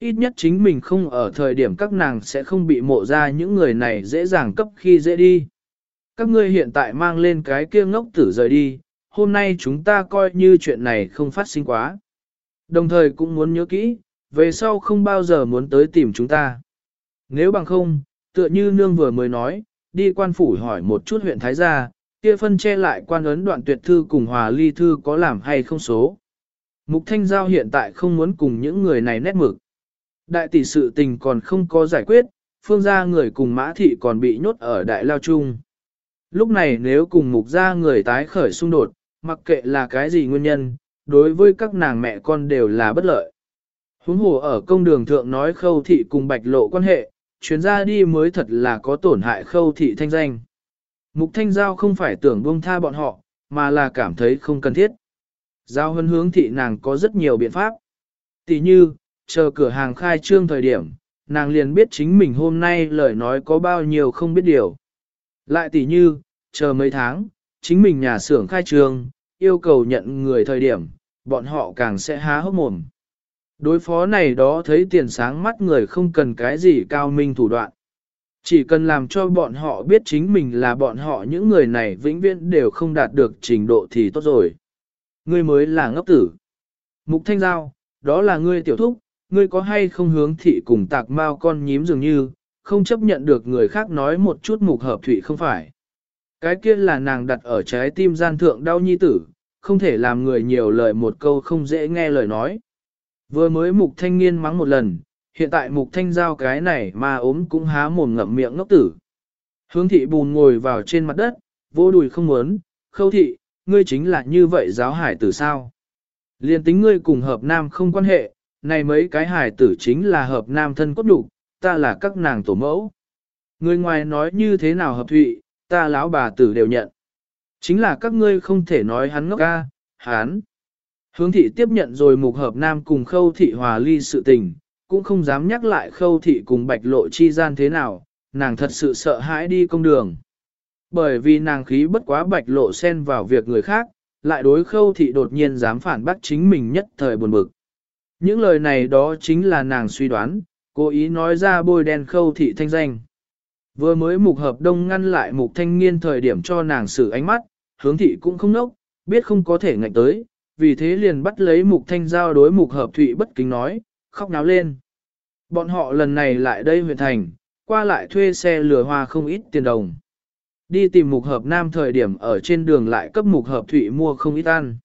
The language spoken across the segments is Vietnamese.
Ít nhất chính mình không ở thời điểm các nàng sẽ không bị mộ ra những người này dễ dàng cấp khi dễ đi. Các ngươi hiện tại mang lên cái kia ngốc tử rời đi, hôm nay chúng ta coi như chuyện này không phát sinh quá. Đồng thời cũng muốn nhớ kỹ, về sau không bao giờ muốn tới tìm chúng ta. Nếu bằng không, tựa như nương vừa mới nói, đi quan phủ hỏi một chút huyện Thái Gia, kia phân che lại quan ấn đoạn tuyệt thư cùng hòa ly thư có làm hay không số. Mục Thanh Giao hiện tại không muốn cùng những người này nét mực. Đại tỷ sự tình còn không có giải quyết, phương gia người cùng mã thị còn bị nhốt ở đại lao chung. Lúc này nếu cùng mục gia người tái khởi xung đột, mặc kệ là cái gì nguyên nhân, đối với các nàng mẹ con đều là bất lợi. Huống hồ ở công đường thượng nói khâu thị cùng bạch lộ quan hệ, chuyến ra đi mới thật là có tổn hại khâu thị thanh danh. Mục thanh giao không phải tưởng buông tha bọn họ, mà là cảm thấy không cần thiết. Giao hân hướng thị nàng có rất nhiều biện pháp. Tỷ như, chờ cửa hàng khai trương thời điểm, nàng liền biết chính mình hôm nay lời nói có bao nhiêu không biết điều. Lại tỷ như, chờ mấy tháng, chính mình nhà xưởng khai trương, yêu cầu nhận người thời điểm, bọn họ càng sẽ há hốc mồm. Đối phó này đó thấy tiền sáng mắt người không cần cái gì cao minh thủ đoạn. Chỉ cần làm cho bọn họ biết chính mình là bọn họ những người này vĩnh viễn đều không đạt được trình độ thì tốt rồi. Ngươi mới là ngốc tử. Mục Thanh Giao, đó là ngươi tiểu thúc, ngươi có hay không hướng thị cùng tạc mao con nhím dường như, không chấp nhận được người khác nói một chút mục hợp thủy không phải. Cái kia là nàng đặt ở trái tim gian thượng đau nhi tử, không thể làm người nhiều lời một câu không dễ nghe lời nói. Vừa mới mục thanh niên mắng một lần, hiện tại mục thanh giao cái này mà ốm cũng há mồm ngậm miệng ngốc tử. Hướng thị bùn ngồi vào trên mặt đất, vô đùi không muốn, khâu thị, ngươi chính là như vậy giáo hải tử sao. Liên tính ngươi cùng hợp nam không quan hệ, này mấy cái hài tử chính là hợp nam thân cốt đủ, ta là các nàng tổ mẫu. Người ngoài nói như thế nào hợp thụy, ta lão bà tử đều nhận. Chính là các ngươi không thể nói hắn ngốc ca, hắn. Hướng thị tiếp nhận rồi mục hợp nam cùng khâu thị hòa ly sự tình, cũng không dám nhắc lại khâu thị cùng bạch lộ chi gian thế nào, nàng thật sự sợ hãi đi công đường. Bởi vì nàng khí bất quá bạch lộ xen vào việc người khác, lại đối khâu thị đột nhiên dám phản bác chính mình nhất thời buồn bực. Những lời này đó chính là nàng suy đoán, cố ý nói ra bôi đen khâu thị thanh danh. Vừa mới mục hợp đông ngăn lại mục thanh niên thời điểm cho nàng xử ánh mắt, hướng thị cũng không nốc, biết không có thể ngạnh tới, vì thế liền bắt lấy mục thanh giao đối mục hợp thụy bất kính nói, khóc náo lên. Bọn họ lần này lại đây huyện thành, qua lại thuê xe lừa hoa không ít tiền đồng. Đi tìm mục hợp nam thời điểm ở trên đường lại cấp mục hợp thụy mua không ít ăn.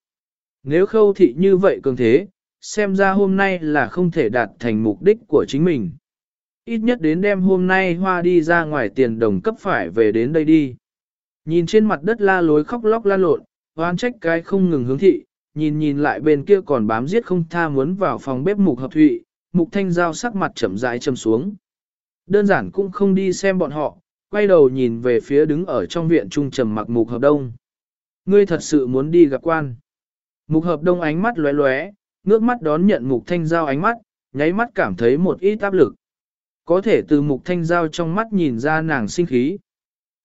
Nếu khâu thị như vậy cường thế, xem ra hôm nay là không thể đạt thành mục đích của chính mình. Ít nhất đến đêm hôm nay hoa đi ra ngoài tiền đồng cấp phải về đến đây đi. Nhìn trên mặt đất la lối khóc lóc la lộn, oan trách cái không ngừng hướng thị, nhìn nhìn lại bên kia còn bám giết không tha muốn vào phòng bếp mục hợp thụy, mục thanh giao sắc mặt chậm rãi châm xuống. Đơn giản cũng không đi xem bọn họ, quay đầu nhìn về phía đứng ở trong viện trung trầm mặc mục hợp đông. Ngươi thật sự muốn đi gặp quan. Mục hợp đông ánh mắt lóe lóe, ngước mắt đón nhận mục thanh giao ánh mắt, nháy mắt cảm thấy một ít áp lực. Có thể từ mục thanh giao trong mắt nhìn ra nàng sinh khí.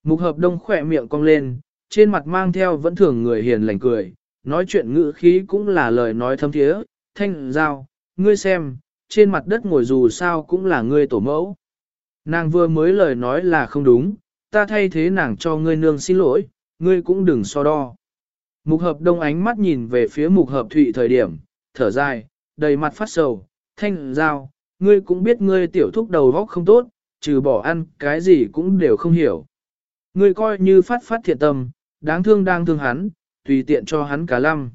Mục hợp đông khỏe miệng cong lên, trên mặt mang theo vẫn thường người hiền lành cười, nói chuyện ngữ khí cũng là lời nói thâm thiế, thanh giao, ngươi xem, trên mặt đất ngồi dù sao cũng là ngươi tổ mẫu. Nàng vừa mới lời nói là không đúng, ta thay thế nàng cho ngươi nương xin lỗi, ngươi cũng đừng so đo. Mục hợp đông ánh mắt nhìn về phía mục hợp thụy thời điểm, thở dài, đầy mặt phát sầu, thanh giao, ngươi cũng biết ngươi tiểu thúc đầu vóc không tốt, trừ bỏ ăn cái gì cũng đều không hiểu. Ngươi coi như phát phát thiện tâm, đáng thương đang thương hắn, tùy tiện cho hắn cả lăm.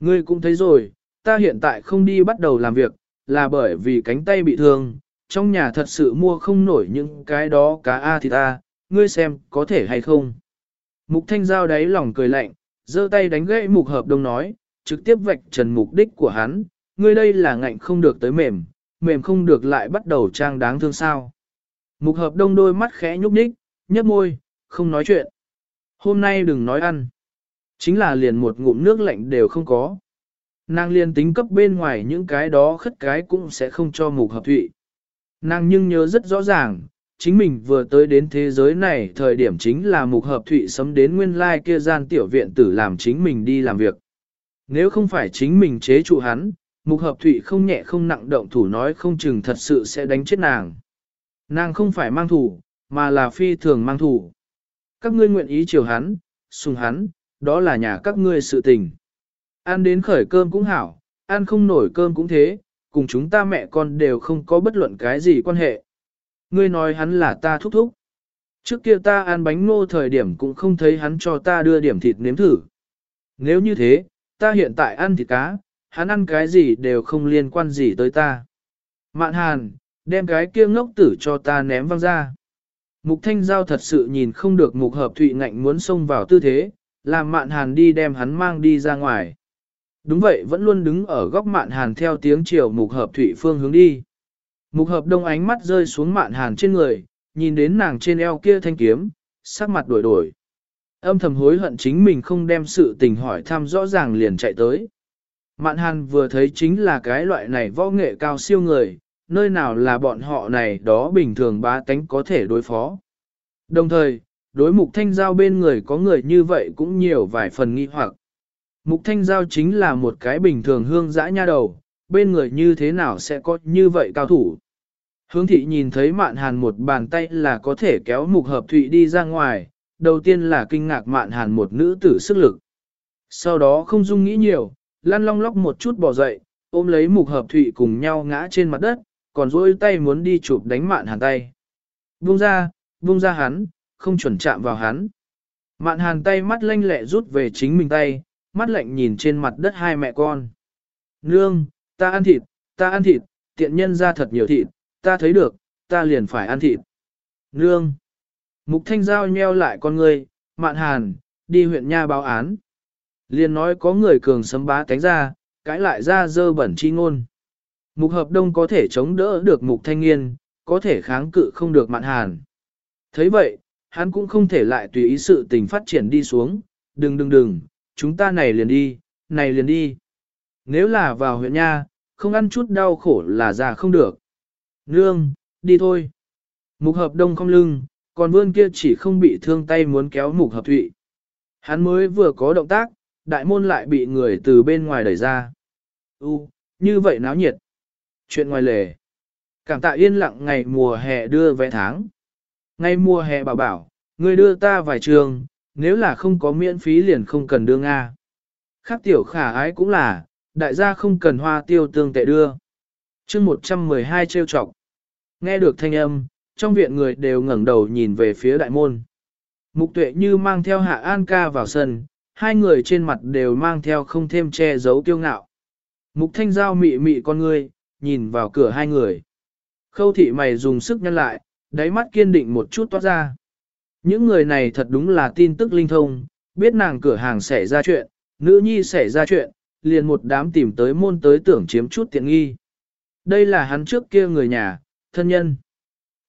Ngươi cũng thấy rồi, ta hiện tại không đi bắt đầu làm việc, là bởi vì cánh tay bị thương, trong nhà thật sự mua không nổi những cái đó cá A thì ta, ngươi xem có thể hay không. Mục thanh giao đáy lòng cười lạnh, giơ tay đánh gãy mục hợp đồng nói, trực tiếp vạch trần mục đích của hắn, ngươi đây là ngạnh không được tới mềm, mềm không được lại bắt đầu trang đáng thương sao. Mục hợp đông đôi mắt khẽ nhúc nhích, nhấp môi, không nói chuyện. Hôm nay đừng nói ăn. Chính là liền một ngụm nước lạnh đều không có. Nàng liền tính cấp bên ngoài những cái đó khất cái cũng sẽ không cho mục hợp thụy. Nàng nhưng nhớ rất rõ ràng, chính mình vừa tới đến thế giới này thời điểm chính là mục hợp thụy sấm đến nguyên lai kia gian tiểu viện tử làm chính mình đi làm việc. Nếu không phải chính mình chế trụ hắn, mục hợp thụy không nhẹ không nặng động thủ nói không chừng thật sự sẽ đánh chết nàng. Nàng không phải mang thủ, mà là phi thường mang thủ. Các ngươi nguyện ý chiều hắn, sùng hắn, đó là nhà các ngươi sự tình. Ăn đến khởi cơm cũng hảo, ăn không nổi cơm cũng thế, cùng chúng ta mẹ con đều không có bất luận cái gì quan hệ. Ngươi nói hắn là ta thúc thúc. Trước kia ta ăn bánh ngô thời điểm cũng không thấy hắn cho ta đưa điểm thịt nếm thử. Nếu như thế, ta hiện tại ăn thịt cá, hắn ăn cái gì đều không liên quan gì tới ta. Mạn hàn, đem cái kia ngốc tử cho ta ném văng ra. Mục thanh giao thật sự nhìn không được mục hợp thụy ngạnh muốn xông vào tư thế, làm mạn hàn đi đem hắn mang đi ra ngoài. Đúng vậy vẫn luôn đứng ở góc mạn hàn theo tiếng chiều mục hợp thụy phương hướng đi. Mục hợp đông ánh mắt rơi xuống mạn hàn trên người, nhìn đến nàng trên eo kia thanh kiếm, sắc mặt đổi đổi. Âm thầm hối hận chính mình không đem sự tình hỏi thăm rõ ràng liền chạy tới. Mạn hàn vừa thấy chính là cái loại này võ nghệ cao siêu người, nơi nào là bọn họ này đó bình thường bá tánh có thể đối phó. Đồng thời, đối mục thanh giao bên người có người như vậy cũng nhiều vài phần nghi hoặc. Mục thanh giao chính là một cái bình thường hương dã nha đầu, bên người như thế nào sẽ có như vậy cao thủ. Hướng thị nhìn thấy mạn hàn một bàn tay là có thể kéo mục hợp thụy đi ra ngoài, đầu tiên là kinh ngạc mạn hàn một nữ tử sức lực. Sau đó không dung nghĩ nhiều, lăn long lóc một chút bỏ dậy, ôm lấy mục hợp thụy cùng nhau ngã trên mặt đất, còn dỗi tay muốn đi chụp đánh mạn hàn tay. Vung ra, vung ra hắn, không chuẩn chạm vào hắn. Mạn hàn tay mắt lanh lẹ rút về chính mình tay, mắt lạnh nhìn trên mặt đất hai mẹ con. Nương, ta ăn thịt, ta ăn thịt, tiện nhân ra thật nhiều thịt, ta thấy được, ta liền phải ăn thịt. Nương. Mục thanh giao nheo lại con người, mạn hàn, đi huyện nha báo án. Liên nói có người cường sấm bá cánh ra, cãi lại ra dơ bẩn chi ngôn. Mục hợp đông có thể chống đỡ được mục thanh niên, có thể kháng cự không được mạn hàn. thấy vậy, hắn cũng không thể lại tùy ý sự tình phát triển đi xuống, đừng đừng đừng, chúng ta này liền đi, này liền đi. Nếu là vào huyện nha, không ăn chút đau khổ là già không được. Nương, đi thôi. Mục hợp đông không lưng, còn vươn kia chỉ không bị thương tay muốn kéo mục hợp thụy. Hắn mới vừa có động tác, đại môn lại bị người từ bên ngoài đẩy ra. U, như vậy náo nhiệt. Chuyện ngoài lề. Cảm tạ yên lặng ngày mùa hè đưa vé tháng. Ngày mùa hè bảo bảo, người đưa ta vài trường, nếu là không có miễn phí liền không cần đưa Nga. Khác tiểu khả ái cũng là, đại gia không cần hoa tiêu tương tệ đưa. chương 112 trêu trọc. Nghe được thanh âm, trong viện người đều ngẩng đầu nhìn về phía đại môn. Mục tuệ như mang theo hạ an ca vào sân, hai người trên mặt đều mang theo không thêm che giấu kiêu ngạo. Mục thanh giao mị mị con người, nhìn vào cửa hai người. Khâu thị mày dùng sức nhân lại, đáy mắt kiên định một chút toát ra. Những người này thật đúng là tin tức linh thông, biết nàng cửa hàng xảy ra chuyện, nữ nhi xảy ra chuyện, liền một đám tìm tới môn tới tưởng chiếm chút tiện nghi. Đây là hắn trước kia người nhà, thân nhân.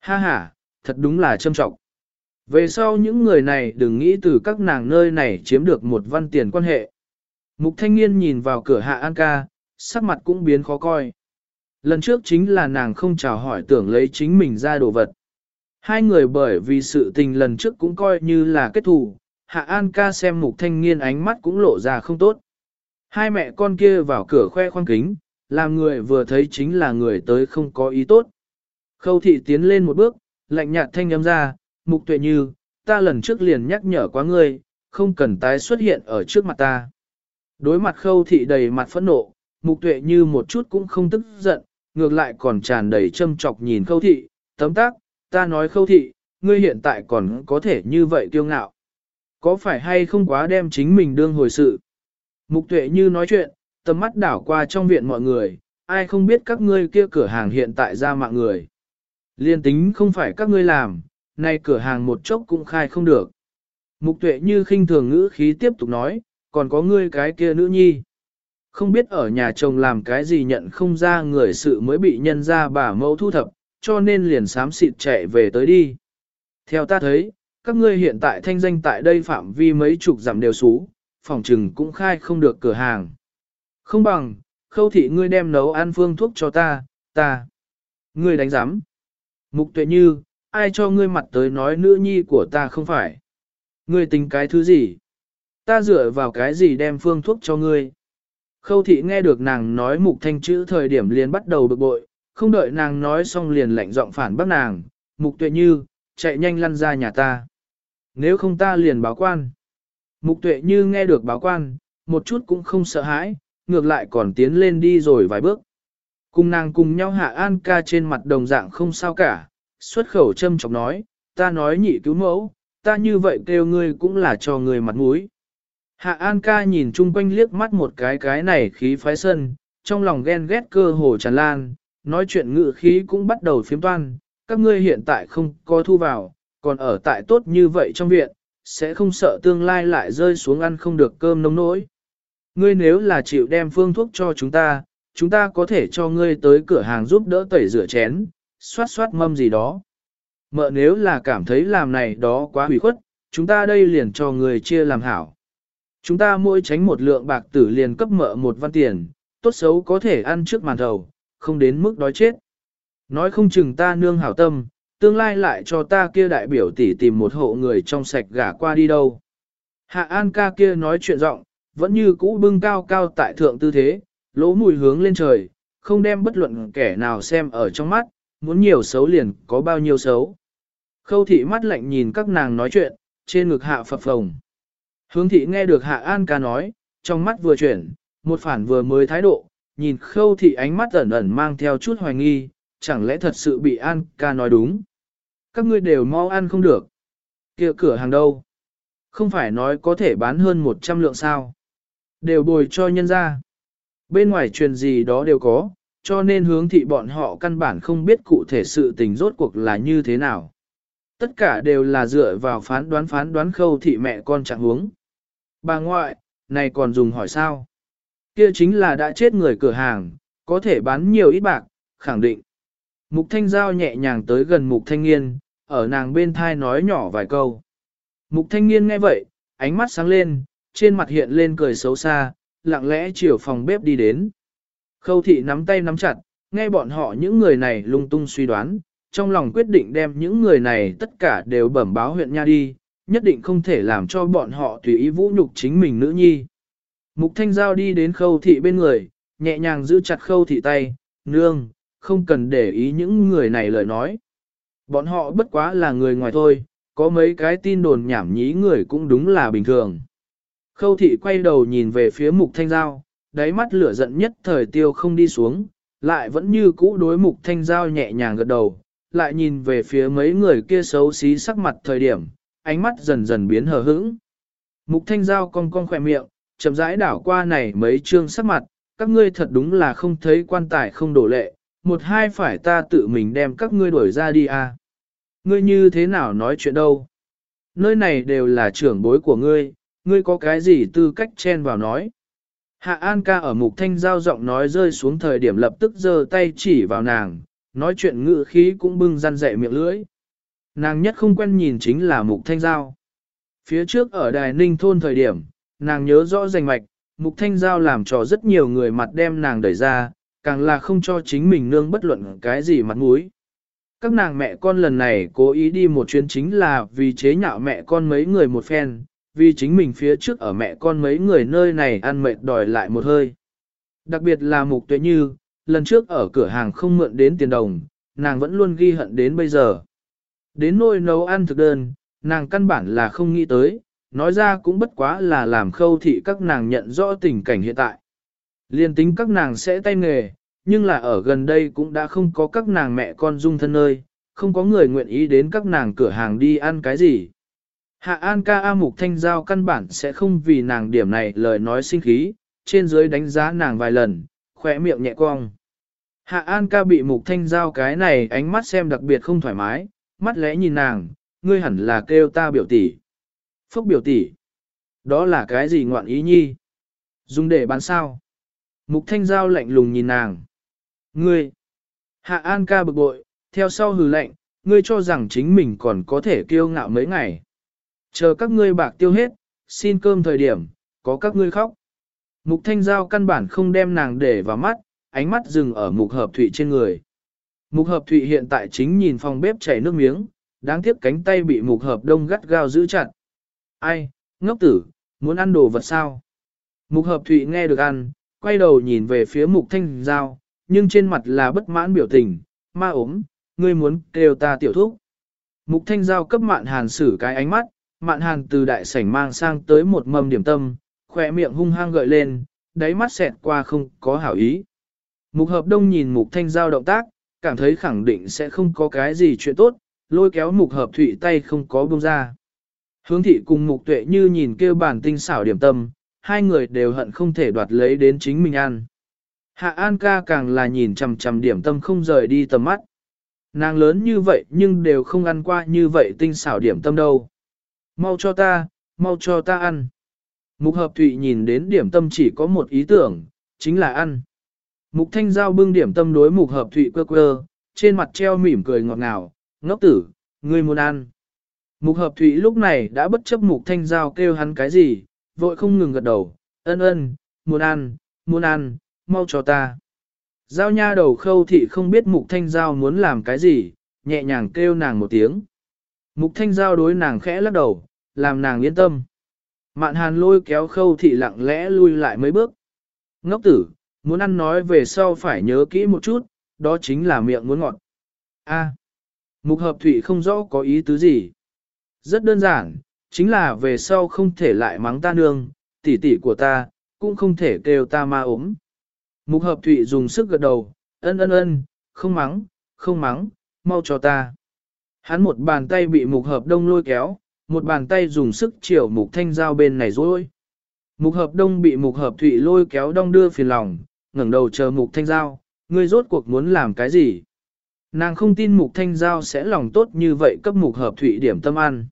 Ha ha, thật đúng là châm trọng. Về sau những người này đừng nghĩ từ các nàng nơi này chiếm được một văn tiền quan hệ. Mục thanh niên nhìn vào cửa hạ an ca, sắc mặt cũng biến khó coi. Lần trước chính là nàng không chào hỏi tưởng lấy chính mình ra đồ vật. Hai người bởi vì sự tình lần trước cũng coi như là kết thù, Hạ An ca xem mục thanh niên ánh mắt cũng lộ ra không tốt. Hai mẹ con kia vào cửa khoe khoang kính, làm người vừa thấy chính là người tới không có ý tốt. Khâu thị tiến lên một bước, lạnh nhạt thanh âm ra, mục tuệ như, ta lần trước liền nhắc nhở quá ngươi, không cần tái xuất hiện ở trước mặt ta. Đối mặt khâu thị đầy mặt phẫn nộ, mục tuệ như một chút cũng không tức giận, ngược lại còn tràn đầy châm chọc nhìn khâu thị, tấm tác, ta nói khâu thị, ngươi hiện tại còn có thể như vậy kiêu ngạo. Có phải hay không quá đem chính mình đương hồi sự? Mục tuệ như nói chuyện, tầm mắt đảo qua trong viện mọi người, ai không biết các ngươi kia cửa hàng hiện tại ra mạng người. Liên tính không phải các ngươi làm, nay cửa hàng một chốc cũng khai không được. Mục tuệ như khinh thường ngữ khí tiếp tục nói, còn có ngươi cái kia nữ nhi. Không biết ở nhà chồng làm cái gì nhận không ra người sự mới bị nhân ra bà mẫu thu thập, cho nên liền sám xịt chạy về tới đi. Theo ta thấy, các ngươi hiện tại thanh danh tại đây phạm vi mấy chục dặm đều xú, phòng trừng cũng khai không được cửa hàng. Không bằng, khâu thị ngươi đem nấu ăn phương thuốc cho ta, ta. Ngươi đánh giám. Mục tuệ như, ai cho ngươi mặt tới nói nữ nhi của ta không phải. Ngươi tính cái thứ gì? Ta dựa vào cái gì đem phương thuốc cho ngươi? Khâu thị nghe được nàng nói mục thanh chữ thời điểm liền bắt đầu bực bội, không đợi nàng nói xong liền lạnh giọng phản bác nàng, mục tuệ như, chạy nhanh lăn ra nhà ta. Nếu không ta liền báo quan. Mục tuệ như nghe được báo quan, một chút cũng không sợ hãi, ngược lại còn tiến lên đi rồi vài bước. Cùng nàng cùng nhau hạ an ca trên mặt đồng dạng không sao cả, xuất khẩu châm chọc nói, ta nói nhị cứu mẫu, ta như vậy kêu ngươi cũng là cho ngươi mặt mũi. Hạ An ca nhìn chung quanh liếc mắt một cái cái này khí phái sân, trong lòng ghen ghét cơ hồ tràn lan, nói chuyện ngự khí cũng bắt đầu phiếm toan, các ngươi hiện tại không có thu vào, còn ở tại tốt như vậy trong viện, sẽ không sợ tương lai lại rơi xuống ăn không được cơm nông nỗi. Ngươi nếu là chịu đem phương thuốc cho chúng ta, chúng ta có thể cho ngươi tới cửa hàng giúp đỡ tẩy rửa chén, xoát xoát mâm gì đó. Mợ nếu là cảm thấy làm này đó quá hủy khuất, chúng ta đây liền cho người chia làm hảo. Chúng ta mỗi tránh một lượng bạc tử liền cấp mợ một văn tiền, tốt xấu có thể ăn trước màn thầu, không đến mức đói chết. Nói không chừng ta nương hảo tâm, tương lai lại cho ta kia đại biểu tỷ tìm một hộ người trong sạch gả qua đi đâu. Hạ An ca kia nói chuyện rộng, vẫn như cũ bưng cao cao tại thượng tư thế, lỗ mùi hướng lên trời, không đem bất luận kẻ nào xem ở trong mắt, muốn nhiều xấu liền có bao nhiêu xấu. Khâu thị mắt lạnh nhìn các nàng nói chuyện, trên ngực hạ phập phồng. Hướng thị nghe được hạ an ca nói, trong mắt vừa chuyển, một phản vừa mới thái độ, nhìn khâu thị ánh mắt ẩn ẩn mang theo chút hoài nghi, chẳng lẽ thật sự bị an ca nói đúng. Các ngươi đều mau ăn không được. kia cửa hàng đâu? Không phải nói có thể bán hơn 100 lượng sao? Đều bồi cho nhân ra. Bên ngoài truyền gì đó đều có, cho nên hướng thị bọn họ căn bản không biết cụ thể sự tình rốt cuộc là như thế nào. Tất cả đều là dựa vào phán đoán phán đoán khâu thị mẹ con chẳng huống. Bà ngoại, này còn dùng hỏi sao? Kia chính là đã chết người cửa hàng, có thể bán nhiều ít bạc, khẳng định. Mục thanh giao nhẹ nhàng tới gần mục thanh niên, ở nàng bên thai nói nhỏ vài câu. Mục thanh niên nghe vậy, ánh mắt sáng lên, trên mặt hiện lên cười xấu xa, lặng lẽ chiều phòng bếp đi đến. Khâu thị nắm tay nắm chặt, nghe bọn họ những người này lung tung suy đoán, trong lòng quyết định đem những người này tất cả đều bẩm báo huyện nha đi, nhất định không thể làm cho bọn họ tùy ý vũ nhục chính mình nữ nhi. Mục Thanh Giao đi đến khâu thị bên người, nhẹ nhàng giữ chặt khâu thị tay, nương, không cần để ý những người này lời nói. Bọn họ bất quá là người ngoài thôi, có mấy cái tin đồn nhảm nhí người cũng đúng là bình thường. Khâu thị quay đầu nhìn về phía mục thanh giao, đáy mắt lửa giận nhất thời tiêu không đi xuống, lại vẫn như cũ đối mục thanh giao nhẹ nhàng gật đầu, lại nhìn về phía mấy người kia xấu xí sắc mặt thời điểm, ánh mắt dần dần biến hờ hững. Mục thanh giao cong cong khỏe miệng, chậm rãi đảo qua này mấy trương sắc mặt, các ngươi thật đúng là không thấy quan tài không đổ lệ, một hai phải ta tự mình đem các ngươi đuổi ra đi à. Ngươi như thế nào nói chuyện đâu? Nơi này đều là trưởng bối của ngươi, ngươi có cái gì tư cách chen vào nói? Hạ An ca ở mục thanh giao giọng nói rơi xuống thời điểm lập tức giơ tay chỉ vào nàng, nói chuyện ngữ khí cũng bưng răn dậy miệng lưỡi. Nàng nhất không quen nhìn chính là mục thanh giao. Phía trước ở đài ninh thôn thời điểm, nàng nhớ rõ rành mạch, mục thanh giao làm cho rất nhiều người mặt đem nàng đẩy ra, càng là không cho chính mình nương bất luận cái gì mặt mũi. Các nàng mẹ con lần này cố ý đi một chuyến chính là vì chế nhạo mẹ con mấy người một phen, vì chính mình phía trước ở mẹ con mấy người nơi này ăn mệt đòi lại một hơi. Đặc biệt là mục tuệ như, lần trước ở cửa hàng không mượn đến tiền đồng, nàng vẫn luôn ghi hận đến bây giờ. Đến nôi nấu ăn thực đơn, nàng căn bản là không nghĩ tới, nói ra cũng bất quá là làm khâu thị các nàng nhận rõ tình cảnh hiện tại. Liên tính các nàng sẽ tay nghề, nhưng là ở gần đây cũng đã không có các nàng mẹ con dung thân nơi, không có người nguyện ý đến các nàng cửa hàng đi ăn cái gì. Hạ An ca A Mục Thanh Giao căn bản sẽ không vì nàng điểm này lời nói sinh khí, trên dưới đánh giá nàng vài lần, khỏe miệng nhẹ cong. Hạ An ca bị Mục Thanh Giao cái này ánh mắt xem đặc biệt không thoải mái, mắt lẽ nhìn nàng, ngươi hẳn là kêu ta biểu tỷ. Phúc biểu tỷ. Đó là cái gì ngoạn ý nhi? Dùng để bán sao? Mục Thanh Giao lạnh lùng nhìn nàng. Ngươi! Hạ An ca bực bội, theo sau hừ lạnh, ngươi cho rằng chính mình còn có thể kiêu ngạo mấy ngày. Chờ các ngươi bạc tiêu hết, xin cơm thời điểm, có các ngươi khóc. Mục Thanh Giao căn bản không đem nàng để vào mắt, ánh mắt dừng ở mục hợp thụy trên người. Mục hợp thụy hiện tại chính nhìn phòng bếp chảy nước miếng, đáng tiếc cánh tay bị mục hợp đông gắt gao giữ chặt. Ai, ngốc tử, muốn ăn đồ vật sao? Mục hợp thụy nghe được ăn, quay đầu nhìn về phía mục thanh giao, nhưng trên mặt là bất mãn biểu tình, ma ốm, ngươi muốn kêu ta tiểu thúc. Mục thanh giao cấp mạn hàn xử cái ánh mắt, mạn hàn từ đại sảnh mang sang tới một mâm điểm tâm, khỏe miệng hung hăng gợi lên, đáy mắt xẹt qua không có hảo ý. Mục hợp đông nhìn mục thanh giao động tác, cảm thấy khẳng định sẽ không có cái gì chuyện tốt, lôi kéo mục hợp thủy tay không có buông ra. Hướng thị cùng mục tuệ như nhìn kêu bản tinh xảo điểm tâm, hai người đều hận không thể đoạt lấy đến chính mình ăn. Hạ An ca càng là nhìn chằm chằm điểm tâm không rời đi tầm mắt. Nàng lớn như vậy nhưng đều không ăn qua như vậy tinh xảo điểm tâm đâu. Mau cho ta, mau cho ta ăn. Mục hợp thụy nhìn đến điểm tâm chỉ có một ý tưởng, chính là ăn. Mục thanh giao bưng điểm tâm đối mục hợp thụy quơ quơ, trên mặt treo mỉm cười ngọt ngào, ngốc tử, ngươi muốn ăn. Mục hợp thụy lúc này đã bất chấp mục thanh giao kêu hắn cái gì, vội không ngừng gật đầu, ân ân, muốn ăn, muốn ăn, mau cho ta. Giao nha đầu khâu thị không biết mục thanh giao muốn làm cái gì, nhẹ nhàng kêu nàng một tiếng. Mục thanh giao đối nàng khẽ lắc đầu, làm nàng yên tâm. Mạn hàn lôi kéo khâu thị lặng lẽ lui lại mấy bước. Ngốc tử, muốn ăn nói về sau phải nhớ kỹ một chút, đó chính là miệng muốn ngọt. A. mục hợp thủy không rõ có ý tứ gì. Rất đơn giản, chính là về sau không thể lại mắng ta nương, tỷ tỷ của ta, cũng không thể kêu ta ma ốm. Mục hợp thụy dùng sức gật đầu, ân ân ân, không mắng, không mắng, mau cho ta. Hắn một bàn tay bị mục hợp đông lôi kéo, một bàn tay dùng sức chiều mục thanh giao bên này rồi. Mục hợp đông bị mục hợp thụy lôi kéo đong đưa phiền lòng, ngẩng đầu chờ mục thanh giao, ngươi rốt cuộc muốn làm cái gì? Nàng không tin mục thanh giao sẽ lòng tốt như vậy cấp mục hợp thụy điểm tâm ăn.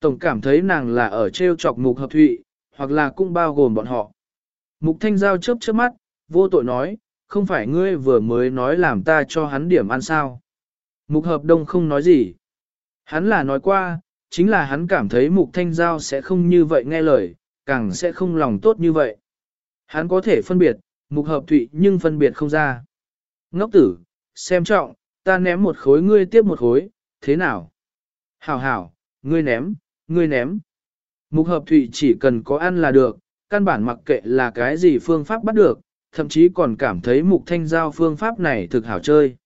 Tổng cảm thấy nàng là ở treo chọc mục hợp thụy, hoặc là cũng bao gồm bọn họ. Mục thanh giao chớp chớp mắt, vô tội nói, không phải ngươi vừa mới nói làm ta cho hắn điểm ăn sao. Mục hợp đông không nói gì. Hắn là nói qua, chính là hắn cảm thấy mục thanh giao sẽ không như vậy nghe lời, càng sẽ không lòng tốt như vậy. Hắn có thể phân biệt, mục hợp thụy nhưng phân biệt không ra. Ngốc tử, xem trọng, ta ném một khối ngươi tiếp một khối, thế nào? Hảo hảo, ngươi ném, ngươi ném. Mục hợp thụy chỉ cần có ăn là được, căn bản mặc kệ là cái gì phương pháp bắt được, thậm chí còn cảm thấy mục thanh giao phương pháp này thực hảo chơi.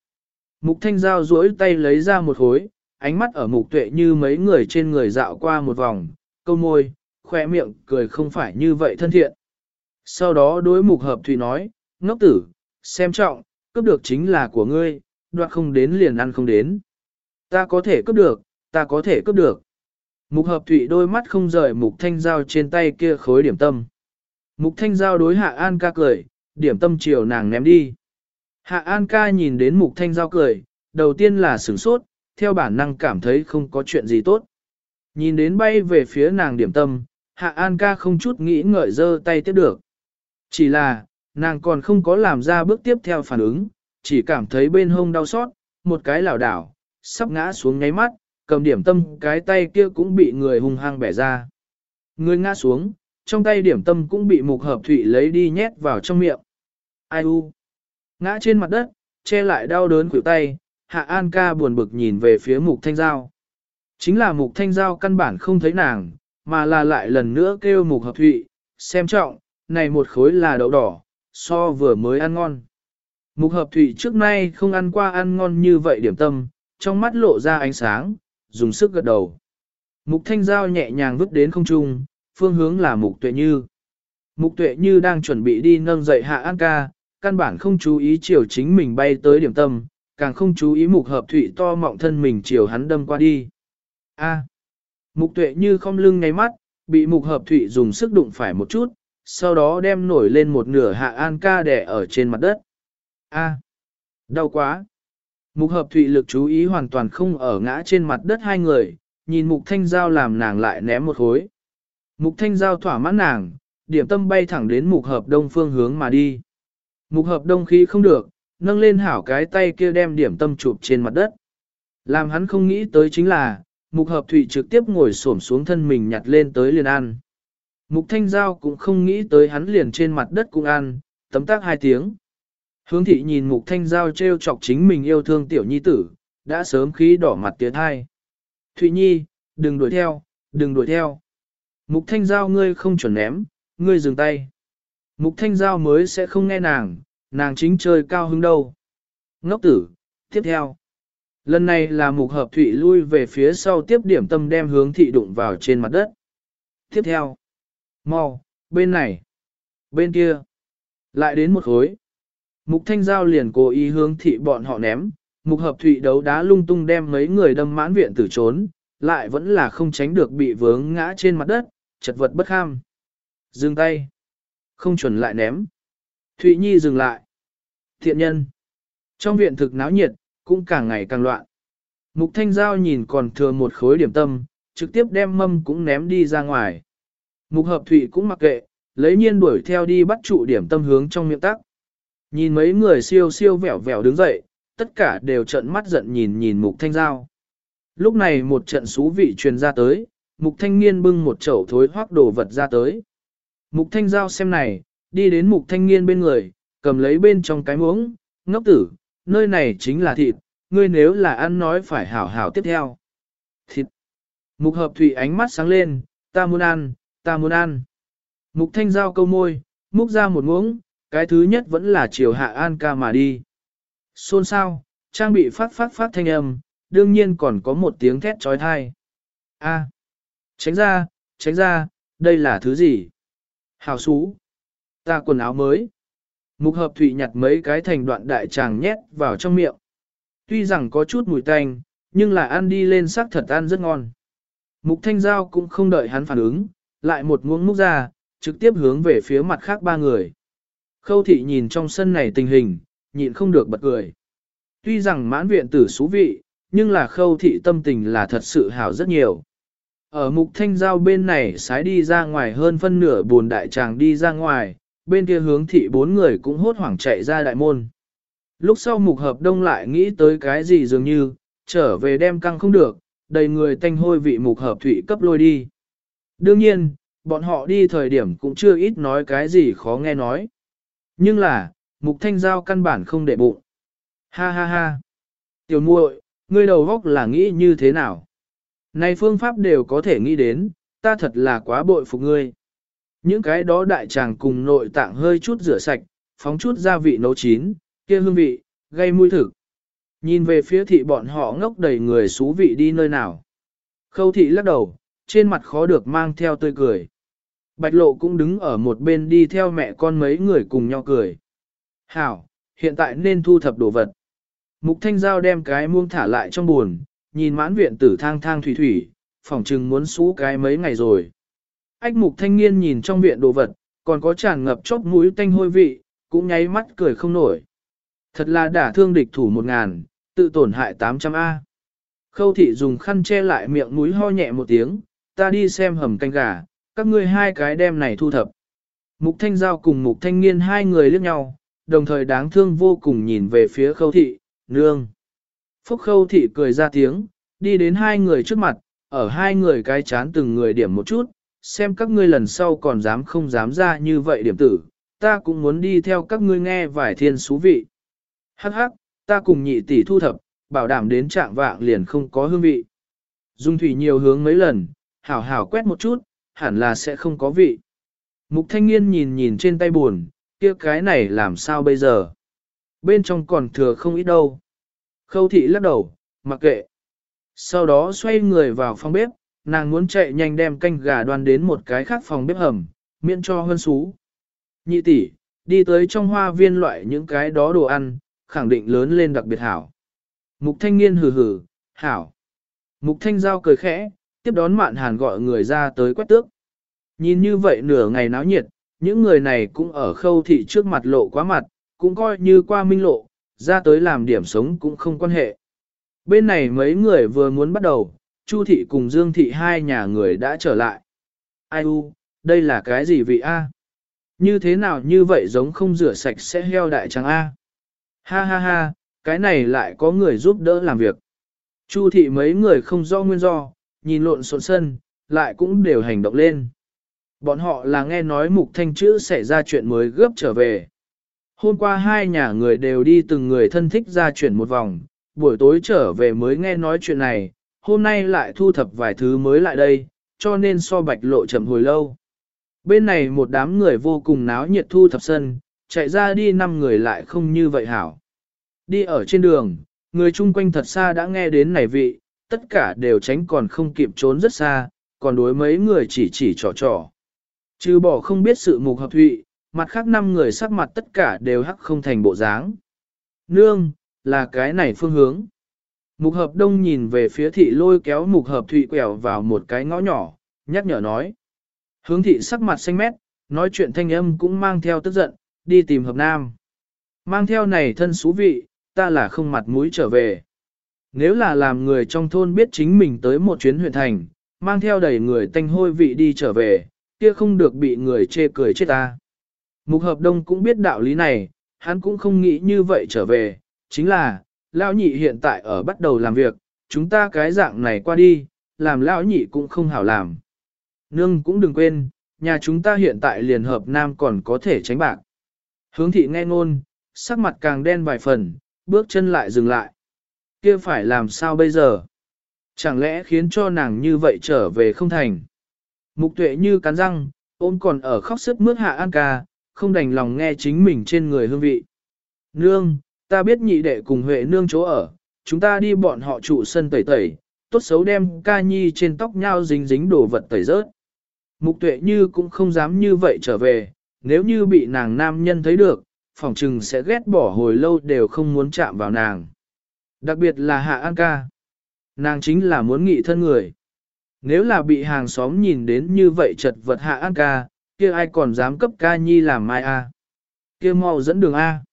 Mục thanh giao duỗi tay lấy ra một khối, ánh mắt ở mục tuệ như mấy người trên người dạo qua một vòng, câu môi, khoe miệng, cười không phải như vậy thân thiện. Sau đó đối mục hợp thủy nói, ngốc tử, xem trọng, cướp được chính là của ngươi, đoạt không đến liền ăn không đến. Ta có thể cướp được, ta có thể cướp được. Mục hợp thủy đôi mắt không rời mục thanh giao trên tay kia khối điểm tâm. Mục thanh giao đối hạ an ca cười, điểm tâm chiều nàng ném đi. Hạ an ca nhìn đến mục thanh giao cười, đầu tiên là sửng sốt, theo bản năng cảm thấy không có chuyện gì tốt. Nhìn đến bay về phía nàng điểm tâm, hạ an ca không chút nghĩ ngợi dơ tay tiếp được. Chỉ là, nàng còn không có làm ra bước tiếp theo phản ứng, chỉ cảm thấy bên hông đau xót, một cái lảo đảo, sắp ngã xuống ngáy mắt, cầm điểm tâm cái tay kia cũng bị người hung hăng bẻ ra. Người ngã xuống, trong tay điểm tâm cũng bị mục hợp thủy lấy đi nhét vào trong miệng. Ai u? Ngã trên mặt đất, che lại đau đớn khuỷu tay, hạ an ca buồn bực nhìn về phía mục thanh giao. Chính là mục thanh giao căn bản không thấy nàng, mà là lại lần nữa kêu mục hợp thụy, xem trọng, này một khối là đậu đỏ, so vừa mới ăn ngon. Mục hợp thụy trước nay không ăn qua ăn ngon như vậy điểm tâm, trong mắt lộ ra ánh sáng, dùng sức gật đầu. Mục thanh giao nhẹ nhàng vứt đến không trung, phương hướng là mục tuệ như. Mục tuệ như đang chuẩn bị đi nâng dậy hạ an ca, căn bản không chú ý chiều chính mình bay tới điểm tâm, càng không chú ý mục hợp thụy to mọng thân mình chiều hắn đâm qua đi. A. Mục tuệ như không lưng ngay mắt, bị mục hợp thụy dùng sức đụng phải một chút, sau đó đem nổi lên một nửa hạ an ca đẻ ở trên mặt đất. A. Đau quá. Mục hợp thụy lực chú ý hoàn toàn không ở ngã trên mặt đất hai người, nhìn mục thanh giao làm nàng lại ném một khối. Mục thanh giao thỏa mãn nàng, điểm tâm bay thẳng đến mục hợp đông phương hướng mà đi. Mục hợp đông khí không được, nâng lên hảo cái tay kia đem điểm tâm chụp trên mặt đất. Làm hắn không nghĩ tới chính là, mục hợp thủy trực tiếp ngồi xổm xuống thân mình nhặt lên tới liền ăn. Mục thanh giao cũng không nghĩ tới hắn liền trên mặt đất cũng ăn, tấm tác hai tiếng. Hướng thị nhìn mục thanh giao treo chọc chính mình yêu thương tiểu nhi tử, đã sớm khí đỏ mặt tiến hai. Thụy nhi, đừng đuổi theo, đừng đuổi theo. Mục thanh giao ngươi không chuẩn ném, ngươi dừng tay. Mục thanh giao mới sẽ không nghe nàng, nàng chính chơi cao hứng đâu. Ngốc tử, tiếp theo. Lần này là mục hợp thủy lui về phía sau tiếp điểm tâm đem hướng thị đụng vào trên mặt đất. Tiếp theo. mau, bên này. Bên kia. Lại đến một khối. Mục thanh giao liền cố ý hướng thị bọn họ ném. Mục hợp thủy đấu đá lung tung đem mấy người đâm mãn viện tử trốn, lại vẫn là không tránh được bị vướng ngã trên mặt đất, chật vật bất kham. Dừng tay. Không chuẩn lại ném. Thụy Nhi dừng lại. Thiện nhân. Trong viện thực náo nhiệt, cũng càng ngày càng loạn. Mục Thanh Giao nhìn còn thừa một khối điểm tâm, trực tiếp đem mâm cũng ném đi ra ngoài. Mục Hợp Thụy cũng mặc kệ, lấy nhiên đuổi theo đi bắt trụ điểm tâm hướng trong miệng tắc. Nhìn mấy người siêu siêu vẻo vẻo đứng dậy, tất cả đều trợn mắt giận nhìn nhìn Mục Thanh Giao. Lúc này một trận xú vị truyền ra tới, Mục Thanh Niên bưng một chậu thối hoác đồ vật ra tới. Mục Thanh Giao xem này, đi đến Mục Thanh Niên bên người, cầm lấy bên trong cái muỗng, ngốc tử, nơi này chính là thịt, ngươi nếu là ăn nói phải hảo hảo tiếp theo. Thịt. Mục hợp thủy ánh mắt sáng lên, ta muốn ăn, ta muốn ăn. Mục thanh giao câu môi, múc ra một muỗng, cái thứ nhất vẫn là chiều hạ an ca mà đi. Xôn sao, trang bị phát phát phát thanh âm, đương nhiên còn có một tiếng thét trói thai. A. Tránh ra, tránh ra, đây là thứ gì? Hào xú. Ta quần áo mới. Mục hợp thủy nhặt mấy cái thành đoạn đại tràng nhét vào trong miệng. Tuy rằng có chút mùi tanh, nhưng là ăn đi lên sắc thật ăn rất ngon. Mục thanh giao cũng không đợi hắn phản ứng, lại một muỗng múc ra, trực tiếp hướng về phía mặt khác ba người. Khâu thị nhìn trong sân này tình hình, nhịn không được bật cười. Tuy rằng mãn viện tử xú vị, nhưng là khâu thị tâm tình là thật sự hảo rất nhiều. Ở mục thanh giao bên này sái đi ra ngoài hơn phân nửa buồn đại tràng đi ra ngoài, bên kia hướng thị bốn người cũng hốt hoảng chạy ra đại môn. Lúc sau mục hợp đông lại nghĩ tới cái gì dường như, trở về đem căng không được, đầy người tanh hôi vị mục hợp thủy cấp lôi đi. Đương nhiên, bọn họ đi thời điểm cũng chưa ít nói cái gì khó nghe nói. Nhưng là, mục thanh giao căn bản không để bụng. Ha ha ha. Tiểu muội, ngươi đầu góc là nghĩ như thế nào? Này phương pháp đều có thể nghĩ đến, ta thật là quá bội phục ngươi. Những cái đó đại tràng cùng nội tạng hơi chút rửa sạch, phóng chút gia vị nấu chín, kia hương vị, gây mùi thực. Nhìn về phía thị bọn họ ngốc đầy người xú vị đi nơi nào. Khâu thị lắc đầu, trên mặt khó được mang theo tươi cười. Bạch lộ cũng đứng ở một bên đi theo mẹ con mấy người cùng nhau cười. Hảo, hiện tại nên thu thập đồ vật. Mục thanh giao đem cái muông thả lại trong buồn, nhìn mãn viện tử thang thang thủy thủy, phỏng chừng muốn xú cái mấy ngày rồi. Ách mục thanh niên nhìn trong viện đồ vật, còn có tràn ngập chốc mũi tanh hôi vị, cũng nháy mắt cười không nổi. Thật là đả thương địch thủ một ngàn, tự tổn hại 800A. Khâu thị dùng khăn che lại miệng mũi ho nhẹ một tiếng, ta đi xem hầm canh gà, các ngươi hai cái đem này thu thập. Mục thanh giao cùng mục thanh niên hai người liếc nhau, đồng thời đáng thương vô cùng nhìn về phía khâu thị, nương. Phúc khâu thị cười ra tiếng, đi đến hai người trước mặt, ở hai người cái chán từng người điểm một chút, xem các ngươi lần sau còn dám không dám ra như vậy điểm tử, ta cũng muốn đi theo các ngươi nghe vài thiên xú vị. Hắc hắc, ta cùng nhị tỷ thu thập, bảo đảm đến trạng vạng liền không có hương vị. Dung thủy nhiều hướng mấy lần, hảo hảo quét một chút, hẳn là sẽ không có vị. Mục thanh niên nhìn nhìn trên tay buồn, kia cái này làm sao bây giờ? Bên trong còn thừa không ít đâu. Khâu thị lắc đầu, mặc kệ. Sau đó xoay người vào phòng bếp, nàng muốn chạy nhanh đem canh gà đoan đến một cái khác phòng bếp hầm, miễn cho hơn xú. Nhị tỷ, đi tới trong hoa viên loại những cái đó đồ ăn, khẳng định lớn lên đặc biệt hảo. Mục thanh niên hừ hừ, hảo. Mục thanh giao cười khẽ, tiếp đón mạn hàn gọi người ra tới quét tước. Nhìn như vậy nửa ngày náo nhiệt, những người này cũng ở khâu thị trước mặt lộ quá mặt, cũng coi như qua minh lộ, ra tới làm điểm sống cũng không quan hệ. Bên này mấy người vừa muốn bắt đầu, Chu thị cùng Dương thị hai nhà người đã trở lại. Ai u, đây là cái gì vị A? Như thế nào như vậy giống không rửa sạch sẽ heo đại trắng A? Ha ha ha, cái này lại có người giúp đỡ làm việc. Chu thị mấy người không do nguyên do, nhìn lộn xộn sân, lại cũng đều hành động lên. Bọn họ là nghe nói mục thanh chữ xảy ra chuyện mới gấp trở về. Hôm qua hai nhà người đều đi từng người thân thích ra chuyển một vòng, buổi tối trở về mới nghe nói chuyện này, hôm nay lại thu thập vài thứ mới lại đây, cho nên so bạch lộ chậm hồi lâu. Bên này một đám người vô cùng náo nhiệt thu thập sân, chạy ra đi năm người lại không như vậy hảo. Đi ở trên đường, người chung quanh thật xa đã nghe đến này vị, tất cả đều tránh còn không kịp trốn rất xa, còn đối mấy người chỉ chỉ trò trò. Chứ bỏ không biết sự mục hợp thụy, mặt khác năm người sắc mặt tất cả đều hắc không thành bộ dáng. Nương, là cái này phương hướng. Mục hợp đông nhìn về phía thị lôi kéo mục hợp thụy quẹo vào một cái ngõ nhỏ, nhắc nhở nói. Hướng thị sắc mặt xanh mét, nói chuyện thanh âm cũng mang theo tức giận, đi tìm hợp nam. Mang theo này thân xú vị, ta là không mặt mũi trở về. Nếu là làm người trong thôn biết chính mình tới một chuyến huyện thành, mang theo đầy người tanh hôi vị đi trở về, kia không được bị người chê cười chết ta. Mục hợp đông cũng biết đạo lý này, hắn cũng không nghĩ như vậy trở về, chính là, lão nhị hiện tại ở bắt đầu làm việc, chúng ta cái dạng này qua đi, làm lão nhị cũng không hảo làm. Nương cũng đừng quên, nhà chúng ta hiện tại liền hợp nam còn có thể tránh bạc. Hướng thị nghe ngôn, sắc mặt càng đen vài phần, bước chân lại dừng lại. kia phải làm sao bây giờ? Chẳng lẽ khiến cho nàng như vậy trở về không thành? Mục tuệ như cắn răng, ôm còn ở khóc sức mướt hạ an ca, không đành lòng nghe chính mình trên người hương vị. Nương, ta biết nhị đệ cùng Huệ nương chỗ ở, chúng ta đi bọn họ trụ sân tẩy tẩy, tốt xấu đem ca nhi trên tóc nhau dính dính đổ vật tẩy rớt. Mục tuệ như cũng không dám như vậy trở về, nếu như bị nàng nam nhân thấy được, phòng trừng sẽ ghét bỏ hồi lâu đều không muốn chạm vào nàng. Đặc biệt là hạ an ca. Nàng chính là muốn nghị thân người. Nếu là bị hàng xóm nhìn đến như vậy chật vật hạ an ca, kia ai còn dám cấp ca nhi làm mai a? Kia mau dẫn đường a.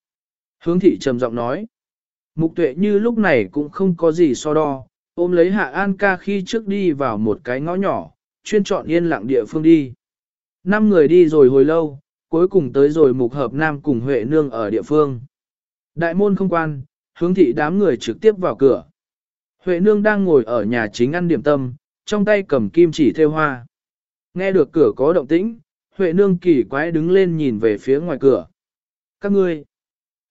Hướng thị trầm giọng nói. Mục tuệ như lúc này cũng không có gì so đo, ôm lấy hạ an ca khi trước đi vào một cái ngõ nhỏ, chuyên chọn yên lặng địa phương đi. Năm người đi rồi hồi lâu, cuối cùng tới rồi mục hợp nam cùng Huệ Nương ở địa phương. Đại môn không quan, hướng thị đám người trực tiếp vào cửa. Huệ Nương đang ngồi ở nhà chính ăn điểm tâm, trong tay cầm kim chỉ theo hoa. Nghe được cửa có động tĩnh, Huệ Nương kỳ quái đứng lên nhìn về phía ngoài cửa. Các ngươi,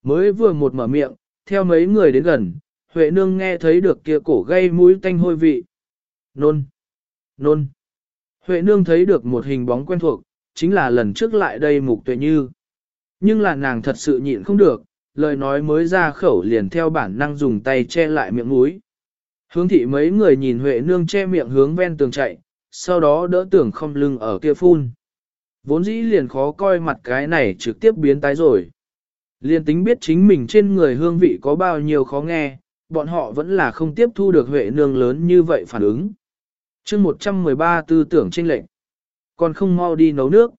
mới vừa một mở miệng, theo mấy người đến gần, Huệ Nương nghe thấy được kia cổ gây mũi tanh hôi vị. Nôn, nôn. Huệ Nương thấy được một hình bóng quen thuộc, chính là lần trước lại đây mục tuệ như. Nhưng là nàng thật sự nhịn không được, lời nói mới ra khẩu liền theo bản năng dùng tay che lại miệng mũi. Hướng thị mấy người nhìn Huệ nương che miệng hướng ven tường chạy, sau đó đỡ tưởng không lưng ở kia phun. Vốn dĩ liền khó coi mặt cái này trực tiếp biến tái rồi. Liền tính biết chính mình trên người hương vị có bao nhiêu khó nghe, bọn họ vẫn là không tiếp thu được Huệ nương lớn như vậy phản ứng. chương 113 tư tưởng tranh lệnh còn không mau đi nấu nước.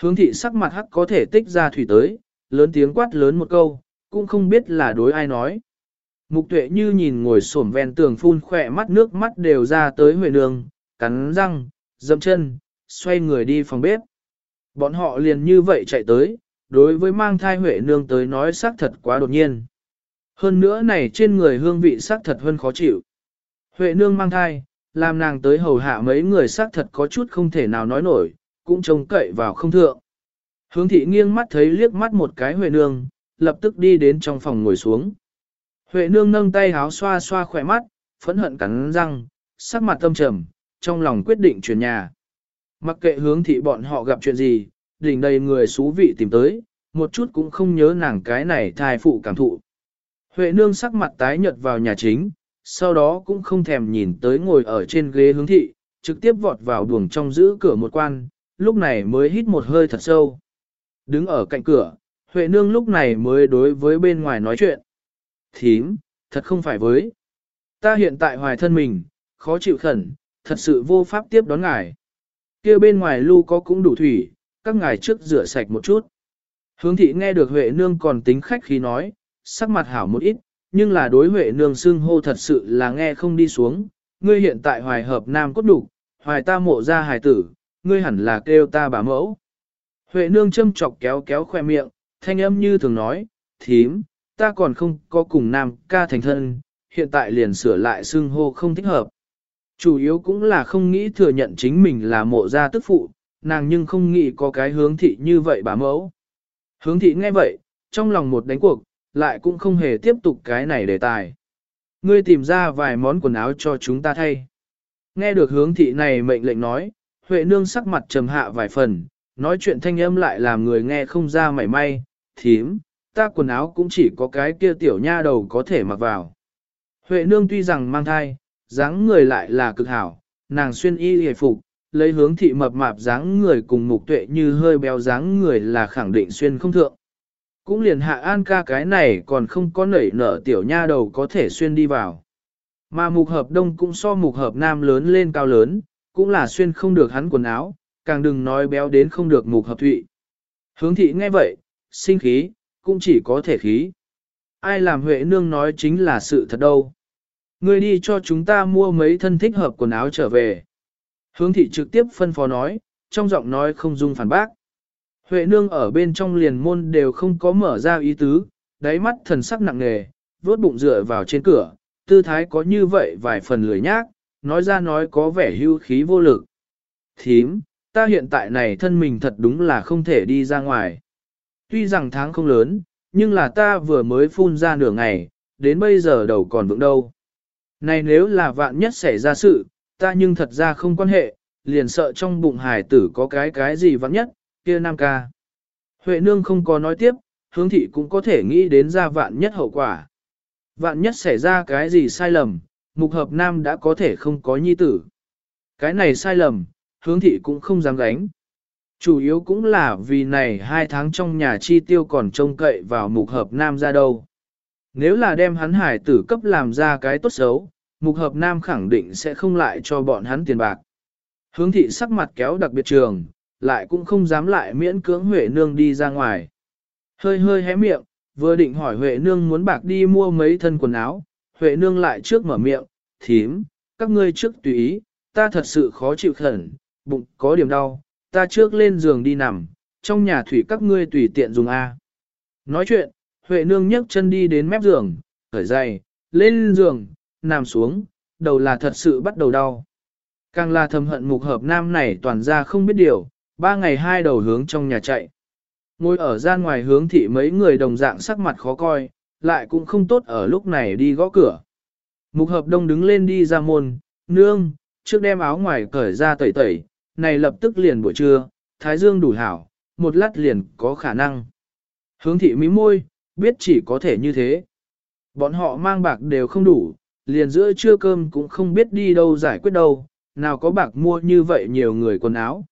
Hướng thị sắc mặt hắc có thể tích ra thủy tới, lớn tiếng quát lớn một câu, cũng không biết là đối ai nói. Mục tuệ như nhìn ngồi xổm ven tường phun khỏe mắt nước mắt đều ra tới huệ nương, cắn răng, dậm chân, xoay người đi phòng bếp. Bọn họ liền như vậy chạy tới, đối với mang thai huệ nương tới nói xác thật quá đột nhiên. Hơn nữa này trên người hương vị xác thật hơn khó chịu. Huệ nương mang thai, làm nàng tới hầu hạ mấy người xác thật có chút không thể nào nói nổi, cũng trông cậy vào không thượng. Hướng thị nghiêng mắt thấy liếc mắt một cái Huệ Nương, lập tức đi đến trong phòng ngồi xuống. Huệ Nương nâng tay háo xoa xoa khỏe mắt, phẫn hận cắn răng, sắc mặt tâm trầm, trong lòng quyết định chuyển nhà. Mặc kệ hướng thị bọn họ gặp chuyện gì, đỉnh đầy người xú vị tìm tới, một chút cũng không nhớ nàng cái này thai phụ cảm thụ. Huệ Nương sắc mặt tái nhợt vào nhà chính, sau đó cũng không thèm nhìn tới ngồi ở trên ghế hướng thị, trực tiếp vọt vào buồng trong giữ cửa một quan, lúc này mới hít một hơi thật sâu. Đứng ở cạnh cửa, Huệ Nương lúc này mới đối với bên ngoài nói chuyện. Thím, thật không phải với. Ta hiện tại hoài thân mình, khó chịu khẩn, thật sự vô pháp tiếp đón ngài kia bên ngoài lưu có cũng đủ thủy, các ngài trước rửa sạch một chút. Hướng thị nghe được Huệ Nương còn tính khách khí nói, sắc mặt hảo một ít, nhưng là đối Huệ nương xưng hô thật sự là nghe không đi xuống, ngươi hiện tại hoài hợp nam cốt đủ, hoài ta mộ ra hài tử, ngươi hẳn là kêu ta bà mẫu. Huệ nương châm chọc kéo kéo khoe miệng, thanh âm như thường nói, thím, ta còn không có cùng nam ca thành thân, hiện tại liền sửa lại xưng hô không thích hợp. Chủ yếu cũng là không nghĩ thừa nhận chính mình là mộ gia tức phụ, nàng nhưng không nghĩ có cái hướng thị như vậy bà mẫu. Hướng thị nghe vậy, trong lòng một đánh cuộc, lại cũng không hề tiếp tục cái này đề tài. Ngươi tìm ra vài món quần áo cho chúng ta thay. Nghe được hướng thị này mệnh lệnh nói, Huệ nương sắc mặt trầm hạ vài phần, nói chuyện thanh âm lại làm người nghe không ra mảy may, thím, ta quần áo cũng chỉ có cái kia tiểu nha đầu có thể mặc vào. Huệ nương tuy rằng mang thai, dáng người lại là cực hảo, nàng xuyên y hề phục, lấy hướng thị mập mạp dáng người cùng mục tuệ như hơi béo dáng người là khẳng định xuyên không thượng. Cũng liền hạ an ca cái này còn không có nảy nở tiểu nha đầu có thể xuyên đi vào. Mà mục hợp đông cũng so mục hợp nam lớn lên cao lớn, cũng là xuyên không được hắn quần áo, càng đừng nói béo đến không được mục hợp thụy. Hướng thị nghe vậy, sinh khí, cũng chỉ có thể khí. Ai làm Huệ Nương nói chính là sự thật đâu. Ngươi đi cho chúng ta mua mấy thân thích hợp quần áo trở về. Hướng thị trực tiếp phân phó nói, trong giọng nói không dung phản bác. Huệ Nương ở bên trong liền môn đều không có mở ra ý tứ, đáy mắt thần sắc nặng nề, vuốt bụng dựa vào trên cửa, tư thái có như vậy vài phần lười nhác, nói ra nói có vẻ hưu khí vô lực. Thím, ta hiện tại này thân mình thật đúng là không thể đi ra ngoài. Tuy rằng tháng không lớn, nhưng là ta vừa mới phun ra nửa ngày, đến bây giờ đầu còn vững đâu. Này nếu là vạn nhất xảy ra sự, ta nhưng thật ra không quan hệ, liền sợ trong bụng hải tử có cái cái gì vạn nhất, kia nam ca. Huệ nương không có nói tiếp, hướng thị cũng có thể nghĩ đến ra vạn nhất hậu quả. Vạn nhất xảy ra cái gì sai lầm, mục hợp nam đã có thể không có nhi tử. Cái này sai lầm, hướng thị cũng không dám gánh. Chủ yếu cũng là vì này hai tháng trong nhà chi tiêu còn trông cậy vào mục hợp nam ra đâu. Nếu là đem hắn hải tử cấp làm ra cái tốt xấu, mục hợp nam khẳng định sẽ không lại cho bọn hắn tiền bạc. Hướng thị sắc mặt kéo đặc biệt trường, lại cũng không dám lại miễn cưỡng Huệ Nương đi ra ngoài. Hơi hơi hé miệng, vừa định hỏi Huệ Nương muốn bạc đi mua mấy thân quần áo, Huệ Nương lại trước mở miệng, thím, các ngươi trước tùy ý, ta thật sự khó chịu khẩn, bụng có điểm đau, ta trước lên giường đi nằm, trong nhà thủy các ngươi tùy tiện dùng A. Nói chuyện, Huệ Nương nhấc chân đi đến mép giường, khởi dày, lên giường, nằm xuống, đầu là thật sự bắt đầu đau. Càng là thầm hận mục hợp nam này toàn ra không biết điều, ba ngày hai đầu hướng trong nhà chạy. Ngồi ở gian ngoài hướng thị mấy người đồng dạng sắc mặt khó coi, lại cũng không tốt ở lúc này đi gõ cửa. Mục hợp đông đứng lên đi ra môn, nương, trước đem áo ngoài cởi ra tẩy tẩy, này lập tức liền buổi trưa, thái dương đủ hảo, một lát liền có khả năng. Hướng thị mí môi, biết chỉ có thể như thế. Bọn họ mang bạc đều không đủ, liền giữa trưa cơm cũng không biết đi đâu giải quyết đâu, nào có bạc mua như vậy nhiều người quần áo.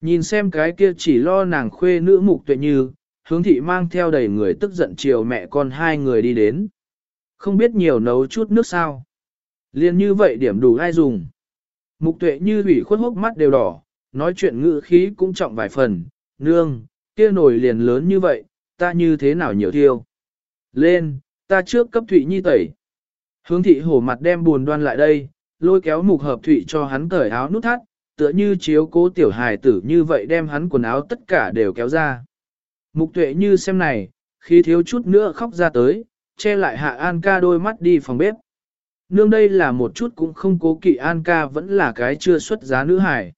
Nhìn xem cái kia chỉ lo nàng khuê nữ mục tuệ như, hướng thị mang theo đầy người tức giận chiều mẹ con hai người đi đến. Không biết nhiều nấu chút nước sao. Liên như vậy điểm đủ ai dùng. Mục tuệ như ủy khuất hốc mắt đều đỏ, nói chuyện ngữ khí cũng trọng vài phần, nương, kia nổi liền lớn như vậy, ta như thế nào nhiều thiêu. Lên, ta trước cấp thụy nhi tẩy. Hướng thị hổ mặt đem buồn đoan lại đây, lôi kéo mục hợp thụy cho hắn cởi áo nút thắt, tựa như chiếu cố tiểu hài tử như vậy đem hắn quần áo tất cả đều kéo ra. Mục tuệ như xem này, khi thiếu chút nữa khóc ra tới, che lại hạ An ca đôi mắt đi phòng bếp. Nương đây là một chút cũng không cố kỵ An ca vẫn là cái chưa xuất giá nữ hải.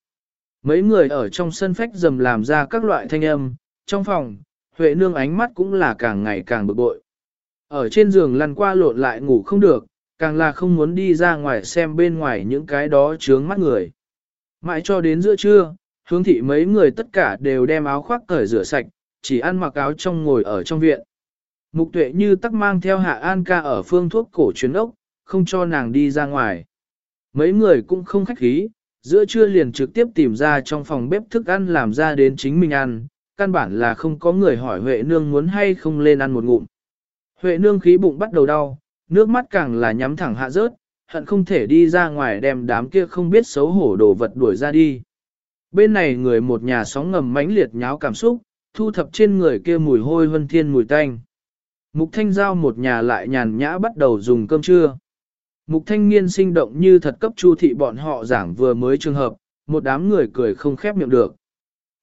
Mấy người ở trong sân phách dầm làm ra các loại thanh âm, trong phòng, Huệ nương ánh mắt cũng là càng ngày càng bực bội. Ở trên giường lăn qua lộn lại ngủ không được, càng là không muốn đi ra ngoài xem bên ngoài những cái đó chướng mắt người. Mãi cho đến giữa trưa, hướng thị mấy người tất cả đều đem áo khoác cởi rửa sạch, chỉ ăn mặc áo trong ngồi ở trong viện. Mục tuệ như tắc mang theo hạ an ca ở phương thuốc cổ chuyến ốc, không cho nàng đi ra ngoài. Mấy người cũng không khách khí, giữa trưa liền trực tiếp tìm ra trong phòng bếp thức ăn làm ra đến chính mình ăn, căn bản là không có người hỏi Huệ Nương muốn hay không lên ăn một ngụm. Huệ Nương khí bụng bắt đầu đau, nước mắt càng là nhắm thẳng hạ rớt, hận không thể đi ra ngoài đem đám kia không biết xấu hổ đồ vật đuổi ra đi. Bên này người một nhà sóng ngầm mãnh liệt nháo cảm xúc, thu thập trên người kia mùi hôi vân thiên mùi tanh. Mục Thanh Giao một nhà lại nhàn nhã bắt đầu dùng cơm trưa. Mục Thanh Nghiên sinh động như thật cấp chu thị bọn họ giảng vừa mới trường hợp, một đám người cười không khép miệng được.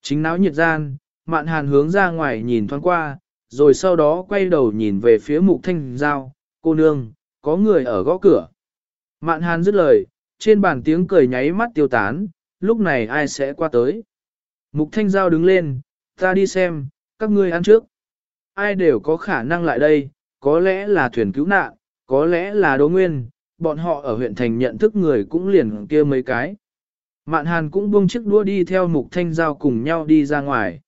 Chính náo nhiệt gian, mạn hàn hướng ra ngoài nhìn thoáng qua, rồi sau đó quay đầu nhìn về phía Mục Thanh Giao, cô nương, có người ở gõ cửa. Mạn hàn dứt lời, trên bàn tiếng cười nháy mắt tiêu tán, lúc này ai sẽ qua tới. Mục Thanh Giao đứng lên, ta đi xem, các ngươi ăn trước. Ai đều có khả năng lại đây, có lẽ là thuyền cứu nạn, có lẽ là đố nguyên, bọn họ ở huyện thành nhận thức người cũng liền kia mấy cái. Mạn hàn cũng buông chiếc đũa đi theo mục thanh giao cùng nhau đi ra ngoài.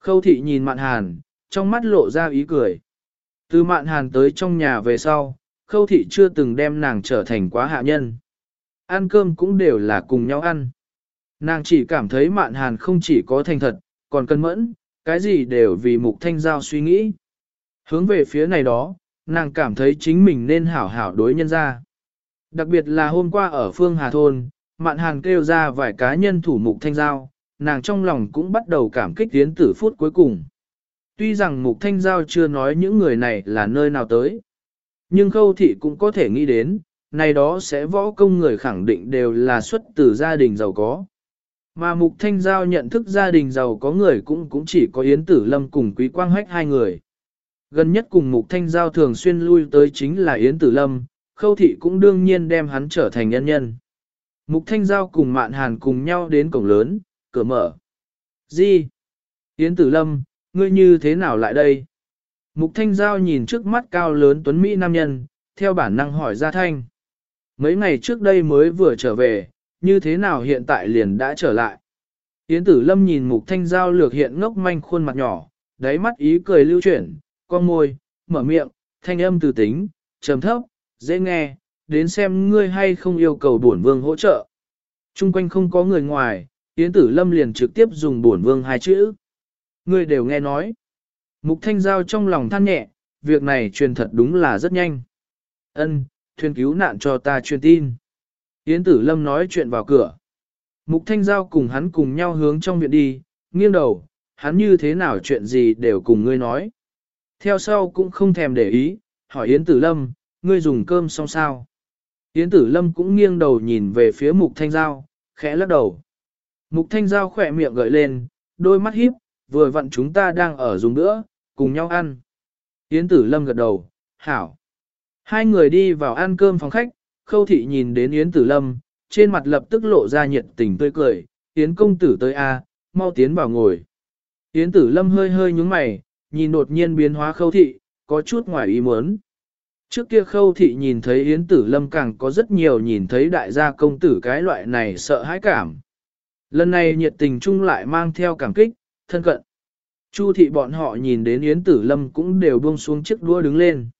Khâu thị nhìn mạn hàn, trong mắt lộ ra ý cười. Từ mạn hàn tới trong nhà về sau, khâu thị chưa từng đem nàng trở thành quá hạ nhân. Ăn cơm cũng đều là cùng nhau ăn. Nàng chỉ cảm thấy mạn hàn không chỉ có thành thật, còn cân mẫn, cái gì đều vì mục thanh giao suy nghĩ. Hướng về phía này đó, nàng cảm thấy chính mình nên hảo hảo đối nhân ra. Đặc biệt là hôm qua ở phương Hà Thôn, mạn hàn kêu ra vài cá nhân thủ mục thanh giao, nàng trong lòng cũng bắt đầu cảm kích tiến tử phút cuối cùng. Tuy rằng mục thanh giao chưa nói những người này là nơi nào tới, nhưng khâu thị cũng có thể nghĩ đến, này đó sẽ võ công người khẳng định đều là xuất từ gia đình giàu có. Mà Mục Thanh Giao nhận thức gia đình giàu có người cũng cũng chỉ có Yến Tử Lâm cùng Quý Quang Hách hai người. Gần nhất cùng Mục Thanh Giao thường xuyên lui tới chính là Yến Tử Lâm, Khâu Thị cũng đương nhiên đem hắn trở thành nhân nhân. Mục Thanh Giao cùng Mạn Hàn cùng nhau đến cổng lớn, cửa mở. Gì? Yến Tử Lâm, ngươi như thế nào lại đây? Mục Thanh Giao nhìn trước mắt cao lớn tuấn Mỹ nam nhân, theo bản năng hỏi ra thanh. Mấy ngày trước đây mới vừa trở về, như thế nào hiện tại liền đã trở lại. Yến tử lâm nhìn mục thanh giao lược hiện ngốc manh khuôn mặt nhỏ, đáy mắt ý cười lưu chuyển, con môi, mở miệng, thanh âm từ tính, trầm thấp, dễ nghe, đến xem ngươi hay không yêu cầu bổn vương hỗ trợ. Trung quanh không có người ngoài, Yến tử lâm liền trực tiếp dùng bổn vương hai chữ. Ngươi đều nghe nói. Mục thanh giao trong lòng than nhẹ, việc này truyền thật đúng là rất nhanh. Ân, thuyền cứu nạn cho ta truyền tin. Yến tử lâm nói chuyện vào cửa. Mục thanh giao cùng hắn cùng nhau hướng trong viện đi, nghiêng đầu, hắn như thế nào chuyện gì đều cùng ngươi nói. Theo sau cũng không thèm để ý, hỏi Yến tử lâm, ngươi dùng cơm xong sao. Yến tử lâm cũng nghiêng đầu nhìn về phía mục thanh giao, khẽ lắc đầu. Mục thanh giao khỏe miệng gợi lên, đôi mắt híp, vừa vặn chúng ta đang ở dùng nữa, cùng nhau ăn. Yến tử lâm gật đầu, hảo. Hai người đi vào ăn cơm phòng khách, khâu thị nhìn đến Yến Tử Lâm, trên mặt lập tức lộ ra nhiệt tình tươi cười, Yến công tử tới a, mau tiến vào ngồi. Yến Tử Lâm hơi hơi nhúng mày, nhìn đột nhiên biến hóa khâu thị, có chút ngoài ý muốn. Trước kia khâu thị nhìn thấy Yến Tử Lâm càng có rất nhiều nhìn thấy đại gia công tử cái loại này sợ hãi cảm. Lần này nhiệt tình chung lại mang theo cảm kích, thân cận. Chu thị bọn họ nhìn đến Yến Tử Lâm cũng đều buông xuống chiếc đũa đứng lên.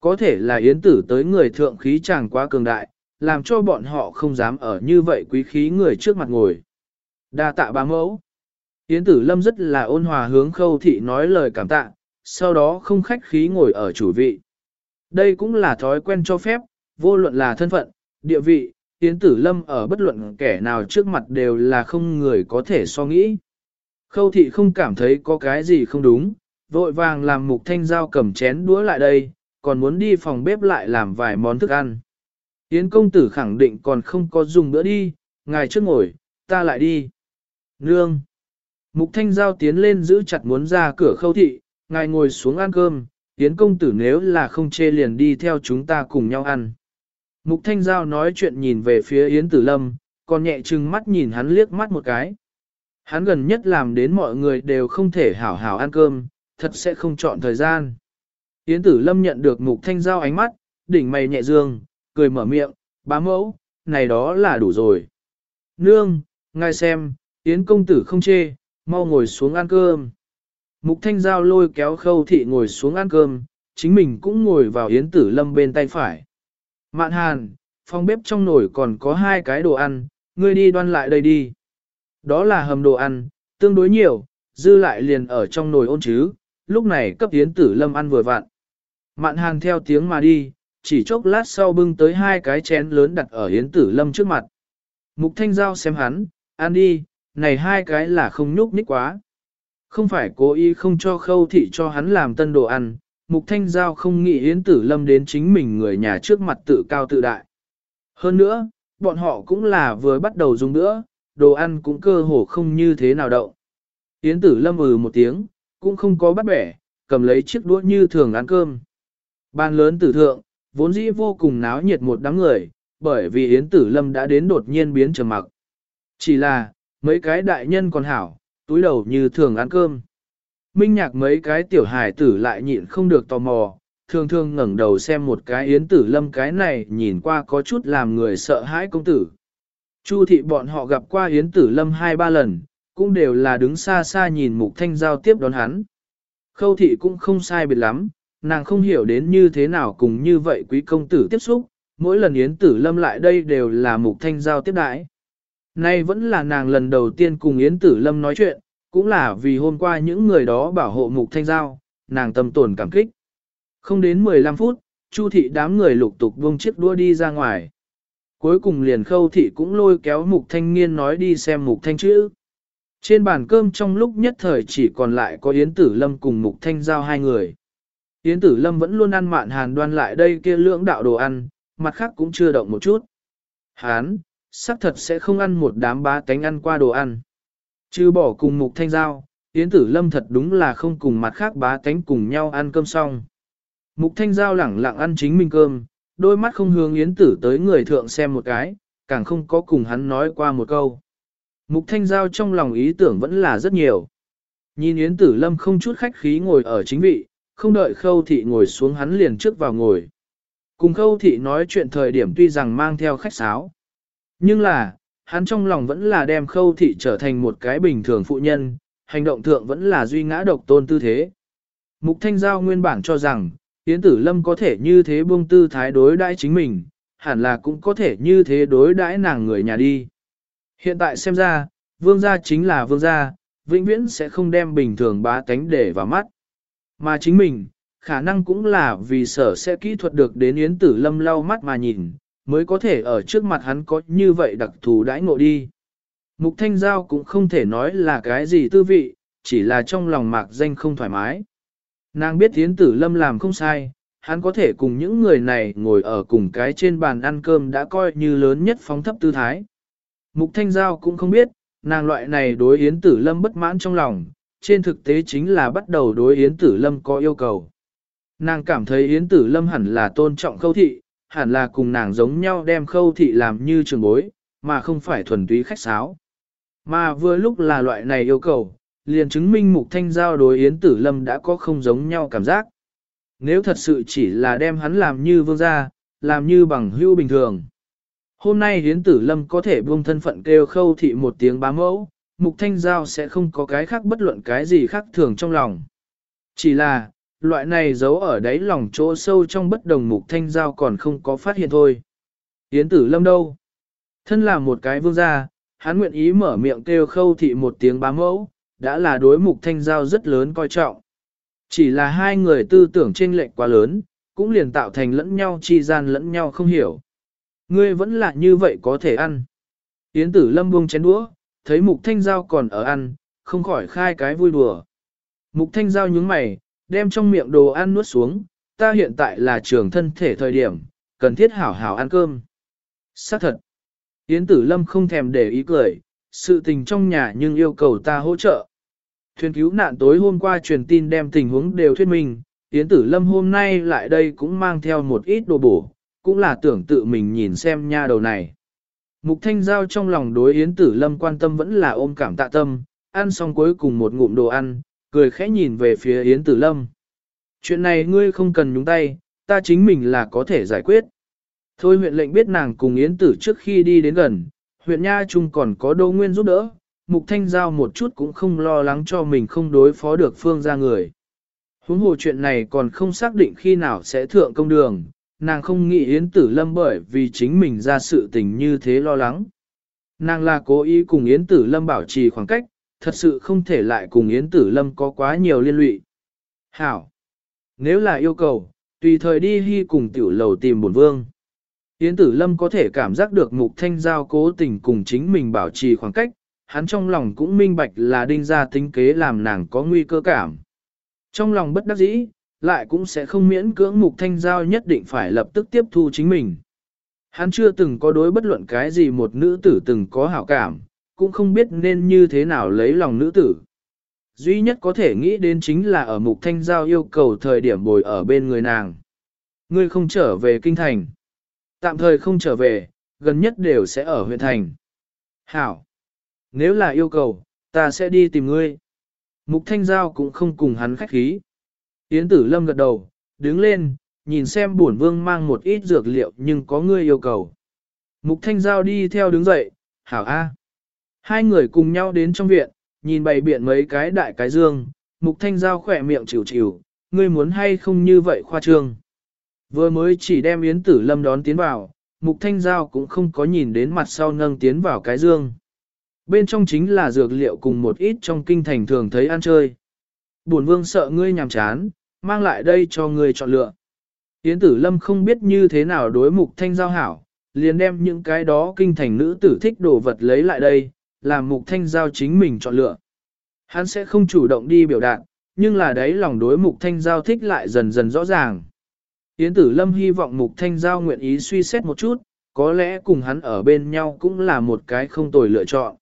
Có thể là yến tử tới người thượng khí chàng quá cường đại, làm cho bọn họ không dám ở như vậy quý khí người trước mặt ngồi. Đa tạ bá mẫu. Yến tử lâm rất là ôn hòa hướng khâu thị nói lời cảm tạ, sau đó không khách khí ngồi ở chủ vị. Đây cũng là thói quen cho phép, vô luận là thân phận, địa vị, Yến tử lâm ở bất luận kẻ nào trước mặt đều là không người có thể so nghĩ. Khâu thị không cảm thấy có cái gì không đúng, vội vàng làm mục thanh giao cầm chén đũa lại đây, còn muốn đi phòng bếp lại làm vài món thức ăn. Yến công tử khẳng định còn không có dùng nữa đi, ngài trước ngồi, ta lại đi. Nương. Mục thanh giao tiến lên giữ chặt muốn ra cửa khâu thị, ngài ngồi xuống ăn cơm, Yến công tử nếu là không chê liền đi theo chúng ta cùng nhau ăn. Mục thanh giao nói chuyện nhìn về phía Yến tử lâm, còn nhẹ chừng mắt nhìn hắn liếc mắt một cái. Hắn gần nhất làm đến mọi người đều không thể hảo hảo ăn cơm, thật sẽ không chọn thời gian. Yến tử lâm nhận được mục thanh giao ánh mắt, đỉnh mày nhẹ dương, cười mở miệng, bá mẫu, này đó là đủ rồi. Nương, ngài xem, Yến công tử không chê, mau ngồi xuống ăn cơm. Mục thanh giao lôi kéo khâu thị ngồi xuống ăn cơm, chính mình cũng ngồi vào Yến tử lâm bên tay phải. Mạn hàn, phòng bếp trong nồi còn có hai cái đồ ăn, ngươi đi đoan lại đây đi. Đó là hầm đồ ăn, tương đối nhiều, dư lại liền ở trong nồi ôn chứ, lúc này cấp Yến tử lâm ăn vừa vặn. Mạn hàn theo tiếng mà đi, chỉ chốc lát sau bưng tới hai cái chén lớn đặt ở Yến Tử Lâm trước mặt. Mục Thanh Giao xem hắn, ăn đi, này hai cái là không nhúc nhích quá. Không phải cố ý không cho khâu thị cho hắn làm tân đồ ăn, Mục Thanh Giao không nghĩ Yến Tử Lâm đến chính mình người nhà trước mặt tự cao tự đại. Hơn nữa, bọn họ cũng là vừa bắt đầu dùng nữa, đồ ăn cũng cơ hồ không như thế nào động. Yến Tử Lâm ừ một tiếng, cũng không có bắt bẻ, cầm lấy chiếc đũa như thường ăn cơm. Ban lớn tử thượng, vốn dĩ vô cùng náo nhiệt một đám người, bởi vì Yến Tử Lâm đã đến đột nhiên biến trầm mặc. Chỉ là, mấy cái đại nhân còn hảo, túi đầu như thường ăn cơm. Minh nhạc mấy cái tiểu hài tử lại nhịn không được tò mò, thường thường ngẩng đầu xem một cái Yến Tử Lâm cái này nhìn qua có chút làm người sợ hãi công tử. Chu thị bọn họ gặp qua Yến Tử Lâm hai ba lần, cũng đều là đứng xa xa nhìn Mục Thanh Giao tiếp đón hắn. Khâu thị cũng không sai biệt lắm, nàng không hiểu đến như thế nào cùng như vậy quý công tử tiếp xúc, mỗi lần Yến Tử Lâm lại đây đều là Mục Thanh Giao tiếp đãi. Nay vẫn là nàng lần đầu tiên cùng Yến Tử Lâm nói chuyện, cũng là vì hôm qua những người đó bảo hộ Mục Thanh Giao, nàng tâm tổn cảm kích. Không đến 15 phút, Chu thị đám người lục tục buông chiếc đua đi ra ngoài. Cuối cùng liền khâu thị cũng lôi kéo Mục Thanh niên nói đi xem Mục Thanh chữ. Trên bàn cơm trong lúc nhất thời chỉ còn lại có Yến Tử Lâm cùng Mục Thanh Giao hai người. Yến Tử Lâm vẫn luôn ăn mạn hàn đoan lại đây kia lưỡng đạo đồ ăn, mặt khác cũng chưa động một chút. Hán, xác thật sẽ không ăn một đám bá tánh ăn qua đồ ăn. Chứ bỏ cùng Mục Thanh Giao, Yến Tử Lâm thật đúng là không cùng mặt khác bá tánh cùng nhau ăn cơm xong. Mục Thanh Giao lẳng lặng ăn chính mình cơm, đôi mắt không hướng Yến Tử tới người thượng xem một cái, càng không có cùng hắn nói qua một câu. Mục Thanh Giao trong lòng ý tưởng vẫn là rất nhiều. Nhìn Yến Tử Lâm không chút khách khí ngồi ở chính vị, không đợi Khâu Thị ngồi xuống hắn liền trước vào ngồi. Cùng Khâu Thị nói chuyện thời điểm tuy rằng mang theo khách sáo. Nhưng là, hắn trong lòng vẫn là đem Khâu Thị trở thành một cái bình thường phụ nhân, hành động thượng vẫn là duy ngã độc tôn tư thế. Mục Thanh Giao nguyên bản cho rằng, Yến Tử Lâm có thể như thế buông tư thái đối đãi chính mình, hẳn là cũng có thể như thế đối đãi nàng người nhà đi. Hiện tại xem ra, vương gia chính là vương gia, vĩnh viễn sẽ không đem bình thường bá tánh để vào mắt. Mà chính mình, khả năng cũng là vì sở sẽ kỹ thuật được đến Yến Tử Lâm lau mắt mà nhìn, mới có thể ở trước mặt hắn có như vậy đặc thù đãi ngộ đi. Mục Thanh Giao cũng không thể nói là cái gì tư vị, chỉ là trong lòng mạc danh không thoải mái. Nàng biết Yến Tử Lâm làm không sai, hắn có thể cùng những người này ngồi ở cùng cái trên bàn ăn cơm đã coi như lớn nhất phóng thấp tư thái. Mục Thanh Giao cũng không biết, nàng loại này đối Yến Tử Lâm bất mãn trong lòng, trên thực tế chính là bắt đầu đối Yến Tử Lâm có yêu cầu. Nàng cảm thấy Yến Tử Lâm hẳn là tôn trọng khâu thị, hẳn là cùng nàng giống nhau đem khâu thị làm như trường bối, mà không phải thuần túy khách sáo. Mà vừa lúc là loại này yêu cầu, liền chứng minh Mục Thanh Giao đối Yến Tử Lâm đã có không giống nhau cảm giác. Nếu thật sự chỉ là đem hắn làm như vương gia, làm như bằng hưu bình thường. Hôm nay hiến tử lâm có thể buông thân phận kêu khâu thị một tiếng bá mẫu, mục thanh giao sẽ không có cái khác bất luận cái gì khác thường trong lòng. Chỉ là, loại này giấu ở đáy lòng chỗ sâu trong bất đồng mục thanh giao còn không có phát hiện thôi. Yến tử lâm đâu? Thân là một cái vương gia, hắn nguyện ý mở miệng kêu khâu thị một tiếng bám mẫu, đã là đối mục thanh giao rất lớn coi trọng. Chỉ là hai người tư tưởng chênh lệch quá lớn, cũng liền tạo thành lẫn nhau chi gian lẫn nhau không hiểu. Ngươi vẫn là như vậy có thể ăn. Yến tử lâm buông chén đũa, thấy mục thanh giao còn ở ăn, không khỏi khai cái vui đùa. Mục thanh giao nhướng mày, đem trong miệng đồ ăn nuốt xuống, ta hiện tại là trường thân thể thời điểm, cần thiết hảo hảo ăn cơm. Xác thật. Yến tử lâm không thèm để ý cười, sự tình trong nhà nhưng yêu cầu ta hỗ trợ. Thuyền cứu nạn tối hôm qua truyền tin đem tình huống đều thuyết minh, Yến tử lâm hôm nay lại đây cũng mang theo một ít đồ bổ, cũng là tưởng tự mình nhìn xem nha đầu này. Mục Thanh Giao trong lòng đối Yến Tử Lâm quan tâm vẫn là ôm cảm tạ tâm, ăn xong cuối cùng một ngụm đồ ăn, cười khẽ nhìn về phía Yến Tử Lâm. Chuyện này ngươi không cần nhúng tay, ta chính mình là có thể giải quyết. Thôi huyện lệnh biết nàng cùng Yến Tử trước khi đi đến gần, huyện Nha Trung còn có Đô Nguyên giúp đỡ, Mục Thanh Giao một chút cũng không lo lắng cho mình không đối phó được phương ra người. Huống hồ chuyện này còn không xác định khi nào sẽ thượng công đường, nàng không nghĩ Yến Tử Lâm bởi vì chính mình ra sự tình như thế lo lắng. Nàng là cố ý cùng Yến Tử Lâm bảo trì khoảng cách, thật sự không thể lại cùng Yến Tử Lâm có quá nhiều liên lụy. Hảo! Nếu là yêu cầu, tùy thời đi hy cùng tiểu lầu tìm bổn vương. Yến Tử Lâm có thể cảm giác được Mục Thanh Giao cố tình cùng chính mình bảo trì khoảng cách, hắn trong lòng cũng minh bạch là đinh ra tính kế làm nàng có nguy cơ cảm. Trong lòng bất đắc dĩ, lại cũng sẽ không miễn cưỡng mục thanh giao nhất định phải lập tức tiếp thu chính mình. Hắn chưa từng có đối bất luận cái gì một nữ tử từng có hảo cảm, cũng không biết nên như thế nào lấy lòng nữ tử. Duy nhất có thể nghĩ đến chính là ở mục thanh giao yêu cầu thời điểm bồi ở bên người nàng. Ngươi không trở về kinh thành. Tạm thời không trở về, gần nhất đều sẽ ở huyện thành. Hảo. Nếu là yêu cầu, ta sẽ đi tìm ngươi. Mục thanh giao cũng không cùng hắn khách khí. Yến tử lâm gật đầu, đứng lên, nhìn xem bổn vương mang một ít dược liệu nhưng có ngươi yêu cầu. Mục thanh giao đi theo đứng dậy, hảo A. Hai người cùng nhau đến trong viện, nhìn bày biện mấy cái đại cái dương, mục thanh giao khỏe miệng chịu chịu, ngươi muốn hay không như vậy khoa trương. Vừa mới chỉ đem Yến Tử Lâm đón tiến vào, Mục Thanh Giao cũng không có nhìn đến mặt sau nâng tiến vào cái dương. Bên trong chính là dược liệu cùng một ít trong kinh thành thường thấy ăn chơi. Bổn vương sợ ngươi nhàm chán, mang lại đây cho ngươi chọn lựa. Yến Tử Lâm không biết như thế nào đối Mục Thanh Giao hảo, liền đem những cái đó kinh thành nữ tử thích đồ vật lấy lại đây, làm Mục Thanh Giao chính mình chọn lựa. Hắn sẽ không chủ động đi biểu đạt, nhưng là đấy lòng đối Mục Thanh Giao thích lại dần dần rõ ràng. Yến Tử Lâm hy vọng Mục Thanh Giao nguyện ý suy xét một chút, có lẽ cùng hắn ở bên nhau cũng là một cái không tồi lựa chọn.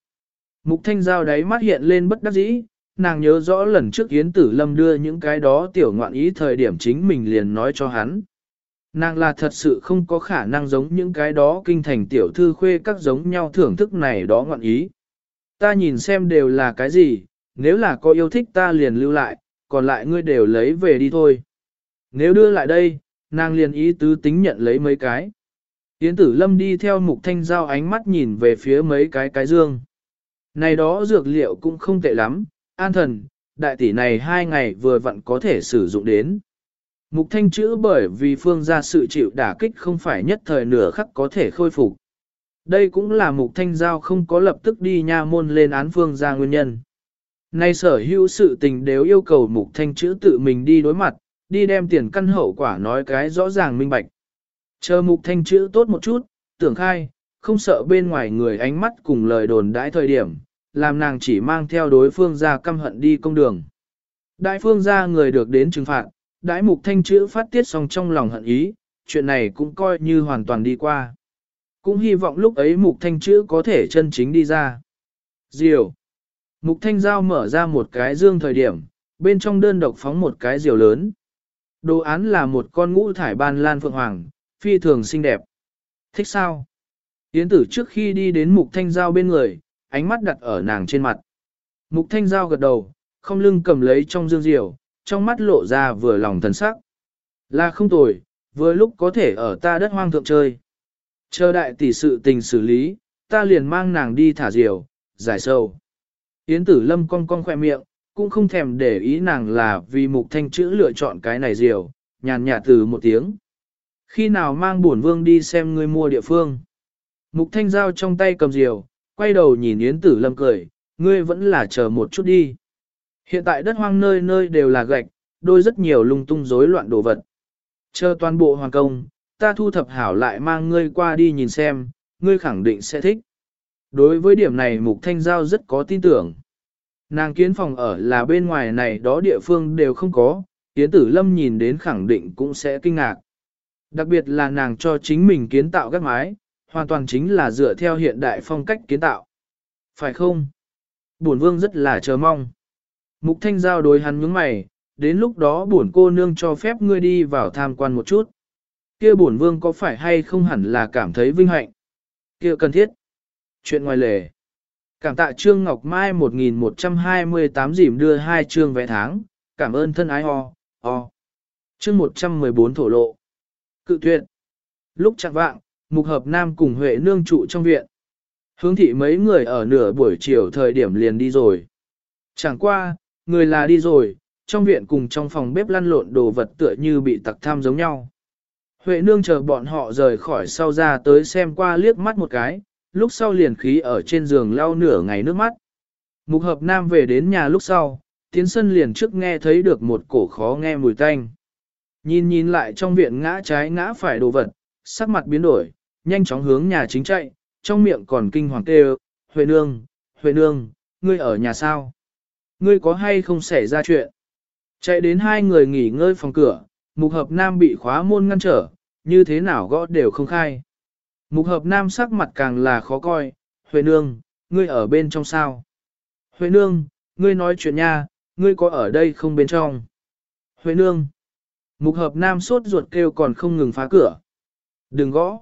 Mục Thanh Giao đáy mắt hiện lên bất đắc dĩ, nàng nhớ rõ lần trước Yến Tử Lâm đưa những cái đó tiểu ngoạn ý thời điểm chính mình liền nói cho hắn. Nàng là thật sự không có khả năng giống những cái đó kinh thành tiểu thư khuê các giống nhau thưởng thức này đó ngoạn ý. Ta nhìn xem đều là cái gì, nếu là có yêu thích ta liền lưu lại, còn lại ngươi đều lấy về đi thôi. Nếu đưa lại đây, nàng liền ý tứ tính nhận lấy mấy cái. Yến tử lâm đi theo mục thanh giao ánh mắt nhìn về phía mấy cái cái dương. Này đó dược liệu cũng không tệ lắm, an thần, đại tỷ này hai ngày vừa vặn có thể sử dụng đến. Mục thanh chữ bởi vì phương gia sự chịu đả kích không phải nhất thời nửa khắc có thể khôi phục. Đây cũng là mục thanh giao không có lập tức đi nha môn lên án phương gia nguyên nhân. Nay sở hữu sự tình đều yêu cầu mục thanh chữ tự mình đi đối mặt, đi đem tiền căn hậu quả nói cái rõ ràng minh bạch. Chờ mục thanh chữ tốt một chút, tưởng khai, không sợ bên ngoài người ánh mắt cùng lời đồn đãi thời điểm, làm nàng chỉ mang theo đối phương ra căm hận đi công đường. Đại phương ra người được đến trừng phạt, đại mục thanh chữ phát tiết xong trong lòng hận ý, chuyện này cũng coi như hoàn toàn đi qua. Cũng hy vọng lúc ấy mục thanh chữ có thể chân chính đi ra. Diều. Mục thanh giao mở ra một cái dương thời điểm, bên trong đơn độc phóng một cái diều lớn. Đồ án là một con ngũ thải ban lan phượng hoàng, phi thường xinh đẹp. Thích sao? Yến tử trước khi đi đến mục thanh giao bên người, ánh mắt đặt ở nàng trên mặt. Mục thanh giao gật đầu, không lưng cầm lấy trong dương diều, trong mắt lộ ra vừa lòng thần sắc. Là không tồi, vừa lúc có thể ở ta đất hoang thượng chơi. Chờ đại tỷ sự tình xử lý, ta liền mang nàng đi thả diều, giải sâu. Yến tử lâm cong cong khoe miệng, cũng không thèm để ý nàng là vì mục thanh chữ lựa chọn cái này diều, nhàn nhạt từ một tiếng. Khi nào mang bổn vương đi xem ngươi mua địa phương. Mục thanh giao trong tay cầm diều, quay đầu nhìn Yến Tử Lâm cười, ngươi vẫn là chờ một chút đi. Hiện tại đất hoang nơi nơi đều là gạch, đôi rất nhiều lung tung rối loạn đồ vật. Chờ toàn bộ hoàng công, ta thu thập hảo lại mang ngươi qua đi nhìn xem, ngươi khẳng định sẽ thích. Đối với điểm này Mục Thanh Giao rất có tin tưởng. Nàng kiến phòng ở là bên ngoài này đó địa phương đều không có, Yến Tử Lâm nhìn đến khẳng định cũng sẽ kinh ngạc. Đặc biệt là nàng cho chính mình kiến tạo các mái, hoàn toàn chính là dựa theo hiện đại phong cách kiến tạo. Phải không? Bổn vương rất là chờ mong. Mục thanh giao đối hắn nhướng mày, đến lúc đó bổn cô nương cho phép ngươi đi vào tham quan một chút. Kia bổn vương có phải hay không hẳn là cảm thấy vinh hạnh? Kia cần thiết. Chuyện ngoài lề. Cảm tạ Trương Ngọc Mai 1128 dìm đưa hai chương vẽ tháng, cảm ơn thân ái ho, ho. Chương 114 thổ lộ. Cự tuyệt. Lúc chặn vạng, Mục Hợp Nam cùng Huệ nương trụ trong viện. Hướng thị mấy người ở nửa buổi chiều thời điểm liền đi rồi. Chẳng qua, người là đi rồi, trong viện cùng trong phòng bếp lăn lộn đồ vật tựa như bị tặc tham giống nhau. Huệ nương chờ bọn họ rời khỏi sau ra tới xem qua liếc mắt một cái, lúc sau liền khí ở trên giường lau nửa ngày nước mắt. Mục hợp nam về đến nhà lúc sau, tiến sân liền trước nghe thấy được một cổ khó nghe mùi tanh. Nhìn nhìn lại trong viện ngã trái ngã phải đồ vật, sắc mặt biến đổi, nhanh chóng hướng nhà chính chạy, trong miệng còn kinh hoàng kêu, Huệ nương, Huệ nương, ngươi ở nhà sao? Ngươi có hay không xảy ra chuyện? Chạy đến hai người nghỉ ngơi phòng cửa, mục hợp nam bị khóa môn ngăn trở, như thế nào gõ đều không khai. Mục hợp nam sắc mặt càng là khó coi, Huệ nương, ngươi ở bên trong sao? Huệ nương, ngươi nói chuyện nha, ngươi có ở đây không bên trong? Huệ nương, mục hợp nam sốt ruột kêu còn không ngừng phá cửa. Đừng gõ.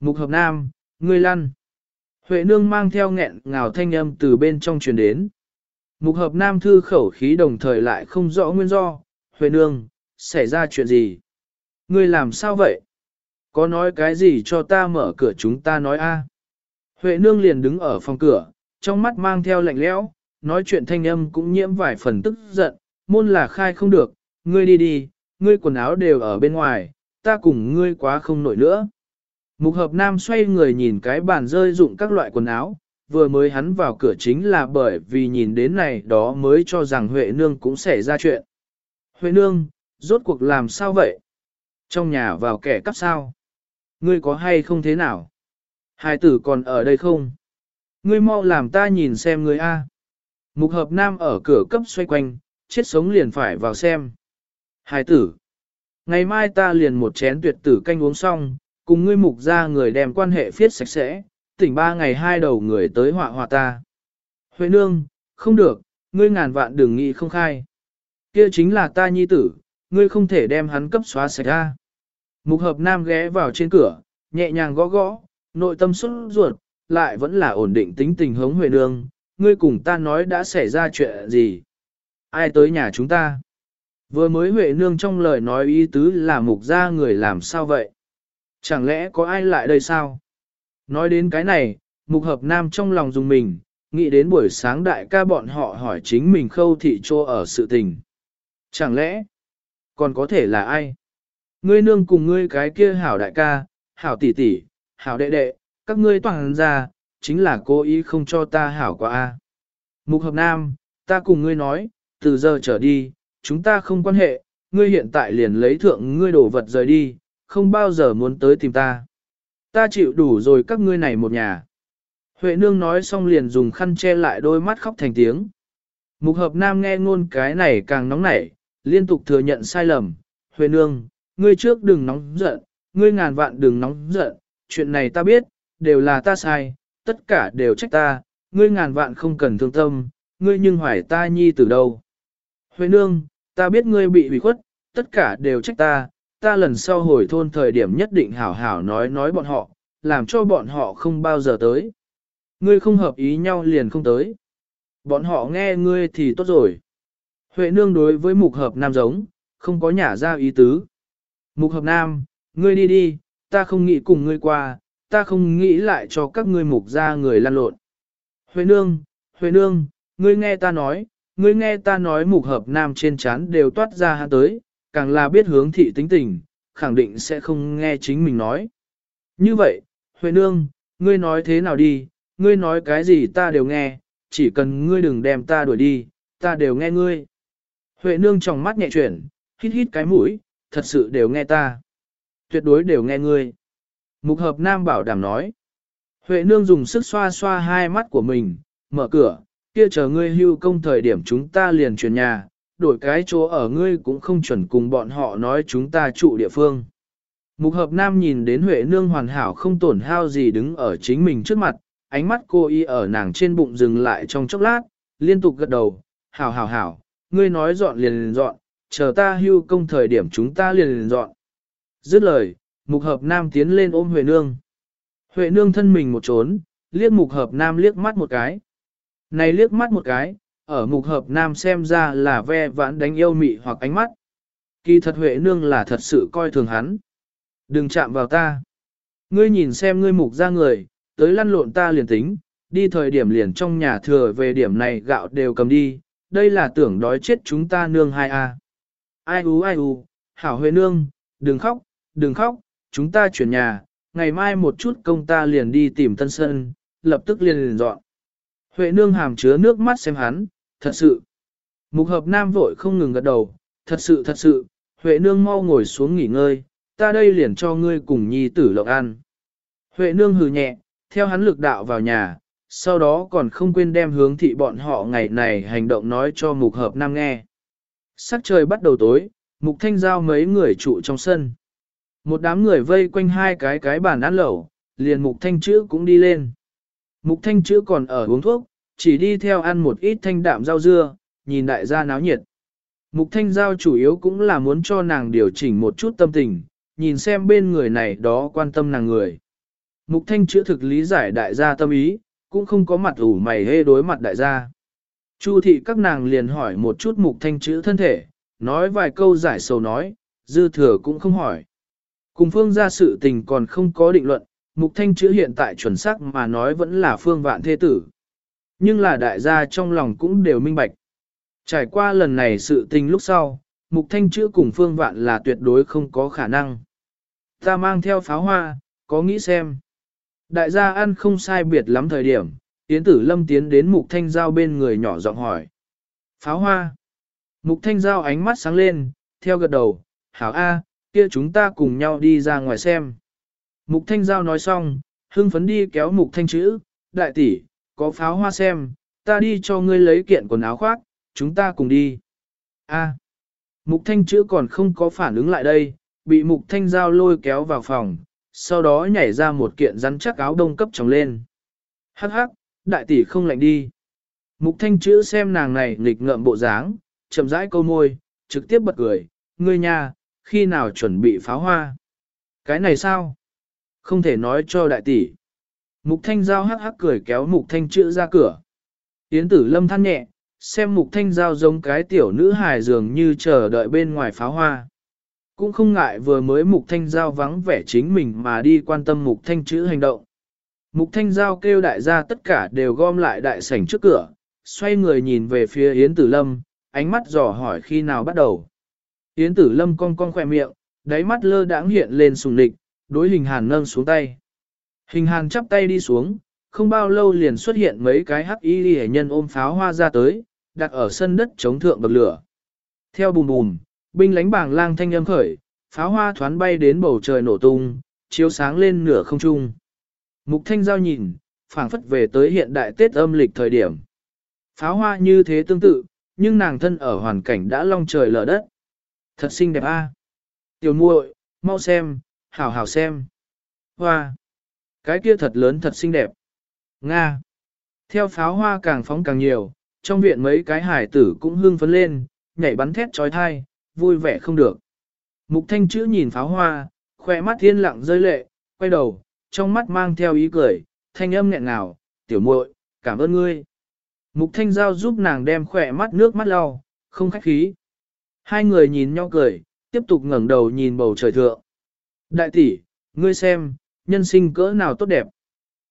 Mục hợp nam, ngươi lăn. Huệ nương mang theo nghẹn ngào thanh âm từ bên trong truyền đến. Mục hợp nam thư khẩu khí đồng thời lại không rõ nguyên do. Huệ nương, xảy ra chuyện gì? Ngươi làm sao vậy? Có nói cái gì cho ta mở cửa chúng ta nói a? Huệ nương liền đứng ở phòng cửa, trong mắt mang theo lạnh lẽo, nói chuyện thanh âm cũng nhiễm vài phần tức giận, môn là khai không được, ngươi đi đi, ngươi quần áo đều ở bên ngoài, ta cùng ngươi quá không nổi nữa. Mục hợp nam xoay người nhìn cái bàn rơi dụng các loại quần áo, vừa mới hắn vào cửa chính là bởi vì nhìn đến này đó mới cho rằng Huệ Nương cũng xảy ra chuyện. Huệ Nương, rốt cuộc làm sao vậy? Trong nhà vào kẻ cắp sao? Ngươi có hay không thế nào? Hai tử còn ở đây không? Ngươi mau làm ta nhìn xem ngươi A. Mục hợp nam ở cửa cấp xoay quanh, chết sống liền phải vào xem. Hai tử. Ngày mai ta liền một chén tuyệt tử canh uống xong, cùng ngươi mục ra người đem quan hệ phiết sạch sẽ, tỉnh ba ngày hai đầu người tới họa họa ta. Huệ nương, không được, ngươi ngàn vạn đừng nghĩ không khai. Kia chính là ta nhi tử, ngươi không thể đem hắn cấp xóa sạch ra. Mục hợp nam ghé vào trên cửa, nhẹ nhàng gõ gõ, nội tâm xuất ruột, lại vẫn là ổn định tính tình hống Huệ nương, ngươi cùng ta nói đã xảy ra chuyện gì. Ai tới nhà chúng ta? Vừa mới Huệ nương trong lời nói ý tứ là mục ra người làm sao vậy? Chẳng lẽ có ai lại đây sao? Nói đến cái này, mục hợp nam trong lòng dùng mình, nghĩ đến buổi sáng đại ca bọn họ hỏi chính mình khâu thị trô ở sự tình. Chẳng lẽ, còn có thể là ai? Ngươi nương cùng ngươi cái kia hảo đại ca, hảo tỷ tỷ, hảo đệ đệ, các ngươi toàn ra, chính là cố ý không cho ta hảo quá a. Mục hợp nam, ta cùng ngươi nói, từ giờ trở đi, chúng ta không quan hệ, ngươi hiện tại liền lấy thượng ngươi đổ vật rời đi, không bao giờ muốn tới tìm ta. Ta chịu đủ rồi các ngươi này một nhà. Huệ nương nói xong liền dùng khăn che lại đôi mắt khóc thành tiếng. Mục hợp nam nghe ngôn cái này càng nóng nảy, liên tục thừa nhận sai lầm. Huệ nương, ngươi trước đừng nóng giận, ngươi ngàn vạn đừng nóng giận, chuyện này ta biết, đều là ta sai, tất cả đều trách ta, ngươi ngàn vạn không cần thương tâm, ngươi nhưng hoài ta nhi từ đâu. Huệ nương, ta biết ngươi bị bị khuất, tất cả đều trách ta, ta lần sau hồi thôn thời điểm nhất định hảo hảo nói nói bọn họ, làm cho bọn họ không bao giờ tới. Ngươi không hợp ý nhau liền không tới. Bọn họ nghe ngươi thì tốt rồi. Huệ nương đối với mục hợp nam giống, không có nhả ra ý tứ. Mục hợp nam, ngươi đi đi, ta không nghĩ cùng ngươi qua, ta không nghĩ lại cho các ngươi mục ra người lan lộn. Huệ nương, Huệ nương, ngươi nghe ta nói, ngươi nghe ta nói mục hợp nam trên chán đều toát ra hạ tới, càng là biết hướng thị tính tình, khẳng định sẽ không nghe chính mình nói. Như vậy, Huệ Nương, ngươi nói thế nào đi, ngươi nói cái gì ta đều nghe, chỉ cần ngươi đừng đem ta đuổi đi, ta đều nghe ngươi. Huệ Nương trong mắt nhẹ chuyển, hít hít cái mũi, thật sự đều nghe ta. Tuyệt đối đều nghe ngươi. Mục hợp nam bảo đảm nói. Huệ Nương dùng sức xoa xoa hai mắt của mình, mở cửa, kia chờ ngươi hưu công thời điểm chúng ta liền chuyển nhà, đổi cái chỗ ở ngươi cũng không chuẩn cùng bọn họ nói chúng ta trụ địa phương. Mục hợp nam nhìn đến Huệ nương hoàn hảo không tổn hao gì đứng ở chính mình trước mặt, ánh mắt cô y ở nàng trên bụng dừng lại trong chốc lát, liên tục gật đầu, hảo hảo hảo, ngươi nói dọn liền liền dọn, chờ ta hưu công thời điểm chúng ta liền liền dọn. Dứt lời, mục hợp nam tiến lên ôm Huệ nương. Huệ nương thân mình một trốn, liếc mục hợp nam liếc mắt một cái. Này liếc mắt một cái, ở mục hợp nam xem ra là ve vãn đánh yêu mị hoặc ánh mắt. Kỳ thật Huệ nương là thật sự coi thường hắn. Đừng chạm vào ta. Ngươi nhìn xem ngươi mục ra người, tới lăn lộn ta liền tính, đi thời điểm liền trong nhà thừa về điểm này gạo đều cầm đi, đây là tưởng đói chết chúng ta nương hai a. Ai u ai u, hảo Huệ nương, đừng khóc, đừng khóc, chúng ta chuyển nhà, ngày mai một chút công ta liền đi tìm tân sân, lập tức liền liền dọn. Huệ nương hàm chứa nước mắt xem hắn, thật sự. Mục hợp nam vội không ngừng gật đầu, thật sự thật sự, Huệ nương mau ngồi xuống nghỉ ngơi, ta đây liền cho ngươi cùng nhi tử lộc ăn. Huệ nương hừ nhẹ, theo hắn lực đạo vào nhà, sau đó còn không quên đem hướng thị bọn họ ngày này hành động nói cho mục hợp nam nghe. Sắc trời bắt đầu tối, mục thanh giao mấy người trụ trong sân. Một đám người vây quanh hai cái cái bàn ăn lẩu, liền mục thanh chữ cũng đi lên. Mục thanh chữ còn ở uống thuốc, chỉ đi theo ăn một ít thanh đạm rau dưa, nhìn đại gia náo nhiệt. Mục thanh giao chủ yếu cũng là muốn cho nàng điều chỉnh một chút tâm tình, nhìn xem bên người này đó quan tâm nàng người. Mục thanh chữa thực lý giải đại gia tâm ý, cũng không có mặt ủ mày hê đối mặt đại gia. Chu thị các nàng liền hỏi một chút mục thanh chữ thân thể, nói vài câu giải sầu nói, dư thừa cũng không hỏi. Cùng phương ra sự tình còn không có định luận, mục thanh chữ hiện tại chuẩn xác mà nói vẫn là phương vạn thế tử. Nhưng là đại gia trong lòng cũng đều minh bạch. Trải qua lần này sự tình lúc sau, mục thanh chữ cùng phương vạn là tuyệt đối không có khả năng. Ta mang theo pháo hoa, có nghĩ xem. Đại gia ăn không sai biệt lắm thời điểm, Yến tử lâm tiến đến mục thanh giao bên người nhỏ giọng hỏi. Pháo hoa. Mục thanh giao ánh mắt sáng lên, theo gật đầu, hảo A, kia chúng ta cùng nhau đi ra ngoài xem. Mục thanh giao nói xong, hưng phấn đi kéo mục thanh chữ, đại tỷ, có pháo hoa xem, ta đi cho ngươi lấy kiện quần áo khoác, chúng ta cùng đi. A. Mục thanh chữ còn không có phản ứng lại đây, bị mục thanh giao lôi kéo vào phòng, sau đó nhảy ra một kiện rắn chắc áo đông cấp trồng lên. Hắc hắc, đại tỷ không lạnh đi. Mục thanh chữ xem nàng này nghịch ngợm bộ dáng, chậm rãi câu môi, trực tiếp bật cười, ngươi nha, khi nào chuẩn bị pháo hoa. Cái này sao? Không thể nói cho đại tỷ. Mục thanh giao hắc hắc cười kéo mục thanh chữ ra cửa. Yến tử lâm than nhẹ, xem mục thanh giao giống cái tiểu nữ hài dường như chờ đợi bên ngoài pháo hoa. Cũng không ngại vừa mới mục thanh giao vắng vẻ chính mình mà đi quan tâm mục thanh chữ hành động. Mục thanh giao kêu đại gia tất cả đều gom lại đại sảnh trước cửa, xoay người nhìn về phía Yến tử lâm, ánh mắt dò hỏi khi nào bắt đầu. Yến tử lâm cong cong khỏe miệng, đáy mắt lơ đãng hiện lên sùng địch, đối hình hàn nâng xuống tay. Hình hàn chắp tay đi xuống, không bao lâu liền xuất hiện mấy cái hắc y hệ nhân ôm pháo hoa ra tới, đặt ở sân đất chống thượng bậc lửa. Theo bùm bùm, binh lánh bảng lang thanh âm khởi, pháo hoa thoán bay đến bầu trời nổ tung, chiếu sáng lên nửa không trung. Mục thanh giao nhìn, phảng phất về tới hiện đại Tết âm lịch thời điểm. Pháo hoa như thế tương tự, nhưng nàng thân ở hoàn cảnh đã long trời lở đất. Thật xinh đẹp a. Tiểu muội, mau xem, hảo hảo xem. Hoa. Cái kia thật lớn thật xinh đẹp. Nga. Theo pháo hoa càng phóng càng nhiều, trong viện mấy cái hải tử cũng hưng phấn lên, nhảy bắn thét trói thai, vui vẻ không được. Mục thanh chữ nhìn pháo hoa, khỏe mắt thiên lặng rơi lệ, quay đầu, trong mắt mang theo ý cười, thanh âm nghẹn ngào, tiểu muội, cảm ơn ngươi. Mục thanh giao giúp nàng đem khỏe mắt nước mắt lau, không khách khí. Hai người nhìn nhau cười, tiếp tục ngẩng đầu nhìn bầu trời thượng. Đại tỷ, ngươi xem, nhân sinh cỡ nào tốt đẹp.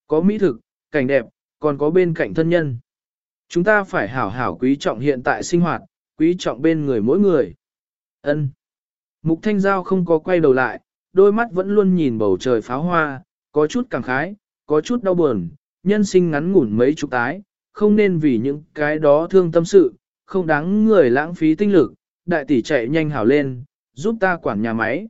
Có mỹ thực, cảnh đẹp, còn có bên cạnh thân nhân. Chúng ta phải hảo hảo quý trọng hiện tại sinh hoạt, quý trọng bên người mỗi người. Ân. Mục Thanh Giao không có quay đầu lại, đôi mắt vẫn luôn nhìn bầu trời pháo hoa, có chút cảm khái, có chút đau buồn, nhân sinh ngắn ngủn mấy chục tái, không nên vì những cái đó thương tâm sự, không đáng người lãng phí tinh lực, đại tỷ chạy nhanh hảo lên, giúp ta quản nhà máy.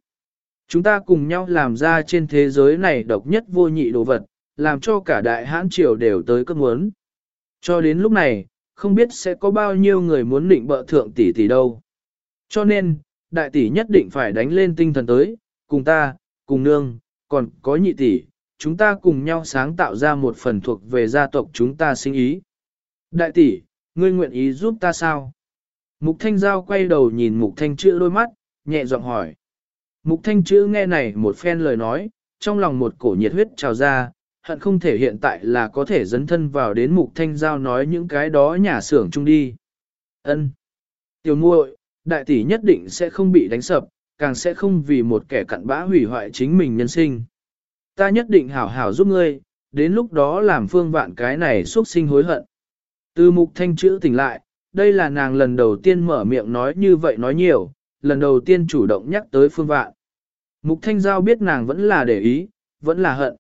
Chúng ta cùng nhau làm ra trên thế giới này độc nhất vô nhị đồ vật, làm cho cả đại hãn triều đều tới cơn muốn. Cho đến lúc này, không biết sẽ có bao nhiêu người muốn định bợ thượng tỷ tỷ đâu. Cho nên, đại tỷ nhất định phải đánh lên tinh thần tới, cùng ta, cùng nương, còn có nhị tỷ, chúng ta cùng nhau sáng tạo ra một phần thuộc về gia tộc chúng ta sinh ý. Đại tỷ, ngươi nguyện ý giúp ta sao? Mục Thanh Giao quay đầu nhìn Mục Thanh Chữ đôi mắt, nhẹ giọng hỏi. Mục Thanh Chữ nghe này một phen lời nói, trong lòng một cổ nhiệt huyết trào ra, hận không thể hiện tại là có thể dấn thân vào đến Mục Thanh Giao nói những cái đó nhà xưởng chung đi. Ân, Tiểu muội, đại tỷ nhất định sẽ không bị đánh sập, càng sẽ không vì một kẻ cặn bã hủy hoại chính mình nhân sinh. Ta nhất định hảo hảo giúp ngươi, đến lúc đó làm phương vạn cái này xuất sinh hối hận. Từ mục thanh chữ tỉnh lại, đây là nàng lần đầu tiên mở miệng nói như vậy nói nhiều, lần đầu tiên chủ động nhắc tới phương vạn. Mục thanh giao biết nàng vẫn là để ý, vẫn là hận.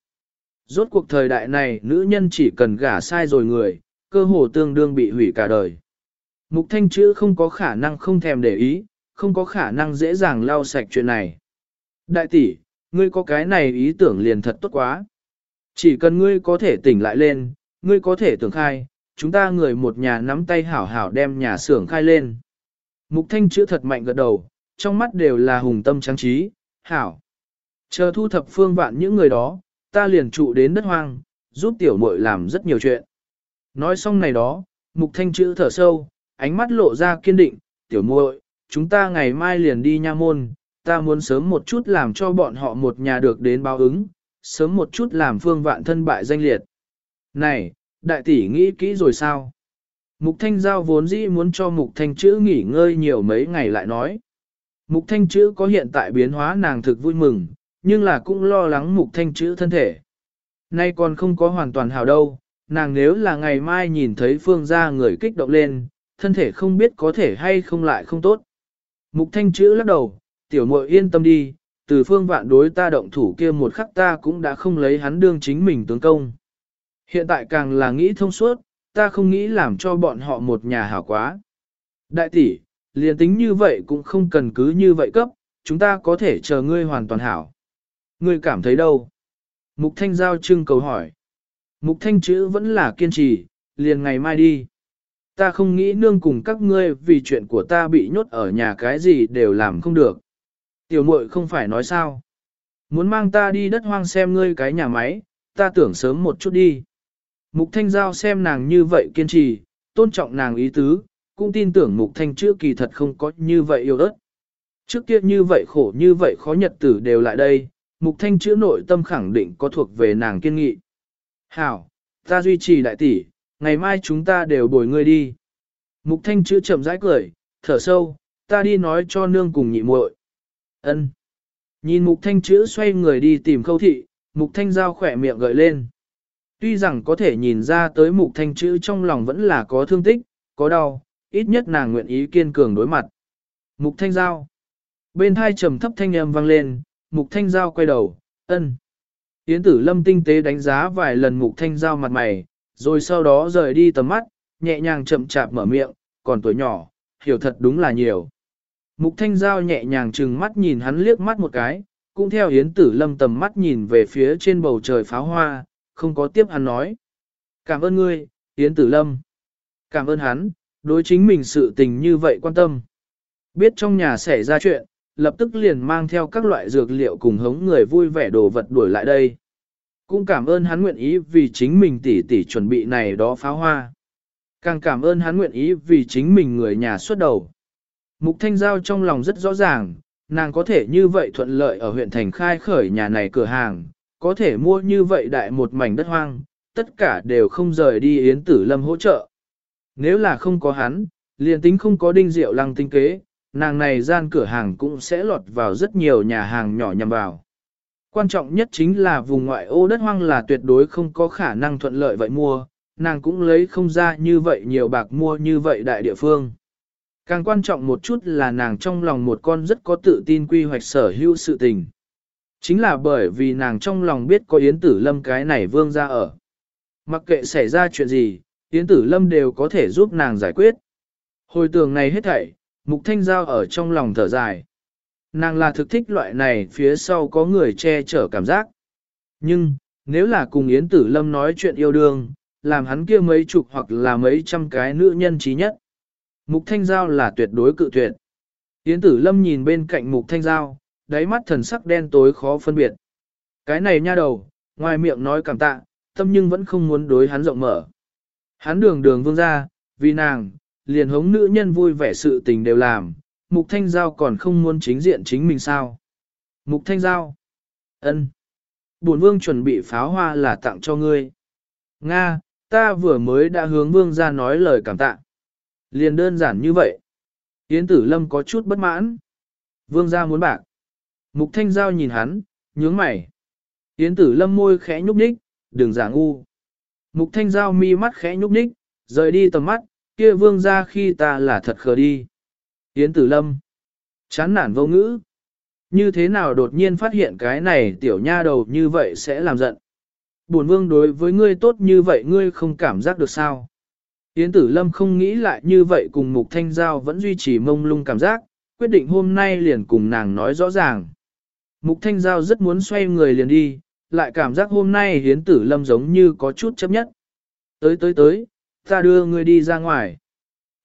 Rốt cuộc thời đại này nữ nhân chỉ cần gả sai rồi người, cơ hồ tương đương bị hủy cả đời. Mục thanh chữ không có khả năng không thèm để ý, không có khả năng dễ dàng lau sạch chuyện này. Đại tỷ, ngươi có cái này ý tưởng liền thật tốt quá. Chỉ cần ngươi có thể tỉnh lại lên, ngươi có thể tưởng khai, chúng ta người một nhà nắm tay hảo hảo đem nhà xưởng khai lên. Mục thanh chữ thật mạnh gật đầu, trong mắt đều là hùng tâm trắng trí, hảo. Chờ thu thập phương vạn những người đó, ta liền trụ đến đất hoang, giúp tiểu muội làm rất nhiều chuyện. Nói xong này đó, mục thanh chữ thở sâu, ánh mắt lộ ra kiên định, tiểu muội, chúng ta ngày mai liền đi nha môn, ta muốn sớm một chút làm cho bọn họ một nhà được đến báo ứng, sớm một chút làm phương vạn thân bại danh liệt. Này, đại tỷ nghĩ kỹ rồi sao? Mục Thanh Giao vốn dĩ muốn cho Mục Thanh Chữ nghỉ ngơi nhiều mấy ngày lại nói. Mục Thanh Chữ có hiện tại biến hóa nàng thực vui mừng, nhưng là cũng lo lắng Mục Thanh Chữ thân thể. Nay còn không có hoàn toàn hảo đâu, nàng nếu là ngày mai nhìn thấy phương gia người kích động lên, thân thể không biết có thể hay không lại không tốt. Mục thanh chữ lắc đầu, tiểu muội yên tâm đi, từ phương vạn đối ta động thủ kia một khắc ta cũng đã không lấy hắn đương chính mình tướng công. Hiện tại càng là nghĩ thông suốt, ta không nghĩ làm cho bọn họ một nhà hảo quá. Đại tỷ, liền tính như vậy cũng không cần cứ như vậy cấp, chúng ta có thể chờ ngươi hoàn toàn hảo. Ngươi cảm thấy đâu? Mục Thanh Giao trưng cầu hỏi. Mục Thanh chữ vẫn là kiên trì, liền ngày mai đi. Ta không nghĩ nương cùng các ngươi vì chuyện của ta bị nhốt ở nhà cái gì đều làm không được. Tiểu muội không phải nói sao. Muốn mang ta đi đất hoang xem ngươi cái nhà máy, ta tưởng sớm một chút đi. Mục Thanh Giao xem nàng như vậy kiên trì, tôn trọng nàng ý tứ, cũng tin tưởng Mục Thanh trước kỳ thật không có như vậy yêu đất. Trước kia như vậy khổ như vậy khó nhật tử đều lại đây, Mục Thanh chữa nội tâm khẳng định có thuộc về nàng kiên nghị. Hảo, ta duy trì đại tỷ, ngày mai chúng ta đều bồi ngươi đi. Mục Thanh chữa chậm rãi cười, thở sâu, ta đi nói cho nương cùng nhị muội. Ân. Nhìn Mục Thanh chữ xoay người đi tìm khâu thị, Mục Thanh giao khỏe miệng gợi lên. Tuy rằng có thể nhìn ra tới Mục Thanh chữ trong lòng vẫn là có thương tích, có đau, ít nhất nàng nguyện ý kiên cường đối mặt. Mục Thanh giao. Bên hai trầm thấp thanh âm vang lên, Mục Thanh Giao quay đầu, ân. Yến tử lâm tinh tế đánh giá vài lần Mục Thanh Giao mặt mày, rồi sau đó rời đi tầm mắt, nhẹ nhàng chậm chạp mở miệng, còn tuổi nhỏ, hiểu thật đúng là nhiều. Mục Thanh Giao nhẹ nhàng trừng mắt nhìn hắn liếc mắt một cái, cũng theo Yến tử lâm tầm mắt nhìn về phía trên bầu trời pháo hoa, không có tiếp hắn nói. Cảm ơn ngươi, Yến tử lâm. Cảm ơn hắn, đối chính mình sự tình như vậy quan tâm. Biết trong nhà xảy ra chuyện, lập tức liền mang theo các loại dược liệu cùng hống người vui vẻ đồ vật đuổi lại đây. Cũng cảm ơn hắn nguyện ý vì chính mình tỉ tỉ chuẩn bị này đó pháo hoa. Càng cảm ơn hắn nguyện ý vì chính mình người nhà xuất đầu. Mục Thanh Giao trong lòng rất rõ ràng, nàng có thể như vậy thuận lợi ở huyện thành khai khởi nhà này cửa hàng, có thể mua như vậy đại một mảnh đất hoang, tất cả đều không rời đi Yến Tử Lâm hỗ trợ. Nếu là không có hắn, liền tính không có đinh diệu lăng tinh kế, nàng này gian cửa hàng cũng sẽ lọt vào rất nhiều nhà hàng nhỏ nhằm vào. Quan trọng nhất chính là vùng ngoại ô đất hoang là tuyệt đối không có khả năng thuận lợi vậy mua, nàng cũng lấy không ra như vậy nhiều bạc mua như vậy đại địa phương. Càng quan trọng một chút là nàng trong lòng một con rất có tự tin quy hoạch sở hữu sự tình. Chính là bởi vì nàng trong lòng biết có Yến Tử Lâm cái này vương ra ở. Mặc kệ xảy ra chuyện gì, Yến Tử Lâm đều có thể giúp nàng giải quyết. Hồi tưởng này hết thảy, Mục Thanh Giao ở trong lòng thở dài. Nàng là thực thích loại này phía sau có người che chở cảm giác. Nhưng, nếu là cùng Yến Tử Lâm nói chuyện yêu đương, làm hắn kia mấy chục hoặc là mấy trăm cái nữ nhân trí nhất. Mục Thanh Giao là tuyệt đối cự tuyệt. Yến Tử Lâm nhìn bên cạnh Mục Thanh Giao, đáy mắt thần sắc đen tối khó phân biệt. Cái này nha đầu, ngoài miệng nói cảm tạ, tâm nhưng vẫn không muốn đối hắn rộng mở. Hắn đường đường vương ra, vì nàng, liền hống nữ nhân vui vẻ sự tình đều làm, Mục Thanh Giao còn không muốn chính diện chính mình sao. Mục Thanh Giao. ân, Bổn vương chuẩn bị pháo hoa là tặng cho ngươi. Nga, ta vừa mới đã hướng vương ra nói lời cảm tạ. Liền đơn giản như vậy. Yến tử lâm có chút bất mãn. Vương gia muốn bạc. Mục Thanh Giao nhìn hắn, nhướng mày. Yến tử lâm môi khẽ nhúc nhích, đừng giả ngu. Mục Thanh Giao mi mắt khẽ nhúc nhích, rời đi tầm mắt, kia vương gia khi ta là thật khờ đi. Yến tử lâm. Chán nản vô ngữ. Như thế nào đột nhiên phát hiện cái này tiểu nha đầu như vậy sẽ làm giận. Bổn vương đối với ngươi tốt như vậy ngươi không cảm giác được sao. Yến tử lâm không nghĩ lại như vậy cùng mục thanh giao vẫn duy trì mông lung cảm giác, quyết định hôm nay liền cùng nàng nói rõ ràng. Mục thanh giao rất muốn xoay người liền đi, lại cảm giác hôm nay hiến tử lâm giống như có chút chấp nhất. Tới tới tới, ta đưa ngươi đi ra ngoài.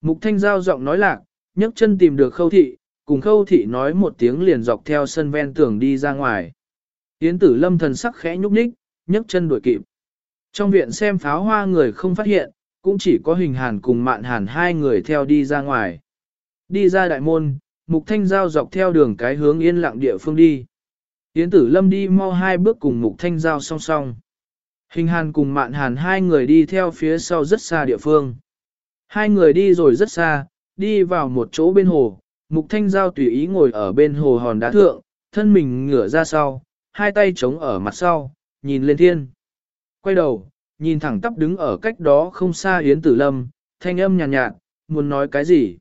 Mục thanh giao giọng nói lạc, nhấc chân tìm được khâu thị, cùng khâu thị nói một tiếng liền dọc theo sân ven tường đi ra ngoài. Yến tử lâm thần sắc khẽ nhúc nhích, nhấc chân đuổi kịp. Trong viện xem pháo hoa người không phát hiện, cũng chỉ có hình hàn cùng mạn hàn hai người theo đi ra ngoài. Đi ra đại môn, mục thanh giao dọc theo đường cái hướng yên lặng địa phương đi. Yến tử lâm đi mau hai bước cùng mục thanh giao song song. Hình hàn cùng mạn hàn hai người đi theo phía sau rất xa địa phương. Hai người đi rồi rất xa, đi vào một chỗ bên hồ, mục thanh giao tùy ý ngồi ở bên hồ hòn đá thượng, thân mình ngửa ra sau, hai tay chống ở mặt sau, nhìn lên thiên. Quay đầu, nhìn thẳng tắp đứng ở cách đó không xa Yến Tử Lâm, thanh âm nhàn nhạt, nhạt, muốn nói cái gì.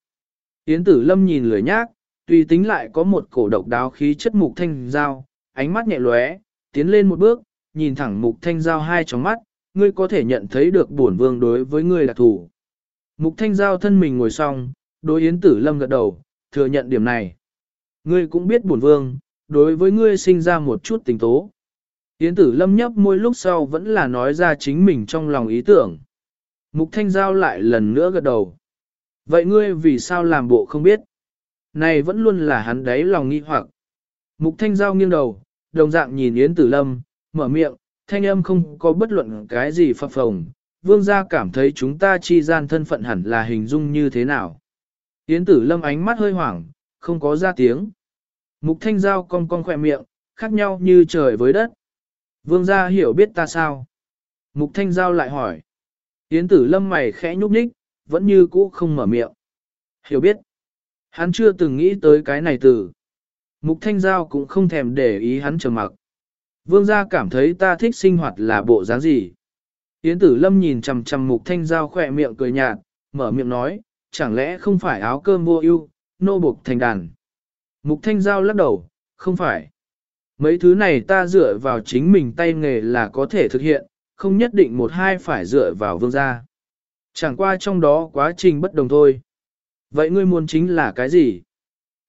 Yến Tử Lâm nhìn lười nhác, tùy tính lại có một cổ độc đáo khí chất mục thanh giao, ánh mắt nhẹ lóe, tiến lên một bước, nhìn thẳng mục thanh giao hai tròng mắt, ngươi có thể nhận thấy được bổn vương đối với ngươi là thủ. Mục thanh giao thân mình ngồi xong, đối Yến Tử Lâm gật đầu, thừa nhận điểm này. Ngươi cũng biết bổn vương, đối với ngươi sinh ra một chút tình tố. Yến Tử Lâm nhấp môi lúc sau vẫn là nói ra chính mình trong lòng ý tưởng. Mục thanh giao lại lần nữa gật đầu. Vậy ngươi vì sao làm bộ không biết? Này vẫn luôn là hắn đáy lòng nghi hoặc. Mục thanh giao nghiêng đầu, đồng dạng nhìn Yến Tử Lâm, mở miệng, thanh âm không có bất luận cái gì phập phồng. Vương gia cảm thấy chúng ta chi gian thân phận hẳn là hình dung như thế nào. Yến Tử Lâm ánh mắt hơi hoảng, không có ra tiếng. Mục thanh giao cong cong khỏe miệng, khác nhau như trời với đất. Vương gia hiểu biết ta sao? Mục thanh giao lại hỏi. Yến Tử Lâm mày khẽ nhúc nhích, vẫn như cũ không mở miệng. Hiểu biết. Hắn chưa từng nghĩ tới cái này từ. Mục Thanh Giao cũng không thèm để ý hắn trầm mặc. Vương gia cảm thấy ta thích sinh hoạt là bộ dáng gì. Yến tử lâm nhìn chằm chằm mục thanh giao khỏe miệng cười nhạt, mở miệng nói, chẳng lẽ không phải áo cơm vô ưu, nô buộc thành đàn. Mục thanh giao lắc đầu, không phải. Mấy thứ này ta dựa vào chính mình tay nghề là có thể thực hiện, không nhất định một hai phải dựa vào vương gia. Chẳng qua trong đó quá trình bất đồng thôi. Vậy ngươi muốn chính là cái gì?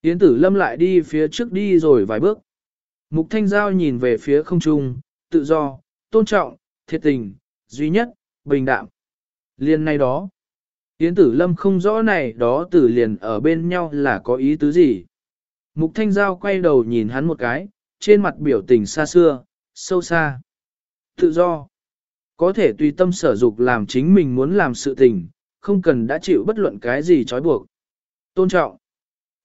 Yến tử lâm lại đi phía trước đi rồi vài bước. Mục thanh giao nhìn về phía không trung, tự do, tôn trọng, thiệt tình, duy nhất, bình đạm. Liên này đó. Yến tử lâm không rõ này đó tử liền ở bên nhau là có ý tứ gì. Mục thanh giao quay đầu nhìn hắn một cái, trên mặt biểu tình xa xưa, sâu xa. Tự do. Có thể tùy tâm sở dục làm chính mình muốn làm sự tình, không cần đã chịu bất luận cái gì trói buộc. Tôn trọng.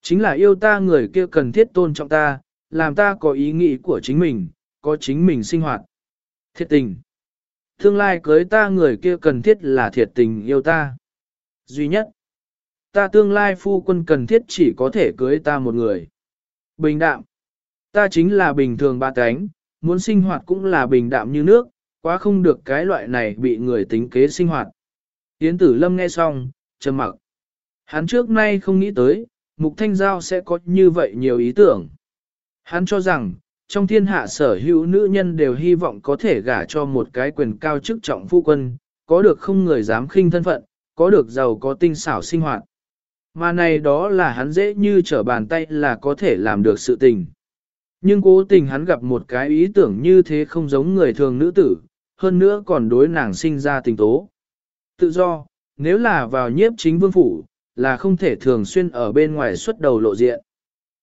Chính là yêu ta người kia cần thiết tôn trọng ta, làm ta có ý nghĩ của chính mình, có chính mình sinh hoạt. Thiệt tình. Tương lai cưới ta người kia cần thiết là thiệt tình yêu ta. Duy nhất. Ta tương lai phu quân cần thiết chỉ có thể cưới ta một người. Bình đạm. Ta chính là bình thường ba cánh, muốn sinh hoạt cũng là bình đạm như nước, quá không được cái loại này bị người tính kế sinh hoạt. Yến tử lâm nghe xong, trầm mặc. Hắn trước nay không nghĩ tới, Mục Thanh Giao sẽ có như vậy nhiều ý tưởng. Hắn cho rằng, trong thiên hạ sở hữu nữ nhân đều hy vọng có thể gả cho một cái quyền cao chức trọng phu quân, có được không người dám khinh thân phận, có được giàu có tinh xảo sinh hoạt. Mà này đó là hắn dễ như trở bàn tay là có thể làm được sự tình. Nhưng cố tình hắn gặp một cái ý tưởng như thế không giống người thường nữ tử, hơn nữa còn đối nàng sinh ra tình tố. Tự do, nếu là vào nhiếp chính vương phủ, là không thể thường xuyên ở bên ngoài xuất đầu lộ diện.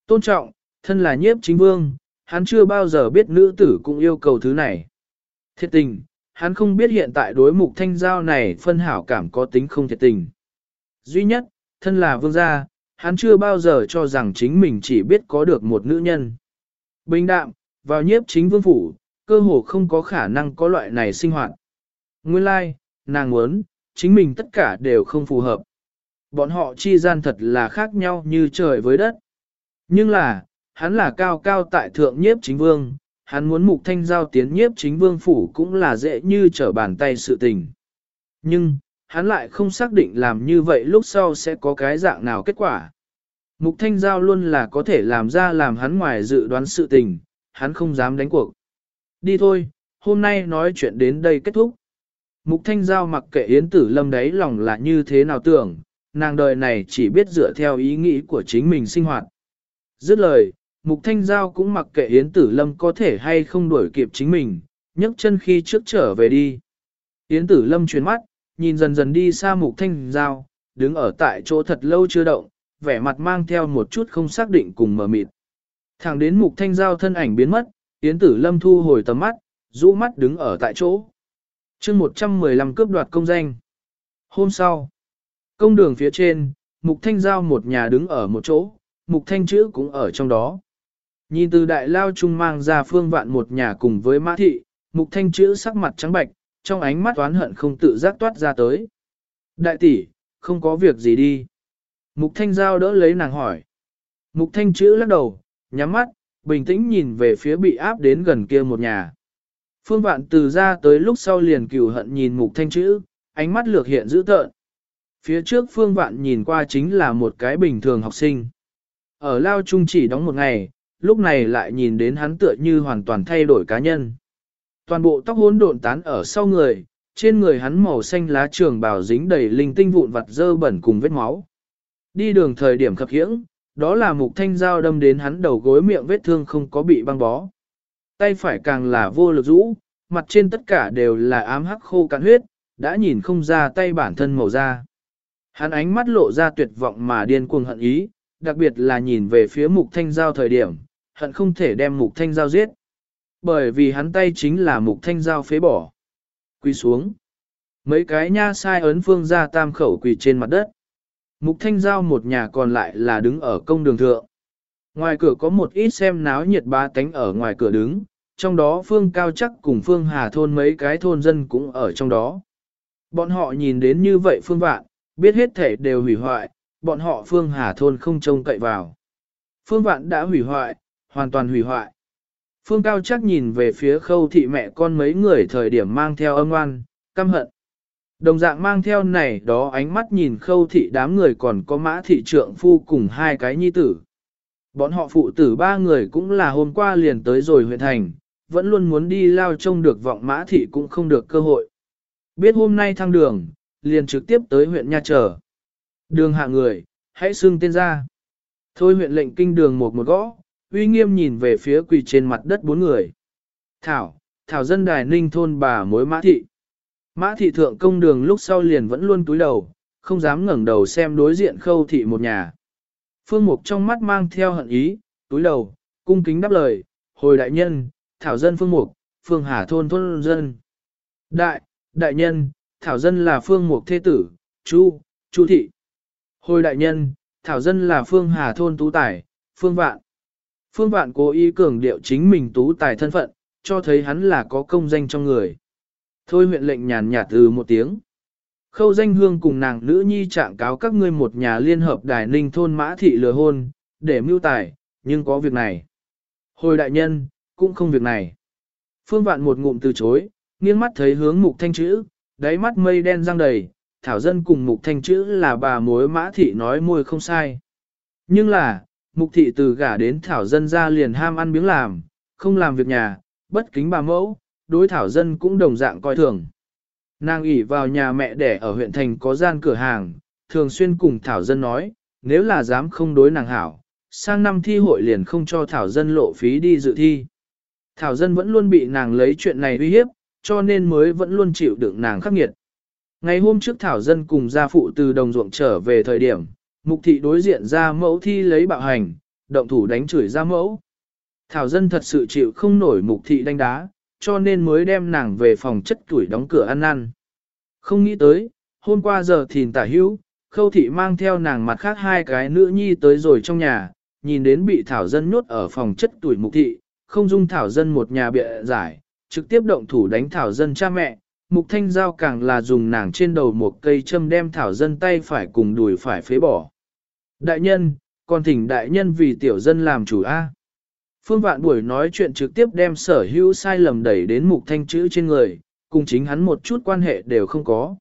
Tôn trọng, thân là nhiếp chính vương, hắn chưa bao giờ biết nữ tử cũng yêu cầu thứ này. Thiệt tình, hắn không biết hiện tại đối mục thanh giao này phân hảo cảm có tính không thiệt tình. Duy nhất, thân là vương gia, hắn chưa bao giờ cho rằng chính mình chỉ biết có được một nữ nhân. Bình đạm, vào nhiếp chính vương phủ, cơ hồ không có khả năng có loại này sinh hoạt. Nguyên lai, like, nàng muốn, chính mình tất cả đều không phù hợp. Bọn họ chi gian thật là khác nhau như trời với đất. Nhưng là, hắn là cao cao tại thượng nhiếp chính vương, hắn muốn mục thanh giao tiến nhiếp chính vương phủ cũng là dễ như trở bàn tay sự tình. Nhưng, hắn lại không xác định làm như vậy lúc sau sẽ có cái dạng nào kết quả. Mục thanh giao luôn là có thể làm ra làm hắn ngoài dự đoán sự tình, hắn không dám đánh cuộc. Đi thôi, hôm nay nói chuyện đến đây kết thúc. Mục thanh giao mặc kệ yến tử lâm đấy lòng là như thế nào tưởng, nàng đời này chỉ biết dựa theo ý nghĩ của chính mình sinh hoạt. Dứt lời, Mục Thanh Giao cũng mặc kệ Yến Tử Lâm có thể hay không đuổi kịp chính mình, nhấc chân khi trước trở về đi. Yến Tử Lâm chuyển mắt, nhìn dần dần đi xa Mục Thanh Giao, đứng ở tại chỗ thật lâu chưa động, vẻ mặt mang theo một chút không xác định cùng mờ mịt. Thẳng đến Mục Thanh Giao thân ảnh biến mất, Yến Tử Lâm thu hồi tầm mắt, rũ mắt đứng ở tại chỗ. chương 115 cướp đoạt công danh. Hôm sau, Công đường phía trên, Mục Thanh Giao một nhà đứng ở một chỗ, Mục Thanh chữ cũng ở trong đó. Nhìn từ đại lao trung mang ra phương vạn một nhà cùng với mã thị, Mục Thanh chữ sắc mặt trắng bạch, trong ánh mắt oán hận không tự giác toát ra tới. Đại tỷ, không có việc gì đi. Mục Thanh Giao đỡ lấy nàng hỏi. Mục Thanh chữ lắc đầu, nhắm mắt, bình tĩnh nhìn về phía bị áp đến gần kia một nhà. Phương vạn từ ra tới lúc sau liền cửu hận nhìn mục thanh chữ, ánh mắt lược hiện dữ tợn. Phía trước phương vạn nhìn qua chính là một cái bình thường học sinh. Ở lao trung chỉ đóng một ngày, lúc này lại nhìn đến hắn tựa như hoàn toàn thay đổi cá nhân. Toàn bộ tóc hỗn độn tán ở sau người, trên người hắn màu xanh lá trường bào dính đầy linh tinh vụn vặt dơ bẩn cùng vết máu. Đi đường thời điểm khập khiễng, đó là mục thanh dao đâm đến hắn đầu gối miệng vết thương không có bị băng bó. Tay phải càng là vô lực rũ, mặt trên tất cả đều là ám hắc khô cạn huyết, đã nhìn không ra tay bản thân màu da. Hắn ánh mắt lộ ra tuyệt vọng mà điên cuồng hận ý, đặc biệt là nhìn về phía mục thanh giao thời điểm, hận không thể đem mục thanh giao giết. Bởi vì hắn tay chính là mục thanh giao phế bỏ. Quỳ xuống. Mấy cái nha sai ấn phương ra tam khẩu quỳ trên mặt đất. Mục thanh giao một nhà còn lại là đứng ở công đường thượng. Ngoài cửa có một ít xem náo nhiệt ba cánh ở ngoài cửa đứng, trong đó phương cao chắc cùng phương hà thôn mấy cái thôn dân cũng ở trong đó. Bọn họ nhìn đến như vậy phương vạn, biết hết thể đều hủy hoại, bọn họ phương hà thôn không trông cậy vào. Phương vạn đã hủy hoại, hoàn toàn hủy hoại. Phương Cao chắc nhìn về phía khâu thị mẹ con mấy người thời điểm mang theo âm oan, căm hận. Đồng dạng mang theo này đó ánh mắt nhìn khâu thị đám người còn có mã thị trượng phu cùng hai cái nhi tử. Bọn họ phụ tử ba người cũng là hôm qua liền tới rồi huyện thành, vẫn luôn muốn đi lao trông được vọng mã thị cũng không được cơ hội. Biết hôm nay thăng đường, liền trực tiếp tới huyện Nha Trở. Đường hạ người, hãy xưng tên ra. Thôi huyện lệnh kinh đường một một gõ, uy nghiêm nhìn về phía quỳ trên mặt đất bốn người. Thảo, Thảo dân đài ninh thôn bà mối mã thị. Mã thị thượng công đường lúc sau liền vẫn luôn túi đầu, không dám ngẩng đầu xem đối diện khâu thị một nhà. Phương Mục trong mắt mang theo hận ý, túi đầu, cung kính đáp lời, hồi đại nhân, Thảo dân Phương Mục, Phương Hà thôn thôn dân. Đại, đại nhân, Thảo dân là Phương Mục thế tử, Chu, Chu thị. Hồi đại nhân, Thảo dân là Phương Hà thôn tú tài, Phương Vạn. Phương Vạn cố ý cường điệu chính mình tú tài thân phận, cho thấy hắn là có công danh trong người. Thôi huyện lệnh nhàn nhạt từ một tiếng. Khâu danh hương cùng nàng nữ nhi trạng cáo các ngươi một nhà liên hợp đài ninh thôn mã thị lừa hôn, để mưu tài, nhưng có việc này. Hồi đại nhân, cũng không việc này. Phương Vạn một ngụm từ chối, nghiêng mắt thấy hướng mục thanh chữ, đáy mắt mây đen răng đầy, thảo dân cùng mục thanh chữ là bà mối mã thị nói môi không sai. Nhưng là, Mục thị từ gả đến thảo dân ra liền ham ăn miếng làm, không làm việc nhà, bất kính bà mẫu, đối thảo dân cũng đồng dạng coi thường. Nàng ỉ vào nhà mẹ đẻ ở huyện thành có gian cửa hàng, thường xuyên cùng thảo dân nói, nếu là dám không đối nàng hảo, sang năm thi hội liền không cho thảo dân lộ phí đi dự thi. Thảo dân vẫn luôn bị nàng lấy chuyện này uy hiếp, cho nên mới vẫn luôn chịu đựng nàng khắc nghiệt. Ngày hôm trước thảo dân cùng gia phụ từ đồng ruộng trở về thời điểm, Mục thị đối diện ra mẫu thi lấy bạo hành, động thủ đánh chửi ra mẫu. Thảo dân thật sự chịu không nổi mục thị đánh đá, cho nên mới đem nàng về phòng chất tuổi đóng cửa ăn ăn. Không nghĩ tới, hôm qua giờ thìn tả hữu, khâu thị mang theo nàng mặt khác hai cái nữ nhi tới rồi trong nhà, nhìn đến bị thảo dân nhốt ở phòng chất tuổi mục thị, không dung thảo dân một nhà bịa giải, trực tiếp động thủ đánh thảo dân cha mẹ, mục thanh giao càng là dùng nàng trên đầu một cây châm đem thảo dân tay phải cùng đùi phải phế bỏ. Đại nhân, còn thỉnh đại nhân vì tiểu dân làm chủ A. Phương Vạn buổi nói chuyện trực tiếp đem sở hữu sai lầm đẩy đến mục thanh chữ trên người, cùng chính hắn một chút quan hệ đều không có.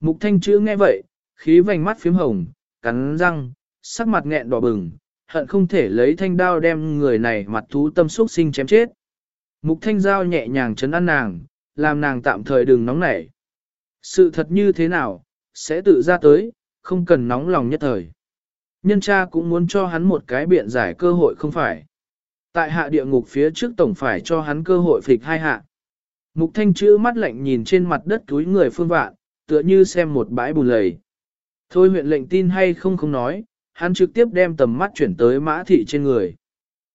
Mục thanh chữ nghe vậy, khí vành mắt phím hồng, cắn răng, sắc mặt nghẹn đỏ bừng, hận không thể lấy thanh đao đem người này mặt thú tâm xúc sinh chém chết. Mục thanh giao nhẹ nhàng chấn an nàng, làm nàng tạm thời đừng nóng nảy. Sự thật như thế nào, sẽ tự ra tới, không cần nóng lòng nhất thời. Nhân cha cũng muốn cho hắn một cái biện giải cơ hội không phải. Tại hạ địa ngục phía trước tổng phải cho hắn cơ hội phịch hai hạ. Mục thanh chữ mắt lạnh nhìn trên mặt đất túi người phương vạn, tựa như xem một bãi bùn lầy. Thôi huyện lệnh tin hay không không nói, hắn trực tiếp đem tầm mắt chuyển tới mã thị trên người.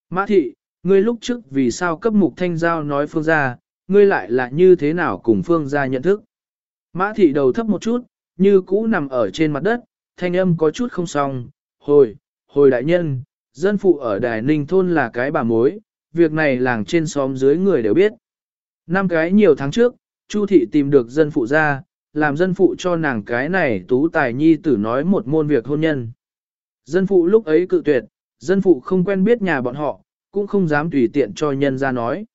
Mã thị, ngươi lúc trước vì sao cấp mục thanh giao nói phương gia, ngươi lại là như thế nào cùng phương gia nhận thức. Mã thị đầu thấp một chút, như cũ nằm ở trên mặt đất, thanh âm có chút không xong, hồi, hồi đại nhân, dân phụ ở Đài Ninh thôn là cái bà mối, việc này làng trên xóm dưới người đều biết. Năm cái nhiều tháng trước, Chu thị tìm được dân phụ ra, làm dân phụ cho nàng cái này tú tài nhi tử nói một môn việc hôn nhân. Dân phụ lúc ấy cự tuyệt, dân phụ không quen biết nhà bọn họ, cũng không dám tùy tiện cho nhân ra nói.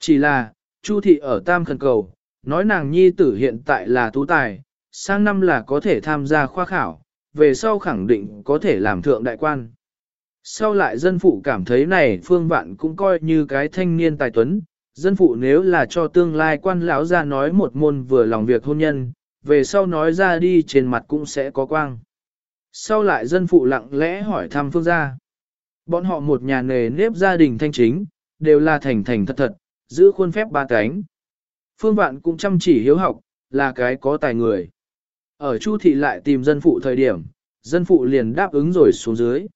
Chỉ là, Chu thị ở Tam khẩn cầu, nói nàng nhi tử hiện tại là tú tài, sang năm là có thể tham gia khoa khảo, về sau khẳng định có thể làm thượng đại quan. Sau lại dân phụ cảm thấy này phương vạn cũng coi như cái thanh niên tài tuấn, dân phụ nếu là cho tương lai quan lão ra nói một môn vừa lòng việc hôn nhân, về sau nói ra đi trên mặt cũng sẽ có quang. Sau lại dân phụ lặng lẽ hỏi thăm phương gia. Bọn họ một nhà nề nếp gia đình thanh chính, đều là thành thành thật thật, giữ khuôn phép ba cánh. Phương Vạn cũng chăm chỉ hiếu học, là cái có tài người. Ở Chu thị lại tìm dân phụ thời điểm, dân phụ liền đáp ứng rồi xuống dưới.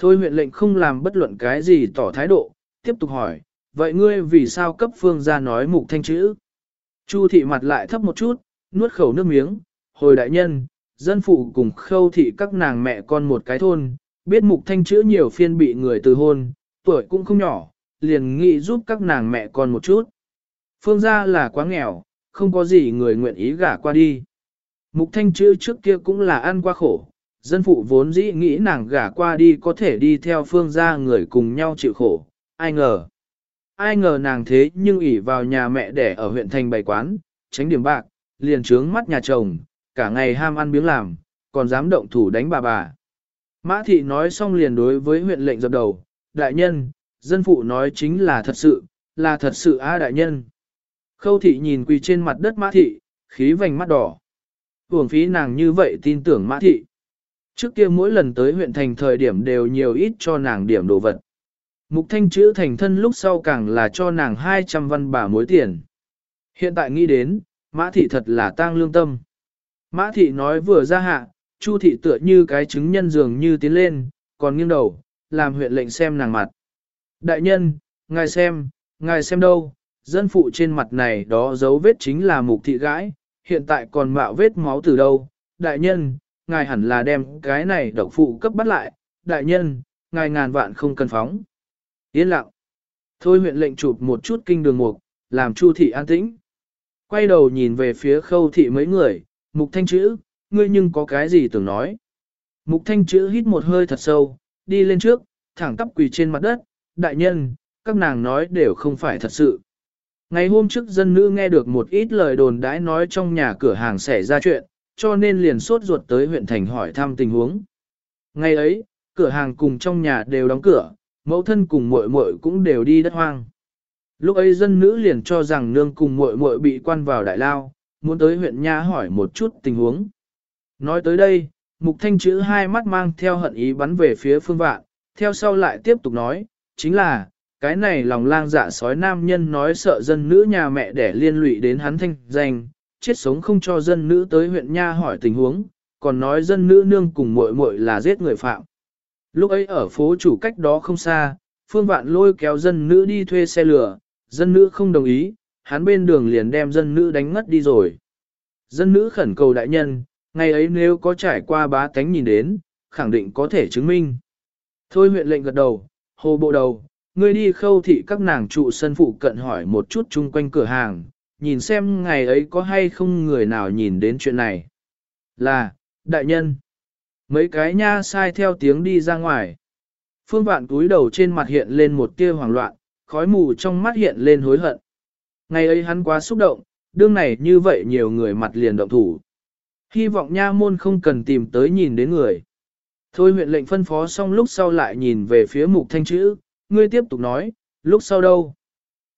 Thôi huyện lệnh không làm bất luận cái gì tỏ thái độ, tiếp tục hỏi, vậy ngươi vì sao cấp phương ra nói mục thanh chữ? Chu thị mặt lại thấp một chút, nuốt khẩu nước miếng, hồi đại nhân, dân phụ cùng khâu thị các nàng mẹ con một cái thôn, biết mục thanh chữ nhiều phiên bị người từ hôn, tuổi cũng không nhỏ, liền nghĩ giúp các nàng mẹ con một chút. Phương gia là quá nghèo, không có gì người nguyện ý gả qua đi. Mục thanh chữ trước kia cũng là ăn qua khổ, dân phụ vốn dĩ nghĩ nàng gả qua đi có thể đi theo phương gia người cùng nhau chịu khổ, ai ngờ. Ai ngờ nàng thế nhưng ỉ vào nhà mẹ đẻ ở huyện thành bày quán, tránh điểm bạc, liền trướng mắt nhà chồng, cả ngày ham ăn biếng làm, còn dám động thủ đánh bà bà. Mã thị nói xong liền đối với huyện lệnh dập đầu, đại nhân, dân phụ nói chính là thật sự, là thật sự a đại nhân. Khâu thị nhìn quỳ trên mặt đất mã thị, khí vành mắt đỏ. Hưởng phí nàng như vậy tin tưởng mã thị. Trước kia mỗi lần tới huyện thành thời điểm đều nhiều ít cho nàng điểm đồ vật. Mục thanh chữ thành thân lúc sau càng là cho nàng 200 văn bà mối tiền. Hiện tại nghĩ đến, mã thị thật là tang lương tâm. Mã thị nói vừa ra hạ, chu thị tựa như cái chứng nhân dường như tiến lên, còn nghiêng đầu, làm huyện lệnh xem nàng mặt. Đại nhân, ngài xem, ngài xem đâu, dân phụ trên mặt này đó dấu vết chính là mục thị gãi, hiện tại còn mạo vết máu từ đâu. Đại nhân, ngài hẳn là đem cái này độc phụ cấp bắt lại, đại nhân, ngài ngàn vạn không cần phóng. Yên lặng. Thôi huyện lệnh chụp một chút kinh đường mục, làm chu thị an tĩnh. Quay đầu nhìn về phía khâu thị mấy người, mục thanh chữ, ngươi nhưng có cái gì tưởng nói. Mục thanh chữ hít một hơi thật sâu, đi lên trước, thẳng tắp quỳ trên mặt đất, đại nhân, các nàng nói đều không phải thật sự. Ngày hôm trước dân nữ nghe được một ít lời đồn đãi nói trong nhà cửa hàng xảy ra chuyện, cho nên liền sốt ruột tới huyện thành hỏi thăm tình huống. Ngày ấy, cửa hàng cùng trong nhà đều đóng cửa, mẫu thân cùng muội muội cũng đều đi đất hoang. Lúc ấy dân nữ liền cho rằng nương cùng muội muội bị quan vào đại lao, muốn tới huyện nha hỏi một chút tình huống. Nói tới đây, mục thanh chữ hai mắt mang theo hận ý bắn về phía phương vạn, theo sau lại tiếp tục nói, chính là, cái này lòng lang dạ sói nam nhân nói sợ dân nữ nhà mẹ để liên lụy đến hắn thanh danh, chết sống không cho dân nữ tới huyện nha hỏi tình huống, còn nói dân nữ nương cùng muội muội là giết người phạm. Lúc ấy ở phố chủ cách đó không xa, phương vạn lôi kéo dân nữ đi thuê xe lửa, dân nữ không đồng ý, hắn bên đường liền đem dân nữ đánh ngất đi rồi. Dân nữ khẩn cầu đại nhân, ngày ấy nếu có trải qua bá tánh nhìn đến, khẳng định có thể chứng minh. Thôi huyện lệnh gật đầu, hồ bộ đầu, ngươi đi khâu thị các nàng trụ sân phụ cận hỏi một chút chung quanh cửa hàng, nhìn xem ngày ấy có hay không người nào nhìn đến chuyện này. Là, đại nhân. Mấy cái nha sai theo tiếng đi ra ngoài. Phương vạn túi đầu trên mặt hiện lên một tia hoảng loạn, khói mù trong mắt hiện lên hối hận. Ngày ấy hắn quá xúc động, đương này như vậy nhiều người mặt liền động thủ. Hy vọng nha môn không cần tìm tới nhìn đến người. Thôi huyện lệnh phân phó xong lúc sau lại nhìn về phía mục thanh chữ, ngươi tiếp tục nói, lúc sau đâu?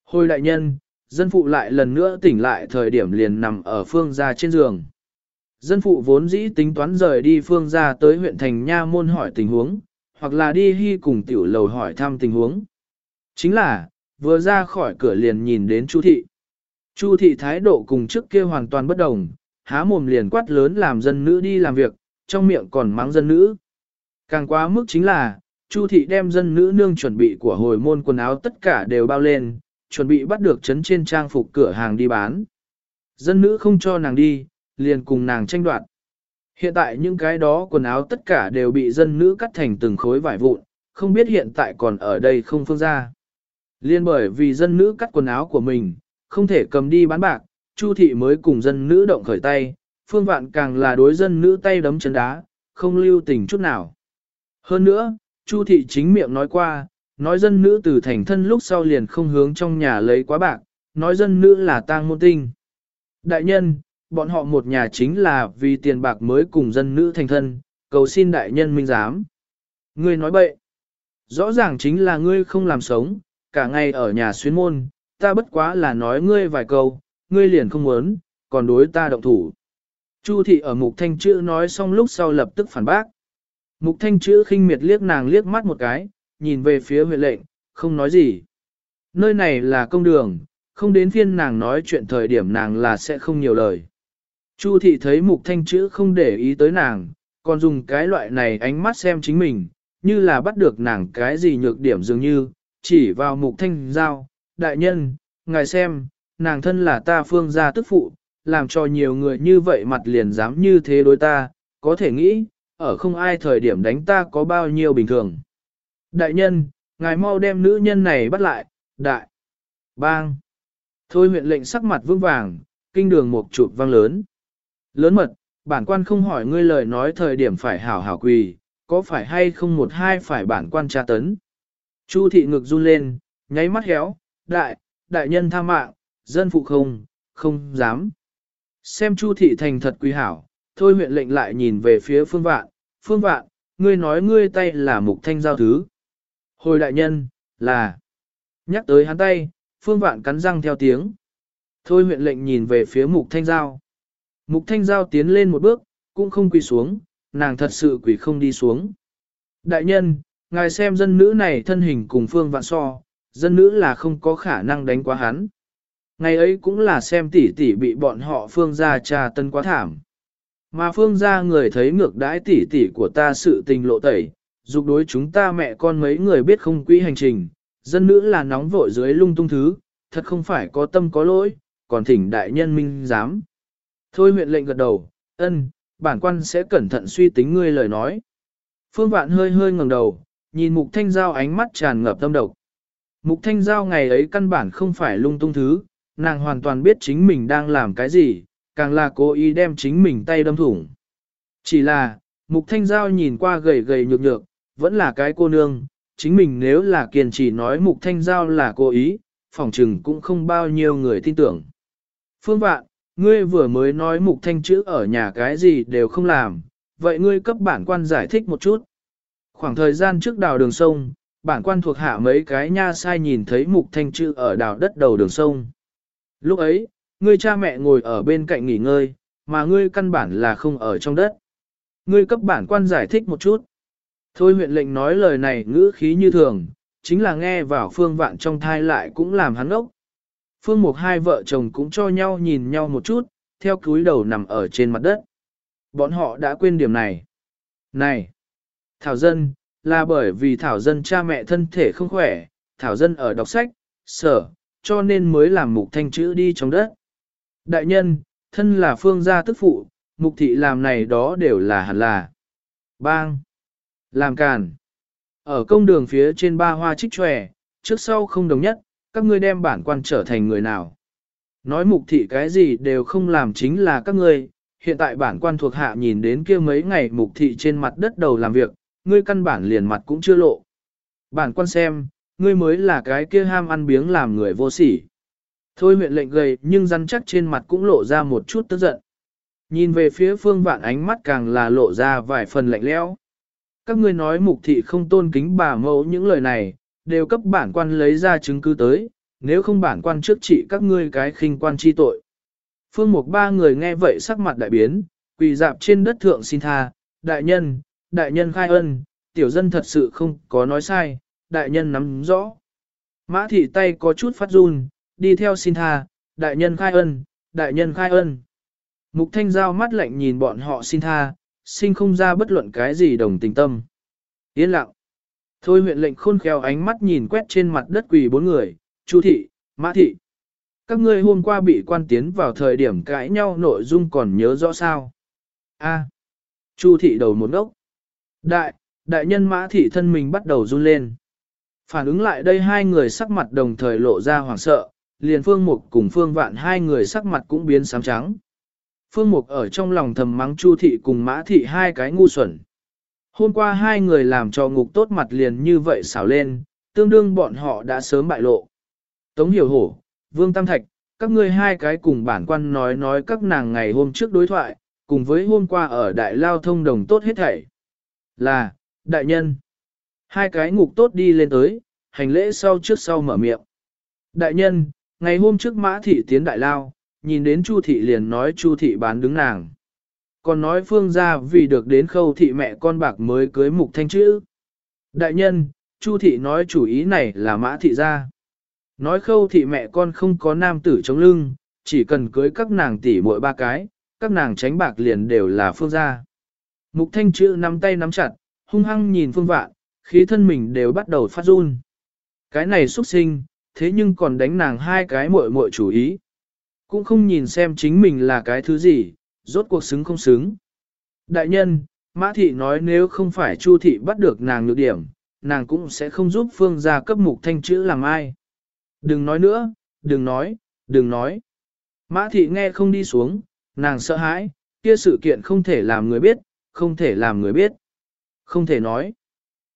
Hồi đại nhân, dân phụ lại lần nữa tỉnh lại thời điểm liền nằm ở phương gia trên giường. Dân phụ vốn dĩ tính toán rời đi phương gia tới huyện thành nha môn hỏi tình huống, hoặc là đi hy cùng tiểu lầu hỏi thăm tình huống. Chính là, vừa ra khỏi cửa liền nhìn đến Chu thị. Chu thị thái độ cùng trước kia hoàn toàn bất đồng, há mồm liền quát lớn làm dân nữ đi làm việc, trong miệng còn mắng dân nữ. Càng quá mức chính là, Chu thị đem dân nữ nương chuẩn bị của hồi môn quần áo tất cả đều bao lên, chuẩn bị bắt được chấn trên trang phục cửa hàng đi bán. Dân nữ không cho nàng đi, liền cùng nàng tranh đoạt. Hiện tại những cái đó quần áo tất cả đều bị dân nữ cắt thành từng khối vải vụn, không biết hiện tại còn ở đây không phương ra. Liên bởi vì dân nữ cắt quần áo của mình, không thể cầm đi bán bạc, Chu thị mới cùng dân nữ động khởi tay, phương vạn càng là đối dân nữ tay đấm chân đá, không lưu tình chút nào. Hơn nữa, Chu thị chính miệng nói qua, nói dân nữ từ thành thân lúc sau liền không hướng trong nhà lấy quá bạc, nói dân nữ là tang môn tinh. Đại nhân, bọn họ một nhà chính là vì tiền bạc mới cùng dân nữ thành thân, cầu xin đại nhân minh giám. Ngươi nói bậy. Rõ ràng chính là ngươi không làm sống, cả ngày ở nhà xuyên môn, ta bất quá là nói ngươi vài câu, ngươi liền không muốn, còn đối ta động thủ. Chu thị ở mục thanh chữ nói xong lúc sau lập tức phản bác. Mục thanh chữ khinh miệt liếc nàng liếc mắt một cái, nhìn về phía huyện lệnh, không nói gì. Nơi này là công đường, không đến phiên nàng nói chuyện thời điểm nàng là sẽ không nhiều lời. Chu thị thấy mục thanh chữ không để ý tới nàng, còn dùng cái loại này ánh mắt xem chính mình, như là bắt được nàng cái gì nhược điểm dường như, chỉ vào mục thanh giao, đại nhân, ngài xem, nàng thân là ta phương gia tức phụ, làm cho nhiều người như vậy mặt liền dám như thế đối ta, có thể nghĩ, ở không ai thời điểm đánh ta có bao nhiêu bình thường. Đại nhân, ngài mau đem nữ nhân này bắt lại, đại, bang. Thôi huyện lệnh sắc mặt vương vàng, kinh đường một chụp vang lớn. Lớn mật, bản quan không hỏi ngươi lời nói thời điểm phải hảo hảo quỳ, có phải hay không một hai phải bản quan tra tấn. Chu thị ngực run lên, nháy mắt héo, đại, đại nhân tha mạng, dân phụ không, không dám. Xem Chu thị thành thật quý hảo, thôi huyện lệnh lại nhìn về phía phương vạn, phương vạn, ngươi nói ngươi tay là mục thanh giao thứ. Hồi đại nhân, là, nhắc tới hắn tay, phương vạn cắn răng theo tiếng. Thôi huyện lệnh nhìn về phía mục thanh giao. Mục thanh giao tiến lên một bước, cũng không quỳ xuống, nàng thật sự quỳ không đi xuống. Đại nhân, ngài xem dân nữ này thân hình cùng phương vạn so, dân nữ là không có khả năng đánh quá hắn. Ngày ấy cũng là xem tỷ tỷ bị bọn họ phương gia trà tân quá thảm. Mà phương gia người thấy ngược đãi tỷ tỷ của ta sự tình lộ tẩy, dục đối chúng ta mẹ con mấy người biết không quỹ hành trình, dân nữ là nóng vội dưới lung tung thứ, thật không phải có tâm có lỗi, còn thỉnh đại nhân minh dám. Thôi huyện lệnh gật đầu, ân, bản quan sẽ cẩn thận suy tính ngươi lời nói. Phương vạn hơi hơi ngẩng đầu, nhìn mục thanh giao ánh mắt tràn ngập tâm độc. Mục thanh giao ngày ấy căn bản không phải lung tung thứ, nàng hoàn toàn biết chính mình đang làm cái gì, càng là cố ý đem chính mình tay đâm thủng. Chỉ là, mục thanh giao nhìn qua gầy gầy nhược nhược, vẫn là cái cô nương, chính mình nếu là kiên trì nói mục thanh giao là cố ý, phỏng chừng cũng không bao nhiêu người tin tưởng. Phương vạn, ngươi vừa mới nói mục thanh chữ ở nhà cái gì đều không làm, vậy ngươi cấp bản quan giải thích một chút. Khoảng thời gian trước đào đường sông, bản quan thuộc hạ mấy cái nha sai nhìn thấy mục thanh chữ ở đào đất đầu đường sông. Lúc ấy, ngươi cha mẹ ngồi ở bên cạnh nghỉ ngơi, mà ngươi căn bản là không ở trong đất. Ngươi cấp bản quan giải thích một chút. Thôi huyện lệnh nói lời này ngữ khí như thường, chính là nghe vào phương vạn trong thai lại cũng làm hắn ốc. Phương Mục hai vợ chồng cũng cho nhau nhìn nhau một chút, theo cúi đầu nằm ở trên mặt đất. Bọn họ đã quên điểm này. Này! Thảo dân, là bởi vì Thảo dân cha mẹ thân thể không khỏe, Thảo dân ở đọc sách, sở, cho nên mới làm mục thanh chữ đi trong đất. Đại nhân, thân là phương gia tức phụ, mục thị làm này đó đều là hẳn là. Bang! Làm càn! Ở công đường phía trên ba hoa trích tròe, trước sau không đồng nhất, các ngươi đem bản quan trở thành người nào. Nói mục thị cái gì đều không làm chính là các ngươi, hiện tại bản quan thuộc hạ nhìn đến kia mấy ngày mục thị trên mặt đất đầu làm việc, ngươi căn bản liền mặt cũng chưa lộ. Bản quan xem, ngươi mới là cái kia ham ăn biếng làm người vô sỉ. Thôi huyện lệnh gầy nhưng rắn chắc trên mặt cũng lộ ra một chút tức giận. Nhìn về phía phương vạn ánh mắt càng là lộ ra vài phần lạnh lẽo. Các ngươi nói mục thị không tôn kính bà mẫu những lời này, đều cấp bản quan lấy ra chứng cứ tới, nếu không bản quan trước trị các ngươi cái khinh quan chi tội. Phương mục ba người nghe vậy sắc mặt đại biến, quỳ dạp trên đất thượng xin tha, đại nhân, đại nhân khai ân, tiểu dân thật sự không có nói sai, đại nhân nắm rõ. Mã thị tay có chút phát run, đi theo xin tha, đại nhân khai ân, đại nhân khai ân. Mục thanh giao mắt lạnh nhìn bọn họ xin tha, sinh không ra bất luận cái gì đồng tình tâm. Yên lặng. Thôi huyện lệnh khôn khéo ánh mắt nhìn quét trên mặt đất quỳ bốn người, Chu thị, Mã thị. Các ngươi hôm qua bị quan tiến vào thời điểm cãi nhau nội dung còn nhớ rõ sao? A. Chu thị đầu một ngốc. Đại, đại nhân Mã thị thân mình bắt đầu run lên. Phản ứng lại đây hai người sắc mặt đồng thời lộ ra hoảng sợ, liền Phương Mục cùng Phương Vạn hai người sắc mặt cũng biến xám trắng. Phương Mục ở trong lòng thầm mắng Chu thị cùng Mã thị hai cái ngu xuẩn. Hôm qua hai người làm cho ngục tốt mặt liền như vậy xảo lên, tương đương bọn họ đã sớm bại lộ. Tống hiểu hổ, Vương Tam Thạch, các ngươi hai cái cùng bản quan nói nói các nàng ngày hôm trước đối thoại, cùng với hôm qua ở đại lao thông đồng tốt hết thảy. Là, đại nhân. Hai cái ngục tốt đi lên tới, hành lễ sau trước sau mở miệng. Đại nhân, ngày hôm trước mã thị tiến đại lao, nhìn đến Chu thị liền nói Chu thị bán đứng nàng. Còn nói phương Gia vì được đến khâu thị mẹ con bạc mới cưới mục thanh chữ. Đại nhân, Chu thị nói chủ ý này là mã thị Gia. Nói khâu thị mẹ con không có nam tử chống lưng, chỉ cần cưới các nàng tỷ muội ba cái, các nàng tránh bạc liền đều là phương gia. Mục thanh chữ nắm tay nắm chặt, hung hăng nhìn phương vạn, khí thân mình đều bắt đầu phát run. Cái này xuất sinh, thế nhưng còn đánh nàng hai cái muội muội chủ ý. Cũng không nhìn xem chính mình là cái thứ gì, rốt cuộc xứng không xứng. Đại nhân, Mã Thị nói nếu không phải Chu Thị bắt được nàng nhược điểm, nàng cũng sẽ không giúp Phương gia cấp mục thanh chữ làm ai. Đừng nói nữa, đừng nói, đừng nói. Mã Thị nghe không đi xuống, nàng sợ hãi, kia sự kiện không thể làm người biết, không thể làm người biết. Không thể nói.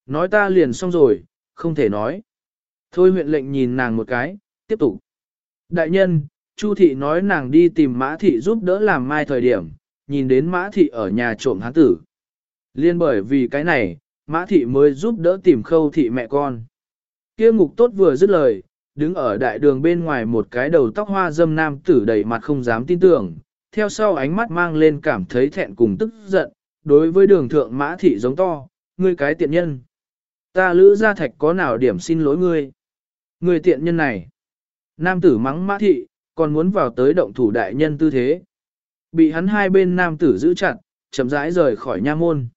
Nói ta liền xong rồi, không thể nói. Thôi huyện lệnh nhìn nàng một cái, tiếp tục. Đại nhân, Chu thị nói nàng đi tìm mã thị giúp đỡ làm mai thời điểm, nhìn đến mã thị ở nhà trộm hán tử. Liên bởi vì cái này, mã thị mới giúp đỡ tìm khâu thị mẹ con. Kia ngục tốt vừa dứt lời, đứng ở đại đường bên ngoài một cái đầu tóc hoa dâm nam tử đầy mặt không dám tin tưởng, theo sau ánh mắt mang lên cảm thấy thẹn cùng tức giận, đối với đường thượng mã thị giống to, ngươi cái tiện nhân. Ta lữ gia thạch có nào điểm xin lỗi ngươi. Ngươi tiện nhân này. Nam tử mắng mã thị, còn muốn vào tới động thủ đại nhân tư thế. Bị hắn hai bên nam tử giữ chặt, chậm rãi rời khỏi nha môn.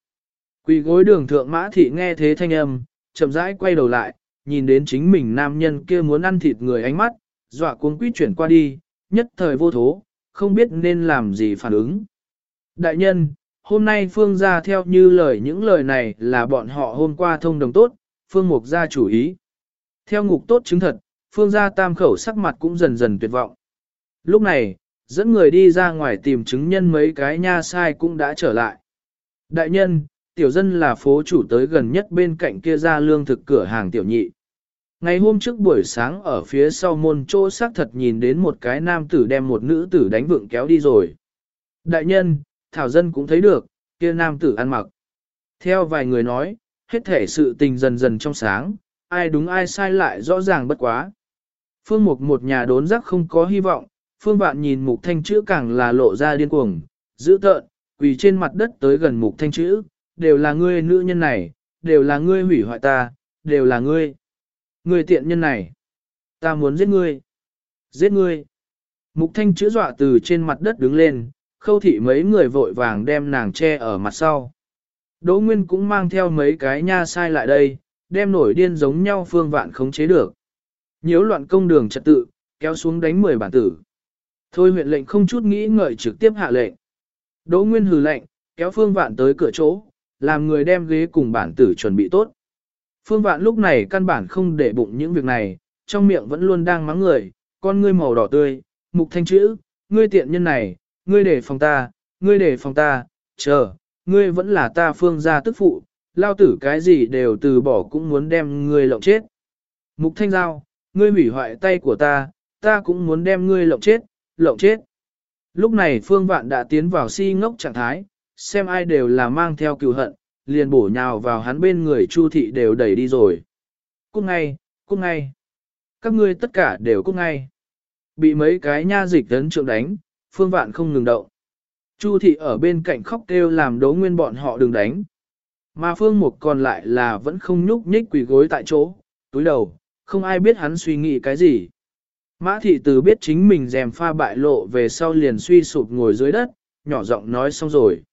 Quỳ gối đường thượng mã thị nghe thế thanh âm, chậm rãi quay đầu lại, nhìn đến chính mình nam nhân kia muốn ăn thịt người ánh mắt, dọa cuống quýt chuyển qua đi, nhất thời vô thố, không biết nên làm gì phản ứng. Đại nhân, hôm nay Phương gia theo như lời những lời này là bọn họ hôm qua thông đồng tốt, Phương Mục gia chủ ý. Theo ngục tốt chứng thật, Phương gia tam khẩu sắc mặt cũng dần dần tuyệt vọng. Lúc này, dẫn người đi ra ngoài tìm chứng nhân mấy cái nha sai cũng đã trở lại. Đại nhân, tiểu dân là phố chủ tới gần nhất bên cạnh kia ra lương thực cửa hàng tiểu nhị. Ngày hôm trước buổi sáng ở phía sau môn chỗ xác thật nhìn đến một cái nam tử đem một nữ tử đánh vượng kéo đi rồi. Đại nhân, Thảo Dân cũng thấy được, kia nam tử ăn mặc. Theo vài người nói, hết thể sự tình dần dần trong sáng, ai đúng ai sai lại rõ ràng bất quá. Phương Mục một nhà đốn giác không có hy vọng, Phương Vạn nhìn Mục Thanh chữ càng là lộ ra điên cuồng, giữ tợn, quỳ trên mặt đất tới gần Mục Thanh chữ, đều là ngươi nữ nhân này, đều là ngươi hủy hoại ta, đều là ngươi. Ngươi tiện nhân này, ta muốn giết ngươi, giết ngươi. Mục Thanh chữ dọa từ trên mặt đất đứng lên, khâu thị mấy người vội vàng đem nàng che ở mặt sau. Đỗ Nguyên cũng mang theo mấy cái nha sai lại đây, đem nổi điên giống nhau phương vạn khống chế được. Nhiễu loạn công đường trật tự, kéo xuống đánh 10 bản tử. Thôi huyện lệnh không chút nghĩ ngợi trực tiếp hạ lệnh. Đỗ Nguyên hừ lệnh, kéo phương vạn tới cửa chỗ, làm người đem ghế cùng bản tử chuẩn bị tốt. Phương vạn lúc này căn bản không để bụng những việc này, trong miệng vẫn luôn đang mắng người, con ngươi màu đỏ tươi, mục thanh chữ, ngươi tiện nhân này, ngươi để phòng ta, ngươi để phòng ta, chờ, ngươi vẫn là ta phương gia tức phụ, lao tử cái gì đều từ bỏ cũng muốn đem ngươi lộng chết. Mục thanh giao, ngươi hủy hoại tay của ta, ta cũng muốn đem ngươi lộng chết, lộng chết. Lúc này phương vạn đã tiến vào si ngốc trạng thái, xem ai đều là mang theo cựu hận, liền bổ nhào vào hắn bên người chu thị đều đẩy đi rồi. Cút ngay, cút ngay. Các ngươi tất cả đều cút ngay. Bị mấy cái nha dịch tấn trượng đánh, phương vạn không ngừng động. Chu thị ở bên cạnh khóc kêu làm đố nguyên bọn họ đừng đánh. Mà phương mục còn lại là vẫn không nhúc nhích quỳ gối tại chỗ, túi đầu, không ai biết hắn suy nghĩ cái gì. Mã thị từ biết chính mình dèm pha bại lộ về sau liền suy sụp ngồi dưới đất, nhỏ giọng nói xong rồi.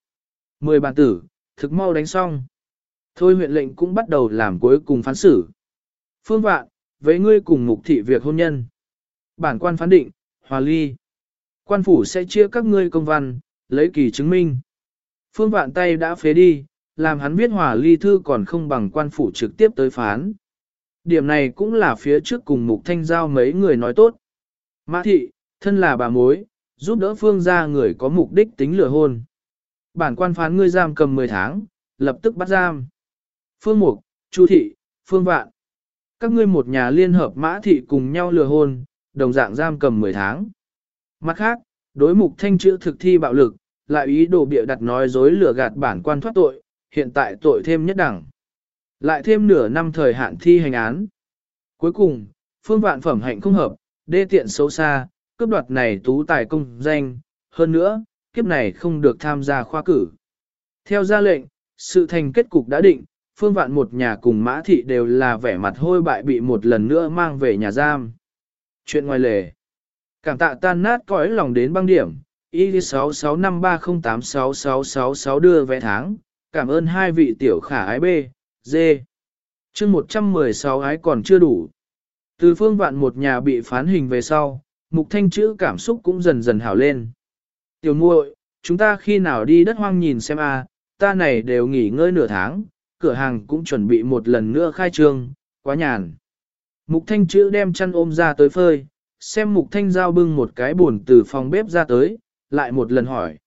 Mười bàn tử, thực mau đánh xong. Thôi huyện lệnh cũng bắt đầu làm cuối cùng phán xử. Phương vạn, với ngươi cùng mục thị việc hôn nhân. Bản quan phán định, hòa ly. Quan phủ sẽ chia các ngươi công văn, lấy kỳ chứng minh. Phương vạn tay đã phế đi, làm hắn biết hòa ly thư còn không bằng quan phủ trực tiếp tới phán. Điểm này cũng là phía trước cùng mục thanh giao mấy người nói tốt. Mã thị, thân là bà mối, giúp đỡ phương gia người có mục đích tính lừa hôn. Bản quan phán ngươi giam cầm 10 tháng, lập tức bắt giam. Phương mục, chu thị, phương vạn. Các ngươi một nhà liên hợp mã thị cùng nhau lừa hôn, đồng dạng giam cầm 10 tháng. Mặt khác, đối mục thanh chữ thực thi bạo lực, lại ý đồ bịa đặt nói dối lừa gạt bản quan thoát tội, hiện tại tội thêm nhất đẳng. Lại thêm nửa năm thời hạn thi hành án. Cuối cùng, phương vạn phẩm hạnh không hợp, đê tiện xấu xa, cướp đoạt này tú tài công danh, hơn nữa, kiếp này không được tham gia khoa cử. Theo ra lệnh, sự thành kết cục đã định, phương vạn một nhà cùng mã thị đều là vẻ mặt hôi bại bị một lần nữa mang về nhà giam. Chuyện ngoài lề. Cảm tạ tan nát cõi lòng đến băng điểm, Y66530866666 đưa vé tháng, cảm ơn hai vị tiểu khả ái B, D. chương 116 ái còn chưa đủ. Từ phương vạn một nhà bị phán hình về sau, mục thanh chữ cảm xúc cũng dần dần hảo lên. Tiểu muội, chúng ta khi nào đi đất hoang nhìn xem a, ta này đều nghỉ ngơi nửa tháng, cửa hàng cũng chuẩn bị một lần nữa khai trương, quá nhàn. Mục thanh chữ đem chăn ôm ra tới phơi, xem mục thanh giao bưng một cái buồn từ phòng bếp ra tới, lại một lần hỏi.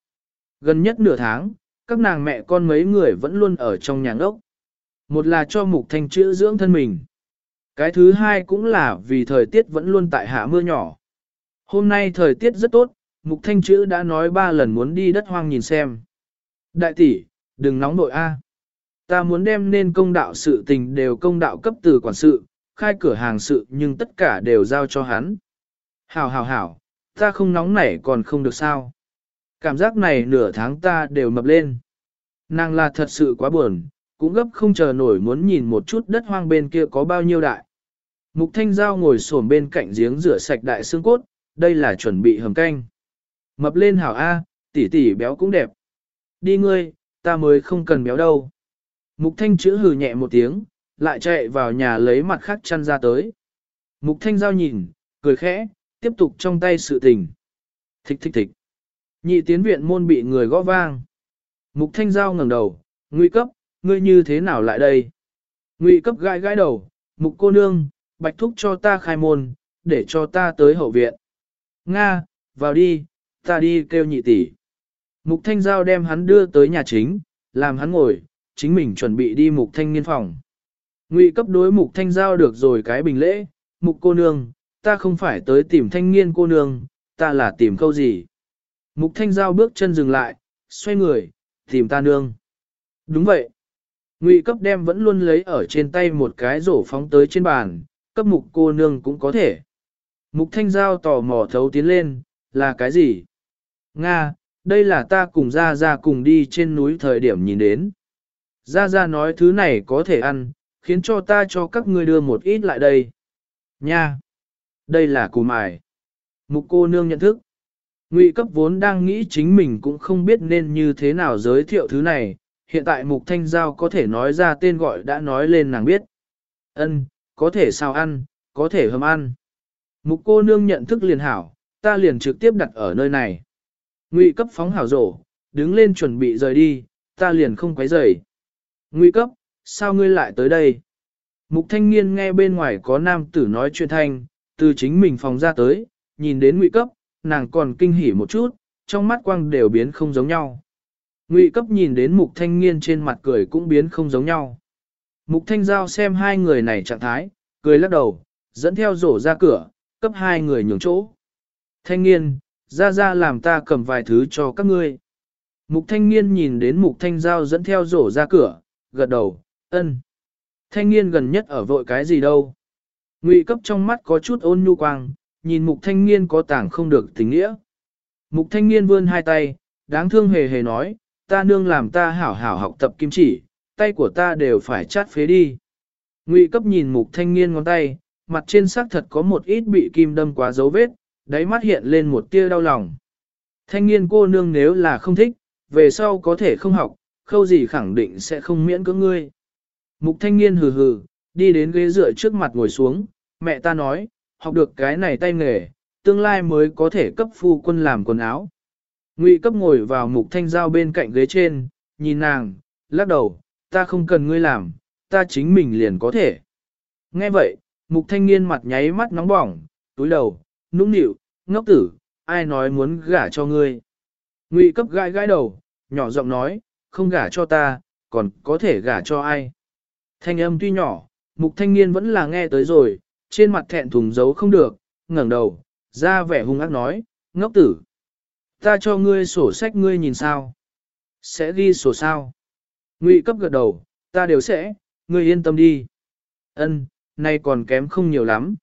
Gần nhất nửa tháng, các nàng mẹ con mấy người vẫn luôn ở trong nhà ngốc. Một là cho mục thanh chữ dưỡng thân mình. Cái thứ hai cũng là vì thời tiết vẫn luôn tại hạ mưa nhỏ. Hôm nay thời tiết rất tốt, mục thanh chữ đã nói ba lần muốn đi đất hoang nhìn xem. Đại tỷ, đừng nóng nội A. Ta muốn đem nên công đạo sự tình đều công đạo cấp từ quản sự, khai cửa hàng sự nhưng tất cả đều giao cho hắn. Hảo hảo hảo, ta không nóng nảy còn không được sao. Cảm giác này nửa tháng ta đều mập lên. Nàng là thật sự quá buồn, cũng gấp không chờ nổi muốn nhìn một chút đất hoang bên kia có bao nhiêu đại. Mục Thanh Giao ngồi xổm bên cạnh giếng rửa sạch đại xương cốt, đây là chuẩn bị hầm canh. Mập lên hảo A, tỷ tỷ béo cũng đẹp. Đi ngươi, ta mới không cần béo đâu. Mục Thanh chữ hừ nhẹ một tiếng, lại chạy vào nhà lấy mặt khác chăn ra tới. Mục Thanh Giao nhìn, cười khẽ, tiếp tục trong tay sự tình. Thích thích thích. Nhị tiến viện môn bị người gõ vang. Mục Thanh Giao ngẩng đầu, nguy cấp, ngươi như thế nào lại đây? Ngụy cấp gãi gãi đầu, mục cô nương, bạch thúc cho ta khai môn, để cho ta tới hậu viện. Nga, vào đi, ta đi kêu nhị tỷ. Mục thanh giao đem hắn đưa tới nhà chính, làm hắn ngồi, chính mình chuẩn bị đi mục thanh niên phòng. Ngụy cấp đối mục thanh giao được rồi cái bình lễ, mục cô nương, ta không phải tới tìm thanh niên cô nương, ta là tìm câu gì. Mục thanh giao bước chân dừng lại, xoay người, tìm ta nương. Đúng vậy. Ngụy cấp đem vẫn luôn lấy ở trên tay một cái rổ phóng tới trên bàn, cấp mục cô nương cũng có thể. Mục thanh giao tò mò thấu tiến lên, là cái gì? Nga, đây là ta cùng gia gia cùng đi trên núi thời điểm nhìn đến. Gia gia nói thứ này có thể ăn, khiến cho ta cho các ngươi đưa một ít lại đây. Nha! Đây là củ mài. Mục cô nương nhận thức. Ngụy cấp vốn đang nghĩ chính mình cũng không biết nên như thế nào giới thiệu thứ này, hiện tại mục thanh giao có thể nói ra tên gọi đã nói lên nàng biết. Ân, có thể sao ăn, có thể hầm ăn. Mục cô nương nhận thức liền hảo, ta liền trực tiếp đặt ở nơi này. Ngụy cấp phóng hảo rổ, đứng lên chuẩn bị rời đi, ta liền không quấy rầy. Ngụy cấp, sao ngươi lại tới đây? Mục thanh niên nghe bên ngoài có nam tử nói chuyện thanh, từ chính mình phòng ra tới, nhìn đến ngụy cấp, nàng còn kinh hỉ một chút, trong mắt quang đều biến không giống nhau. Ngụy cấp nhìn đến mục thanh niên trên mặt cười cũng biến không giống nhau. Mục thanh giao xem hai người này trạng thái, cười lắc đầu, dẫn theo rổ ra cửa, cấp hai người nhường chỗ. Thanh niên, ra ra làm ta cầm vài thứ cho các ngươi. Mục thanh niên nhìn đến mục thanh giao dẫn theo rổ ra cửa, gật đầu, ân. Thanh niên gần nhất ở vội cái gì đâu. Ngụy cấp trong mắt có chút ôn nhu quang, nhìn mục thanh niên có tảng không được tình nghĩa. Mục thanh niên vươn hai tay, đáng thương hề hề nói, ta nương làm ta hảo hảo học tập kim chỉ, tay của ta đều phải chát phế đi. Ngụy cấp nhìn mục thanh niên ngón tay, mặt trên xác thật có một ít bị kim đâm quá dấu vết, đáy mắt hiện lên một tia đau lòng. Thanh niên cô nương nếu là không thích, về sau có thể không học, khâu gì khẳng định sẽ không miễn cưỡng ngươi. Mục thanh niên hừ hừ, đi đến ghế dựa trước mặt ngồi xuống, mẹ ta nói, học được cái này tay nghề, tương lai mới có thể cấp phu quân làm quần áo. Ngụy cấp ngồi vào mục thanh giao bên cạnh ghế trên, nhìn nàng, lắc đầu, ta không cần ngươi làm, ta chính mình liền có thể. Nghe vậy, mục thanh niên mặt nháy mắt nóng bỏng, túi đầu, nũng nịu, ngốc tử, ai nói muốn gả cho ngươi. Ngụy cấp gãi gãi đầu, nhỏ giọng nói, không gả cho ta, còn có thể gả cho ai. Thanh âm tuy nhỏ, mục thanh niên vẫn là nghe tới rồi, trên mặt thẹn thùng giấu không được, ngẩng đầu, ra vẻ hung ác nói, ngốc tử. Ta cho ngươi sổ sách ngươi nhìn sao? Sẽ ghi sổ sao? Ngụy cấp gật đầu, ta đều sẽ, ngươi yên tâm đi. Ân, nay còn kém không nhiều lắm.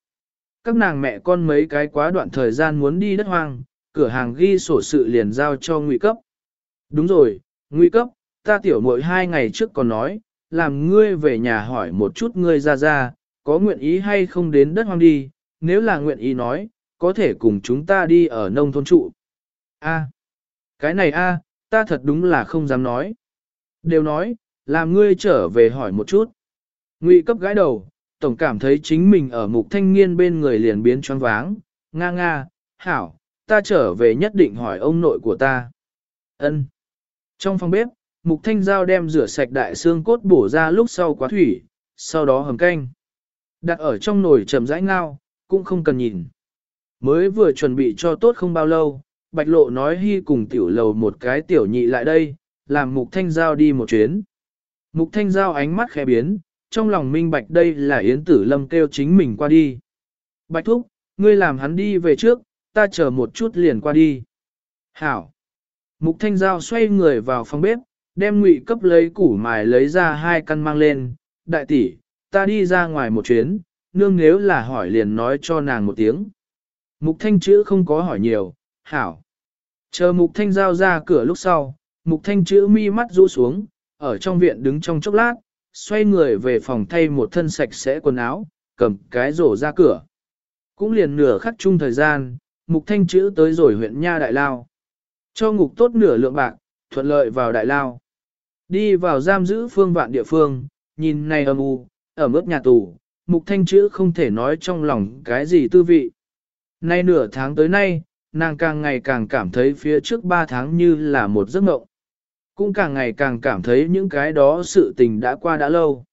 Các nàng mẹ con mấy cái quá đoạn thời gian muốn đi đất hoang, cửa hàng ghi sổ sự liền giao cho ngụy cấp. Đúng rồi, ngụy cấp, ta tiểu muội hai ngày trước còn nói, làm ngươi về nhà hỏi một chút ngươi ra ra, có nguyện ý hay không đến đất hoang đi, nếu là nguyện ý nói, có thể cùng chúng ta đi ở nông thôn trụ. A, cái này a, ta thật đúng là không dám nói. Đều nói, làm ngươi trở về hỏi một chút. Ngụy cấp gái đầu, tổng cảm thấy chính mình ở mục thanh niên bên người liền biến choáng váng, nga nga, hảo, ta trở về nhất định hỏi ông nội của ta. Ân. Trong phòng bếp, mục thanh giao đem rửa sạch đại xương cốt bổ ra lúc sau quá thủy, sau đó hầm canh. Đặt ở trong nồi trầm rãi ngao, cũng không cần nhìn. Mới vừa chuẩn bị cho tốt không bao lâu, bạch lộ nói hy cùng tiểu lầu một cái tiểu nhị lại đây, làm mục thanh giao đi một chuyến. Mục thanh giao ánh mắt khẽ biến, trong lòng minh bạch đây là Yến Tử Lâm kêu chính mình qua đi. Bạch thúc, ngươi làm hắn đi về trước, ta chờ một chút liền qua đi. Hảo. Mục thanh giao xoay người vào phòng bếp, đem ngụy cấp lấy củ mài lấy ra hai căn mang lên. Đại tỷ, ta đi ra ngoài một chuyến, nương nếu là hỏi liền nói cho nàng một tiếng. Mục thanh chữ không có hỏi nhiều, hảo. Chờ mục thanh giao ra cửa lúc sau, mục thanh chữ mi mắt rũ xuống, ở trong viện đứng trong chốc lát, xoay người về phòng thay một thân sạch sẽ quần áo, cầm cái rổ ra cửa. Cũng liền nửa khắc chung thời gian, mục thanh chữ tới rồi huyện Nha Đại Lao. Cho ngục tốt nửa lượng bạc, thuận lợi vào Đại Lao. Đi vào giam giữ phương vạn địa phương, nhìn này âm u, ở mức nhà tù, mục thanh chữ không thể nói trong lòng cái gì tư vị. Nay nửa tháng tới nay, nàng càng ngày càng cảm thấy phía trước ba tháng như là một giấc mộng cũng càng ngày càng cảm thấy những cái đó sự tình đã qua đã lâu.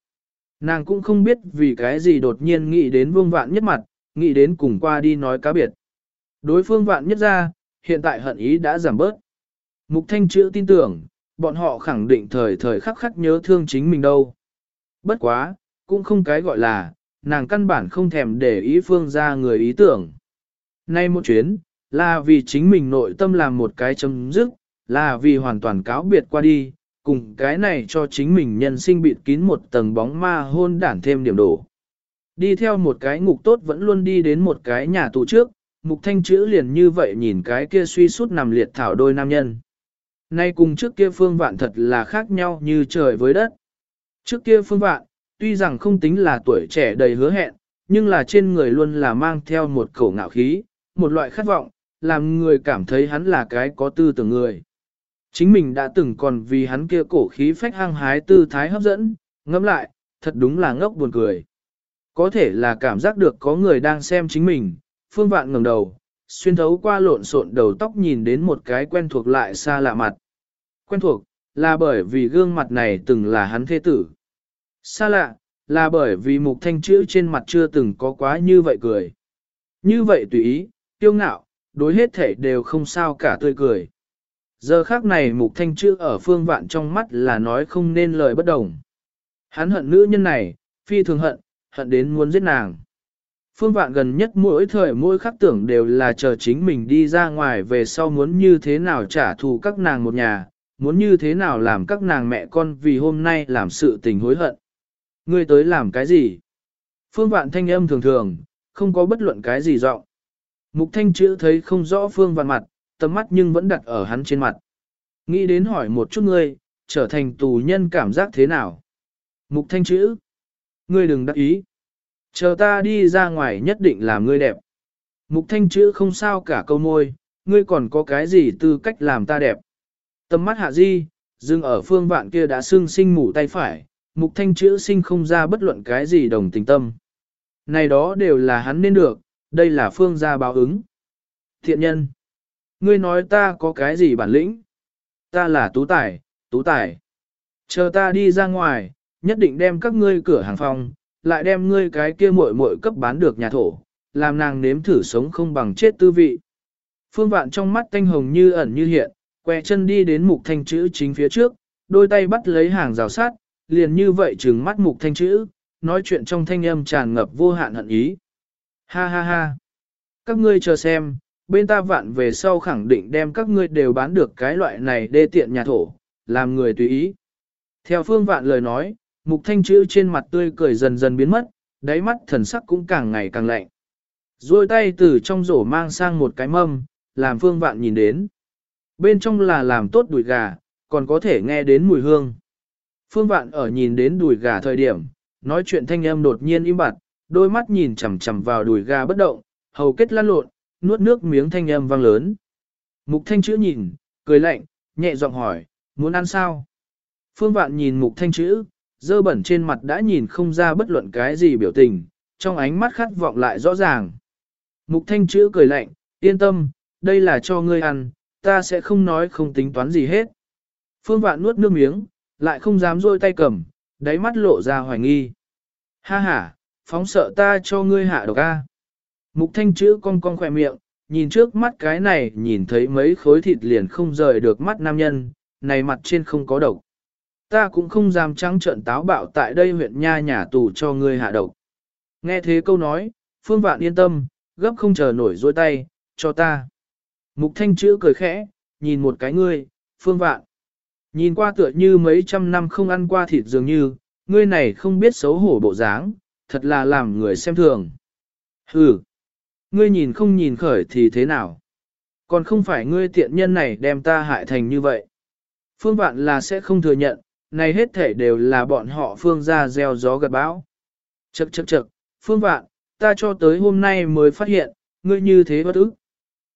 Nàng cũng không biết vì cái gì đột nhiên nghĩ đến vương vạn nhất mặt, nghĩ đến cùng qua đi nói cá biệt. Đối phương vạn nhất ra, hiện tại hận ý đã giảm bớt. Mục thanh chữ tin tưởng, bọn họ khẳng định thời thời khắc khắc nhớ thương chính mình đâu. Bất quá, cũng không cái gọi là, nàng căn bản không thèm để ý phương ra người ý tưởng. Nay một chuyến, là vì chính mình nội tâm làm một cái chấm dứt, là vì hoàn toàn cáo biệt qua đi, cùng cái này cho chính mình nhân sinh bịt kín một tầng bóng ma hôn đản thêm điểm đổ. Đi theo một cái ngục tốt vẫn luôn đi đến một cái nhà tù trước, mục thanh chữ liền như vậy nhìn cái kia suy sút nằm liệt thảo đôi nam nhân. Nay cùng trước kia phương vạn thật là khác nhau như trời với đất. Trước kia phương vạn, tuy rằng không tính là tuổi trẻ đầy hứa hẹn, nhưng là trên người luôn là mang theo một khẩu ngạo khí, một loại khát vọng, làm người cảm thấy hắn là cái có tư tưởng người. Chính mình đã từng còn vì hắn kia cổ khí phách hăng hái tư thái hấp dẫn, ngẫm lại, thật đúng là ngốc buồn cười. Có thể là cảm giác được có người đang xem chính mình, phương vạn ngẩng đầu, xuyên thấu qua lộn xộn đầu tóc nhìn đến một cái quen thuộc lại xa lạ mặt. Quen thuộc, là bởi vì gương mặt này từng là hắn thế tử. Xa lạ, là bởi vì mục thanh chữ trên mặt chưa từng có quá như vậy cười. Như vậy tùy ý, tiêu ngạo, đối hết thể đều không sao cả tươi cười. Giờ khác này mục thanh chữ ở phương vạn trong mắt là nói không nên lời bất đồng. Hắn hận nữ nhân này, phi thường hận, hận đến muốn giết nàng. Phương vạn gần nhất mỗi thời mỗi khắc tưởng đều là chờ chính mình đi ra ngoài về sau muốn như thế nào trả thù các nàng một nhà, muốn như thế nào làm các nàng mẹ con vì hôm nay làm sự tình hối hận. Ngươi tới làm cái gì? Phương vạn thanh âm thường thường, không có bất luận cái gì giọng. Mục thanh chữ thấy không rõ phương vạn mặt, tầm mắt nhưng vẫn đặt ở hắn trên mặt. Nghĩ đến hỏi một chút ngươi, trở thành tù nhân cảm giác thế nào? Mục thanh chữ. Ngươi đừng đắc ý. Chờ ta đi ra ngoài nhất định làm ngươi đẹp. Mục thanh chữ không sao cả câu môi, ngươi còn có cái gì tư cách làm ta đẹp. Tầm mắt hạ di, dừng ở phương vạn kia đã xương sinh mủ tay phải, mục thanh chữ sinh không ra bất luận cái gì đồng tình tâm. Này đó đều là hắn nên được, đây là phương gia báo ứng. Thiện nhân, ngươi nói ta có cái gì bản lĩnh? Ta là tú tài, tú tài. Chờ ta đi ra ngoài, nhất định đem các ngươi cửa hàng phòng, lại đem ngươi cái kia muội muội cấp bán được nhà thổ, làm nàng nếm thử sống không bằng chết tư vị. Phương vạn trong mắt thanh hồng như ẩn như hiện, que chân đi đến mục thanh chữ chính phía trước, đôi tay bắt lấy hàng rào sát, liền như vậy trừng mắt mục thanh chữ, nói chuyện trong thanh âm tràn ngập vô hạn hận ý. Ha ha ha! Các ngươi chờ xem, bên ta vạn về sau khẳng định đem các ngươi đều bán được cái loại này đê tiện nhà thổ, làm người tùy ý. Theo phương vạn lời nói, mục thanh chữ trên mặt tươi cười dần dần biến mất, đáy mắt thần sắc cũng càng ngày càng lạnh. Rồi tay từ trong rổ mang sang một cái mâm, làm phương vạn nhìn đến. Bên trong là làm tốt đùi gà, còn có thể nghe đến mùi hương. Phương vạn ở nhìn đến đùi gà thời điểm, nói chuyện thanh âm đột nhiên im bặt, đôi mắt nhìn chằm chằm vào đùi gà bất động, hầu kết lăn lộn, nuốt nước miếng thanh âm vang lớn. Mục thanh chữ nhìn, cười lạnh, nhẹ giọng hỏi, muốn ăn sao? Phương vạn nhìn mục thanh chữ, dơ bẩn trên mặt đã nhìn không ra bất luận cái gì biểu tình, trong ánh mắt khát vọng lại rõ ràng. Mục thanh chữ cười lạnh, yên tâm, đây là cho ngươi ăn, ta sẽ không nói không tính toán gì hết. Phương vạn nuốt nước miếng, lại không dám rôi tay cầm, đáy mắt lộ ra hoài nghi. Ha ha, phóng sợ ta cho ngươi hạ độc a. Mục thanh chữ cong cong khỏe miệng, nhìn trước mắt cái này nhìn thấy mấy khối thịt liền không rời được mắt nam nhân, này mặt trên không có độc. Ta cũng không dám trắng trợn táo bạo tại đây huyện nha nhà tù cho ngươi hạ độc. Nghe thế câu nói, phương vạn yên tâm, gấp không chờ nổi dôi tay, cho ta. Mục thanh chữ cười khẽ, nhìn một cái ngươi, phương vạn. Nhìn qua tựa như mấy trăm năm không ăn qua thịt dường như, ngươi này không biết xấu hổ bộ dáng, thật là làm người xem thường. Hừ, ngươi nhìn không nhìn khởi thì thế nào? Còn không phải ngươi tiện nhân này đem ta hại thành như vậy. Phương vạn là sẽ không thừa nhận, này hết thể đều là bọn họ phương ra gieo gió gật bão. Chậc chậc chậc, phương vạn, ta cho tới hôm nay mới phát hiện, ngươi như thế bất ức.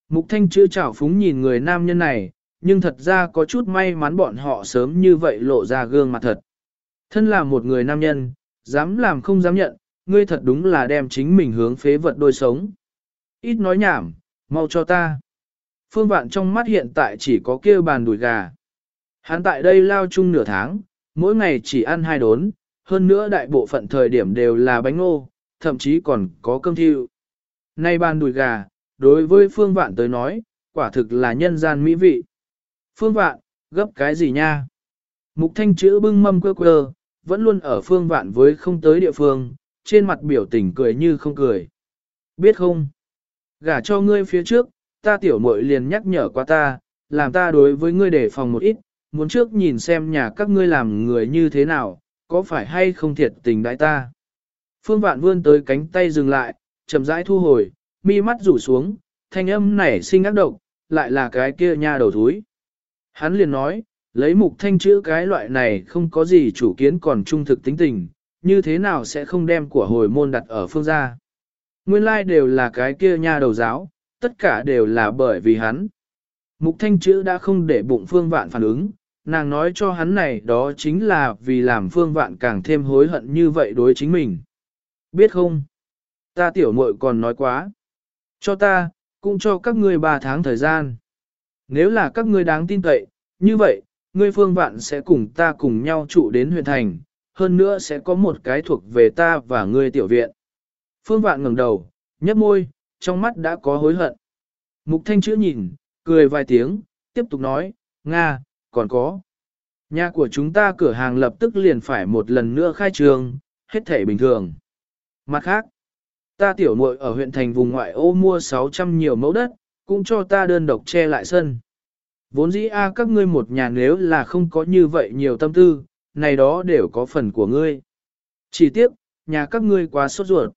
Mục thanh chữ chảo phúng nhìn người nam nhân này, nhưng thật ra có chút may mắn bọn họ sớm như vậy lộ ra gương mặt thật. Thân là một người nam nhân, dám làm không dám nhận, ngươi thật đúng là đem chính mình hướng phế vật đôi sống. Ít nói nhảm, mau cho ta. Phương vạn trong mắt hiện tại chỉ có kia bàn đùi gà. Hắn tại đây lao chung nửa tháng, mỗi ngày chỉ ăn hai đốn, hơn nữa đại bộ phận thời điểm đều là bánh ngô, thậm chí còn có cơm thiêu. Nay bàn đùi gà, đối với phương vạn tới nói, quả thực là nhân gian mỹ vị. Phương vạn, gấp cái gì nha? Mục thanh chữ bưng mâm quơ quơ, vẫn luôn ở phương vạn với không tới địa phương, trên mặt biểu tình cười như không cười. Biết không? Gả cho ngươi phía trước, ta tiểu muội liền nhắc nhở qua ta, làm ta đối với ngươi đề phòng một ít, muốn trước nhìn xem nhà các ngươi làm người như thế nào, có phải hay không thiệt tình đại ta. Phương vạn vươn tới cánh tay dừng lại, chậm rãi thu hồi, mi mắt rủ xuống, thanh âm nảy sinh ác độc, lại là cái kia nha đầu thúi. Hắn liền nói, lấy mục thanh chữ cái loại này không có gì chủ kiến còn trung thực tính tình, như thế nào sẽ không đem của hồi môn đặt ở phương gia. Nguyên lai like đều là cái kia nha đầu giáo, tất cả đều là bởi vì hắn. Mục thanh chữ đã không để bụng phương vạn phản ứng, nàng nói cho hắn này đó chính là vì làm phương vạn càng thêm hối hận như vậy đối chính mình. Biết không? Ta tiểu muội còn nói quá. Cho ta, cũng cho các ngươi ba tháng thời gian. Nếu là các ngươi đáng tin cậy, như vậy, ngươi phương vạn sẽ cùng ta cùng nhau trụ đến huyện thành, hơn nữa sẽ có một cái thuộc về ta và ngươi tiểu viện. Phương vạn ngẩng đầu, nhấp môi, trong mắt đã có hối hận. Mục thanh chữ nhìn, cười vài tiếng, tiếp tục nói, Nga, còn có. Nhà của chúng ta cửa hàng lập tức liền phải một lần nữa khai trường, hết thể bình thường. Mặt khác, ta tiểu muội ở huyện thành vùng ngoại ô mua 600 nhiều mẫu đất, cũng cho ta đơn độc che lại sân. Vốn dĩ a các ngươi một nhà nếu là không có như vậy nhiều tâm tư, này đó đều có phần của ngươi. Chỉ tiếc, nhà các ngươi quá sốt ruột.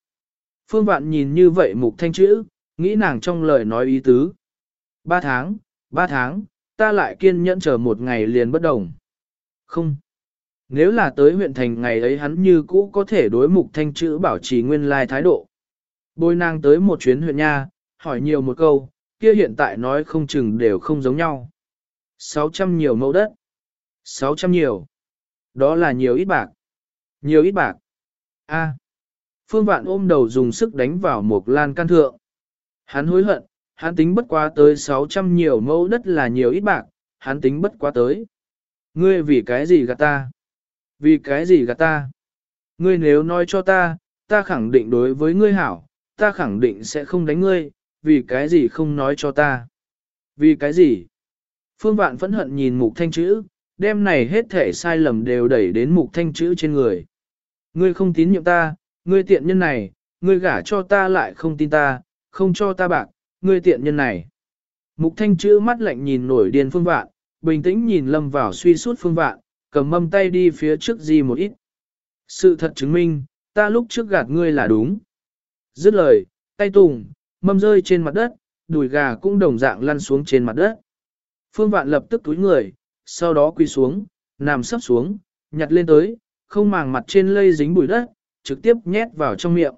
Phương Vạn nhìn như vậy mục thanh chữ, nghĩ nàng trong lời nói ý tứ. Ba tháng, ba tháng, ta lại kiên nhẫn chờ một ngày liền bất đồng. Không. Nếu là tới huyện thành ngày ấy hắn như cũ có thể đối mục thanh chữ bảo trì nguyên lai thái độ. Bôi nàng tới một chuyến huyện nha, hỏi nhiều một câu, kia hiện tại nói không chừng đều không giống nhau. 600 nhiều mẫu đất. 600 nhiều. Đó là nhiều ít bạc. Nhiều ít bạc. A. Phương Vạn ôm đầu dùng sức đánh vào một lan can thượng. Hắn hối hận, hắn tính bất quá tới 600 nhiều mẫu đất là nhiều ít bạc, hắn tính bất quá tới. Ngươi vì cái gì gạt ta? Vì cái gì gạt ta? Ngươi nếu nói cho ta, ta khẳng định đối với ngươi hảo, ta khẳng định sẽ không đánh ngươi, vì cái gì không nói cho ta? Vì cái gì? Phương Vạn phẫn hận nhìn mục thanh chữ, đêm này hết thể sai lầm đều đẩy đến mục thanh chữ trên người. Ngươi không tín nhiệm ta, ngươi tiện nhân này, ngươi gả cho ta lại không tin ta, không cho ta bạc, ngươi tiện nhân này. Mục thanh chữ mắt lạnh nhìn nổi điên phương vạn, bình tĩnh nhìn lâm vào suy suốt phương vạn, cầm mâm tay đi phía trước gì một ít. Sự thật chứng minh, ta lúc trước gạt ngươi là đúng. Dứt lời, tay tùng, mâm rơi trên mặt đất, đùi gà cũng đồng dạng lăn xuống trên mặt đất. Phương vạn lập tức túi người, sau đó quỳ xuống, nằm sấp xuống, nhặt lên tới, không màng mặt trên lây dính bụi đất, trực tiếp nhét vào trong miệng.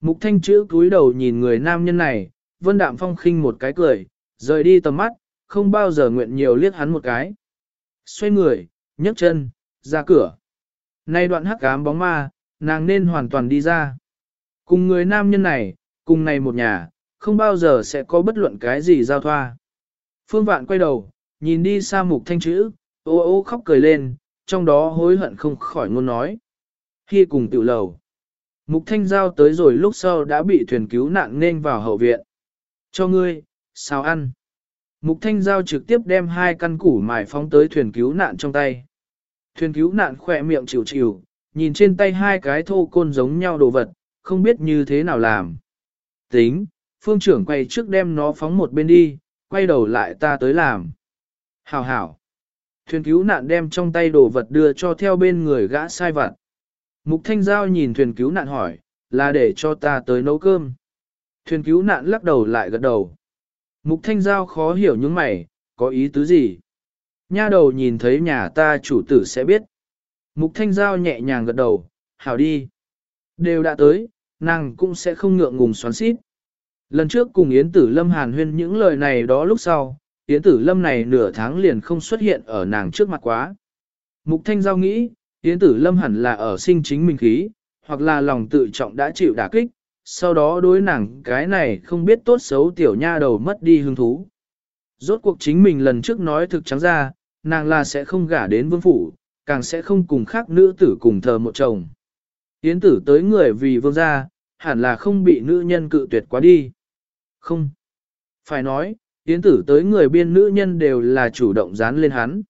Mục thanh chữ cúi đầu nhìn người nam nhân này, vân đạm phong khinh một cái cười, rời đi tầm mắt, không bao giờ nguyện nhiều liếc hắn một cái. Xoay người, nhấc chân, ra cửa. Nay đoạn hắc ám bóng ma, nàng nên hoàn toàn đi ra. Cùng người nam nhân này, cùng này một nhà, không bao giờ sẽ có bất luận cái gì giao thoa. Phương Vạn quay đầu, nhìn đi xa mục thanh chữ, ô ô khóc cười lên, trong đó hối hận không khỏi ngôn nói. Khi cùng tiểu lầu, mục thanh giao tới rồi lúc sau đã bị thuyền cứu nạn nên vào hậu viện. Cho ngươi, sao ăn? Mục thanh giao trực tiếp đem hai căn củ mài phóng tới thuyền cứu nạn trong tay. Thuyền cứu nạn khỏe miệng chịu chịu, nhìn trên tay hai cái thô côn giống nhau đồ vật, không biết như thế nào làm. Tính, phương trưởng quay trước đem nó phóng một bên đi, quay đầu lại ta tới làm. Hảo hảo. Thuyền cứu nạn đem trong tay đồ vật đưa cho theo bên người gã sai vặt. Mục Thanh Giao nhìn thuyền cứu nạn hỏi, là để cho ta tới nấu cơm. Thuyền cứu nạn lắc đầu lại gật đầu. Mục Thanh Giao khó hiểu những mày, có ý tứ gì? Nha đầu nhìn thấy nhà ta chủ tử sẽ biết. Mục Thanh Giao nhẹ nhàng gật đầu, hảo đi. Đều đã tới, nàng cũng sẽ không ngượng ngùng xoắn xít. Lần trước cùng Yến Tử Lâm hàn huyên những lời này đó lúc sau, Yến Tử Lâm này nửa tháng liền không xuất hiện ở nàng trước mặt quá. Mục Thanh Giao nghĩ, Yến Tử Lâm hẳn là ở sinh chính mình khí, hoặc là lòng tự trọng đã chịu đả kích, sau đó đối nàng cái này không biết tốt xấu tiểu nha đầu mất đi hứng thú. Rốt cuộc chính mình lần trước nói thực trắng ra, nàng là sẽ không gả đến vương phủ, càng sẽ không cùng khác nữ tử cùng thờ một chồng. Yến tử tới người vì vương gia, hẳn là không bị nữ nhân cự tuyệt quá đi. Không. Phải nói, Yến tử tới người biên nữ nhân đều là chủ động dán lên hắn.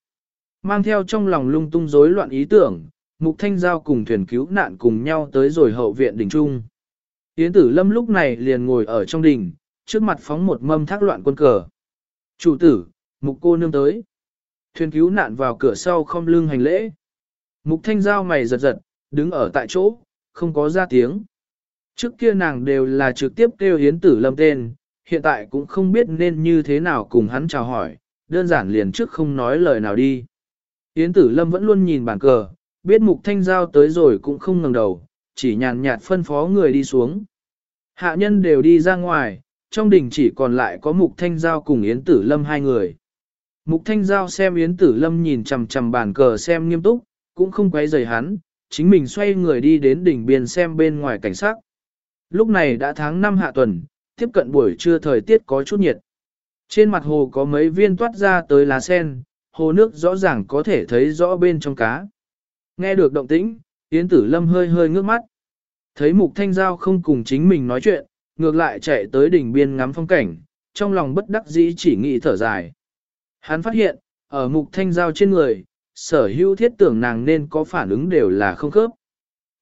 Mang theo trong lòng lung tung rối loạn ý tưởng, Mục Thanh Giao cùng thuyền cứu nạn cùng nhau tới rồi hậu viện đỉnh trung. Yến tử lâm lúc này liền ngồi ở trong đỉnh, trước mặt phóng một mâm thác loạn quân cờ. Chủ tử, mục cô nương tới. Thuyền cứu nạn vào cửa sau không lưng hành lễ. Mục thanh giao mày giật giật, đứng ở tại chỗ, không có ra tiếng. Trước kia nàng đều là trực tiếp kêu hiến tử lâm tên, hiện tại cũng không biết nên như thế nào cùng hắn chào hỏi, đơn giản liền trước không nói lời nào đi. Yến tử lâm vẫn luôn nhìn bàn cờ, biết mục thanh giao tới rồi cũng không ngẩng đầu, chỉ nhàn nhạt phân phó người đi xuống. Hạ nhân đều đi ra ngoài, trong đình chỉ còn lại có mục thanh giao cùng Yến tử lâm hai người. Mục thanh giao xem Yến tử lâm nhìn chằm chằm bàn cờ xem nghiêm túc, cũng không quấy rầy hắn, chính mình xoay người đi đến đỉnh biên xem bên ngoài cảnh sát. Lúc này đã tháng 5 hạ tuần, tiếp cận buổi trưa thời tiết có chút nhiệt. Trên mặt hồ có mấy viên toát ra tới lá sen, hồ nước rõ ràng có thể thấy rõ bên trong cá. Nghe được động tĩnh, Yến Tử Lâm hơi hơi ngước mắt. Thấy Mục Thanh Giao không cùng chính mình nói chuyện, ngược lại chạy tới đỉnh biên ngắm phong cảnh, trong lòng bất đắc dĩ chỉ nghĩ thở dài. Hắn phát hiện, ở Mục Thanh Giao trên người, sở hữu thiết tưởng nàng nên có phản ứng đều là không khớp.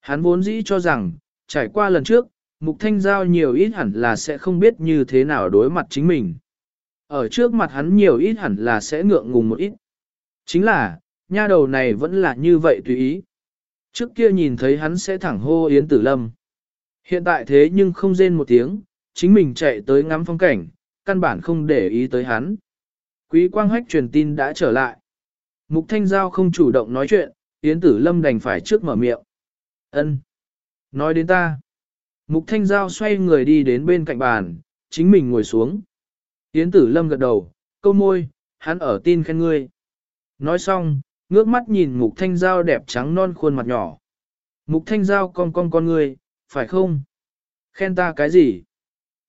Hắn vốn dĩ cho rằng, trải qua lần trước, Mục Thanh Giao nhiều ít hẳn là sẽ không biết như thế nào đối mặt chính mình. Ở trước mặt hắn nhiều ít hẳn là sẽ ngượng ngùng một ít. Chính là, nha đầu này vẫn là như vậy tùy ý. Trước kia nhìn thấy hắn sẽ thẳng hô Yến Tử Lâm. Hiện tại thế nhưng không rên một tiếng, chính mình chạy tới ngắm phong cảnh, căn bản không để ý tới hắn. Quý quang hách truyền tin đã trở lại. Mục Thanh Giao không chủ động nói chuyện, Yến Tử Lâm đành phải trước mở miệng. Ân, Nói đến ta. Mục Thanh Giao xoay người đi đến bên cạnh bàn, chính mình ngồi xuống. Yến Tử Lâm gật đầu, câu môi, hắn ở tin khen ngươi. Nói xong, ngước mắt nhìn Mục Thanh Giao đẹp trắng non khuôn mặt nhỏ. Mục Thanh Giao con con con ngươi, phải không? Khen ta cái gì?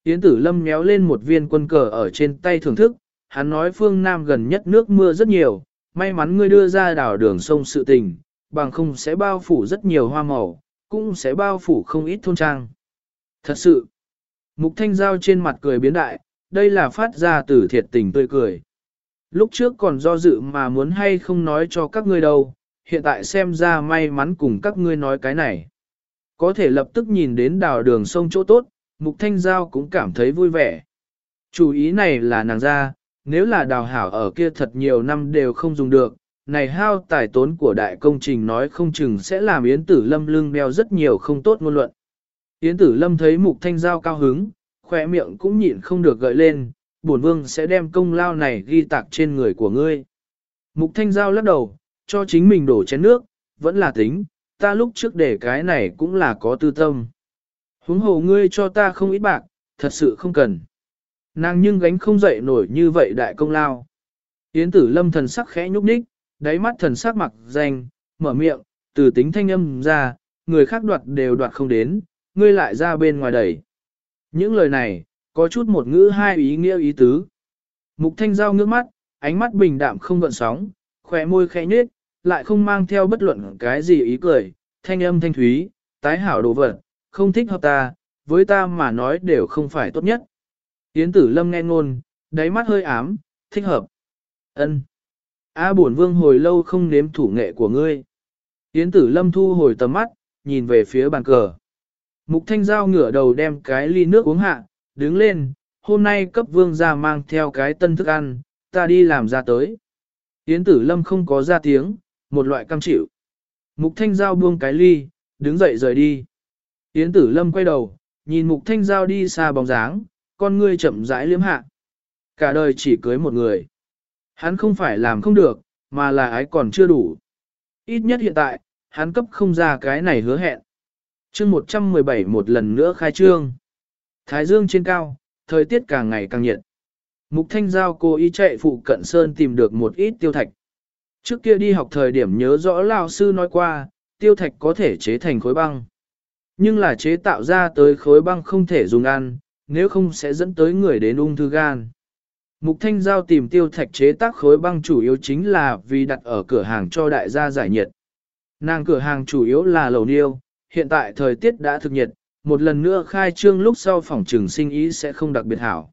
Yến Tử Lâm méo lên một viên quân cờ ở trên tay thưởng thức, hắn nói phương Nam gần nhất nước mưa rất nhiều, may mắn ngươi đưa ra đảo đường sông sự tình, bằng không sẽ bao phủ rất nhiều hoa màu, cũng sẽ bao phủ không ít thôn trang. Thật sự, Mục Thanh Giao trên mặt cười biến đại, đây là phát ra từ thiệt tình tươi cười. Lúc trước còn do dự mà muốn hay không nói cho các ngươi đâu, hiện tại xem ra may mắn cùng các ngươi nói cái này. Có thể lập tức nhìn đến đào đường sông chỗ tốt, Mục Thanh Giao cũng cảm thấy vui vẻ. Chủ ý này là nàng ra, nếu là đào hảo ở kia thật nhiều năm đều không dùng được, này hao tài tốn của đại công trình nói không chừng sẽ làm Yến Tử Lâm lưng đeo rất nhiều không tốt ngôn luận. Yến Tử Lâm thấy Mục Thanh Giao cao hứng, khỏe miệng cũng nhịn không được gợi lên, bổn vương sẽ đem công lao này ghi tạc trên người của ngươi. Mục Thanh Giao lắc đầu, cho chính mình đổ chén nước, vẫn là tính, ta lúc trước để cái này cũng là có tư tâm. Huống hồ ngươi cho ta không ít bạc, thật sự không cần. Nàng nhưng gánh không dậy nổi như vậy đại công lao. Yến tử lâm thần sắc khẽ nhúc nhích, đáy mắt thần sắc mặc danh, mở miệng, từ tính thanh âm ra, người khác đoạt đều đoạt không đến, ngươi lại ra bên ngoài đẩy. Những lời này, có chút một ngữ hai ý nghĩa ý tứ. Mục thanh giao ngước mắt, ánh mắt bình đạm không gợn sóng, khỏe môi khẽ nhếch, lại không mang theo bất luận cái gì ý cười, thanh âm thanh thúy, tái hảo đồ vật, không thích hợp ta, với ta mà nói đều không phải tốt nhất. Yến tử lâm nghe ngôn, đáy mắt hơi ám, thích hợp. ân A bổn vương hồi lâu không nếm thủ nghệ của ngươi. Yến tử lâm thu hồi tầm mắt, nhìn về phía bàn cờ. Mục thanh giao ngửa đầu đem cái ly nước uống hạ, đứng lên, hôm nay cấp vương ra mang theo cái tân thức ăn, ta đi làm ra tới. Yến tử lâm không có ra tiếng, một loại cam chịu. Mục thanh giao buông cái ly, đứng dậy rời đi. Yến tử lâm quay đầu, nhìn mục thanh giao đi xa bóng dáng, con ngươi chậm rãi liếm hạ. Cả đời chỉ cưới một người. Hắn không phải làm không được, mà là ái còn chưa đủ. Ít nhất hiện tại, hắn cấp không ra cái này hứa hẹn chương 117 một lần nữa khai trương. Thái dương trên cao, thời tiết càng ngày càng nhiệt. Mục Thanh Giao cô ý chạy phụ cận sơn tìm được một ít tiêu thạch. Trước kia đi học thời điểm nhớ rõ lao sư nói qua, tiêu thạch có thể chế thành khối băng. Nhưng là chế tạo ra tới khối băng không thể dùng ăn, nếu không sẽ dẫn tới người đến ung thư gan. Mục Thanh Giao tìm tiêu thạch chế tác khối băng chủ yếu chính là vì đặt ở cửa hàng cho đại gia giải nhiệt. Nàng cửa hàng chủ yếu là lầu niêu, hiện tại thời tiết đã thực nhiệt, một lần nữa khai trương lúc sau phòng trường sinh ý sẽ không đặc biệt hảo.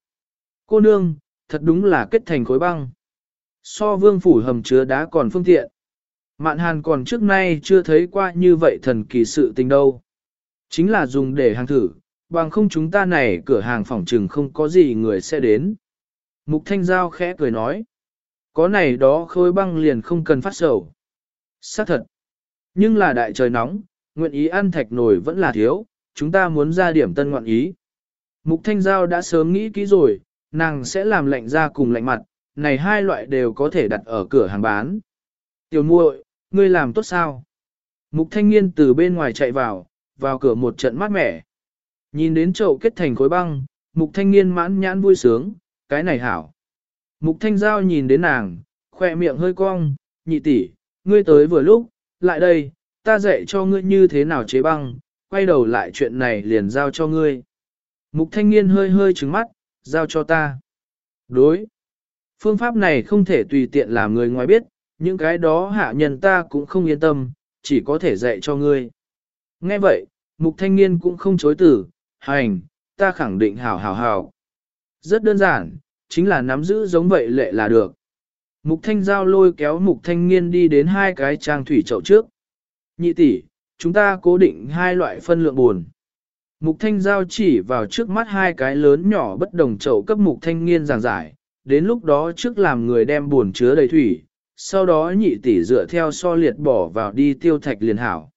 Cô nương, thật đúng là kết thành khối băng. So vương phủ hầm chứa đá còn phương tiện. Mạn hàn còn trước nay chưa thấy qua như vậy thần kỳ sự tình đâu. Chính là dùng để hàng thử, bằng không chúng ta này cửa hàng phòng trừng không có gì người sẽ đến. Mục Thanh Giao khẽ cười nói. Có này đó khối băng liền không cần phát sầu. Xác thật. Nhưng là đại trời nóng, nguyện ý ăn thạch nổi vẫn là thiếu, chúng ta muốn ra điểm tân ngoạn ý. Mục Thanh Giao đã sớm nghĩ kỹ rồi, nàng sẽ làm lạnh ra cùng lạnh mặt, này hai loại đều có thể đặt ở cửa hàng bán. Tiểu muội, ngươi làm tốt sao? Mục Thanh Niên từ bên ngoài chạy vào, vào cửa một trận mát mẻ. Nhìn đến chậu kết thành khối băng, Mục Thanh Niên mãn nhãn vui sướng, cái này hảo. Mục Thanh Giao nhìn đến nàng, khoe miệng hơi cong, nhị tỷ, ngươi tới vừa lúc, lại đây, ta dạy cho ngươi như thế nào chế băng, quay đầu lại chuyện này liền giao cho ngươi. Mục thanh niên hơi hơi trứng mắt, giao cho ta. Đối. Phương pháp này không thể tùy tiện làm người ngoài biết, những cái đó hạ nhân ta cũng không yên tâm, chỉ có thể dạy cho ngươi. Nghe vậy, mục thanh niên cũng không chối tử, hành, ta khẳng định hảo hảo hảo. Rất đơn giản, chính là nắm giữ giống vậy lệ là được. Mục thanh giao lôi kéo mục thanh niên đi đến hai cái trang thủy chậu trước. Nhị tỷ, chúng ta cố định hai loại phân lượng buồn. Mục thanh giao chỉ vào trước mắt hai cái lớn nhỏ bất đồng chậu cấp mục thanh niên giảng giải, đến lúc đó trước làm người đem buồn chứa đầy thủy, sau đó nhị tỷ dựa theo so liệt bỏ vào đi tiêu thạch liền hảo.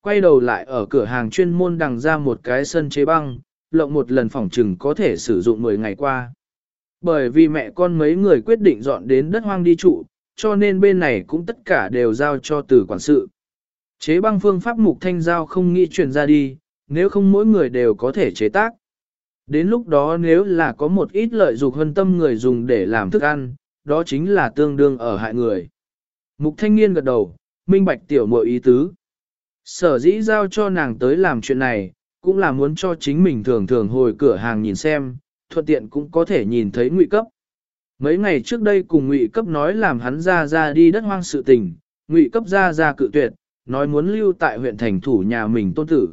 Quay đầu lại ở cửa hàng chuyên môn đằng ra một cái sân chế băng, lộng một lần phòng trừng có thể sử dụng 10 ngày qua. Bởi vì mẹ con mấy người quyết định dọn đến đất hoang đi trụ, cho nên bên này cũng tất cả đều giao cho từ quản sự. Chế băng phương pháp mục thanh giao không nghĩ chuyển ra đi, nếu không mỗi người đều có thể chế tác. Đến lúc đó nếu là có một ít lợi dục hơn tâm người dùng để làm thức ăn, đó chính là tương đương ở hại người. Mục thanh niên gật đầu, minh bạch tiểu mội ý tứ. Sở dĩ giao cho nàng tới làm chuyện này, cũng là muốn cho chính mình thường thường hồi cửa hàng nhìn xem, thuận tiện cũng có thể nhìn thấy ngụy cấp. Mấy ngày trước đây cùng ngụy cấp nói làm hắn ra ra đi đất hoang sự tình, ngụy cấp ra ra cự tuyệt, nói muốn lưu tại huyện thành thủ nhà mình tôn tử.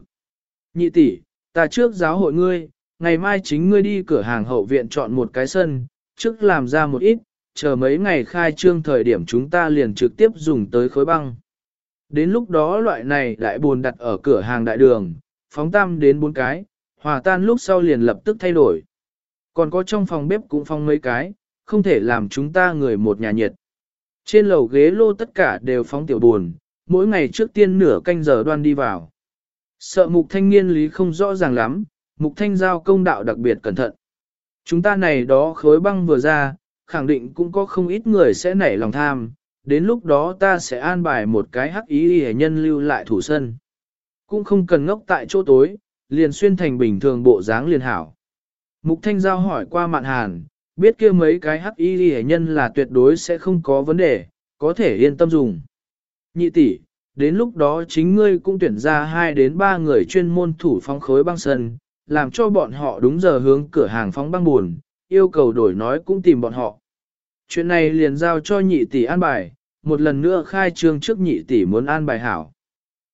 Nhị tỷ, ta trước giáo hội ngươi, ngày mai chính ngươi đi cửa hàng hậu viện chọn một cái sân, trước làm ra một ít, chờ mấy ngày khai trương thời điểm chúng ta liền trực tiếp dùng tới khối băng. Đến lúc đó loại này đại buồn đặt ở cửa hàng đại đường, phóng tam đến bốn cái, hòa tan lúc sau liền lập tức thay đổi. Còn có trong phòng bếp cũng phong mấy cái, không thể làm chúng ta người một nhà nhiệt. Trên lầu ghế lô tất cả đều phóng tiểu buồn, mỗi ngày trước tiên nửa canh giờ đoan đi vào. Sợ mục thanh niên lý không rõ ràng lắm, mục thanh giao công đạo đặc biệt cẩn thận. Chúng ta này đó khối băng vừa ra, khẳng định cũng có không ít người sẽ nảy lòng tham, đến lúc đó ta sẽ an bài một cái hắc ý hệ nhân lưu lại thủ sân. Cũng không cần ngốc tại chỗ tối, liền xuyên thành bình thường bộ dáng liền hảo. Mục Thanh Giao hỏi qua Mạn Hàn, biết kia mấy cái hắc y hệ nhân là tuyệt đối sẽ không có vấn đề, có thể yên tâm dùng. Nhị tỷ, đến lúc đó chính ngươi cũng tuyển ra 2 đến 3 người chuyên môn thủ phóng khối băng sân, làm cho bọn họ đúng giờ hướng cửa hàng phóng băng buồn, yêu cầu đổi nói cũng tìm bọn họ. Chuyện này liền giao cho nhị tỷ an bài, một lần nữa khai trương trước nhị tỷ muốn an bài hảo.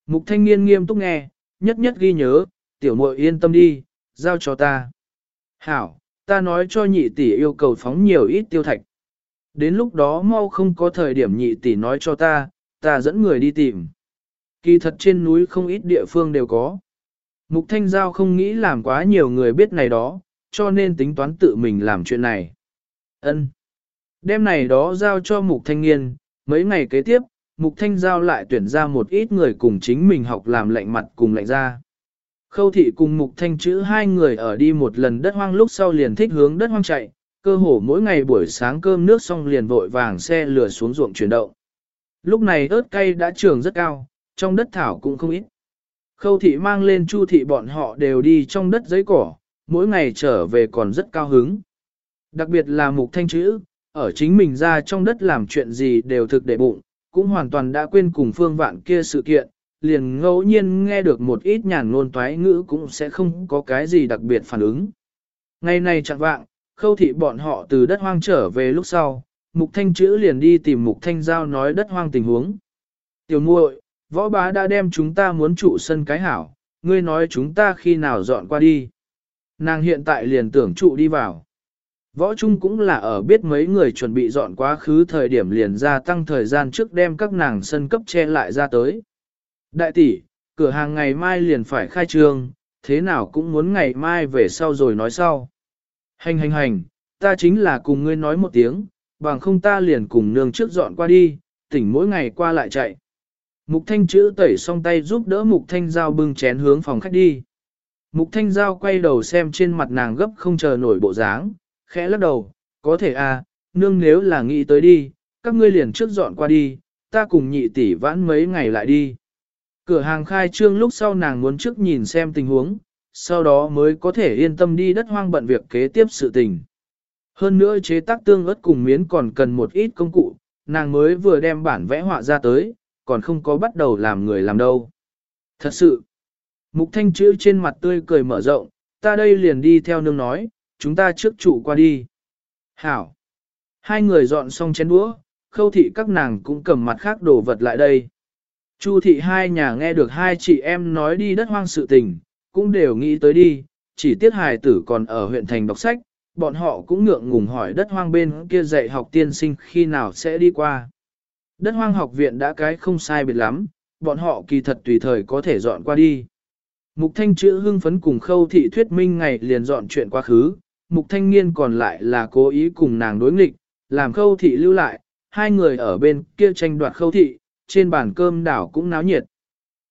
Mục thanh niên nghiêm túc nghe, nhất nhất ghi nhớ, tiểu muội yên tâm đi, giao cho ta. Hảo, ta nói cho nhị tỷ yêu cầu phóng nhiều ít tiêu thạch. Đến lúc đó mau không có thời điểm nhị tỷ nói cho ta, ta dẫn người đi tìm. Kỳ thật trên núi không ít địa phương đều có. Mục Thanh Giao không nghĩ làm quá nhiều người biết này đó, cho nên tính toán tự mình làm chuyện này. Ân. Đêm này đó giao cho Mục Thanh Nghiên, mấy ngày kế tiếp, Mục Thanh Giao lại tuyển ra một ít người cùng chính mình học làm lạnh mặt cùng lạnh ra. Khâu thị cùng Mục Thanh chữ hai người ở đi một lần đất hoang lúc sau liền thích hướng đất hoang chạy, cơ hồ mỗi ngày buổi sáng cơm nước xong liền vội vàng xe lửa xuống ruộng chuyển động. Lúc này ớt cay đã trưởng rất cao, trong đất thảo cũng không ít. Khâu thị mang lên chu thị bọn họ đều đi trong đất giấy cỏ, mỗi ngày trở về còn rất cao hứng. Đặc biệt là mục thanh chữ, ở chính mình ra trong đất làm chuyện gì đều thực để bụng, cũng hoàn toàn đã quên cùng phương vạn kia sự kiện, liền ngẫu nhiên nghe được một ít nhàn ngôn toái ngữ cũng sẽ không có cái gì đặc biệt phản ứng. Ngày này chẳng vạng, khâu thị bọn họ từ đất hoang trở về lúc sau, mục thanh chữ liền đi tìm mục thanh giao nói đất hoang tình huống. Tiểu muội, võ bá đã đem chúng ta muốn trụ sân cái hảo, ngươi nói chúng ta khi nào dọn qua đi. Nàng hiện tại liền tưởng trụ đi vào. Võ Trung cũng là ở biết mấy người chuẩn bị dọn quá khứ thời điểm liền gia tăng thời gian trước đem các nàng sân cấp che lại ra tới. Đại tỷ, cửa hàng ngày mai liền phải khai trương, thế nào cũng muốn ngày mai về sau rồi nói sau. Hành hành hành, ta chính là cùng ngươi nói một tiếng, bằng không ta liền cùng nương trước dọn qua đi, tỉnh mỗi ngày qua lại chạy. Mục thanh chữ tẩy xong tay giúp đỡ mục thanh giao bưng chén hướng phòng khách đi. Mục thanh giao quay đầu xem trên mặt nàng gấp không chờ nổi bộ dáng, khẽ lắc đầu, có thể à, nương nếu là nghĩ tới đi, các ngươi liền trước dọn qua đi, ta cùng nhị tỷ vãn mấy ngày lại đi. Cửa hàng khai trương lúc sau nàng muốn trước nhìn xem tình huống, sau đó mới có thể yên tâm đi đất hoang bận việc kế tiếp sự tình. Hơn nữa chế tác tương ớt cùng miến còn cần một ít công cụ, nàng mới vừa đem bản vẽ họa ra tới, còn không có bắt đầu làm người làm đâu. Thật sự, mục thanh chữ trên mặt tươi cười mở rộng, ta đây liền đi theo nương nói, chúng ta trước trụ qua đi. Hảo. Hai người dọn xong chén đũa, khâu thị các nàng cũng cầm mặt khác đồ vật lại đây. Chu thị hai nhà nghe được hai chị em nói đi đất hoang sự tình, cũng đều nghĩ tới đi, chỉ tiết hài tử còn ở huyện thành đọc sách, bọn họ cũng ngượng ngùng hỏi đất hoang bên kia dạy học tiên sinh khi nào sẽ đi qua. Đất hoang học viện đã cái không sai biệt lắm, bọn họ kỳ thật tùy thời có thể dọn qua đi. Mục thanh chữ hưng phấn cùng khâu thị thuyết minh ngày liền dọn chuyện quá khứ, mục thanh niên còn lại là cố ý cùng nàng đối nghịch, làm khâu thị lưu lại, hai người ở bên kia tranh đoạt khâu thị, trên bàn cơm đảo cũng náo nhiệt.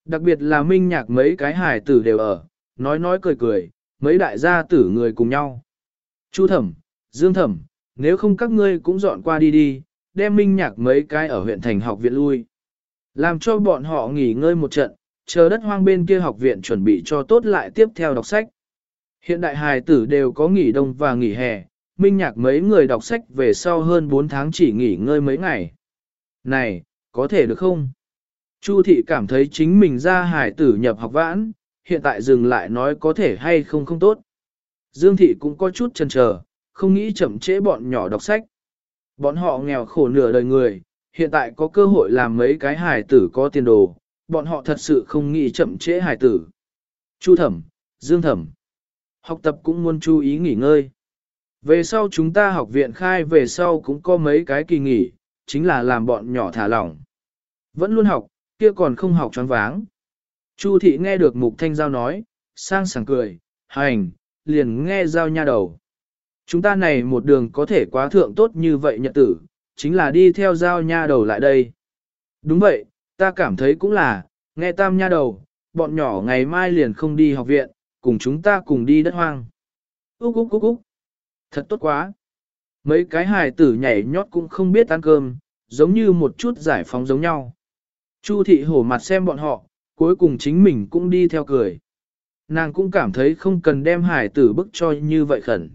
Đặc biệt là minh nhạc mấy cái hài tử đều ở, nói nói cười cười, mấy đại gia tử người cùng nhau. Chu thẩm, Dương thẩm, nếu không các ngươi cũng dọn qua đi đi, đem minh nhạc mấy cái ở huyện thành học viện lui. Làm cho bọn họ nghỉ ngơi một trận, chờ đất hoang bên kia học viện chuẩn bị cho tốt lại tiếp theo đọc sách. Hiện đại hài tử đều có nghỉ đông và nghỉ hè, minh nhạc mấy người đọc sách về sau hơn 4 tháng chỉ nghỉ ngơi mấy ngày. Này, có thể được không? Chu thị cảm thấy chính mình ra hài tử nhập học vãn, hiện tại dừng lại nói có thể hay không không tốt. Dương thị cũng có chút chần chờ, không nghĩ chậm trễ bọn nhỏ đọc sách. Bọn họ nghèo khổ nửa đời người, hiện tại có cơ hội làm mấy cái hài tử có tiền đồ, bọn họ thật sự không nghĩ chậm trễ hài tử. Chu thẩm, Dương thẩm. Học tập cũng muốn chú ý nghỉ ngơi. Về sau chúng ta học viện khai về sau cũng có mấy cái kỳ nghỉ, chính là làm bọn nhỏ thả lỏng. Vẫn luôn học, kia còn không học choáng váng. Chu thị nghe được mục thanh giao nói, sang sảng cười, hành, liền nghe giao nha đầu. Chúng ta này một đường có thể quá thượng tốt như vậy nhật tử, chính là đi theo giao nha đầu lại đây. Đúng vậy, ta cảm thấy cũng là, nghe tam nha đầu, bọn nhỏ ngày mai liền không đi học viện, cùng chúng ta cùng đi đất hoang. Úc úc úc úc, thật tốt quá. Mấy cái hài tử nhảy nhót cũng không biết ăn cơm, giống như một chút giải phóng giống nhau. Chu thị hổ mặt xem bọn họ, cuối cùng chính mình cũng đi theo cười. Nàng cũng cảm thấy không cần đem hải tử bức cho như vậy khẩn.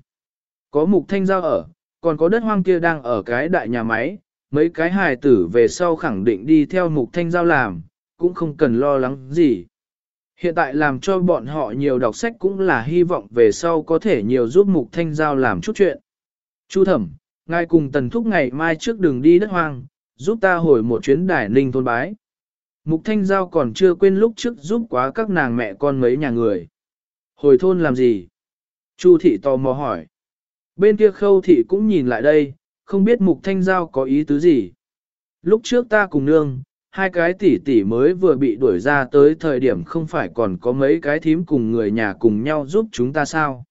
Có mục thanh giao ở, còn có đất hoang kia đang ở cái đại nhà máy, mấy cái hải tử về sau khẳng định đi theo mục thanh giao làm, cũng không cần lo lắng gì. Hiện tại làm cho bọn họ nhiều đọc sách cũng là hy vọng về sau có thể nhiều giúp mục thanh giao làm chút chuyện. Chu thẩm, ngài cùng tần thúc ngày mai trước đường đi đất hoang, giúp ta hồi một chuyến đài ninh thôn bái. Mục thanh giao còn chưa quên lúc trước giúp quá các nàng mẹ con mấy nhà người. Hồi thôn làm gì? Chu thị tò mò hỏi. Bên kia khâu thị cũng nhìn lại đây, không biết mục thanh giao có ý tứ gì. Lúc trước ta cùng nương, hai cái tỷ tỷ mới vừa bị đuổi ra tới thời điểm không phải còn có mấy cái thím cùng người nhà cùng nhau giúp chúng ta sao.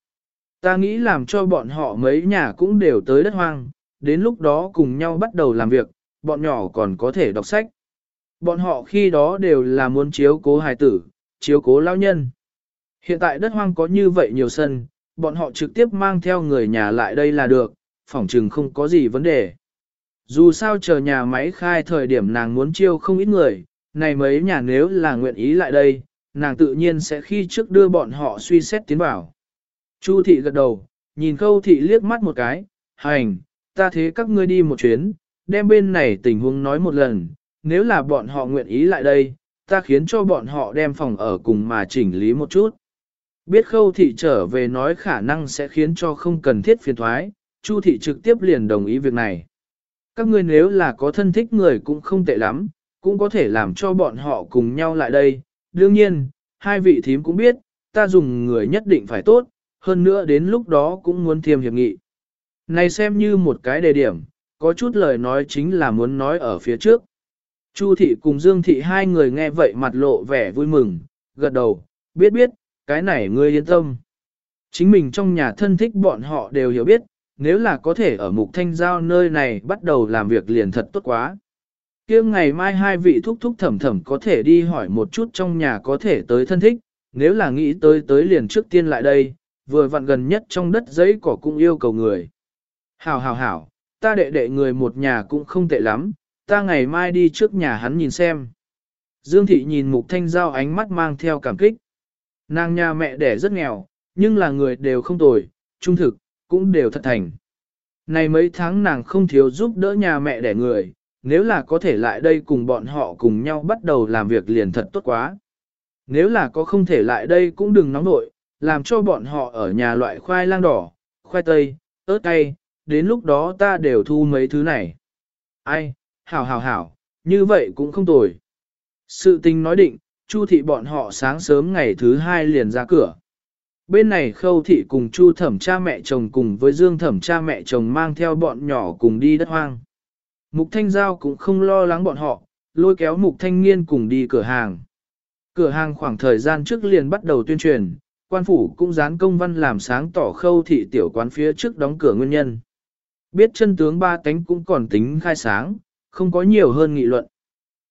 Ta nghĩ làm cho bọn họ mấy nhà cũng đều tới đất hoang, đến lúc đó cùng nhau bắt đầu làm việc, bọn nhỏ còn có thể đọc sách. Bọn họ khi đó đều là muốn chiếu cố hài tử, chiếu cố lao nhân. Hiện tại đất hoang có như vậy nhiều sân, bọn họ trực tiếp mang theo người nhà lại đây là được, phỏng chừng không có gì vấn đề. Dù sao chờ nhà máy khai thời điểm nàng muốn chiêu không ít người, này mấy nhà nếu là nguyện ý lại đây, nàng tự nhiên sẽ khi trước đưa bọn họ suy xét tiến vào. Chu thị gật đầu, nhìn khâu thị liếc mắt một cái, hành, ta thế các ngươi đi một chuyến, đem bên này tình huống nói một lần, nếu là bọn họ nguyện ý lại đây, ta khiến cho bọn họ đem phòng ở cùng mà chỉnh lý một chút. Biết khâu thị trở về nói khả năng sẽ khiến cho không cần thiết phiền thoái, Chu thị trực tiếp liền đồng ý việc này. Các ngươi nếu là có thân thích người cũng không tệ lắm, cũng có thể làm cho bọn họ cùng nhau lại đây. Đương nhiên, hai vị thím cũng biết, ta dùng người nhất định phải tốt, hơn nữa đến lúc đó cũng muốn thiêm hiệp nghị. Này xem như một cái đề điểm, có chút lời nói chính là muốn nói ở phía trước. Chu thị cùng Dương thị hai người nghe vậy mặt lộ vẻ vui mừng, gật đầu, biết biết, cái này ngươi yên tâm. Chính mình trong nhà thân thích bọn họ đều hiểu biết, nếu là có thể ở mục thanh giao nơi này bắt đầu làm việc liền thật tốt quá. kia ngày mai hai vị thúc thúc thẩm thẩm có thể đi hỏi một chút trong nhà có thể tới thân thích, nếu là nghĩ tới tới liền trước tiên lại đây, vừa vặn gần nhất trong đất giấy cỏ cũng yêu cầu người. Hảo hảo hảo, ta đệ đệ người một nhà cũng không tệ lắm, ta ngày mai đi trước nhà hắn nhìn xem. Dương thị nhìn mục thanh giao ánh mắt mang theo cảm kích. Nàng nhà mẹ đẻ rất nghèo, nhưng là người đều không tồi, trung thực, cũng đều thật thành. Này mấy tháng nàng không thiếu giúp đỡ nhà mẹ đẻ người, nếu là có thể lại đây cùng bọn họ cùng nhau bắt đầu làm việc liền thật tốt quá. Nếu là có không thể lại đây cũng đừng nóng nội, làm cho bọn họ ở nhà loại khoai lang đỏ, khoai tây, ớt cay, đến lúc đó ta đều thu mấy thứ này. Ai, hảo hảo hảo, như vậy cũng không tồi. Sự tình nói định, Chu thị bọn họ sáng sớm ngày thứ hai liền ra cửa. Bên này khâu thị cùng Chu thẩm cha mẹ chồng cùng với Dương thẩm cha mẹ chồng mang theo bọn nhỏ cùng đi đất hoang. Mục Thanh Giao cũng không lo lắng bọn họ, lôi kéo Mục Thanh Nghiên cùng đi cửa hàng. Cửa hàng khoảng thời gian trước liền bắt đầu tuyên truyền, quan phủ cũng dán công văn làm sáng tỏ khâu thị tiểu quán phía trước đóng cửa nguyên nhân. Biết chân tướng ba tánh cũng còn tính khai sáng, không có nhiều hơn nghị luận.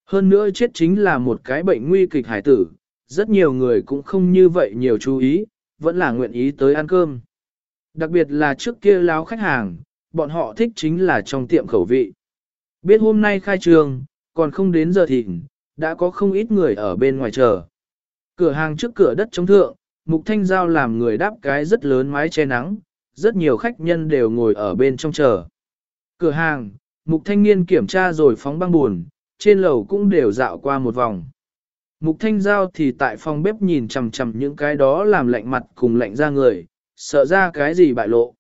Hơn nữa chết chính là một cái bệnh nguy kịch hải tử, rất nhiều người cũng không như vậy nhiều chú ý, vẫn là nguyện ý tới ăn cơm. Đặc biệt là trước kia láo khách hàng, bọn họ thích chính là trong tiệm khẩu vị. Biết hôm nay khai trường, còn không đến giờ thịnh, đã có không ít người ở bên ngoài chờ. Cửa hàng trước cửa đất chống thượng, Mục Thanh Giao làm người đáp cái rất lớn mái che nắng, rất nhiều khách nhân đều ngồi ở bên trong chờ. Cửa hàng, Mục Thanh Niên kiểm tra rồi phóng băng buồn, trên lầu cũng đều dạo qua một vòng. Mục Thanh Giao thì tại phòng bếp nhìn chằm chằm những cái đó làm lạnh mặt cùng lạnh ra người, sợ ra cái gì bại lộ.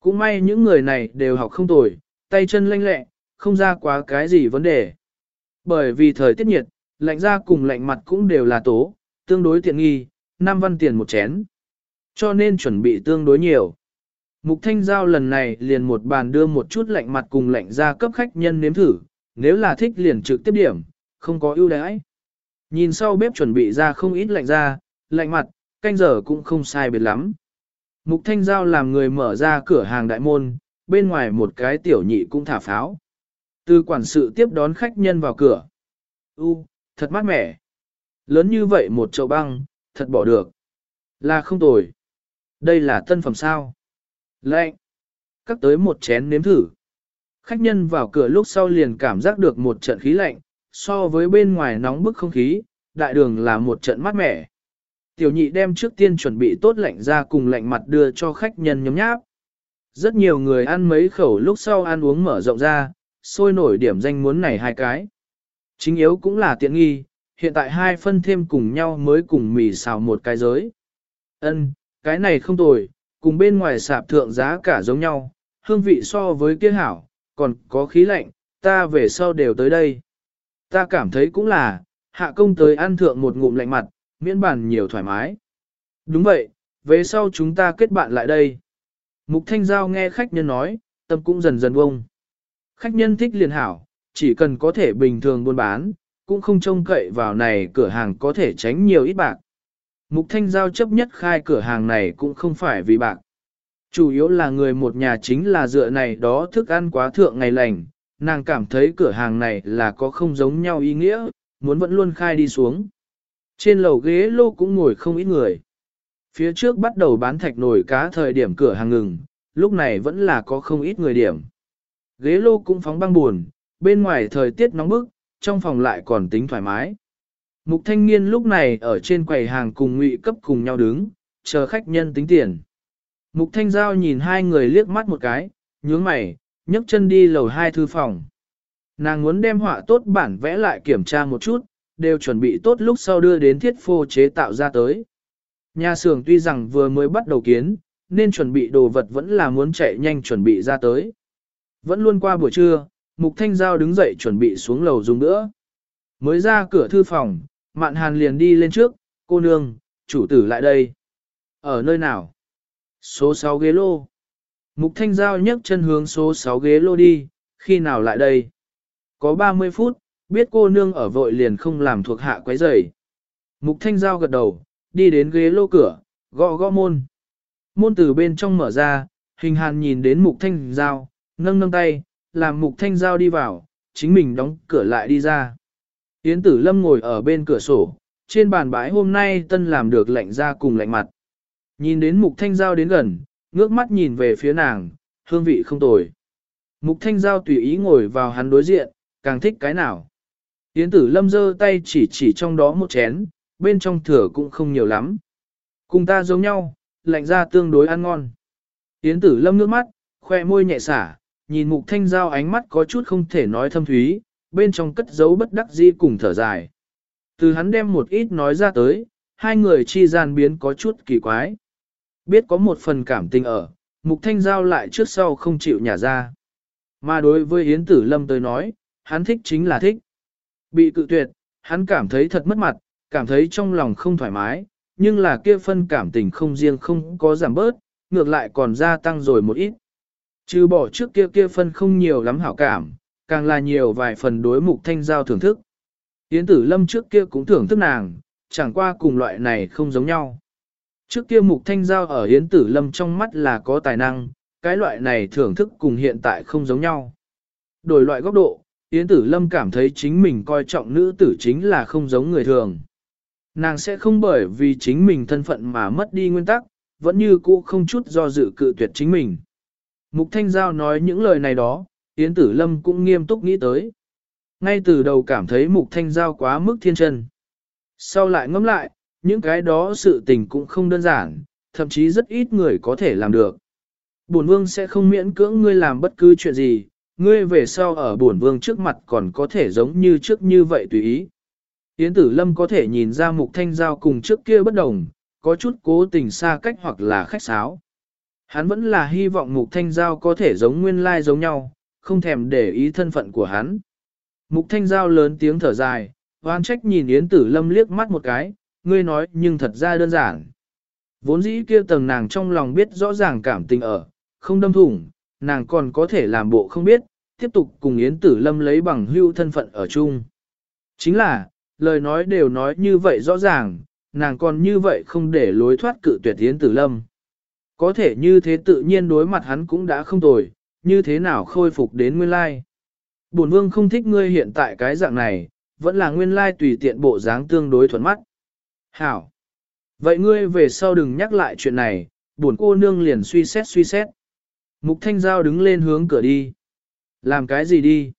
Cũng may những người này đều học không tồi, tay chân lanh lẹ, không ra quá cái gì vấn đề. Bởi vì thời tiết nhiệt, lạnh ra cùng lạnh mặt cũng đều là tố, tương đối tiện nghi, 5 văn tiền một chén. Cho nên chuẩn bị tương đối nhiều. Mục Thanh Giao lần này liền một bàn đưa một chút lạnh mặt cùng lạnh ra cấp khách nhân nếm thử, nếu là thích liền trực tiếp điểm, không có ưu đãi. Nhìn sau bếp chuẩn bị ra không ít lạnh ra, lạnh mặt, canh giờ cũng không sai biệt lắm. Mục Thanh Giao làm người mở ra cửa hàng đại môn, bên ngoài một cái tiểu nhị cũng thả pháo. Từ quản sự tiếp đón khách nhân vào cửa. U, thật mát mẻ. Lớn như vậy một chậu băng, thật bỏ được. Là không tồi. Đây là tân phẩm sao. Lạnh. Cắt tới một chén nếm thử. Khách nhân vào cửa lúc sau liền cảm giác được một trận khí lạnh, so với bên ngoài nóng bức không khí, đại đường là một trận mát mẻ. Tiểu nhị đem trước tiên chuẩn bị tốt lạnh ra cùng lạnh mặt đưa cho khách nhân nhóm nháp. Rất nhiều người ăn mấy khẩu lúc sau ăn uống mở rộng ra, sôi nổi điểm danh muốn này hai cái. Chính yếu cũng là tiện nghi, hiện tại hai phân thêm cùng nhau mới cùng mì xào một cái giới. Ân, cái này không tồi, cùng bên ngoài sạp thượng giá cả giống nhau, hương vị so với kia hảo, còn có khí lạnh, ta về sau đều tới đây. Ta cảm thấy cũng là, hạ công tới ăn thượng một ngụm lạnh mặt, miễn bàn nhiều thoải mái. Đúng vậy, về sau chúng ta kết bạn lại đây. Mục Thanh Giao nghe khách nhân nói, tâm cũng dần dần bông. Khách nhân thích liền hảo, chỉ cần có thể bình thường buôn bán, cũng không trông cậy vào này cửa hàng có thể tránh nhiều ít bạc. Mục Thanh Giao chấp nhất khai cửa hàng này cũng không phải vì bạc. Chủ yếu là người một nhà chính là dựa này đó thức ăn quá thượng ngày lành, nàng cảm thấy cửa hàng này là có không giống nhau ý nghĩa, muốn vẫn luôn khai đi xuống. Trên lầu ghế lô cũng ngồi không ít người. Phía trước bắt đầu bán thạch nổi cá thời điểm cửa hàng ngừng, lúc này vẫn là có không ít người điểm. Ghế lô cũng phóng băng buồn, bên ngoài thời tiết nóng bức, trong phòng lại còn tính thoải mái. Mục thanh niên lúc này ở trên quầy hàng cùng ngụy cấp cùng nhau đứng, chờ khách nhân tính tiền. Mục thanh giao nhìn hai người liếc mắt một cái, nhướng mày, nhấc chân đi lầu hai thư phòng. Nàng muốn đem họa tốt bản vẽ lại kiểm tra một chút, đều chuẩn bị tốt lúc sau đưa đến thiết phô chế tạo ra tới. Nhà xưởng tuy rằng vừa mới bắt đầu kiến, nên chuẩn bị đồ vật vẫn là muốn chạy nhanh chuẩn bị ra tới. Vẫn luôn qua buổi trưa, Mục Thanh Giao đứng dậy chuẩn bị xuống lầu dùng nữa. Mới ra cửa thư phòng, Mạn Hàn liền đi lên trước, cô nương, chủ tử lại đây. Ở nơi nào? Số 6 ghế lô. Mục Thanh Giao nhấc chân hướng số 6 ghế lô đi, khi nào lại đây? Có 30 phút, biết cô nương ở vội liền không làm thuộc hạ quấy rầy. Mục Thanh Giao gật đầu, đi đến ghế lô cửa, gõ gõ môn. Môn từ bên trong mở ra, hình hàn nhìn đến Mục Thanh Giao, nâng nâng tay, làm Mục Thanh Giao đi vào, chính mình đóng cửa lại đi ra. Yến Tử Lâm ngồi ở bên cửa sổ, trên bàn bãi hôm nay tân làm được lạnh ra cùng lạnh mặt. Nhìn đến Mục Thanh Giao đến gần, ngước mắt nhìn về phía nàng, hương vị không tồi. Mục Thanh Giao tùy ý ngồi vào hắn đối diện, càng thích cái nào. Yến Tử Lâm giơ tay chỉ chỉ trong đó một chén, bên trong thừa cũng không nhiều lắm. Cùng ta giống nhau, lạnh ra tương đối ăn ngon. Yến Tử Lâm ngước mắt, khoe môi nhẹ xả, nhìn Mục Thanh Giao ánh mắt có chút không thể nói thâm thúy, bên trong cất giấu bất đắc dĩ cùng thở dài. Từ hắn đem một ít nói ra tới, hai người chi gian biến có chút kỳ quái. Biết có một phần cảm tình ở, Mục Thanh Giao lại trước sau không chịu nhả ra. Mà đối với Yến Tử Lâm tới nói, hắn thích chính là thích. Bị cự tuyệt, hắn cảm thấy thật mất mặt, cảm thấy trong lòng không thoải mái, nhưng là kia phân cảm tình không riêng không có giảm bớt, ngược lại còn gia tăng rồi một ít. Trừ bỏ trước kia kia phân không nhiều lắm hảo cảm, càng là nhiều vài phần đối mục thanh giao thưởng thức. Yến tử lâm trước kia cũng thưởng thức nàng, chẳng qua cùng loại này không giống nhau. Trước kia mục thanh giao ở Yến tử lâm trong mắt là có tài năng, cái loại này thưởng thức cùng hiện tại không giống nhau. Đổi loại góc độ, Yến tử lâm cảm thấy chính mình coi trọng nữ tử chính là không giống người thường. Nàng sẽ không bởi vì chính mình thân phận mà mất đi nguyên tắc, vẫn như cũ không chút do dự cự tuyệt chính mình. Mục Thanh Giao nói những lời này đó, Yến Tử Lâm cũng nghiêm túc nghĩ tới. Ngay từ đầu cảm thấy Mục Thanh Giao quá mức thiên chân. Sau lại ngẫm lại, những cái đó sự tình cũng không đơn giản, thậm chí rất ít người có thể làm được. Bổn vương sẽ không miễn cưỡng ngươi làm bất cứ chuyện gì, ngươi về sau ở bổn vương trước mặt còn có thể giống như trước như vậy tùy ý. Yến Tử Lâm có thể nhìn ra Mục Thanh Giao cùng trước kia bất đồng, có chút cố tình xa cách hoặc là khách sáo. Hắn vẫn là hy vọng Mục Thanh Giao có thể giống nguyên lai giống nhau, không thèm để ý thân phận của hắn. Mục Thanh Giao lớn tiếng thở dài, hoan trách nhìn Yến Tử Lâm liếc mắt một cái, ngươi nói nhưng thật ra đơn giản. Vốn dĩ kia tầng nàng trong lòng biết rõ ràng cảm tình ở, không đâm thủng, nàng còn có thể làm bộ không biết, tiếp tục cùng Yến Tử Lâm lấy bằng hưu thân phận ở chung. Chính là, lời nói đều nói như vậy rõ ràng, nàng còn như vậy không để lối thoát cự tuyệt Yến Tử Lâm. Có thể như thế tự nhiên đối mặt hắn cũng đã không tồi, như thế nào khôi phục đến nguyên lai. Bổn vương không thích ngươi hiện tại cái dạng này, vẫn là nguyên lai tùy tiện bộ dáng tương đối thuận mắt. Hảo! Vậy ngươi về sau đừng nhắc lại chuyện này, bổn cô nương liền suy xét suy xét. Mục Thanh Giao đứng lên hướng cửa đi. Làm cái gì đi?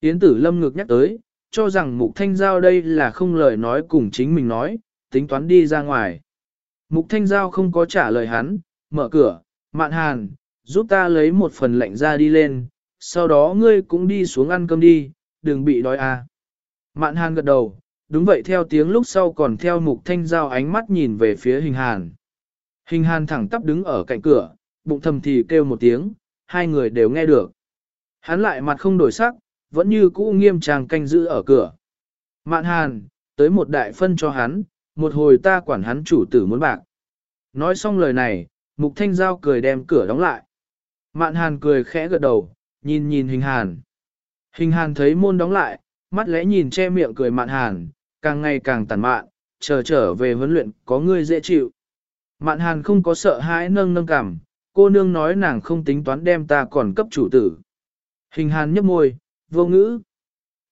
Yến tử lâm ngược nhắc tới, cho rằng Mục Thanh Giao đây là không lời nói cùng chính mình nói, tính toán đi ra ngoài. Mục Thanh Giao không có trả lời hắn, mở cửa, mạn hàn, giúp ta lấy một phần lệnh ra đi lên, sau đó ngươi cũng đi xuống ăn cơm đi, đừng bị đói à. Mạn hàn gật đầu, đúng vậy theo tiếng lúc sau còn theo Mục Thanh Giao ánh mắt nhìn về phía hình hàn. Hình hàn thẳng tắp đứng ở cạnh cửa, bụng thầm thì kêu một tiếng, hai người đều nghe được. Hắn lại mặt không đổi sắc, vẫn như cũ nghiêm trang canh giữ ở cửa. Mạn hàn, tới một đại phân cho hắn, một hồi ta quản hắn chủ tử muốn bạc. Nói xong lời này, mục thanh giao cười đem cửa đóng lại. Mạn hàn cười khẽ gật đầu, nhìn nhìn hình hàn. Hình hàn thấy môn đóng lại, mắt lẽ nhìn che miệng cười mạn hàn, càng ngày càng tàn mạn, chờ trở về huấn luyện có người dễ chịu. Mạn hàn không có sợ hãi nâng nâng cảm, cô nương nói nàng không tính toán đem ta còn cấp chủ tử. Hình hàn nhấp môi, vô ngữ.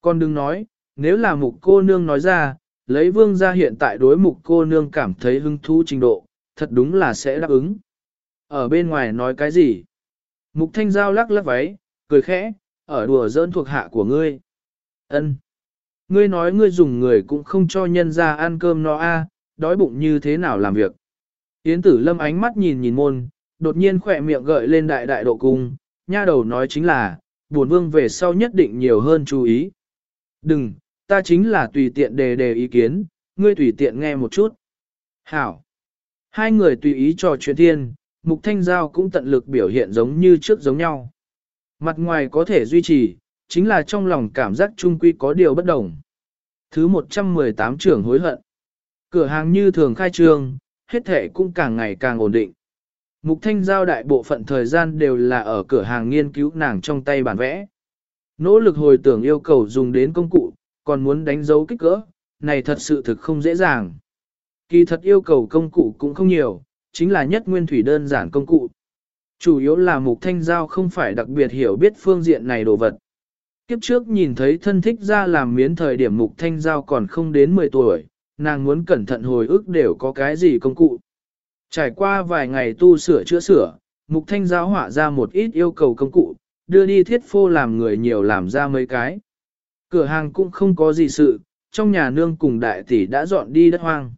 Con đừng nói, nếu là mục cô nương nói ra, lấy vương ra hiện tại đối mục cô nương cảm thấy hứng thú trình độ, thật đúng là sẽ đáp ứng. Ở bên ngoài nói cái gì? Mục thanh giao lắc lắc váy, cười khẽ, ở đùa dỡn thuộc hạ của ngươi. ân Ngươi nói ngươi dùng người cũng không cho nhân ra ăn cơm no a, đói bụng như thế nào làm việc. Yến tử lâm ánh mắt nhìn nhìn môn, đột nhiên khỏe miệng gợi lên đại đại độ cung, nha đầu nói chính là, buồn vương về sau nhất định nhiều hơn chú ý. Đừng, ta chính là tùy tiện đề đề ý kiến, ngươi tùy tiện nghe một chút. Hảo. Hai người tùy ý trò chuyện thiên, Mục Thanh Giao cũng tận lực biểu hiện giống như trước giống nhau. Mặt ngoài có thể duy trì, chính là trong lòng cảm giác trung quy có điều bất đồng. Thứ 118 trưởng hối hận. Cửa hàng như thường khai trương, hết thể cũng càng ngày càng ổn định. Mục Thanh Giao đại bộ phận thời gian đều là ở cửa hàng nghiên cứu nàng trong tay bản vẽ. Nỗ lực hồi tưởng yêu cầu dùng đến công cụ, còn muốn đánh dấu kích cỡ, này thật sự thực không dễ dàng. Kỳ thật yêu cầu công cụ cũng không nhiều, chính là nhất nguyên thủy đơn giản công cụ. Chủ yếu là mục thanh giao không phải đặc biệt hiểu biết phương diện này đồ vật. Kiếp trước nhìn thấy thân thích ra làm miến thời điểm mục thanh giao còn không đến 10 tuổi, nàng muốn cẩn thận hồi ức đều có cái gì công cụ. Trải qua vài ngày tu sửa chữa sửa, mục thanh giao họa ra một ít yêu cầu công cụ, đưa đi thiết phô làm người nhiều làm ra mấy cái. Cửa hàng cũng không có gì sự, trong nhà nương cùng đại tỷ đã dọn đi đất hoang.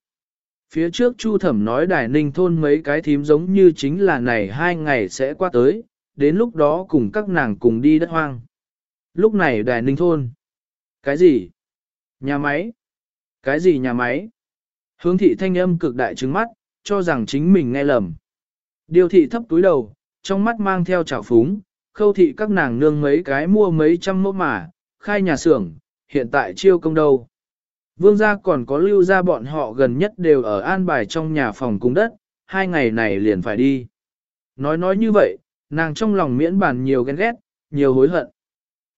Phía trước Chu Thẩm nói đài ninh thôn mấy cái thím giống như chính là này hai ngày sẽ qua tới, đến lúc đó cùng các nàng cùng đi đất hoang. Lúc này đài ninh thôn. Cái gì? Nhà máy? Cái gì nhà máy? Hướng thị thanh âm cực đại trứng mắt, cho rằng chính mình nghe lầm. Điều thị thấp túi đầu, trong mắt mang theo trào phúng, khâu thị các nàng nương mấy cái mua mấy trăm mẫu mà, khai nhà xưởng, hiện tại chiêu công đâu. Vương gia còn có lưu gia bọn họ gần nhất đều ở an bài trong nhà phòng cung đất, hai ngày này liền phải đi. Nói nói như vậy, nàng trong lòng miễn bàn nhiều ghen ghét, nhiều hối hận.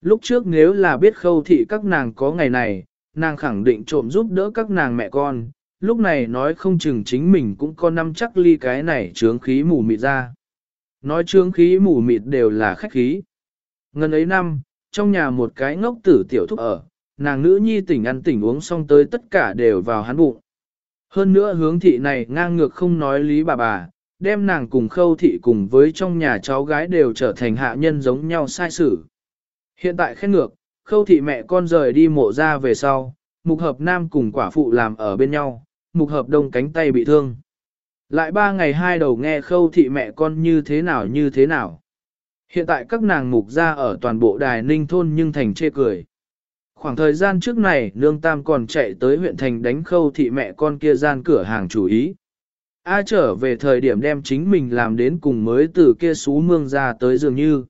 Lúc trước nếu là biết khâu thị các nàng có ngày này, nàng khẳng định trộm giúp đỡ các nàng mẹ con, lúc này nói không chừng chính mình cũng có năm chắc ly cái này trướng khí mù mịt ra. Nói trướng khí mù mịt đều là khách khí. Ngân ấy năm, trong nhà một cái ngốc tử tiểu thúc ở, nàng nữ nhi tỉnh ăn tỉnh uống xong tới tất cả đều vào hắn bụng. Hơn nữa hướng thị này ngang ngược không nói lý bà bà, đem nàng cùng khâu thị cùng với trong nhà cháu gái đều trở thành hạ nhân giống nhau sai xử. Hiện tại khen ngược, khâu thị mẹ con rời đi mộ ra về sau, mục hợp nam cùng quả phụ làm ở bên nhau, mục hợp đông cánh tay bị thương. Lại ba ngày hai đầu nghe khâu thị mẹ con như thế nào như thế nào. Hiện tại các nàng mục ra ở toàn bộ đài ninh thôn nhưng thành chê cười. Khoảng thời gian trước này, nương tam còn chạy tới huyện thành đánh khâu thị mẹ con kia gian cửa hàng chủ ý. A trở về thời điểm đem chính mình làm đến cùng mới từ kia xú mương ra tới dường như.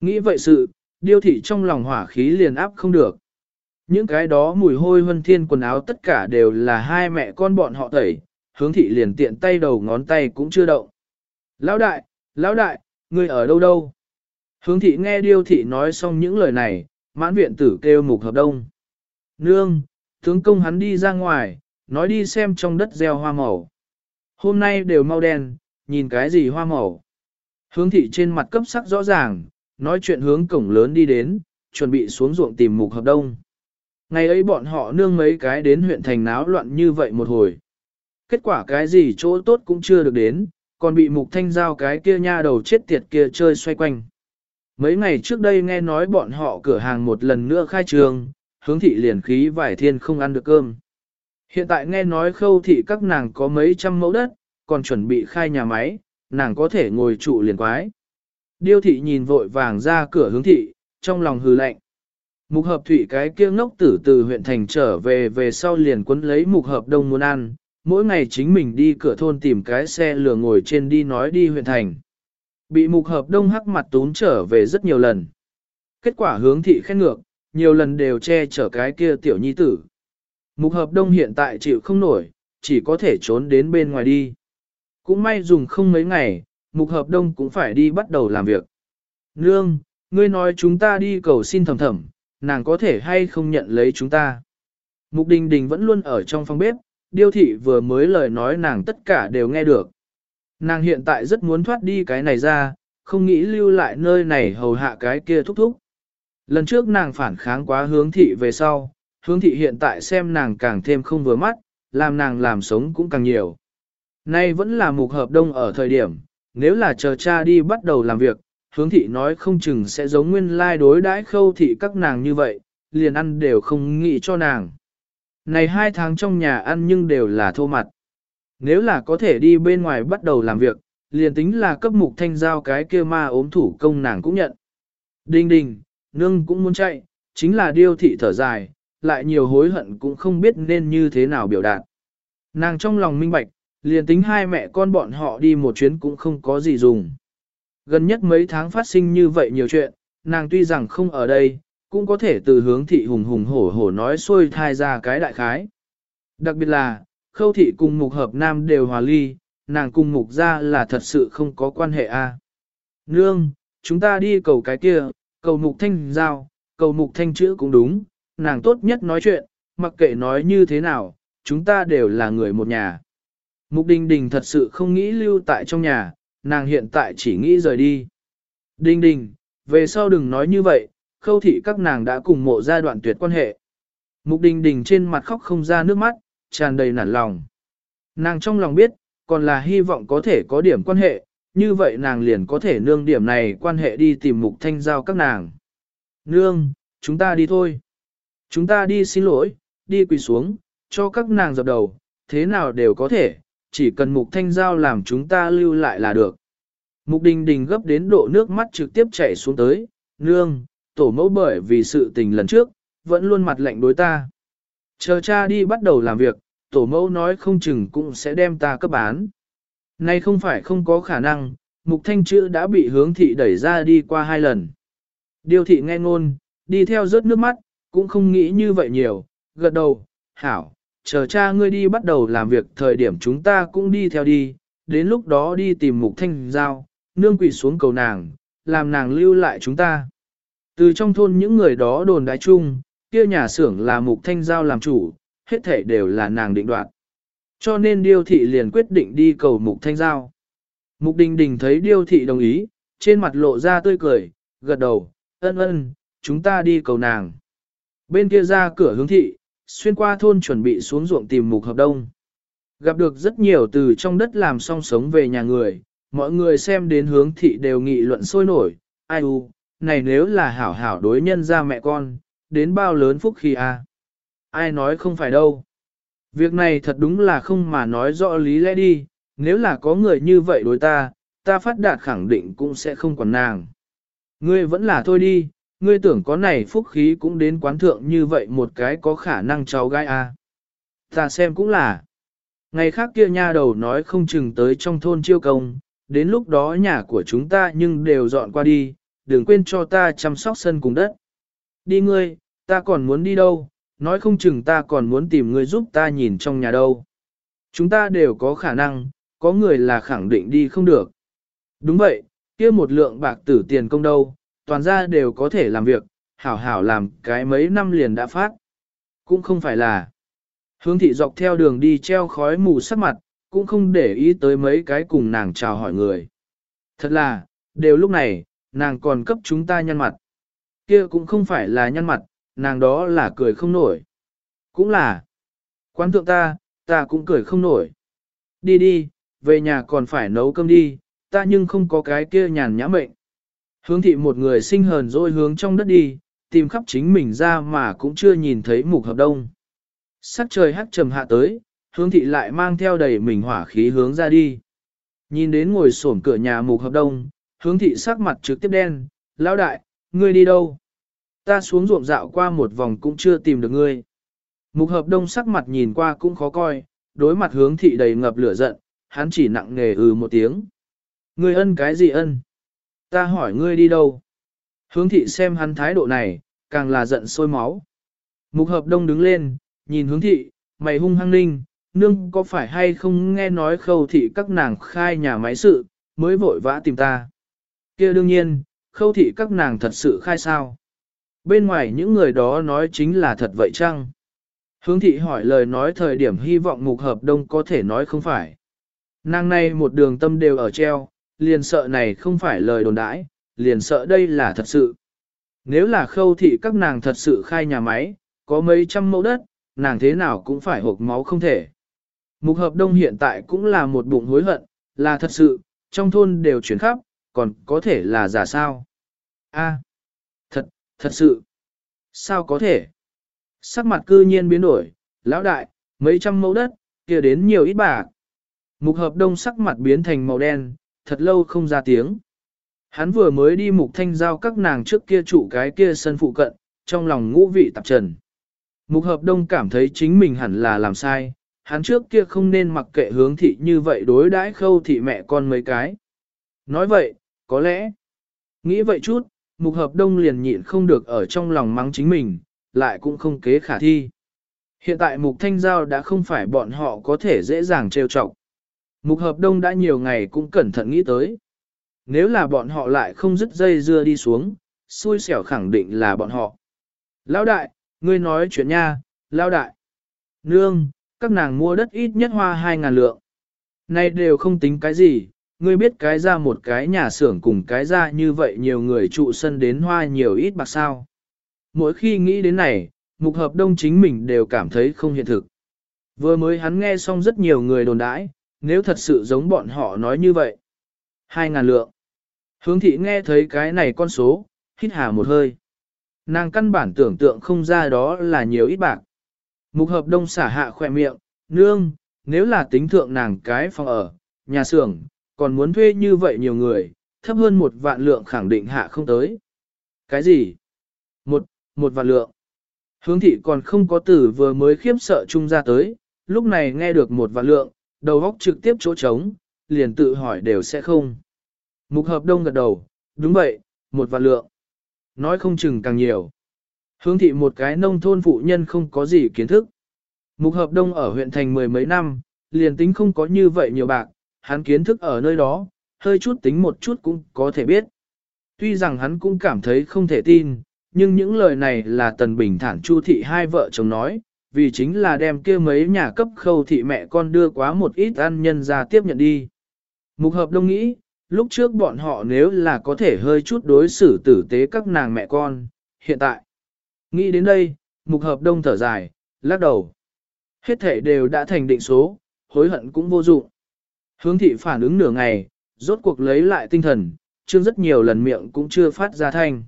Nghĩ vậy sự, điêu thị trong lòng hỏa khí liền áp không được. Những cái đó mùi hôi huân thiên quần áo tất cả đều là hai mẹ con bọn họ tẩy, hướng thị liền tiện tay đầu ngón tay cũng chưa động. Lão đại, lão đại, ngươi ở đâu đâu? Hướng thị nghe điêu thị nói xong những lời này, mãn viện tử kêu mục hợp đông. Nương, tướng công hắn đi ra ngoài, nói đi xem trong đất gieo hoa màu. Hôm nay đều mau đen, nhìn cái gì hoa màu. Hướng thị trên mặt cấp sắc rõ ràng, nói chuyện hướng cổng lớn đi đến, chuẩn bị xuống ruộng tìm mục hợp đông. Ngày ấy bọn họ nương mấy cái đến huyện thành náo loạn như vậy một hồi. Kết quả cái gì chỗ tốt cũng chưa được đến, còn bị mục thanh giao cái kia nha đầu chết tiệt kia chơi xoay quanh. Mấy ngày trước đây nghe nói bọn họ cửa hàng một lần nữa khai trường, hướng thị liền khí vải thiên không ăn được cơm. Hiện tại nghe nói khâu thị các nàng có mấy trăm mẫu đất, còn chuẩn bị khai nhà máy, nàng có thể ngồi trụ liền quái. Điêu thị nhìn vội vàng ra cửa hướng thị, trong lòng hừ lạnh. Mục hợp thủy cái kia ngốc tử từ huyện thành trở về về sau liền quấn lấy mục hợp đông muốn ăn, mỗi ngày chính mình đi cửa thôn tìm cái xe lừa ngồi trên đi nói đi huyện thành. Bị mục hợp đông hắc mặt tún trở về rất nhiều lần. Kết quả hướng thị khen ngược, nhiều lần đều che chở cái kia tiểu nhi tử. Mục hợp đông hiện tại chịu không nổi, chỉ có thể trốn đến bên ngoài đi. Cũng may dùng không mấy ngày, mục hợp đông cũng phải đi bắt đầu làm việc. Nương, ngươi nói chúng ta đi cầu xin thầm thầm, nàng có thể hay không nhận lấy chúng ta. Mục đình đình vẫn luôn ở trong phòng bếp, điêu thị vừa mới lời nói nàng tất cả đều nghe được. Nàng hiện tại rất muốn thoát đi cái này ra, không nghĩ lưu lại nơi này hầu hạ cái kia thúc thúc. Lần trước nàng phản kháng quá hướng thị về sau, hướng thị hiện tại xem nàng càng thêm không vừa mắt, làm nàng làm sống cũng càng nhiều. Nay vẫn là mục hợp đông ở thời điểm, nếu là chờ cha đi bắt đầu làm việc, hướng thị nói không chừng sẽ giống nguyên lai đối đãi khâu thị các nàng như vậy, liền ăn đều không nghĩ cho nàng. Này hai tháng trong nhà ăn nhưng đều là thô mặt. Nếu là có thể đi bên ngoài bắt đầu làm việc, liền tính là cấp mục thanh giao cái kia ma ốm thủ công nàng cũng nhận. Đinh đình, nương cũng muốn chạy, chính là điêu thị thở dài, lại nhiều hối hận cũng không biết nên như thế nào biểu đạt. Nàng trong lòng minh bạch, liền tính hai mẹ con bọn họ đi một chuyến cũng không có gì dùng. Gần nhất mấy tháng phát sinh như vậy nhiều chuyện, nàng tuy rằng không ở đây, cũng có thể từ hướng thị hùng hùng hổ hổ nói xôi thai ra cái đại khái. Đặc biệt là, khâu thị cùng mục hợp nam đều hòa ly, nàng cùng mục ra là thật sự không có quan hệ a. Nương, chúng ta đi cầu cái kia, cầu mục thanh giao, cầu mục thanh chữ cũng đúng, nàng tốt nhất nói chuyện, mặc kệ nói như thế nào, chúng ta đều là người một nhà. Mục đình đình thật sự không nghĩ lưu tại trong nhà, nàng hiện tại chỉ nghĩ rời đi. Đình đình, về sau đừng nói như vậy, khâu thị các nàng đã cùng mộ giai đoạn tuyệt quan hệ. Mục đình đình trên mặt khóc không ra nước mắt, tràn đầy nản lòng. Nàng trong lòng biết, còn là hy vọng có thể có điểm quan hệ, như vậy nàng liền có thể nương điểm này quan hệ đi tìm mục thanh giao các nàng. Nương, chúng ta đi thôi. Chúng ta đi xin lỗi, đi quỳ xuống, cho các nàng dập đầu, thế nào đều có thể, chỉ cần mục thanh giao làm chúng ta lưu lại là được. Mục đình đình gấp đến độ nước mắt trực tiếp chảy xuống tới, nương, tổ mẫu bởi vì sự tình lần trước, vẫn luôn mặt lạnh đối ta. Chờ cha đi bắt đầu làm việc, tổ mẫu nói không chừng cũng sẽ đem ta cấp bán. Nay không phải không có khả năng, mục thanh chữ đã bị hướng thị đẩy ra đi qua hai lần. Điều thị nghe ngôn, đi theo rớt nước mắt, cũng không nghĩ như vậy nhiều, gật đầu, hảo, chờ cha ngươi đi bắt đầu làm việc thời điểm chúng ta cũng đi theo đi, đến lúc đó đi tìm mục thanh giao, nương quỳ xuống cầu nàng, làm nàng lưu lại chúng ta. Từ trong thôn những người đó đồn đại chung, kia nhà xưởng là mục thanh giao làm chủ, hết thể đều là nàng định đoạt. Cho nên điêu thị liền quyết định đi cầu mục thanh giao. Mục đình đình thấy điêu thị đồng ý, trên mặt lộ ra tươi cười, gật đầu, ân ân, chúng ta đi cầu nàng. Bên kia ra cửa hướng thị, xuyên qua thôn chuẩn bị xuống ruộng tìm mục hợp đông. Gặp được rất nhiều từ trong đất làm song sống về nhà người, mọi người xem đến hướng thị đều nghị luận sôi nổi, ai u, này nếu là hảo hảo đối nhân ra mẹ con, đến bao lớn phúc khi a Ai nói không phải đâu. Việc này thật đúng là không mà nói rõ lý lẽ đi, nếu là có người như vậy đối ta, ta phát đạt khẳng định cũng sẽ không còn nàng. Ngươi vẫn là thôi đi, ngươi tưởng có này phúc khí cũng đến quán thượng như vậy một cái có khả năng cháu gái à? Ta xem cũng là. Ngày khác kia nha đầu nói không chừng tới trong thôn chiêu công, đến lúc đó nhà của chúng ta nhưng đều dọn qua đi, đừng quên cho ta chăm sóc sân cùng đất. Đi ngươi, ta còn muốn đi đâu, nói không chừng ta còn muốn tìm ngươi giúp ta nhìn trong nhà đâu. Chúng ta đều có khả năng, có người là khẳng định đi không được. Đúng vậy, kia một lượng bạc tử tiền công đâu, toàn ra đều có thể làm việc, hảo hảo làm cái mấy năm liền đã phát. Cũng không phải là. Hướng thị dọc theo đường đi treo khói mù sắc mặt, cũng không để ý tới mấy cái cùng nàng chào hỏi người. Thật là, đều lúc này, nàng còn cấp chúng ta nhăn mặt. Kia cũng không phải là nhăn mặt, nàng đó là cười không nổi. Cũng là, quán thượng ta, ta cũng cười không nổi. Đi đi, về nhà còn phải nấu cơm đi, ta nhưng không có cái kia nhàn nhã mệnh. Hướng thị một người sinh hờn rồi hướng trong đất đi, tìm khắp chính mình ra mà cũng chưa nhìn thấy mục hợp đông. Sắc trời hắt trầm hạ tới, hướng thị lại mang theo đầy mình hỏa khí hướng ra đi. Nhìn đến ngồi xổm cửa nhà mục hợp đông, hướng thị sắc mặt trực tiếp đen, lão đại, ngươi đi đâu? Ta xuống ruộng dạo qua một vòng cũng chưa tìm được ngươi. Mục hợp đông sắc mặt nhìn qua cũng khó coi, đối mặt hướng thị đầy ngập lửa giận, hắn chỉ nặng nề ừ một tiếng. Ngươi ân cái gì ân? Ta hỏi ngươi đi đâu? Hướng thị xem hắn thái độ này, càng là giận sôi máu. Mục hợp đông đứng lên, nhìn hướng thị, mày hung hăng ninh, nương có phải hay không nghe nói khâu thị các nàng khai nhà máy sự, mới vội vã tìm ta. kia đương nhiên, khâu thị các nàng thật sự khai sao. Bên ngoài những người đó nói chính là thật vậy chăng? Hướng thị hỏi lời nói thời điểm hy vọng mục hợp đông có thể nói không phải. Nàng này một đường tâm đều ở treo, liền sợ này không phải lời đồn đãi, liền sợ đây là thật sự. Nếu là khâu thị các nàng thật sự khai nhà máy, có mấy trăm mẫu đất, nàng thế nào cũng phải hộp máu không thể. Mục hợp đông hiện tại cũng là một bụng hối hận, là thật sự, trong thôn đều chuyển khắp, còn có thể là giả sao. A, thật, thật sự. Sao có thể? Sắc mặt cư nhiên biến đổi, lão đại, mấy trăm mẫu đất, kia đến nhiều ít bạc. Mục hợp đông sắc mặt biến thành màu đen, thật lâu không ra tiếng. Hắn vừa mới đi mục thanh giao các nàng trước kia trụ cái kia sân phụ cận, trong lòng ngũ vị tạp trần. Mục hợp đông cảm thấy chính mình hẳn là làm sai, hắn trước kia không nên mặc kệ hướng thị như vậy đối đãi khâu thị mẹ con mấy cái. Nói vậy, có lẽ, nghĩ vậy chút, mục hợp đông liền nhịn không được ở trong lòng mắng chính mình, lại cũng không kế khả thi. Hiện tại mục thanh giao đã không phải bọn họ có thể dễ dàng trêu chọc. Mục hợp đông đã nhiều ngày cũng cẩn thận nghĩ tới. Nếu là bọn họ lại không dứt dây dưa đi xuống, xui xẻo khẳng định là bọn họ. Lão đại, ngươi nói chuyện nha, lão đại. Nương, các nàng mua đất ít nhất hoa hai ngàn lượng. Này đều không tính cái gì, ngươi biết cái ra một cái nhà xưởng cùng cái ra như vậy nhiều người trụ sân đến hoa nhiều ít bạc sao. Mỗi khi nghĩ đến này, mục hợp đông chính mình đều cảm thấy không hiện thực. Vừa mới hắn nghe xong rất nhiều người đồn đãi, nếu thật sự giống bọn họ nói như vậy. Hai ngàn lượng. Hướng thị nghe thấy cái này con số, hít hà một hơi. Nàng căn bản tưởng tượng không ra đó là nhiều ít bạc. Mục hợp đông xả hạ khỏe miệng, nương, nếu là tính thượng nàng cái phòng ở, nhà xưởng, còn muốn thuê như vậy nhiều người, thấp hơn một vạn lượng khẳng định hạ không tới. Cái gì? Một, một vạn lượng. Hướng thị còn không có tử vừa mới khiếp sợ chung ra tới, lúc này nghe được một vạn lượng, đầu góc trực tiếp chỗ trống, liền tự hỏi đều sẽ không. Mục hợp đông gật đầu, đúng vậy, một vạn lượng. Nói không chừng càng nhiều. Hướng thị một cái nông thôn phụ nhân không có gì kiến thức. Mục hợp đông ở huyện thành mười mấy năm, liền tính không có như vậy nhiều bạc, hắn kiến thức ở nơi đó, hơi chút tính một chút cũng có thể biết. Tuy rằng hắn cũng cảm thấy không thể tin, nhưng những lời này là Tần Bình Thản Chu Thị hai vợ chồng nói, vì chính là đem kia mấy nhà cấp khâu thị mẹ con đưa quá một ít ăn nhân ra tiếp nhận đi. Mục hợp đông nghĩ, lúc trước bọn họ nếu là có thể hơi chút đối xử tử tế các nàng mẹ con, hiện tại. Nghĩ đến đây, mục hợp đông thở dài, lắc đầu. Hết thể đều đã thành định số, hối hận cũng vô dụng. Hướng thị phản ứng nửa ngày, rốt cuộc lấy lại tinh thần, chương rất nhiều lần miệng cũng chưa phát ra thanh.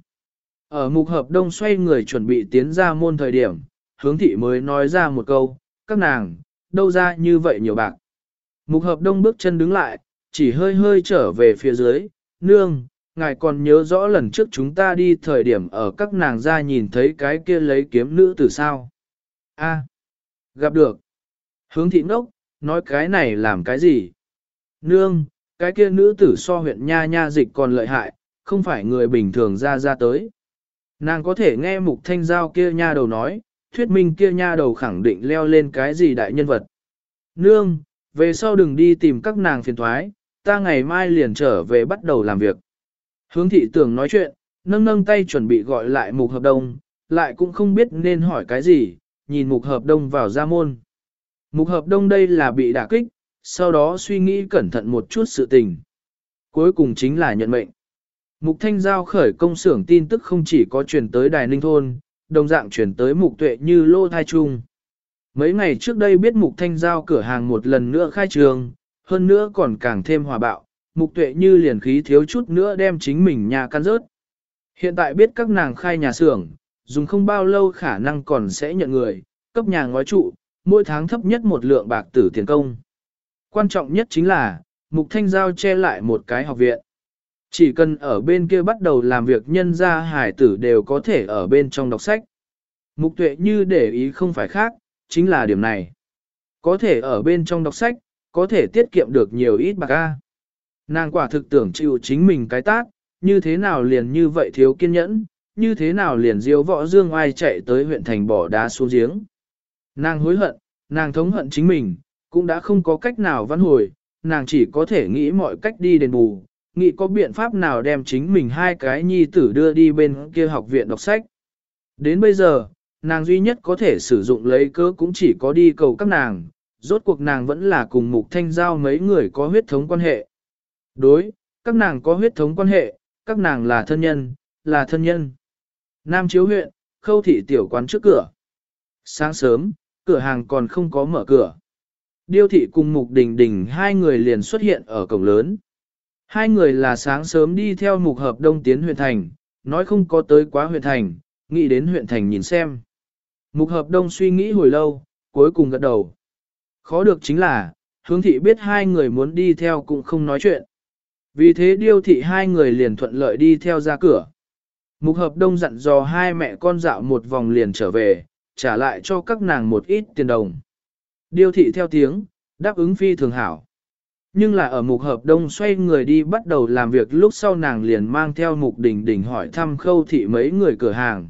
Ở mục hợp đông xoay người chuẩn bị tiến ra môn thời điểm, hướng thị mới nói ra một câu, các nàng, đâu ra như vậy nhiều bạc. Mục hợp đông bước chân đứng lại, chỉ hơi hơi trở về phía dưới, nương, ngài còn nhớ rõ lần trước chúng ta đi thời điểm ở các nàng ra nhìn thấy cái kia lấy kiếm nữ từ sao. A, gặp được. Hướng thị ngốc, nói cái này làm cái gì? Nương, cái kia nữ tử so huyện nha nha dịch còn lợi hại, không phải người bình thường ra ra tới. Nàng có thể nghe mục thanh giao kia nha đầu nói, thuyết minh kia nha đầu khẳng định leo lên cái gì đại nhân vật. Nương, về sau đừng đi tìm các nàng phiền thoái, ta ngày mai liền trở về bắt đầu làm việc. Hướng thị tưởng nói chuyện, nâng nâng tay chuẩn bị gọi lại mục hợp đồng, lại cũng không biết nên hỏi cái gì, nhìn mục hợp đồng vào ra môn. Mục hợp đông đây là bị đả kích, sau đó suy nghĩ cẩn thận một chút sự tình. Cuối cùng chính là nhận mệnh. Mục Thanh Giao khởi công xưởng tin tức không chỉ có truyền tới Đài Ninh Thôn, đồng dạng truyền tới Mục Tuệ như lô thai trung. Mấy ngày trước đây biết Mục Thanh Giao cửa hàng một lần nữa khai trường, hơn nữa còn càng thêm hòa bạo, Mục Tuệ như liền khí thiếu chút nữa đem chính mình nhà căn rớt. Hiện tại biết các nàng khai nhà xưởng, dùng không bao lâu khả năng còn sẽ nhận người, cấp nhà ngói trụ, mỗi tháng thấp nhất một lượng bạc tử tiền công. Quan trọng nhất chính là, Mục Thanh Giao che lại một cái học viện. Chỉ cần ở bên kia bắt đầu làm việc nhân gia hải tử đều có thể ở bên trong đọc sách. Mục tuệ như để ý không phải khác, chính là điểm này. Có thể ở bên trong đọc sách, có thể tiết kiệm được nhiều ít bạc a. Nàng quả thực tưởng chịu chính mình cái tác, như thế nào liền như vậy thiếu kiên nhẫn, như thế nào liền diêu võ dương ai chạy tới huyện thành bỏ đá xuống giếng. Nàng hối hận, nàng thống hận chính mình, cũng đã không có cách nào văn hồi, nàng chỉ có thể nghĩ mọi cách đi đền bù, nghĩ có biện pháp nào đem chính mình hai cái nhi tử đưa đi bên kia học viện đọc sách. Đến bây giờ, nàng duy nhất có thể sử dụng lấy cớ cũng chỉ có đi cầu các nàng, rốt cuộc nàng vẫn là cùng mục thanh giao mấy người có huyết thống quan hệ. Đối, các nàng có huyết thống quan hệ, các nàng là thân nhân, là thân nhân. Nam Chiếu huyện, khâu thị tiểu quán trước cửa. Sáng sớm, cửa hàng còn không có mở cửa. Điêu thị cùng Mục Đình Đình hai người liền xuất hiện ở cổng lớn. Hai người là sáng sớm đi theo mục hợp đông tiến huyện thành, nói không có tới quá huyện thành, nghĩ đến huyện thành nhìn xem. Mục hợp đông suy nghĩ hồi lâu, cuối cùng gật đầu. Khó được chính là, hướng thị biết hai người muốn đi theo cũng không nói chuyện. Vì thế điêu thị hai người liền thuận lợi đi theo ra cửa. Mục hợp đông dặn dò hai mẹ con dạo một vòng liền trở về, trả lại cho các nàng một ít tiền đồng. Điêu thị theo tiếng, đáp ứng phi thường hảo. Nhưng là ở mục hợp đông xoay người đi bắt đầu làm việc lúc sau nàng liền mang theo mục đình đình hỏi thăm khâu thị mấy người cửa hàng.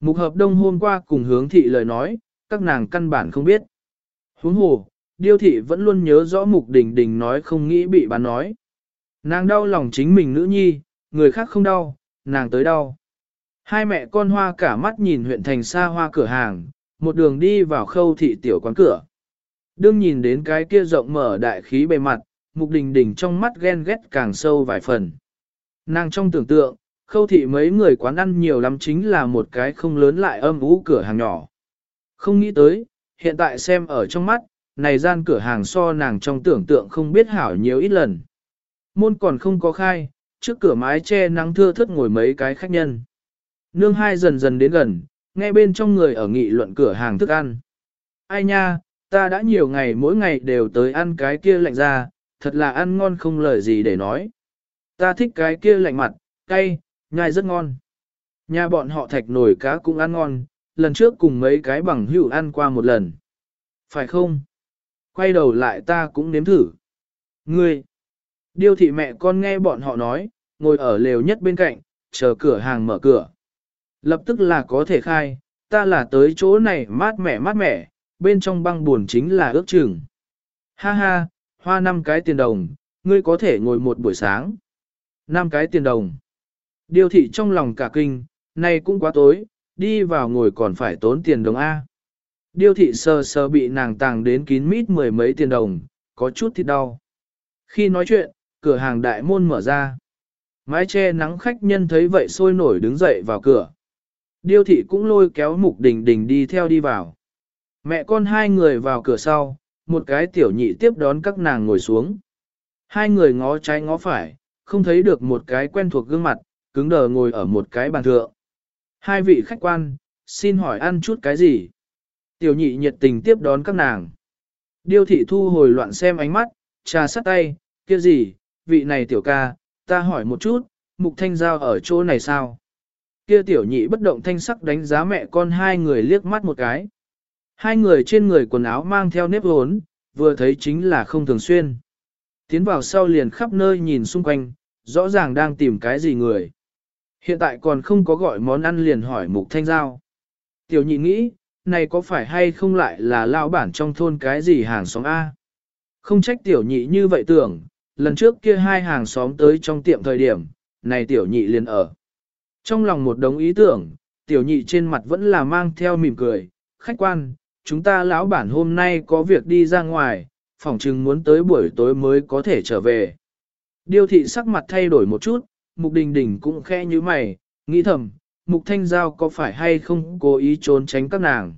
Mục hợp đông hôm qua cùng hướng thị lời nói, các nàng căn bản không biết. Huống hồ, điêu thị vẫn luôn nhớ rõ mục đình đình nói không nghĩ bị bán nói. Nàng đau lòng chính mình nữ nhi, người khác không đau, nàng tới đau. Hai mẹ con hoa cả mắt nhìn huyện thành xa hoa cửa hàng, một đường đi vào khâu thị tiểu quán cửa. Đương nhìn đến cái kia rộng mở đại khí bề mặt, mục đình đình trong mắt ghen ghét càng sâu vài phần. Nàng trong tưởng tượng, khâu thị mấy người quán ăn nhiều lắm chính là một cái không lớn lại âm ú cửa hàng nhỏ. Không nghĩ tới, hiện tại xem ở trong mắt, này gian cửa hàng so nàng trong tưởng tượng không biết hảo nhiều ít lần. Môn còn không có khai, trước cửa mái che nắng thưa thớt ngồi mấy cái khách nhân. Nương hai dần dần đến gần, nghe bên trong người ở nghị luận cửa hàng thức ăn. Ai nha, ta đã nhiều ngày mỗi ngày đều tới ăn cái kia lạnh ra, thật là ăn ngon không lời gì để nói. Ta thích cái kia lạnh mặt, cay, nhai rất ngon. Nhà bọn họ thạch nổi cá cũng ăn ngon, lần trước cùng mấy cái bằng hữu ăn qua một lần. Phải không? Quay đầu lại ta cũng nếm thử. Ngươi! Điêu thị mẹ con nghe bọn họ nói, ngồi ở lều nhất bên cạnh, chờ cửa hàng mở cửa. Lập tức là có thể khai, ta là tới chỗ này mát mẻ mát mẻ, bên trong băng buồn chính là ước chừng. Ha ha, hoa năm cái tiền đồng, ngươi có thể ngồi một buổi sáng. năm cái tiền đồng. Điều thị trong lòng cả kinh, này cũng quá tối, đi vào ngồi còn phải tốn tiền đồng A. Điêu thị sơ sơ bị nàng tàng đến kín mít mười mấy tiền đồng, có chút thịt đau. Khi nói chuyện, cửa hàng đại môn mở ra. Mái che nắng khách nhân thấy vậy sôi nổi đứng dậy vào cửa. Điêu thị cũng lôi kéo mục đình đình đi theo đi vào. Mẹ con hai người vào cửa sau, một cái tiểu nhị tiếp đón các nàng ngồi xuống. Hai người ngó trái ngó phải, không thấy được một cái quen thuộc gương mặt, cứng đờ ngồi ở một cái bàn thượng. Hai vị khách quan, xin hỏi ăn chút cái gì? Tiểu nhị nhiệt tình tiếp đón các nàng. Điêu thị thu hồi loạn xem ánh mắt, trà sắt tay, kia gì, vị này tiểu ca, ta hỏi một chút, mục thanh giao ở chỗ này sao? Kia tiểu nhị bất động thanh sắc đánh giá mẹ con hai người liếc mắt một cái. Hai người trên người quần áo mang theo nếp hốn, vừa thấy chính là không thường xuyên. Tiến vào sau liền khắp nơi nhìn xung quanh, rõ ràng đang tìm cái gì người. Hiện tại còn không có gọi món ăn liền hỏi mục thanh giao. Tiểu nhị nghĩ, này có phải hay không lại là lao bản trong thôn cái gì hàng xóm A? Không trách tiểu nhị như vậy tưởng, lần trước kia hai hàng xóm tới trong tiệm thời điểm, này tiểu nhị liền ở. Trong lòng một đống ý tưởng, tiểu nhị trên mặt vẫn là mang theo mỉm cười, khách quan, chúng ta lão bản hôm nay có việc đi ra ngoài, phỏng chừng muốn tới buổi tối mới có thể trở về. Điêu thị sắc mặt thay đổi một chút, mục đình đình cũng khe như mày, nghĩ thầm, mục thanh giao có phải hay không cố ý trốn tránh các nàng.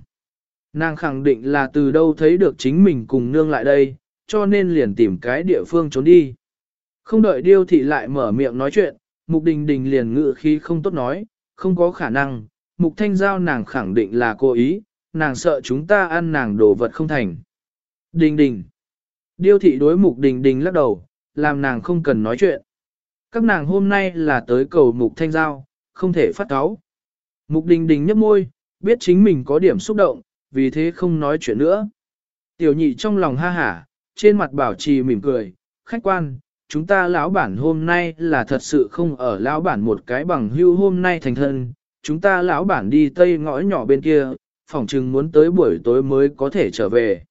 Nàng khẳng định là từ đâu thấy được chính mình cùng nương lại đây, cho nên liền tìm cái địa phương trốn đi. Không đợi điêu thị lại mở miệng nói chuyện, mục đình đình liền ngự khi không tốt nói, không có khả năng, mục thanh giao nàng khẳng định là cố ý, nàng sợ chúng ta ăn nàng đồ vật không thành. Đình đình. Điêu thị đối mục đình đình lắc đầu, làm nàng không cần nói chuyện. Các nàng hôm nay là tới cầu mục thanh giao, không thể phát cáo. Mục đình đình nhấp môi, biết chính mình có điểm xúc động, vì thế không nói chuyện nữa. Tiểu nhị trong lòng ha hả, trên mặt bảo trì mỉm cười, khách quan, chúng ta lão bản hôm nay là thật sự không ở lão bản một cái bằng hưu hôm nay thành thân, chúng ta lão bản đi tây ngõ nhỏ bên kia, phỏng chừng muốn tới buổi tối mới có thể trở về.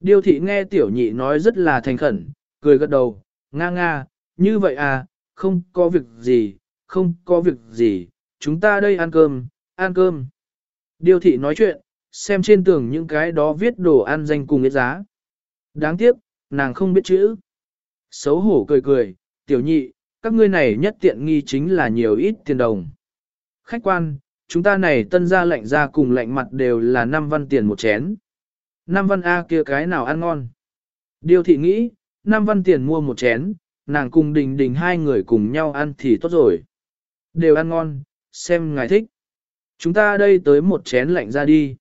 Điêu thị nghe tiểu nhị nói rất là thành khẩn, cười gật đầu, nga nga, như vậy à, không có việc gì, không có việc gì, chúng ta đây ăn cơm, ăn cơm. Điêu thị nói chuyện, xem trên tường những cái đó viết đồ ăn danh cùng nghĩa giá. Đáng tiếc, nàng không biết chữ. Xấu hổ cười cười, tiểu nhị, các ngươi này nhất tiện nghi chính là nhiều ít tiền đồng. Khách quan, chúng ta này tân ra lạnh ra cùng lạnh mặt đều là 5 văn tiền một chén. 5 văn A kia cái nào ăn ngon. Điều thị nghĩ, 5 văn tiền mua một chén, nàng cùng đình đình hai người cùng nhau ăn thì tốt rồi. Đều ăn ngon, xem ngài thích. Chúng ta đây tới một chén lạnh ra đi.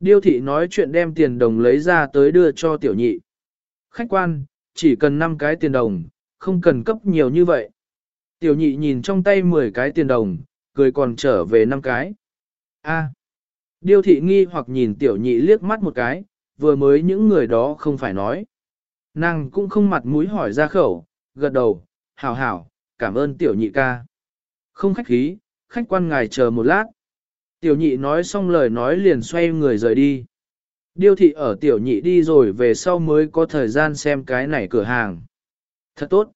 Điêu thị nói chuyện đem tiền đồng lấy ra tới đưa cho tiểu nhị. Khách quan, chỉ cần 5 cái tiền đồng, không cần cấp nhiều như vậy. Tiểu nhị nhìn trong tay 10 cái tiền đồng, cười còn trở về năm cái. A. Điêu thị nghi hoặc nhìn tiểu nhị liếc mắt một cái, vừa mới những người đó không phải nói. Nàng cũng không mặt mũi hỏi ra khẩu, gật đầu, hảo hảo, cảm ơn tiểu nhị ca. Không khách khí, khách quan ngài chờ một lát. Tiểu nhị nói xong lời nói liền xoay người rời đi. Điêu thị ở tiểu nhị đi rồi về sau mới có thời gian xem cái này cửa hàng. Thật tốt.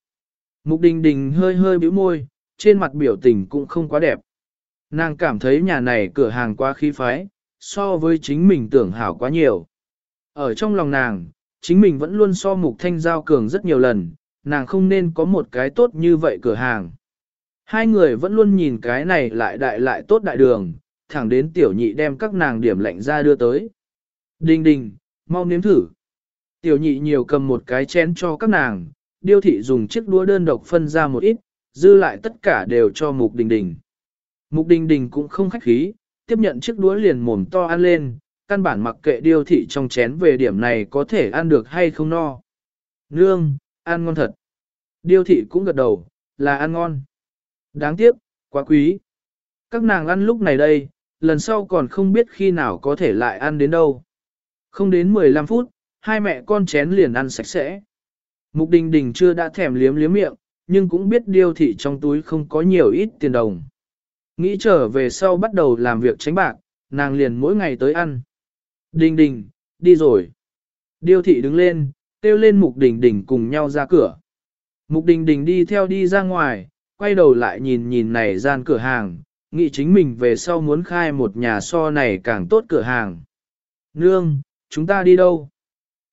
Mục đình đình hơi hơi bĩu môi, trên mặt biểu tình cũng không quá đẹp. Nàng cảm thấy nhà này cửa hàng quá khí phái, so với chính mình tưởng hảo quá nhiều. Ở trong lòng nàng, chính mình vẫn luôn so mục thanh giao cường rất nhiều lần, nàng không nên có một cái tốt như vậy cửa hàng. Hai người vẫn luôn nhìn cái này lại đại lại tốt đại đường, thẳng đến tiểu nhị đem các nàng điểm lệnh ra đưa tới. Đình đình, mau nếm thử. Tiểu nhị nhiều cầm một cái chén cho các nàng, điêu thị dùng chiếc đũa đơn độc phân ra một ít, dư lại tất cả đều cho mục đình đình. Mục đình đình cũng không khách khí, tiếp nhận chiếc đũa liền mồm to ăn lên, căn bản mặc kệ điêu thị trong chén về điểm này có thể ăn được hay không no. Nương, ăn ngon thật. Điêu thị cũng gật đầu, là ăn ngon. Đáng tiếc, quá quý. Các nàng ăn lúc này đây, lần sau còn không biết khi nào có thể lại ăn đến đâu. Không đến 15 phút, hai mẹ con chén liền ăn sạch sẽ. Mục đình đình chưa đã thèm liếm liếm miệng, nhưng cũng biết điêu thị trong túi không có nhiều ít tiền đồng. Nghĩ trở về sau bắt đầu làm việc tránh bạc, nàng liền mỗi ngày tới ăn. Đình đình, đi rồi. Điêu thị đứng lên, kêu lên mục đình đình cùng nhau ra cửa. Mục đình đình đi theo đi ra ngoài, quay đầu lại nhìn nhìn này gian cửa hàng, nghĩ chính mình về sau muốn khai một nhà so này càng tốt cửa hàng. Nương, chúng ta đi đâu?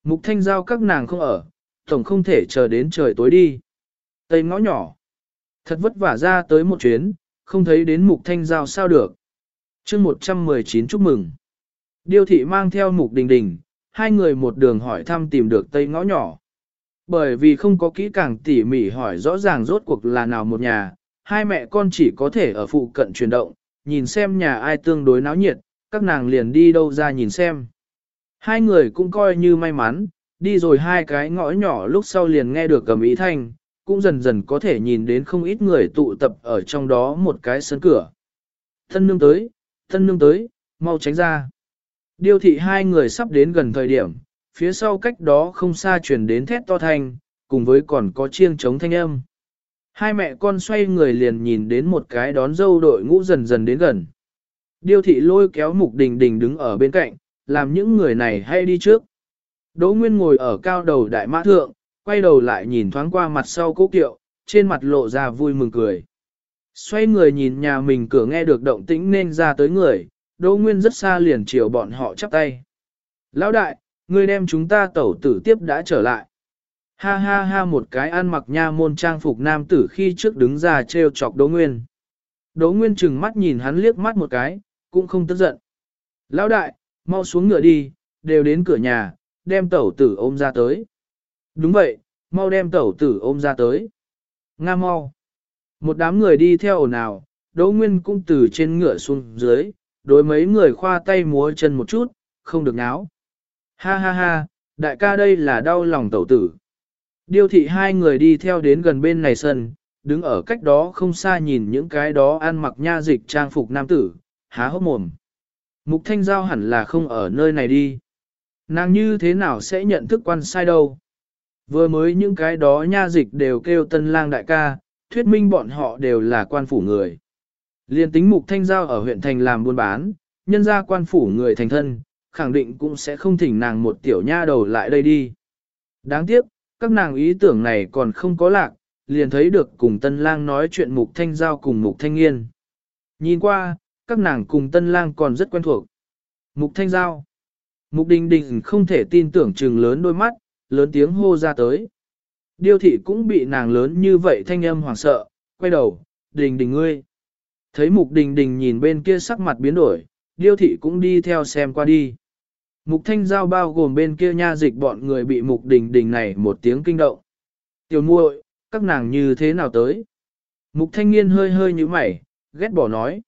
Mục thanh giao các nàng không ở, tổng không thể chờ đến trời tối đi. Tây ngõ nhỏ. Thật vất vả ra tới một chuyến, không thấy đến mục thanh giao sao được. chương 119 chúc mừng. Điêu thị mang theo mục đình đình, hai người một đường hỏi thăm tìm được tây ngõ nhỏ. Bởi vì không có kỹ càng tỉ mỉ hỏi rõ ràng rốt cuộc là nào một nhà, hai mẹ con chỉ có thể ở phụ cận chuyển động, nhìn xem nhà ai tương đối náo nhiệt, các nàng liền đi đâu ra nhìn xem. Hai người cũng coi như may mắn, đi rồi hai cái ngõ nhỏ lúc sau liền nghe được cầm ý thanh, cũng dần dần có thể nhìn đến không ít người tụ tập ở trong đó một cái sân cửa. Thân nương tới, thân nương tới, mau tránh ra. Điêu thị hai người sắp đến gần thời điểm, phía sau cách đó không xa chuyển đến thét to thanh, cùng với còn có chiêng chống thanh âm. Hai mẹ con xoay người liền nhìn đến một cái đón dâu đội ngũ dần dần đến gần. Điêu thị lôi kéo mục đình đình đứng ở bên cạnh, làm những người này hay đi trước. Đỗ Nguyên ngồi ở cao đầu đại mã thượng, quay đầu lại nhìn thoáng qua mặt sau cố kiệu, trên mặt lộ ra vui mừng cười. Xoay người nhìn nhà mình cửa nghe được động tĩnh nên ra tới người, Đỗ Nguyên rất xa liền chiều bọn họ chắp tay. Lão đại, ngươi đem chúng ta tẩu tử tiếp đã trở lại. Ha ha ha một cái ăn mặc nha môn trang phục nam tử khi trước đứng ra treo chọc Đỗ Nguyên. Đỗ Nguyên chừng mắt nhìn hắn liếc mắt một cái, cũng không tức giận. Lão đại, mau xuống ngựa đi, đều đến cửa nhà, đem tẩu tử ôm ra tới. Đúng vậy, mau đem tẩu tử ôm ra tới. Nga mau. Một đám người đi theo ồn ào, Đỗ Nguyên cũng từ trên ngựa xuống dưới, đối mấy người khoa tay múa chân một chút, không được náo. Ha ha ha, đại ca đây là đau lòng tẩu tử. Điêu thị hai người đi theo đến gần bên này sân, đứng ở cách đó không xa nhìn những cái đó ăn mặc nha dịch trang phục nam tử, há hốc mồm. Mục thanh giao hẳn là không ở nơi này đi. Nàng như thế nào sẽ nhận thức quan sai đâu. Vừa mới những cái đó nha dịch đều kêu tân lang đại ca, thuyết minh bọn họ đều là quan phủ người. Liên tính mục thanh giao ở huyện thành làm buôn bán, nhân ra quan phủ người thành thân, khẳng định cũng sẽ không thỉnh nàng một tiểu nha đầu lại đây đi. Đáng tiếc, các nàng ý tưởng này còn không có lạc, liền thấy được cùng tân lang nói chuyện mục thanh giao cùng mục thanh nghiên. Nhìn qua, các nàng cùng tân lang còn rất quen thuộc. Mục thanh giao. Mục đình đình không thể tin tưởng trừng lớn đôi mắt, lớn tiếng hô ra tới. Điêu thị cũng bị nàng lớn như vậy thanh âm hoảng sợ, quay đầu, đình đình ngươi. Thấy mục đình đình nhìn bên kia sắc mặt biến đổi, điêu thị cũng đi theo xem qua đi. Mục thanh giao bao gồm bên kia nha dịch bọn người bị mục đình đình này một tiếng kinh động. Tiểu muội, các nàng như thế nào tới? Mục thanh niên hơi hơi như mày, ghét bỏ nói.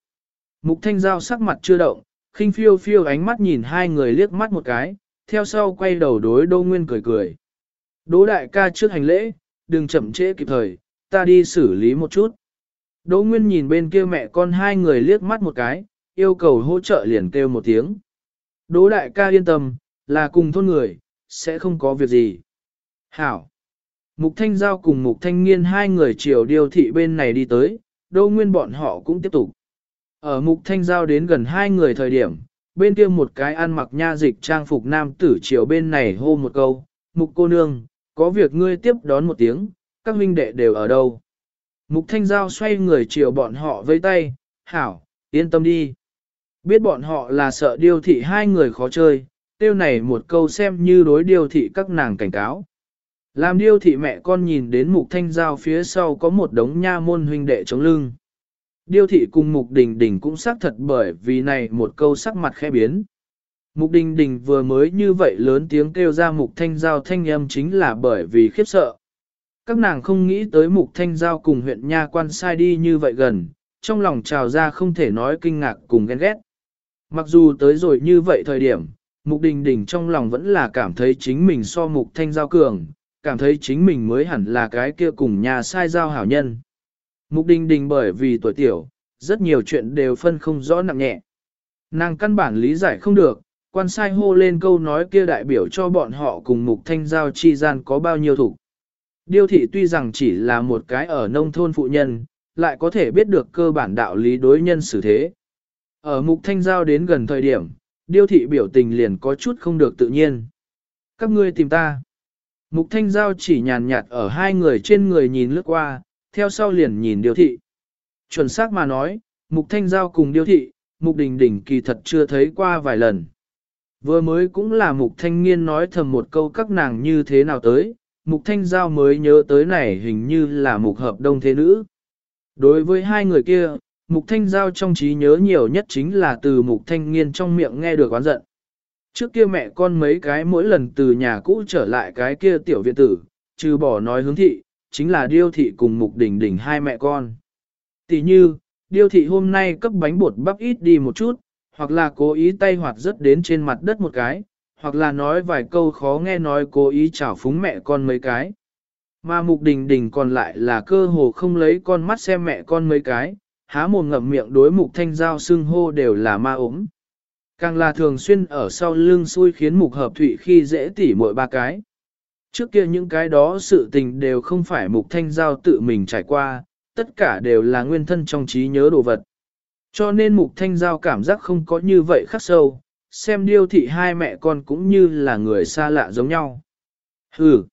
Mục thanh giao sắc mặt chưa động, khinh phiêu phiêu ánh mắt nhìn hai người liếc mắt một cái, theo sau quay đầu đối Đỗ Nguyên cười cười. Đỗ đại ca trước hành lễ, đừng chậm trễ kịp thời, ta đi xử lý một chút. Đỗ Nguyên nhìn bên kia mẹ con hai người liếc mắt một cái, yêu cầu hỗ trợ liền kêu một tiếng. Đỗ đại ca yên tâm, là cùng thôn người, sẽ không có việc gì. Hảo. Mục Thanh Giao cùng Mục Thanh Nghiên hai người chiều điều thị bên này đi tới, Đỗ Nguyên bọn họ cũng tiếp tục. Ở Mục Thanh Giao đến gần hai người thời điểm, bên kia một cái ăn mặc nha dịch trang phục nam tử chiều bên này hô một câu, Mục cô nương, có việc ngươi tiếp đón một tiếng, các huynh đệ đều ở đâu. Mục Thanh Giao xoay người chiều bọn họ với tay, hảo, yên tâm đi. Biết bọn họ là sợ điêu thị hai người khó chơi, tiêu này một câu xem như đối điêu thị các nàng cảnh cáo. Làm điêu thị mẹ con nhìn đến mục thanh giao phía sau có một đống nha môn huynh đệ chống lưng. Điêu thị cùng mục đình đình cũng xác thật bởi vì này một câu sắc mặt khẽ biến. Mục đình đình vừa mới như vậy lớn tiếng kêu ra mục thanh giao thanh âm chính là bởi vì khiếp sợ. Các nàng không nghĩ tới mục thanh giao cùng huyện nha quan sai đi như vậy gần, trong lòng trào ra không thể nói kinh ngạc cùng ghen ghét. Mặc dù tới rồi như vậy thời điểm, mục đình đình trong lòng vẫn là cảm thấy chính mình so mục thanh giao cường, cảm thấy chính mình mới hẳn là cái kia cùng nhà sai giao hảo nhân. Mục đình đình bởi vì tuổi tiểu, rất nhiều chuyện đều phân không rõ nặng nhẹ. Nàng căn bản lý giải không được, quan sai hô lên câu nói kia đại biểu cho bọn họ cùng mục thanh giao chi gian có bao nhiêu thủ. Điêu thị tuy rằng chỉ là một cái ở nông thôn phụ nhân, lại có thể biết được cơ bản đạo lý đối nhân xử thế. Ở mục thanh giao đến gần thời điểm, điêu thị biểu tình liền có chút không được tự nhiên. Các ngươi tìm ta. Mục thanh giao chỉ nhàn nhạt ở hai người trên người nhìn lướt qua, theo sau liền nhìn điều thị. Chuẩn xác mà nói, mục thanh giao cùng điều thị, mục đình đình kỳ thật chưa thấy qua vài lần. Vừa mới cũng là mục thanh nghiên nói thầm một câu các nàng như thế nào tới, mục thanh giao mới nhớ tới này hình như là mục hợp đông thế nữ. Đối với hai người kia, mục thanh giao trong trí nhớ nhiều nhất chính là từ mục thanh nghiên trong miệng nghe được oán giận. Trước kia mẹ con mấy cái mỗi lần từ nhà cũ trở lại cái kia tiểu viện tử, trừ bỏ nói hướng thị, chính là điêu thị cùng mục đỉnh đỉnh hai mẹ con. Tỷ như, điêu thị hôm nay cấp bánh bột bắp ít đi một chút, hoặc là cố ý tay hoạt rất đến trên mặt đất một cái, hoặc là nói vài câu khó nghe nói cố ý chảo phúng mẹ con mấy cái. Mà mục đình đình còn lại là cơ hồ không lấy con mắt xem mẹ con mấy cái, há mồm ngậm miệng đối mục thanh giao xưng hô đều là ma ốm. Càng là thường xuyên ở sau lưng xui khiến mục hợp thụy khi dễ tỉ mỗi ba cái. Trước kia những cái đó sự tình đều không phải mục thanh giao tự mình trải qua, tất cả đều là nguyên thân trong trí nhớ đồ vật. Cho nên mục thanh giao cảm giác không có như vậy khắc sâu, xem điêu thị hai mẹ con cũng như là người xa lạ giống nhau. Hừ,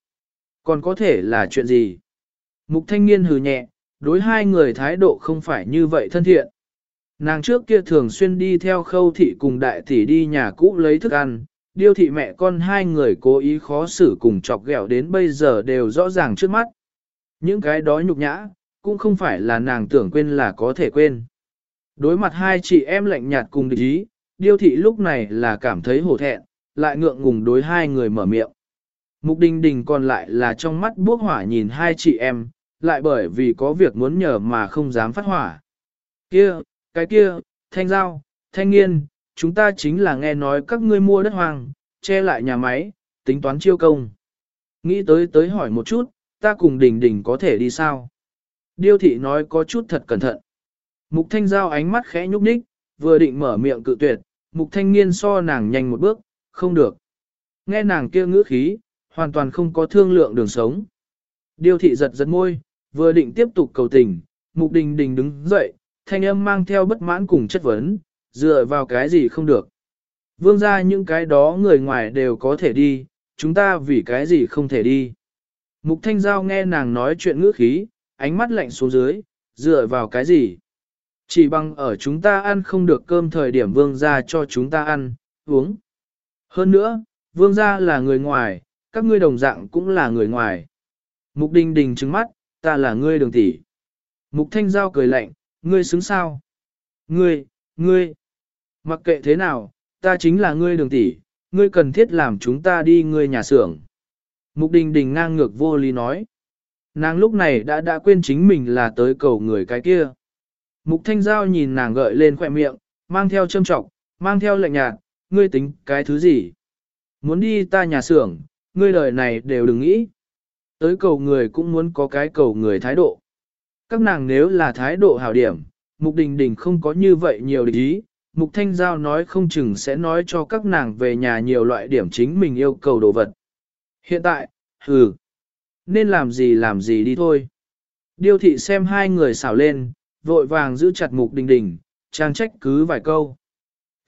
còn có thể là chuyện gì? Mục thanh niên hừ nhẹ, đối hai người thái độ không phải như vậy thân thiện. Nàng trước kia thường xuyên đi theo khâu thị cùng đại tỷ đi nhà cũ lấy thức ăn, điêu thị mẹ con hai người cố ý khó xử cùng chọc ghẹo đến bây giờ đều rõ ràng trước mắt. Những cái đó nhục nhã, cũng không phải là nàng tưởng quên là có thể quên. Đối mặt hai chị em lạnh nhạt cùng địch ý, điêu thị lúc này là cảm thấy hổ thẹn, lại ngượng ngùng đối hai người mở miệng. Mục đình đình còn lại là trong mắt bước hỏa nhìn hai chị em, lại bởi vì có việc muốn nhờ mà không dám phát hỏa. Kia, cái kia, thanh giao, thanh nghiên, chúng ta chính là nghe nói các ngươi mua đất hoang, che lại nhà máy, tính toán chiêu công. Nghĩ tới tới hỏi một chút, ta cùng đình đình có thể đi sao? Điêu thị nói có chút thật cẩn thận. Mục thanh giao ánh mắt khẽ nhúc nhích, vừa định mở miệng cự tuyệt, mục thanh niên so nàng nhanh một bước, không được. Nghe nàng kia ngữ khí, hoàn toàn không có thương lượng đường sống. Điêu thị giật giật môi, vừa định tiếp tục cầu tình, mục đình đình đứng dậy, thanh âm mang theo bất mãn cùng chất vấn, dựa vào cái gì không được. Vương ra những cái đó người ngoài đều có thể đi, chúng ta vì cái gì không thể đi. Mục thanh giao nghe nàng nói chuyện ngữ khí, ánh mắt lạnh xuống dưới, dựa vào cái gì. Chỉ bằng ở chúng ta ăn không được cơm thời điểm vương gia cho chúng ta ăn, uống. Hơn nữa, vương gia là người ngoài, các ngươi đồng dạng cũng là người ngoài. Mục đình đình trứng mắt, ta là ngươi đường tỷ. Mục thanh giao cười lạnh, ngươi xứng sao? Ngươi, ngươi, mặc kệ thế nào, ta chính là ngươi đường tỷ, ngươi cần thiết làm chúng ta đi ngươi nhà xưởng. Mục đình đình ngang ngược vô lý nói. Nàng lúc này đã đã quên chính mình là tới cầu người cái kia. Mục thanh giao nhìn nàng gợi lên khỏe miệng, mang theo châm trọng, mang theo lệnh nhạt, ngươi tính cái thứ gì? Muốn đi ta nhà xưởng, ngươi đời này đều đừng nghĩ. Tới cầu người cũng muốn có cái cầu người thái độ. Các nàng nếu là thái độ hảo điểm, mục đình đình không có như vậy nhiều địch ý, mục thanh giao nói không chừng sẽ nói cho các nàng về nhà nhiều loại điểm chính mình yêu cầu đồ vật. Hiện tại, hừ, nên làm gì làm gì đi thôi. Điêu thị xem hai người xảo lên, vội vàng giữ chặt mục đình đình, trang trách cứ vài câu.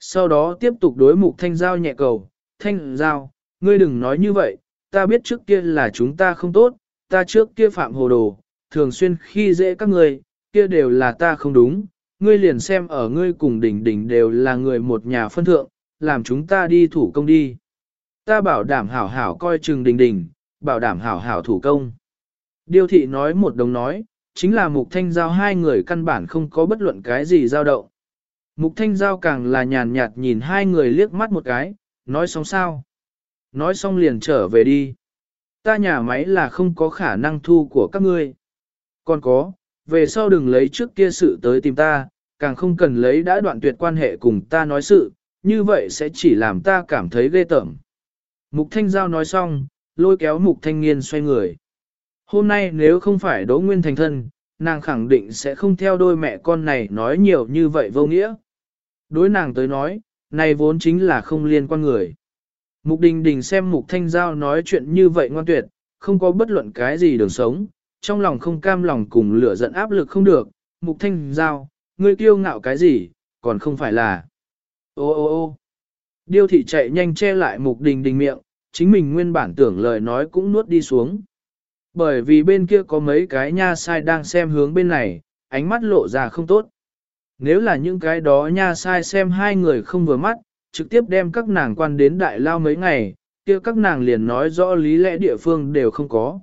Sau đó tiếp tục đối mục thanh giao nhẹ cầu, thanh giao, ngươi đừng nói như vậy, ta biết trước kia là chúng ta không tốt, ta trước kia phạm hồ đồ, thường xuyên khi dễ các ngươi, kia đều là ta không đúng, ngươi liền xem ở ngươi cùng đỉnh đỉnh đều là người một nhà phân thượng, làm chúng ta đi thủ công đi. Ta bảo đảm hảo hảo coi chừng đỉnh đỉnh, bảo đảm hảo hảo thủ công. Điêu thị nói một đồng nói, chính là mục thanh giao hai người căn bản không có bất luận cái gì dao động. Mục thanh giao càng là nhàn nhạt nhìn hai người liếc mắt một cái, nói xong sao? Nói xong liền trở về đi. Ta nhà máy là không có khả năng thu của các ngươi. Còn có, về sau đừng lấy trước kia sự tới tìm ta, càng không cần lấy đã đoạn tuyệt quan hệ cùng ta nói sự, như vậy sẽ chỉ làm ta cảm thấy ghê tởm. Mục Thanh Giao nói xong, lôi kéo Mục Thanh Nghiên xoay người. Hôm nay nếu không phải Đỗ Nguyên thành thân, nàng khẳng định sẽ không theo đôi mẹ con này nói nhiều như vậy vô nghĩa. Đối nàng tới nói, này vốn chính là không liên quan người. Mục Đình Đình xem Mục Thanh Giao nói chuyện như vậy ngoan tuyệt, không có bất luận cái gì đường sống, trong lòng không cam lòng cùng lửa giận áp lực không được. Mục Thanh Giao, ngươi kiêu ngạo cái gì, còn không phải là... Ô ô ô Điêu thị chạy nhanh che lại Mục Đình Đình miệng, chính mình nguyên bản tưởng lời nói cũng nuốt đi xuống. Bởi vì bên kia có mấy cái nha sai đang xem hướng bên này, ánh mắt lộ ra không tốt. Nếu là những cái đó nha sai xem hai người không vừa mắt, trực tiếp đem các nàng quan đến đại lao mấy ngày, kia các nàng liền nói rõ lý lẽ địa phương đều không có.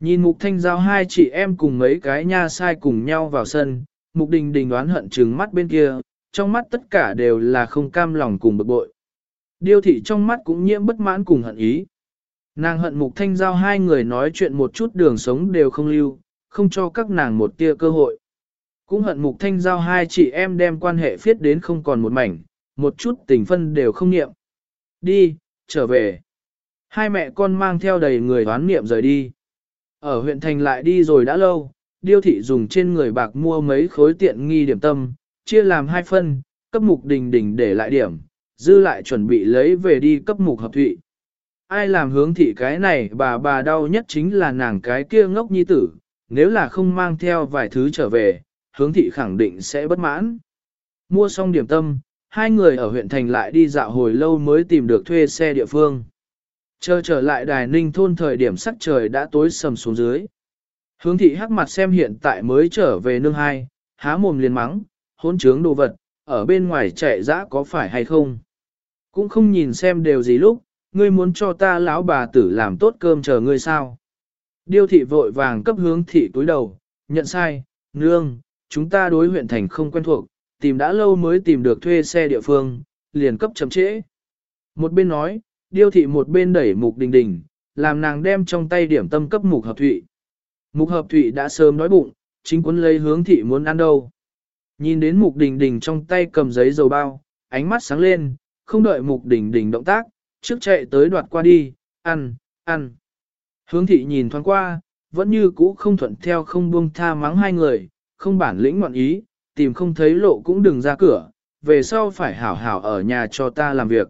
Nhìn mục thanh giao hai chị em cùng mấy cái nha sai cùng nhau vào sân, mục đình đình đoán hận trừng mắt bên kia, trong mắt tất cả đều là không cam lòng cùng bực bội. Điêu thị trong mắt cũng nhiễm bất mãn cùng hận ý. Nàng hận mục thanh giao hai người nói chuyện một chút đường sống đều không lưu, không cho các nàng một tia cơ hội. Cũng hận mục thanh giao hai chị em đem quan hệ phiết đến không còn một mảnh, một chút tình phân đều không niệm. Đi, trở về. Hai mẹ con mang theo đầy người đoán niệm rời đi. Ở huyện thành lại đi rồi đã lâu, điêu thị dùng trên người bạc mua mấy khối tiện nghi điểm tâm, chia làm hai phân, cấp mục đình đình để lại điểm, dư lại chuẩn bị lấy về đi cấp mục hợp thụy. Ai làm hướng thị cái này bà bà đau nhất chính là nàng cái kia ngốc nhi tử, nếu là không mang theo vài thứ trở về, hướng thị khẳng định sẽ bất mãn. Mua xong điểm tâm, hai người ở huyện thành lại đi dạo hồi lâu mới tìm được thuê xe địa phương. Chờ trở lại đài ninh thôn thời điểm sắc trời đã tối sầm xuống dưới. Hướng thị hắc mặt xem hiện tại mới trở về nương hai, há mồm liền mắng, hỗn trướng đồ vật, ở bên ngoài chạy dã có phải hay không. Cũng không nhìn xem đều gì lúc, ngươi muốn cho ta lão bà tử làm tốt cơm chờ ngươi sao. Điêu thị vội vàng cấp hướng thị túi đầu, nhận sai, nương, chúng ta đối huyện thành không quen thuộc, tìm đã lâu mới tìm được thuê xe địa phương, liền cấp chậm trễ. Một bên nói, điêu thị một bên đẩy mục đình đình, làm nàng đem trong tay điểm tâm cấp mục hợp thụy. Mục hợp thụy đã sớm nói bụng, chính quân lấy hướng thị muốn ăn đâu. Nhìn đến mục đình đình trong tay cầm giấy dầu bao, ánh mắt sáng lên, không đợi mục đình đình động tác, trước chạy tới đoạt qua đi, ăn, ăn. Hướng thị nhìn thoáng qua, vẫn như cũ không thuận theo không buông tha mắng hai người, không bản lĩnh ngoạn ý, tìm không thấy lộ cũng đừng ra cửa, về sau phải hảo hảo ở nhà cho ta làm việc.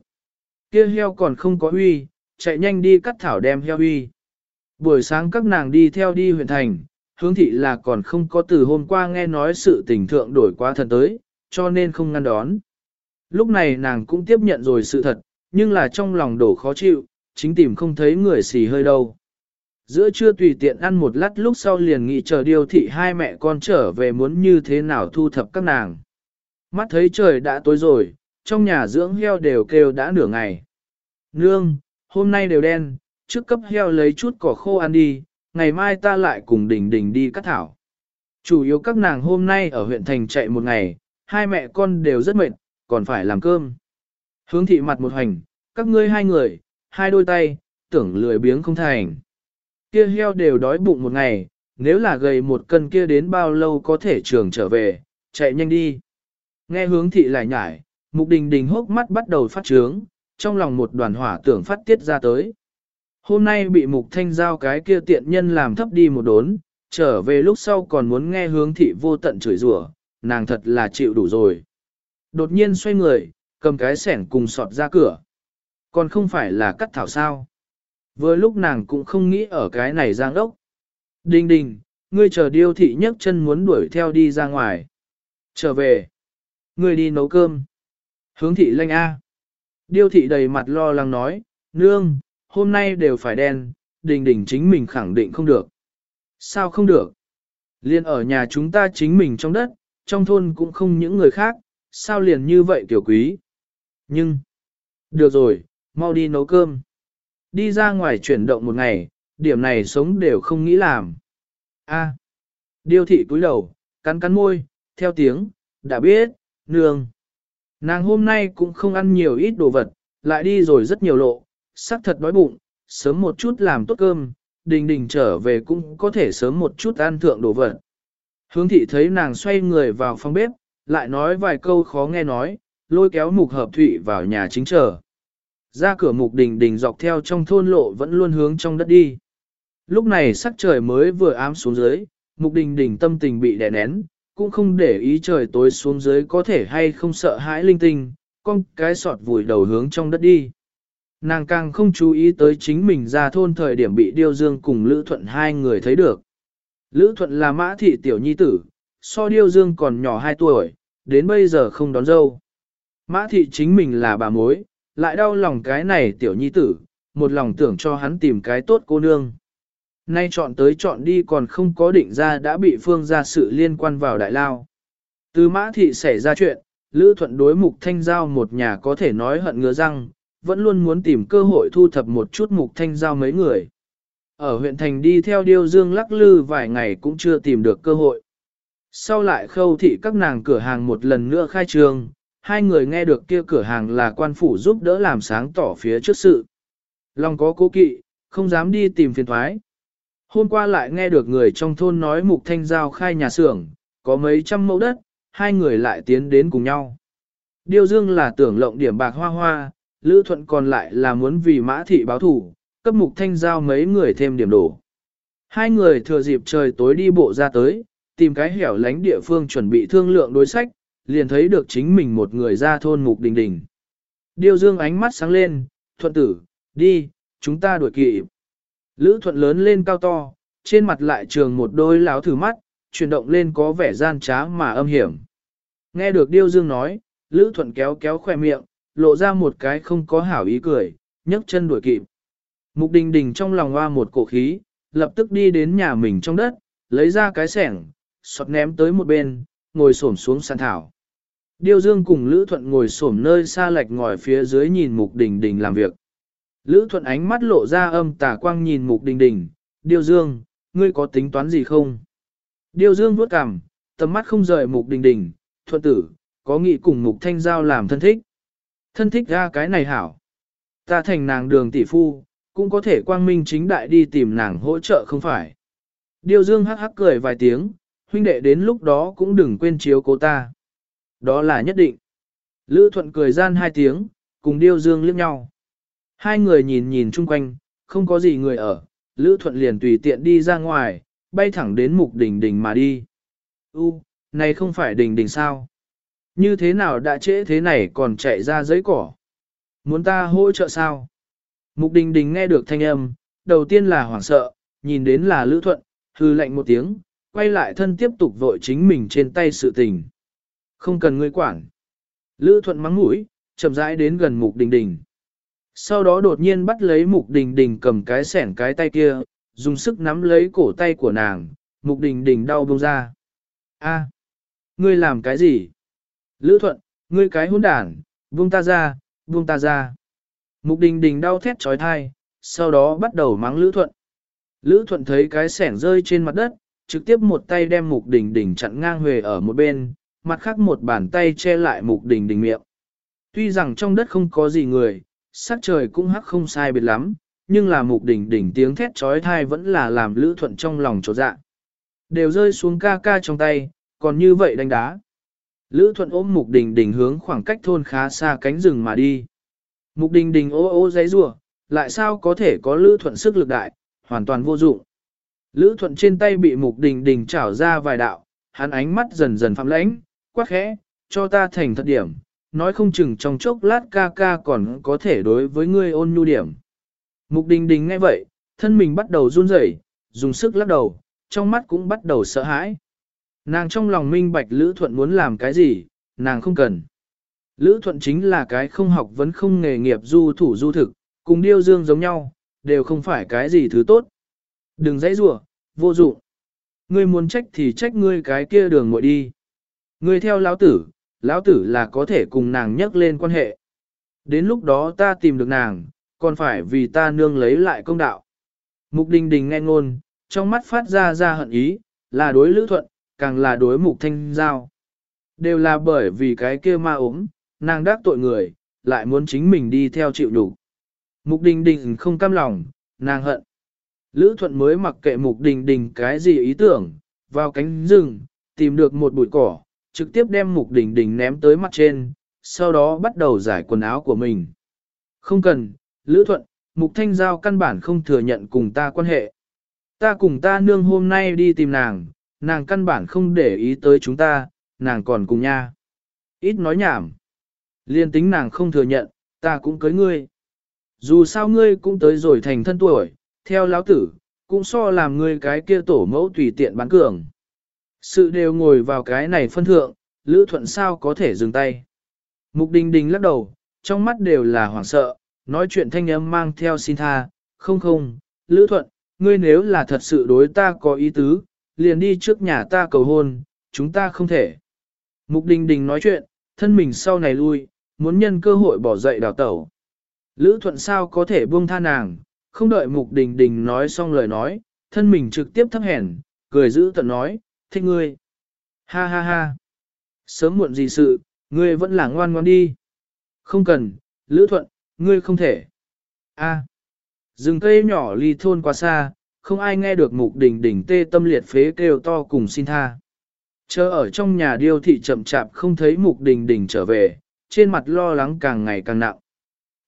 Kia heo còn không có huy, chạy nhanh đi cắt thảo đem heo huy. Buổi sáng các nàng đi theo đi huyện thành, hướng thị là còn không có từ hôm qua nghe nói sự tình thượng đổi qua thần tới, cho nên không ngăn đón. Lúc này nàng cũng tiếp nhận rồi sự thật, nhưng là trong lòng đổ khó chịu, chính tìm không thấy người xì hơi đâu. Giữa trưa tùy tiện ăn một lát lúc sau liền nghĩ chờ điều thị hai mẹ con trở về muốn như thế nào thu thập các nàng. Mắt thấy trời đã tối rồi, trong nhà dưỡng heo đều kêu đã nửa ngày. Nương, hôm nay đều đen, trước cấp heo lấy chút cỏ khô ăn đi, ngày mai ta lại cùng đình đình đi cắt thảo. Chủ yếu các nàng hôm nay ở huyện thành chạy một ngày, hai mẹ con đều rất mệt, còn phải làm cơm. Hướng thị mặt một hành, các ngươi hai người, hai đôi tay, tưởng lười biếng không thành. Kia heo đều đói bụng một ngày, nếu là gầy một cân kia đến bao lâu có thể trường trở về, chạy nhanh đi. Nghe hướng thị lại nhải, mục đình đình hốc mắt bắt đầu phát trướng, trong lòng một đoàn hỏa tưởng phát tiết ra tới. Hôm nay bị mục thanh giao cái kia tiện nhân làm thấp đi một đốn, trở về lúc sau còn muốn nghe hướng thị vô tận chửi rủa, nàng thật là chịu đủ rồi. Đột nhiên xoay người, cầm cái sẻn cùng sọt ra cửa. Còn không phải là cắt thảo sao. Vừa lúc nàng cũng không nghĩ ở cái này giang đốc. Đình đình, ngươi chờ điêu thị nhấc chân muốn đuổi theo đi ra ngoài. Trở về. Ngươi đi nấu cơm. Hướng thị lanh A. Điêu thị đầy mặt lo lắng nói, nương, hôm nay đều phải đen, đình đình chính mình khẳng định không được. Sao không được? Liên ở nhà chúng ta chính mình trong đất, trong thôn cũng không những người khác, sao liền như vậy tiểu quý? Nhưng, được rồi, mau đi nấu cơm. Đi ra ngoài chuyển động một ngày, điểm này sống đều không nghĩ làm. A. Điêu thị cúi đầu, cắn cắn môi, theo tiếng, đã biết, nương. Nàng hôm nay cũng không ăn nhiều ít đồ vật, lại đi rồi rất nhiều lộ, sắc thật đói bụng, sớm một chút làm tốt cơm, đình đình trở về cũng có thể sớm một chút ăn thượng đồ vật. Hướng thị thấy nàng xoay người vào phòng bếp, lại nói vài câu khó nghe nói, lôi kéo mục hợp thụy vào nhà chính chờ. Ra cửa mục đình đình dọc theo trong thôn lộ vẫn luôn hướng trong đất đi. Lúc này sắc trời mới vừa ám xuống dưới, mục đình đình tâm tình bị đè nén, cũng không để ý trời tối xuống dưới có thể hay không sợ hãi linh tinh, con cái sọt vùi đầu hướng trong đất đi. Nàng càng không chú ý tới chính mình ra thôn thời điểm bị Điêu Dương cùng Lữ Thuận hai người thấy được. Lữ Thuận là mã thị tiểu nhi tử, so Điêu Dương còn nhỏ 2 tuổi, đến bây giờ không đón dâu. Mã thị chính mình là bà mối, lại đau lòng cái này tiểu nhi tử, một lòng tưởng cho hắn tìm cái tốt cô nương. Nay chọn tới chọn đi còn không có định ra đã bị phương ra sự liên quan vào đại lao. Từ mã thị xảy ra chuyện, Lữ Thuận đối mục thanh giao một nhà có thể nói hận ngứa răng, vẫn luôn muốn tìm cơ hội thu thập một chút mục thanh giao mấy người. Ở huyện thành đi theo điêu dương lắc lư vài ngày cũng chưa tìm được cơ hội. Sau lại khâu thị các nàng cửa hàng một lần nữa khai trương, hai người nghe được kia cửa hàng là quan phủ giúp đỡ làm sáng tỏ phía trước sự. Lòng có cố kỵ, không dám đi tìm phiền thoái. Hôm qua lại nghe được người trong thôn nói mục thanh giao khai nhà xưởng, có mấy trăm mẫu đất, hai người lại tiến đến cùng nhau. Điêu dương là tưởng lộng điểm bạc hoa hoa, Lữ Thuận còn lại là muốn vì mã thị báo thủ, cấp mục thanh giao mấy người thêm điểm đổ. Hai người thừa dịp trời tối đi bộ ra tới, tìm cái hẻo lánh địa phương chuẩn bị thương lượng đối sách, liền thấy được chính mình một người ra thôn mục đình đình. Điêu dương ánh mắt sáng lên, thuận tử, đi, chúng ta đuổi kịp. Lữ thuận lớn lên cao to, trên mặt lại trường một đôi láo thử mắt, chuyển động lên có vẻ gian trá mà âm hiểm. Nghe được điêu dương nói, Lữ thuận kéo kéo khoe miệng, lộ ra một cái không có hảo ý cười, nhấc chân đuổi kịp. Mục đình đình trong lòng hoa một cổ khí, lập tức đi đến nhà mình trong đất, lấy ra cái sẻng, sọt ném tới một bên, ngồi xổm xuống sàn thảo. Điêu Dương cùng Lữ Thuận ngồi xổm nơi xa lệch ngồi phía dưới nhìn Mục Đình Đình làm việc. Lữ Thuận ánh mắt lộ ra âm tà quang nhìn Mục Đình Đình, Điêu Dương, ngươi có tính toán gì không? Điêu Dương vuốt cằm, tầm mắt không rời Mục Đình Đình, Thuận tử, có nghị cùng Mục Thanh Giao làm thân thích. Thân thích ra cái này hảo. Ta thành nàng đường tỷ phu, cũng có thể quang minh chính đại đi tìm nàng hỗ trợ không phải. Điều Dương hắc hắc cười vài tiếng, huynh đệ đến lúc đó cũng đừng quên chiếu cố ta. Đó là nhất định. Lữ Thuận cười gian hai tiếng, cùng Điêu Dương liếc nhau. Hai người nhìn nhìn chung quanh, không có gì người ở, Lữ Thuận liền tùy tiện đi ra ngoài, bay thẳng đến mục đỉnh đỉnh mà đi. U, này không phải đỉnh đỉnh sao? Như thế nào đã trễ thế này còn chạy ra giấy cỏ? Muốn ta hỗ trợ sao? Mục đình đình nghe được thanh âm, đầu tiên là hoảng sợ, nhìn đến là Lữ Thuận, hư lạnh một tiếng, quay lại thân tiếp tục vội chính mình trên tay sự tình. Không cần ngươi quản. Lữ Thuận mắng mũi, chậm rãi đến gần Mục Đình Đình. Sau đó đột nhiên bắt lấy Mục Đình Đình cầm cái sẻn cái tay kia, dùng sức nắm lấy cổ tay của nàng, Mục Đình Đình đau bông ra. A, ngươi làm cái gì? Lữ Thuận, ngươi cái hỗn đản, buông ta ra, buông ta ra. Mục Đình Đình đau thét trói thai, sau đó bắt đầu mắng Lữ Thuận. Lữ Thuận thấy cái sẻng rơi trên mặt đất, trực tiếp một tay đem Mục Đình Đình chặn ngang huề ở một bên, mặt khác một bàn tay che lại Mục Đình Đình miệng. Tuy rằng trong đất không có gì người, sắc trời cũng hắc không sai biệt lắm, nhưng là Mục Đình Đình tiếng thét trói thai vẫn là làm Lữ Thuận trong lòng trột dạ. Đều rơi xuống ca ca trong tay, còn như vậy đánh đá. Lữ Thuận ôm Mục Đình Đình hướng khoảng cách thôn khá xa cánh rừng mà đi. Mục Đình Đình ô ô giấy rủa, lại sao có thể có Lữ Thuận sức lực đại, hoàn toàn vô dụng. Lữ Thuận trên tay bị Mục Đình Đình chảo ra vài đạo, hắn ánh mắt dần dần phạm lãnh, quát khẽ, cho ta thành thật điểm, nói không chừng trong chốc lát ca ca còn có thể đối với ngươi ôn nhu điểm. Mục Đình Đình nghe vậy, thân mình bắt đầu run rẩy, dùng sức lắc đầu, trong mắt cũng bắt đầu sợ hãi. Nàng trong lòng minh bạch Lữ Thuận muốn làm cái gì, nàng không cần. Lữ Thuận chính là cái không học vấn không nghề nghiệp du thủ du thực, cùng điêu dương giống nhau, đều không phải cái gì thứ tốt. Đừng dãy rủa, vô dụng. Ngươi muốn trách thì trách ngươi cái kia đường ngồi đi. Ngươi theo lão tử, lão tử là có thể cùng nàng nhắc lên quan hệ. Đến lúc đó ta tìm được nàng, còn phải vì ta nương lấy lại công đạo. Mục đình đình nghe ngôn, trong mắt phát ra ra hận ý, là đối lữ thuận, càng là đối mục thanh giao. Đều là bởi vì cái kia ma ốm, nàng đắc tội người, lại muốn chính mình đi theo chịu đủ. Mục đình đình không cam lòng, nàng hận. Lữ thuận mới mặc kệ mục đình đình cái gì ý tưởng, vào cánh rừng, tìm được một bụi cỏ, trực tiếp đem mục đình đình ném tới mặt trên, sau đó bắt đầu giải quần áo của mình. Không cần, Lữ thuận, mục thanh giao căn bản không thừa nhận cùng ta quan hệ. Ta cùng ta nương hôm nay đi tìm nàng, nàng căn bản không để ý tới chúng ta, nàng còn cùng nha. Ít nói nhảm. Liên tính nàng không thừa nhận, ta cũng cưới ngươi. Dù sao ngươi cũng tới rồi thành thân tuổi, theo lão tử, cũng so làm ngươi cái kia tổ mẫu tùy tiện bán cường. Sự đều ngồi vào cái này phân thượng, Lữ Thuận sao có thể dừng tay. Mục Đình Đình lắc đầu, trong mắt đều là hoảng sợ, nói chuyện thanh âm mang theo xin tha, không không, Lữ Thuận, ngươi nếu là thật sự đối ta có ý tứ, liền đi trước nhà ta cầu hôn, chúng ta không thể. Mục Đình Đình nói chuyện, thân mình sau này lui, muốn nhân cơ hội bỏ dậy đào tẩu. Lữ thuận sao có thể buông tha nàng, không đợi mục đình đình nói xong lời nói, thân mình trực tiếp thấp hèn, cười giữ tận nói, thích ngươi. Ha ha ha. Sớm muộn gì sự, ngươi vẫn là ngoan ngoan đi. Không cần, lữ thuận, ngươi không thể. A. Rừng cây nhỏ ly thôn quá xa, không ai nghe được mục đình đình tê tâm liệt phế kêu to cùng xin tha. Chờ ở trong nhà điêu thị chậm chạp không thấy mục đình đình trở về, trên mặt lo lắng càng ngày càng nặng.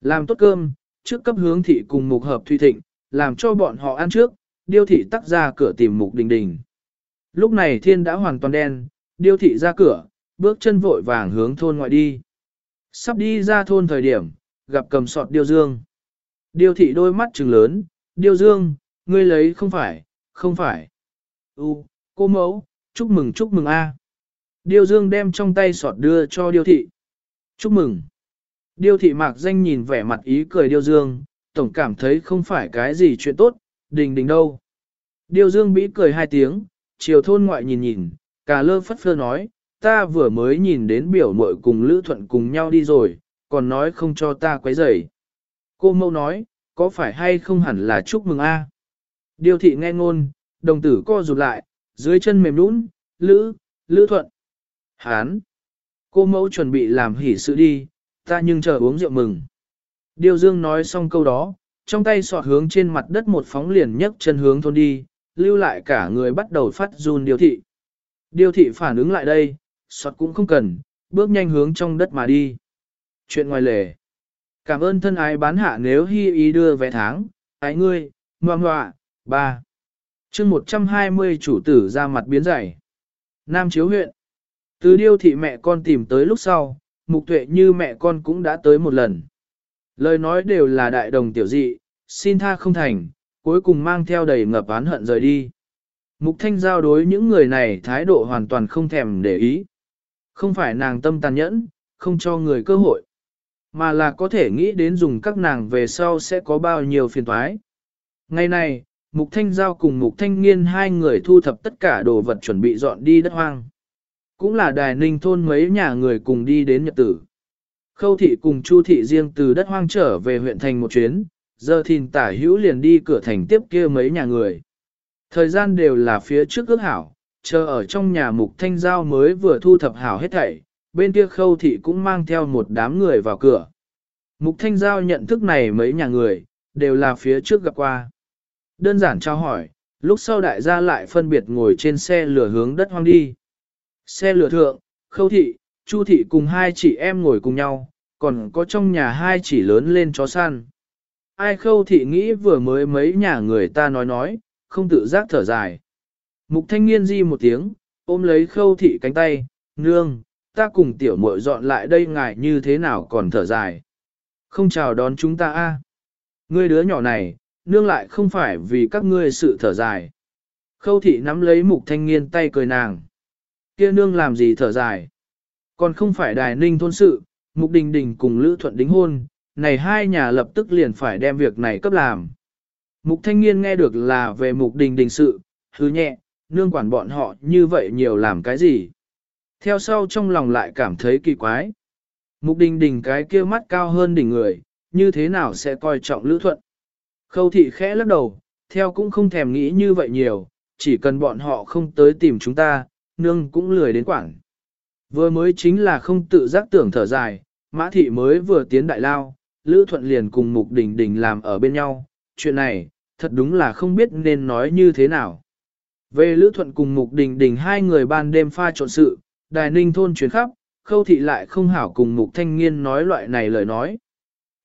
Làm tốt cơm, trước cấp hướng thị cùng mục hợp thuy thịnh, làm cho bọn họ ăn trước, điêu thị tắt ra cửa tìm mục đình đình. Lúc này thiên đã hoàn toàn đen, điêu thị ra cửa, bước chân vội vàng hướng thôn ngoại đi. Sắp đi ra thôn thời điểm, gặp cầm sọt điêu dương. Điêu thị đôi mắt trừng lớn, điêu dương, ngươi lấy không phải, không phải. U, cô mẫu, chúc mừng chúc mừng a. Điêu dương đem trong tay sọt đưa cho điêu thị. Chúc mừng. Điêu thị mạc danh nhìn vẻ mặt ý cười điêu dương, tổng cảm thấy không phải cái gì chuyện tốt, đình đình đâu. Điêu dương bĩ cười hai tiếng, chiều thôn ngoại nhìn nhìn, cả lơ phất phơ nói, ta vừa mới nhìn đến biểu muội cùng Lữ Thuận cùng nhau đi rồi, còn nói không cho ta quấy rầy. Cô mâu nói, có phải hay không hẳn là chúc mừng a? Điều thị nghe ngôn, đồng tử co rụt lại, dưới chân mềm nũng, Lữ, Lữ Thuận. Hán. Cô mẫu chuẩn bị làm hỉ sự đi, ta nhưng chờ uống rượu mừng. Điều dương nói xong câu đó, trong tay sọt hướng trên mặt đất một phóng liền nhấc chân hướng thôn đi, lưu lại cả người bắt đầu phát run điều thị. Điều thị phản ứng lại đây, sọt cũng không cần, bước nhanh hướng trong đất mà đi. Chuyện ngoài lề. Cảm ơn thân ái bán hạ nếu hy ý đưa vé tháng, ái ngươi, ngoan ngoạ, ba. chương 120 chủ tử ra mặt biến dày. Nam Chiếu huyện. Từ điêu thị mẹ con tìm tới lúc sau, mục tuệ như mẹ con cũng đã tới một lần. Lời nói đều là đại đồng tiểu dị, xin tha không thành, cuối cùng mang theo đầy ngập án hận rời đi. Mục thanh giao đối những người này thái độ hoàn toàn không thèm để ý. Không phải nàng tâm tàn nhẫn, không cho người cơ hội, mà là có thể nghĩ đến dùng các nàng về sau sẽ có bao nhiêu phiền toái. Ngày này, Mục Thanh Giao cùng Mục Thanh Nghiên hai người thu thập tất cả đồ vật chuẩn bị dọn đi đất hoang. Cũng là đài ninh thôn mấy nhà người cùng đi đến nhật tử. Khâu thị cùng Chu thị riêng từ đất hoang trở về huyện thành một chuyến, giờ thìn tả hữu liền đi cửa thành tiếp kia mấy nhà người. Thời gian đều là phía trước ước hảo, chờ ở trong nhà mục thanh giao mới vừa thu thập hảo hết thảy, bên kia khâu thị cũng mang theo một đám người vào cửa. Mục thanh giao nhận thức này mấy nhà người, đều là phía trước gặp qua. Đơn giản trao hỏi, lúc sau đại gia lại phân biệt ngồi trên xe lửa hướng đất hoang đi. Xe lửa thượng, khâu thị, chu thị cùng hai chị em ngồi cùng nhau, còn có trong nhà hai chỉ lớn lên chó săn. Ai khâu thị nghĩ vừa mới mấy nhà người ta nói nói, không tự giác thở dài. Mục thanh niên di một tiếng, ôm lấy khâu thị cánh tay, nương, ta cùng tiểu muội dọn lại đây ngài như thế nào còn thở dài. Không chào đón chúng ta a. Ngươi đứa nhỏ này, nương lại không phải vì các ngươi sự thở dài. Khâu thị nắm lấy mục thanh niên tay cười nàng. Kia nương làm gì thở dài. Còn không phải đài ninh thôn sự, mục đình đình cùng Lữ Thuận đính hôn, này hai nhà lập tức liền phải đem việc này cấp làm. Mục thanh niên nghe được là về mục đình đình sự, hứ nhẹ, nương quản bọn họ như vậy nhiều làm cái gì. Theo sau trong lòng lại cảm thấy kỳ quái. Mục đình đình cái kia mắt cao hơn đỉnh người, như thế nào sẽ coi trọng lữ thuận. Khâu thị khẽ lắc đầu, theo cũng không thèm nghĩ như vậy nhiều, chỉ cần bọn họ không tới tìm chúng ta, nương cũng lười đến quảng. Vừa mới chính là không tự giác tưởng thở dài, mã thị mới vừa tiến đại lao, lữ thuận liền cùng mục đình đình làm ở bên nhau, chuyện này, thật đúng là không biết nên nói như thế nào. Về Lữ Thuận cùng Mục Đình Đình hai người ban đêm pha trộn sự, đài ninh thôn chuyến khắp, khâu thị lại không hảo cùng Mục Thanh Nghiên nói loại này lời nói.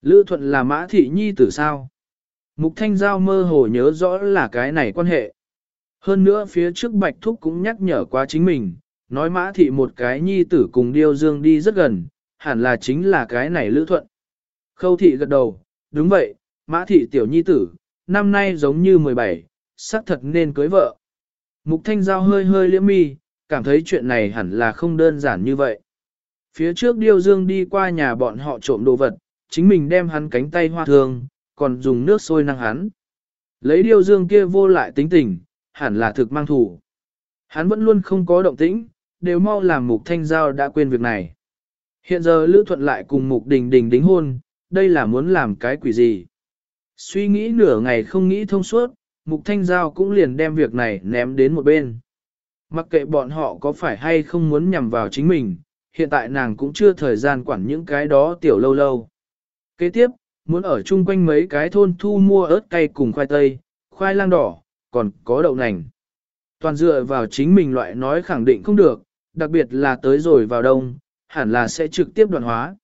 Lữ Thuận là mã thị nhi tử sao? Mục Thanh Giao mơ hồ nhớ rõ là cái này quan hệ. Hơn nữa phía trước Bạch Thúc cũng nhắc nhở qua chính mình, nói mã thị một cái nhi tử cùng điêu dương đi rất gần, hẳn là chính là cái này Lữ Thuận. Khâu thị gật đầu, đúng vậy, mã thị tiểu nhi tử, năm nay giống như 17, xác thật nên cưới vợ. Mục Thanh Giao hơi hơi liễm mi, cảm thấy chuyện này hẳn là không đơn giản như vậy. Phía trước Điêu Dương đi qua nhà bọn họ trộm đồ vật, chính mình đem hắn cánh tay hoa thương, còn dùng nước sôi năng hắn. Lấy Điêu Dương kia vô lại tính tình, hẳn là thực mang thủ. Hắn vẫn luôn không có động tĩnh, đều mau làm Mục Thanh Giao đã quên việc này. Hiện giờ Lữ Thuận lại cùng Mục Đình Đình đính hôn, đây là muốn làm cái quỷ gì? Suy nghĩ nửa ngày không nghĩ thông suốt, Mục Thanh Giao cũng liền đem việc này ném đến một bên. Mặc kệ bọn họ có phải hay không muốn nhằm vào chính mình, hiện tại nàng cũng chưa thời gian quản những cái đó tiểu lâu lâu. Kế tiếp, muốn ở chung quanh mấy cái thôn thu mua ớt cay cùng khoai tây, khoai lang đỏ, còn có đậu nành. Toàn dựa vào chính mình loại nói khẳng định không được, đặc biệt là tới rồi vào đông, hẳn là sẽ trực tiếp đoạn hóa.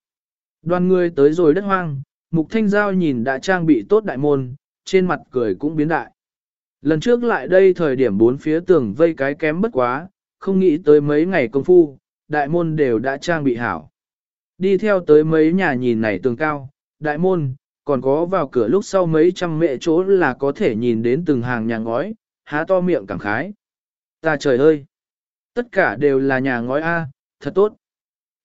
Đoàn người tới rồi đất hoang, Mục Thanh Giao nhìn đã trang bị tốt đại môn, trên mặt cười cũng biến đại. Lần trước lại đây thời điểm bốn phía tường vây cái kém bất quá, không nghĩ tới mấy ngày công phu, đại môn đều đã trang bị hảo. Đi theo tới mấy nhà nhìn này tường cao, đại môn, còn có vào cửa lúc sau mấy trăm mẹ chỗ là có thể nhìn đến từng hàng nhà ngói, há to miệng cảm khái. Ta trời ơi! Tất cả đều là nhà ngói A, thật tốt.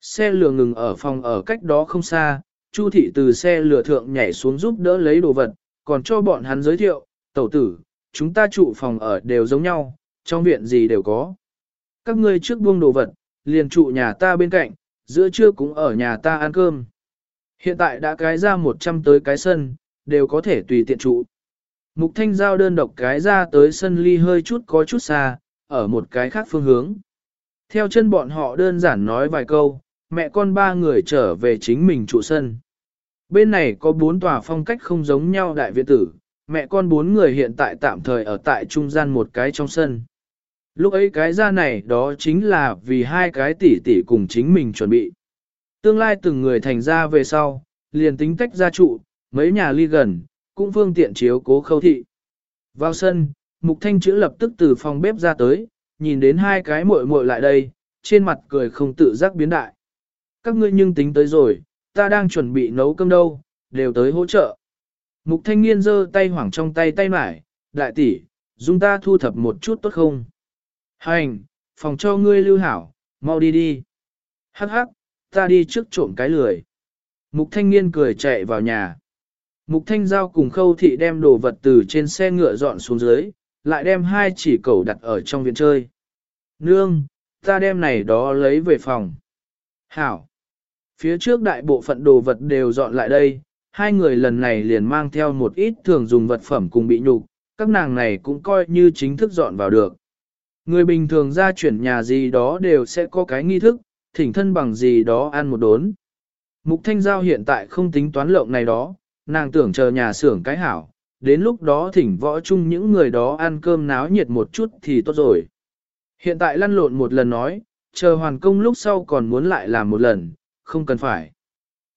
Xe lửa ngừng ở phòng ở cách đó không xa, Chu thị từ xe lửa thượng nhảy xuống giúp đỡ lấy đồ vật, còn cho bọn hắn giới thiệu, tẩu tử, chúng ta trụ phòng ở đều giống nhau, trong viện gì đều có. Các ngươi trước buông đồ vật, liền trụ nhà ta bên cạnh, giữa trưa cũng ở nhà ta ăn cơm. Hiện tại đã cái ra 100 tới cái sân, đều có thể tùy tiện trụ. Mục thanh giao đơn độc cái ra tới sân ly hơi chút có chút xa, ở một cái khác phương hướng. Theo chân bọn họ đơn giản nói vài câu, mẹ con ba người trở về chính mình trụ sân. Bên này có bốn tòa phong cách không giống nhau đại viện tử, mẹ con bốn người hiện tại tạm thời ở tại trung gian một cái trong sân. Lúc ấy cái ra này đó chính là vì hai cái tỷ tỷ cùng chính mình chuẩn bị. Tương lai từng người thành ra về sau, liền tính tách ra trụ, mấy nhà ly gần, cũng phương tiện chiếu cố khâu thị. Vào sân, Mục Thanh chữ lập tức từ phòng bếp ra tới, nhìn đến hai cái muội muội lại đây, trên mặt cười không tự giác biến đại. Các ngươi nhưng tính tới rồi, ta đang chuẩn bị nấu cơm đâu, đều tới hỗ trợ. Mục thanh Nghiên giơ tay hoảng trong tay tay mải, đại tỷ, dùng ta thu thập một chút tốt không? Hành, phòng cho ngươi lưu hảo, mau đi đi. Hắc hắc, ta đi trước trộm cái lười. Mục thanh niên cười chạy vào nhà. Mục thanh giao cùng khâu thị đem đồ vật từ trên xe ngựa dọn xuống dưới, lại đem hai chỉ cẩu đặt ở trong viện chơi. Nương, ta đem này đó lấy về phòng. Hảo. Phía trước đại bộ phận đồ vật đều dọn lại đây, hai người lần này liền mang theo một ít thường dùng vật phẩm cùng bị nhục, các nàng này cũng coi như chính thức dọn vào được. Người bình thường ra chuyển nhà gì đó đều sẽ có cái nghi thức, thỉnh thân bằng gì đó ăn một đốn. Mục Thanh Giao hiện tại không tính toán lộng này đó, nàng tưởng chờ nhà xưởng cái hảo, đến lúc đó thỉnh võ chung những người đó ăn cơm náo nhiệt một chút thì tốt rồi. Hiện tại lăn lộn một lần nói, chờ hoàn công lúc sau còn muốn lại làm một lần, không cần phải.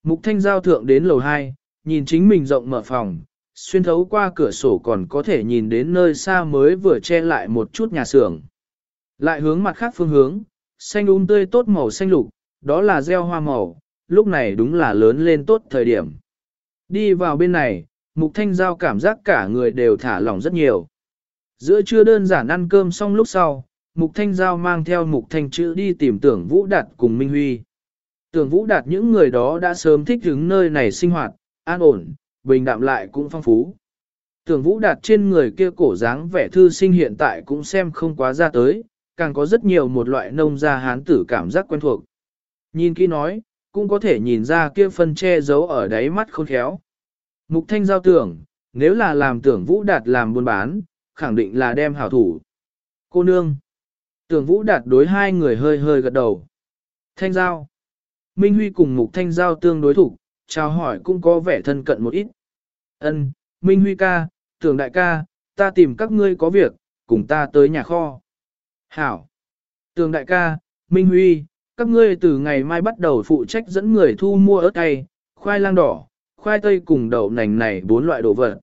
Mục Thanh Giao thượng đến lầu 2, nhìn chính mình rộng mở phòng, xuyên thấu qua cửa sổ còn có thể nhìn đến nơi xa mới vừa che lại một chút nhà xưởng. Lại hướng mặt khác phương hướng, xanh um tươi tốt màu xanh lục, đó là gieo hoa màu, lúc này đúng là lớn lên tốt thời điểm. Đi vào bên này, Mục Thanh Giao cảm giác cả người đều thả lỏng rất nhiều. Giữa trưa đơn giản ăn cơm xong lúc sau, Mục Thanh Giao mang theo Mục Thanh chữ đi tìm tưởng Vũ Đạt cùng Minh Huy. Tưởng Vũ Đạt những người đó đã sớm thích ứng nơi này sinh hoạt, an ổn, bình đạm lại cũng phong phú. Tưởng Vũ Đạt trên người kia cổ dáng vẻ thư sinh hiện tại cũng xem không quá ra tới, càng có rất nhiều một loại nông gia hán tử cảm giác quen thuộc. Nhìn kỹ nói, cũng có thể nhìn ra kia phân che giấu ở đáy mắt khôn khéo. Mục thanh giao tưởng, nếu là làm tưởng Vũ Đạt làm buôn bán, khẳng định là đem hảo thủ. Cô nương. Tưởng Vũ Đạt đối hai người hơi hơi gật đầu. Thanh giao. Minh Huy cùng Mục Thanh giao tương đối thủ, chào hỏi cũng có vẻ thân cận một ít. Ân, Minh Huy ca, tưởng đại ca, ta tìm các ngươi có việc, cùng ta tới nhà kho. Hảo. Tường đại ca, Minh Huy, các ngươi từ ngày mai bắt đầu phụ trách dẫn người thu mua ớt cay, khoai lang đỏ, khoai tây cùng đậu nành này bốn loại đồ vật.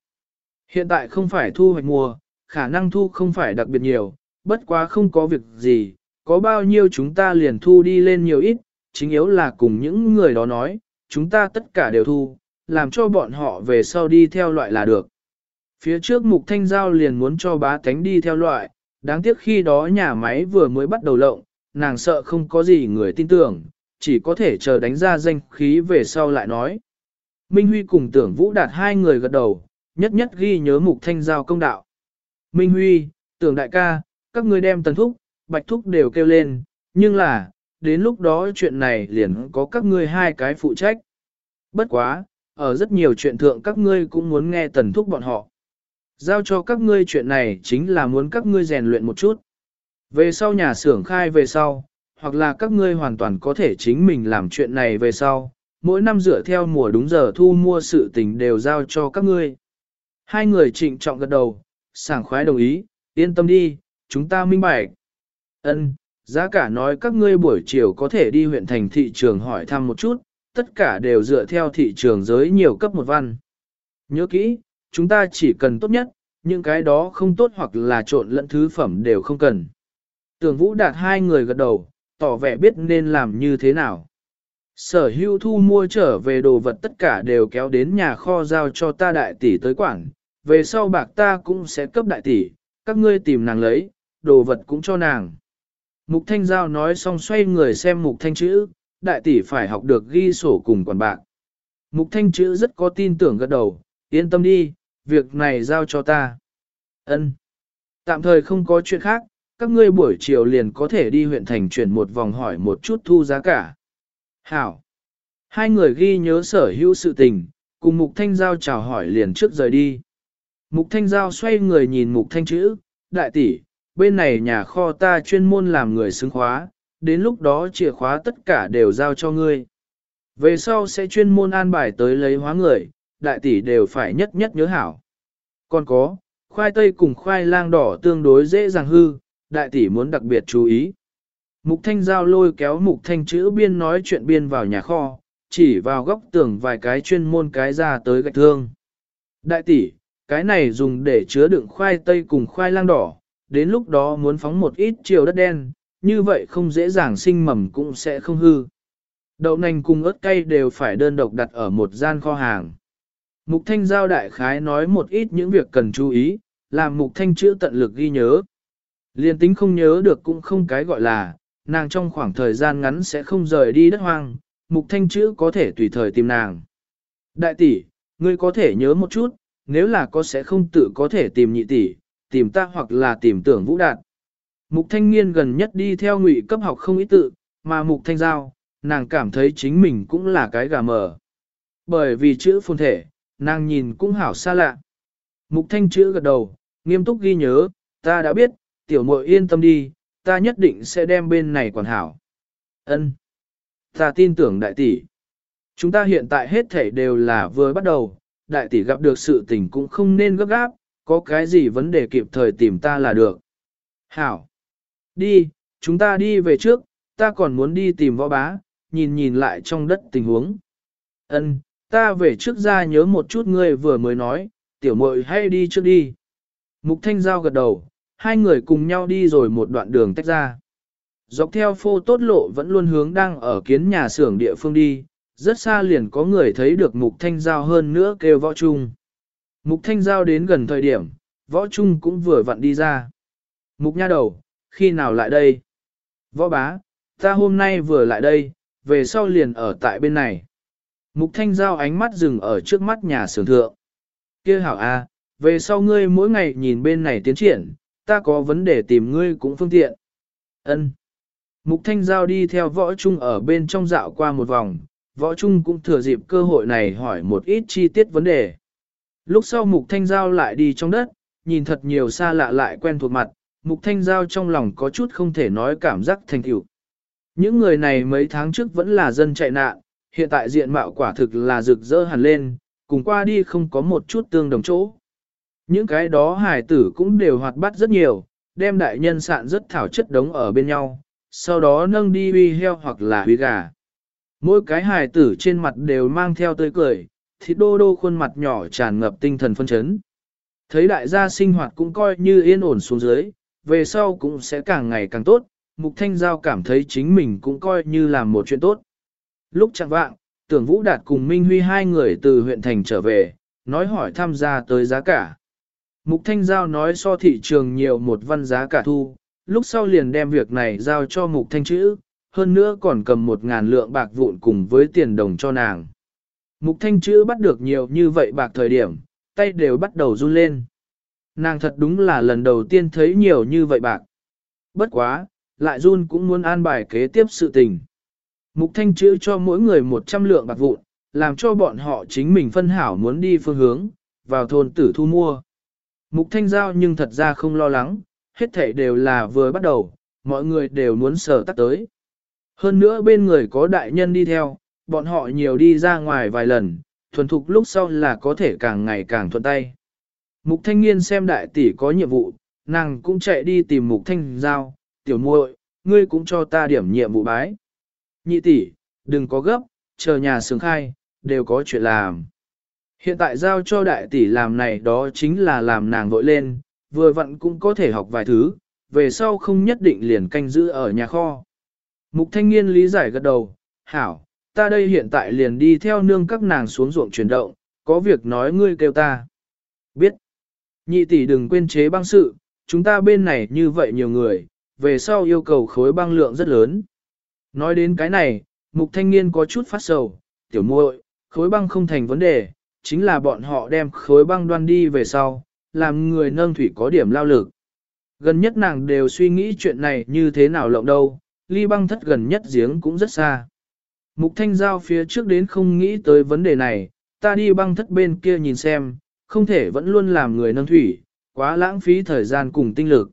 Hiện tại không phải thu hoạch mùa, khả năng thu không phải đặc biệt nhiều, bất quá không có việc gì, có bao nhiêu chúng ta liền thu đi lên nhiều ít, chính yếu là cùng những người đó nói, chúng ta tất cả đều thu, làm cho bọn họ về sau đi theo loại là được. Phía trước mục thanh giao liền muốn cho bá tánh đi theo loại, đáng tiếc khi đó nhà máy vừa mới bắt đầu lộng, nàng sợ không có gì người tin tưởng, chỉ có thể chờ đánh ra danh khí về sau lại nói. Minh Huy cùng tưởng Vũ Đạt hai người gật đầu, nhất nhất ghi nhớ mục thanh giao công đạo. Minh Huy, tưởng đại ca, các ngươi đem tần thúc, bạch thúc đều kêu lên, nhưng là, đến lúc đó chuyện này liền có các ngươi hai cái phụ trách. Bất quá, ở rất nhiều chuyện thượng các ngươi cũng muốn nghe tần thúc bọn họ. Giao cho các ngươi chuyện này chính là muốn các ngươi rèn luyện một chút. Về sau nhà xưởng khai về sau, hoặc là các ngươi hoàn toàn có thể chính mình làm chuyện này về sau, mỗi năm dựa theo mùa đúng giờ thu mua sự tình đều giao cho các ngươi. Hai người trịnh trọng gật đầu, sảng khoái đồng ý, yên tâm đi, chúng ta minh bạch. Ân, giá cả nói các ngươi buổi chiều có thể đi huyện thành thị trường hỏi thăm một chút, tất cả đều dựa theo thị trường giới nhiều cấp một văn. Nhớ kỹ, chúng ta chỉ cần tốt nhất, những cái đó không tốt hoặc là trộn lẫn thứ phẩm đều không cần. Tưởng Vũ Đạt hai người gật đầu, tỏ vẻ biết nên làm như thế nào. Sở hữu thu mua trở về đồ vật tất cả đều kéo đến nhà kho giao cho ta đại tỷ tới quản về sau bạc ta cũng sẽ cấp đại tỷ, các ngươi tìm nàng lấy, đồ vật cũng cho nàng. Mục Thanh Giao nói xong xoay người xem Mục Thanh chữ, đại tỷ phải học được ghi sổ cùng quản bạc. Mục Thanh chữ rất có tin tưởng gật đầu, yên tâm đi, việc này giao cho ta. Ân. Tạm thời không có chuyện khác, các ngươi buổi chiều liền có thể đi huyện thành chuyển một vòng hỏi một chút thu giá cả. Hảo. Hai người ghi nhớ sở hữu sự tình, cùng Mục Thanh Giao chào hỏi liền trước rời đi. Mục Thanh Giao xoay người nhìn Mục Thanh chữ, đại tỷ, bên này nhà kho ta chuyên môn làm người xứng khóa, đến lúc đó chìa khóa tất cả đều giao cho ngươi. Về sau sẽ chuyên môn an bài tới lấy hóa người, đại tỷ đều phải nhất nhất nhớ hảo. Còn có, khoai tây cùng khoai lang đỏ tương đối dễ dàng hư, đại tỷ muốn đặc biệt chú ý. Mục thanh giao lôi kéo mục thanh chữ biên nói chuyện biên vào nhà kho, chỉ vào góc tường vài cái chuyên môn cái ra tới gạch thương. Đại tỷ, cái này dùng để chứa đựng khoai tây cùng khoai lang đỏ, đến lúc đó muốn phóng một ít chiều đất đen, như vậy không dễ dàng sinh mầm cũng sẽ không hư. Đậu nành cùng ớt cay đều phải đơn độc đặt ở một gian kho hàng. Mục thanh giao đại khái nói một ít những việc cần chú ý, làm mục thanh chữa tận lực ghi nhớ. Liên tính không nhớ được cũng không cái gọi là, nàng trong khoảng thời gian ngắn sẽ không rời đi đất hoang, mục thanh chữa có thể tùy thời tìm nàng. Đại tỷ, ngươi có thể nhớ một chút, nếu là có sẽ không tự có thể tìm nhị tỷ, tìm ta hoặc là tìm tưởng vũ đạt. Mục thanh Nghiên gần nhất đi theo ngụy cấp học không ý tự, mà mục thanh giao, nàng cảm thấy chính mình cũng là cái gà mờ. Bởi vì chữ phồn thể, nàng nhìn cũng hảo xa lạ. Mục thanh chữ gật đầu, nghiêm túc ghi nhớ, ta đã biết, tiểu muội yên tâm đi, ta nhất định sẽ đem bên này quản hảo. Ân, Ta tin tưởng đại tỷ. Chúng ta hiện tại hết thể đều là vừa bắt đầu, đại tỷ gặp được sự tình cũng không nên gấp gáp, có cái gì vấn đề kịp thời tìm ta là được. Hảo. Đi, chúng ta đi về trước, ta còn muốn đi tìm võ bá, nhìn nhìn lại trong đất tình huống. Ân, ta về trước ra nhớ một chút ngươi vừa mới nói, tiểu muội hay đi trước đi. Mục Thanh Giao gật đầu, hai người cùng nhau đi rồi một đoạn đường tách ra. Dọc theo phô tốt lộ vẫn luôn hướng đang ở kiến nhà xưởng địa phương đi, rất xa liền có người thấy được Mục Thanh Giao hơn nữa kêu võ trung. Mục Thanh Giao đến gần thời điểm, võ trung cũng vừa vặn đi ra. Mục nha đầu, khi nào lại đây? Võ bá, ta hôm nay vừa lại đây, về sau liền ở tại bên này. Mục Thanh Giao ánh mắt dừng ở trước mắt nhà xưởng thượng. kia hảo a, à, về sau ngươi mỗi ngày nhìn bên này tiến triển, ta có vấn đề tìm ngươi cũng phương tiện. Ân. Mục Thanh Giao đi theo võ trung ở bên trong dạo qua một vòng, võ trung cũng thừa dịp cơ hội này hỏi một ít chi tiết vấn đề. Lúc sau Mục Thanh Giao lại đi trong đất, nhìn thật nhiều xa lạ lại quen thuộc mặt, Mục Thanh Giao trong lòng có chút không thể nói cảm giác thành tựu. Những người này mấy tháng trước vẫn là dân chạy nạn, hiện tại diện mạo quả thực là rực rỡ hẳn lên, cùng qua đi không có một chút tương đồng chỗ. Những cái đó hải tử cũng đều hoạt bát rất nhiều, đem đại nhân sạn rất thảo chất đống ở bên nhau, sau đó nâng đi huy heo hoặc là huy gà. Mỗi cái hài tử trên mặt đều mang theo tươi cười, thịt đô đô khuôn mặt nhỏ tràn ngập tinh thần phân chấn. Thấy đại gia sinh hoạt cũng coi như yên ổn xuống dưới, về sau cũng sẽ càng ngày càng tốt, Mục Thanh Giao cảm thấy chính mình cũng coi như làm một chuyện tốt. Lúc chẳng vạng, tưởng Vũ Đạt cùng Minh Huy hai người từ huyện thành trở về, nói hỏi tham gia tới giá cả. Mục Thanh Giao nói so thị trường nhiều một văn giá cả thu, lúc sau liền đem việc này giao cho Mục Thanh chữ, hơn nữa còn cầm một ngàn lượng bạc vụn cùng với tiền đồng cho nàng. Mục Thanh chữ bắt được nhiều như vậy bạc thời điểm, tay đều bắt đầu run lên. Nàng thật đúng là lần đầu tiên thấy nhiều như vậy bạc. Bất quá, lại run cũng muốn an bài kế tiếp sự tình. Mục Thanh chữ cho mỗi người 100 lượng bạc vụn, làm cho bọn họ chính mình phân hảo muốn đi phương hướng, vào thôn tử thu mua. Mục Thanh Giao nhưng thật ra không lo lắng, hết thảy đều là vừa bắt đầu, mọi người đều muốn sở tắt tới. Hơn nữa bên người có đại nhân đi theo, bọn họ nhiều đi ra ngoài vài lần, thuần thục lúc sau là có thể càng ngày càng thuận tay. Mục thanh niên xem đại tỷ có nhiệm vụ, nàng cũng chạy đi tìm mục thanh giao, tiểu muội, ngươi cũng cho ta điểm nhiệm vụ bái. Nhị tỷ, đừng có gấp, chờ nhà sướng khai, đều có chuyện làm. Hiện tại giao cho đại tỷ làm này đó chính là làm nàng vội lên, vừa vặn cũng có thể học vài thứ, về sau không nhất định liền canh giữ ở nhà kho. Mục thanh niên lý giải gật đầu, hảo, ta đây hiện tại liền đi theo nương các nàng xuống ruộng chuyển động, có việc nói ngươi kêu ta. Biết. Nhị tỷ đừng quên chế băng sự, chúng ta bên này như vậy nhiều người, về sau yêu cầu khối băng lượng rất lớn. Nói đến cái này, mục thanh niên có chút phát sầu, tiểu muội, khối băng không thành vấn đề, chính là bọn họ đem khối băng đoan đi về sau, làm người nâng thủy có điểm lao lực. Gần nhất nàng đều suy nghĩ chuyện này như thế nào lộng đâu, ly băng thất gần nhất giếng cũng rất xa. Mục thanh giao phía trước đến không nghĩ tới vấn đề này, ta đi băng thất bên kia nhìn xem, không thể vẫn luôn làm người nâng thủy, quá lãng phí thời gian cùng tinh lực.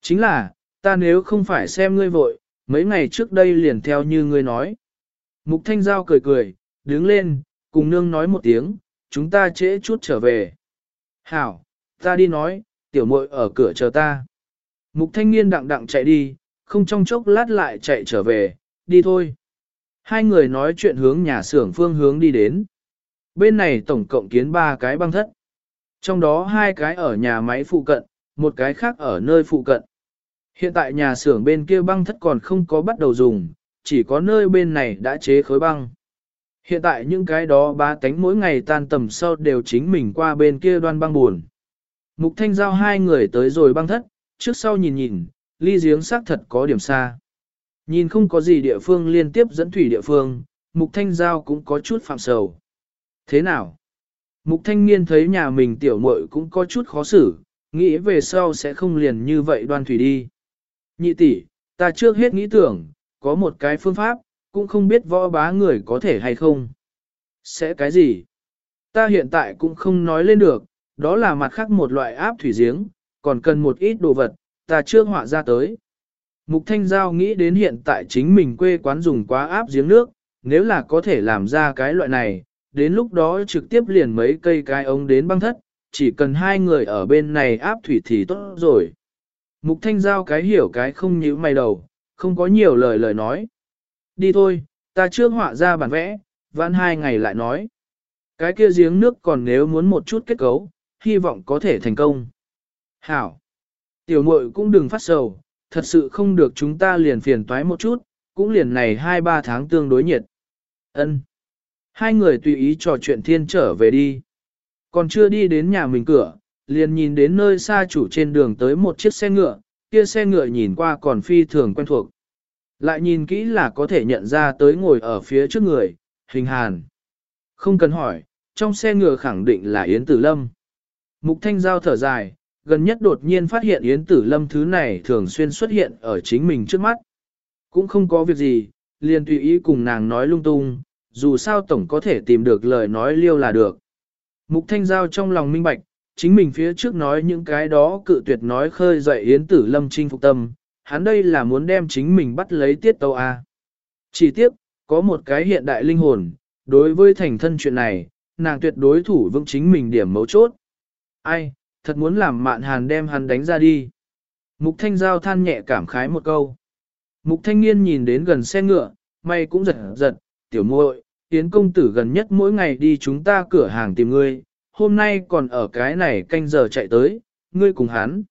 Chính là, ta nếu không phải xem ngươi vội, mấy ngày trước đây liền theo như ngươi nói. Mục thanh giao cười cười, đứng lên, cùng nương nói một tiếng, chúng ta trễ chút trở về. Hảo, ta đi nói, tiểu muội ở cửa chờ ta. Mục thanh niên đặng đặng chạy đi, không trong chốc lát lại chạy trở về, đi thôi. Hai người nói chuyện hướng nhà xưởng phương hướng đi đến. Bên này tổng cộng kiến ba cái băng thất. Trong đó hai cái ở nhà máy phụ cận, một cái khác ở nơi phụ cận. Hiện tại nhà xưởng bên kia băng thất còn không có bắt đầu dùng, chỉ có nơi bên này đã chế khối băng. Hiện tại những cái đó ba tánh mỗi ngày tan tầm sau đều chính mình qua bên kia đoan băng buồn. Mục thanh giao hai người tới rồi băng thất, trước sau nhìn nhìn, ly giếng xác thật có điểm xa. Nhìn không có gì địa phương liên tiếp dẫn thủy địa phương, mục thanh giao cũng có chút phạm sầu. Thế nào? Mục thanh niên thấy nhà mình tiểu muội cũng có chút khó xử, nghĩ về sau sẽ không liền như vậy đoan thủy đi. Nhị tỷ, ta trước hết nghĩ tưởng, có một cái phương pháp, cũng không biết võ bá người có thể hay không. Sẽ cái gì? Ta hiện tại cũng không nói lên được, đó là mặt khác một loại áp thủy giếng, còn cần một ít đồ vật, ta chưa họa ra tới. Mục Thanh Giao nghĩ đến hiện tại chính mình quê quán dùng quá áp giếng nước, nếu là có thể làm ra cái loại này, đến lúc đó trực tiếp liền mấy cây cái ống đến băng thất, chỉ cần hai người ở bên này áp thủy thì tốt rồi. Mục Thanh Giao cái hiểu cái không nhíu mày đầu, không có nhiều lời lời nói. Đi thôi, ta trước họa ra bản vẽ, vãn hai ngày lại nói. Cái kia giếng nước còn nếu muốn một chút kết cấu, hy vọng có thể thành công. Hảo! Tiểu muội cũng đừng phát sầu, thật sự không được chúng ta liền phiền toái một chút, cũng liền này 2-3 tháng tương đối nhiệt. Ân. Hai người tùy ý trò chuyện thiên trở về đi. Còn chưa đi đến nhà mình cửa, liền nhìn đến nơi xa chủ trên đường tới một chiếc xe ngựa, kia xe ngựa nhìn qua còn phi thường quen thuộc. Lại nhìn kỹ là có thể nhận ra tới ngồi ở phía trước người, hình hàn. Không cần hỏi, trong xe ngựa khẳng định là Yến Tử Lâm. Mục Thanh Giao thở dài, gần nhất đột nhiên phát hiện Yến Tử Lâm thứ này thường xuyên xuất hiện ở chính mình trước mắt. Cũng không có việc gì, liền tùy ý cùng nàng nói lung tung, dù sao tổng có thể tìm được lời nói liêu là được. Mục Thanh Giao trong lòng minh bạch, chính mình phía trước nói những cái đó cự tuyệt nói khơi dậy Yến Tử Lâm chinh phục tâm, hắn đây là muốn đem chính mình bắt lấy tiết tâu A. Chỉ tiếc, có một cái hiện đại linh hồn, đối với thành thân chuyện này, nàng tuyệt đối thủ vững chính mình điểm mấu chốt. Ai, thật muốn làm mạn hàn đem hắn đánh ra đi. Mục thanh giao than nhẹ cảm khái một câu. Mục thanh niên nhìn đến gần xe ngựa, may cũng giật giật, tiểu muội, Yến công tử gần nhất mỗi ngày đi chúng ta cửa hàng tìm ngươi, hôm nay còn ở cái này canh giờ chạy tới, ngươi cùng hắn.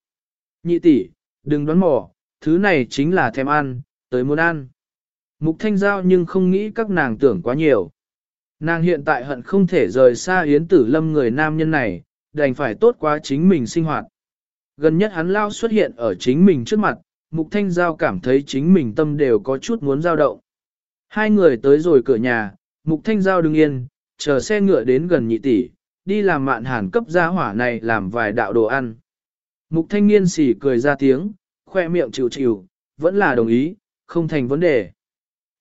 Nhị tỷ, đừng đoán mò, thứ này chính là thèm ăn, tới muốn ăn. Mục thanh giao nhưng không nghĩ các nàng tưởng quá nhiều. Nàng hiện tại hận không thể rời xa Yến tử lâm người nam nhân này, đành phải tốt quá chính mình sinh hoạt. Gần nhất hắn lao xuất hiện ở chính mình trước mặt, Mục Thanh Giao cảm thấy chính mình tâm đều có chút muốn giao động. Hai người tới rồi cửa nhà, Mục Thanh Giao đứng yên, chờ xe ngựa đến gần nhị tỷ, đi làm mạn hàn cấp gia hỏa này làm vài đạo đồ ăn. Mục Thanh Niên xỉ cười ra tiếng, khoe miệng chịu chịu, vẫn là đồng ý, không thành vấn đề.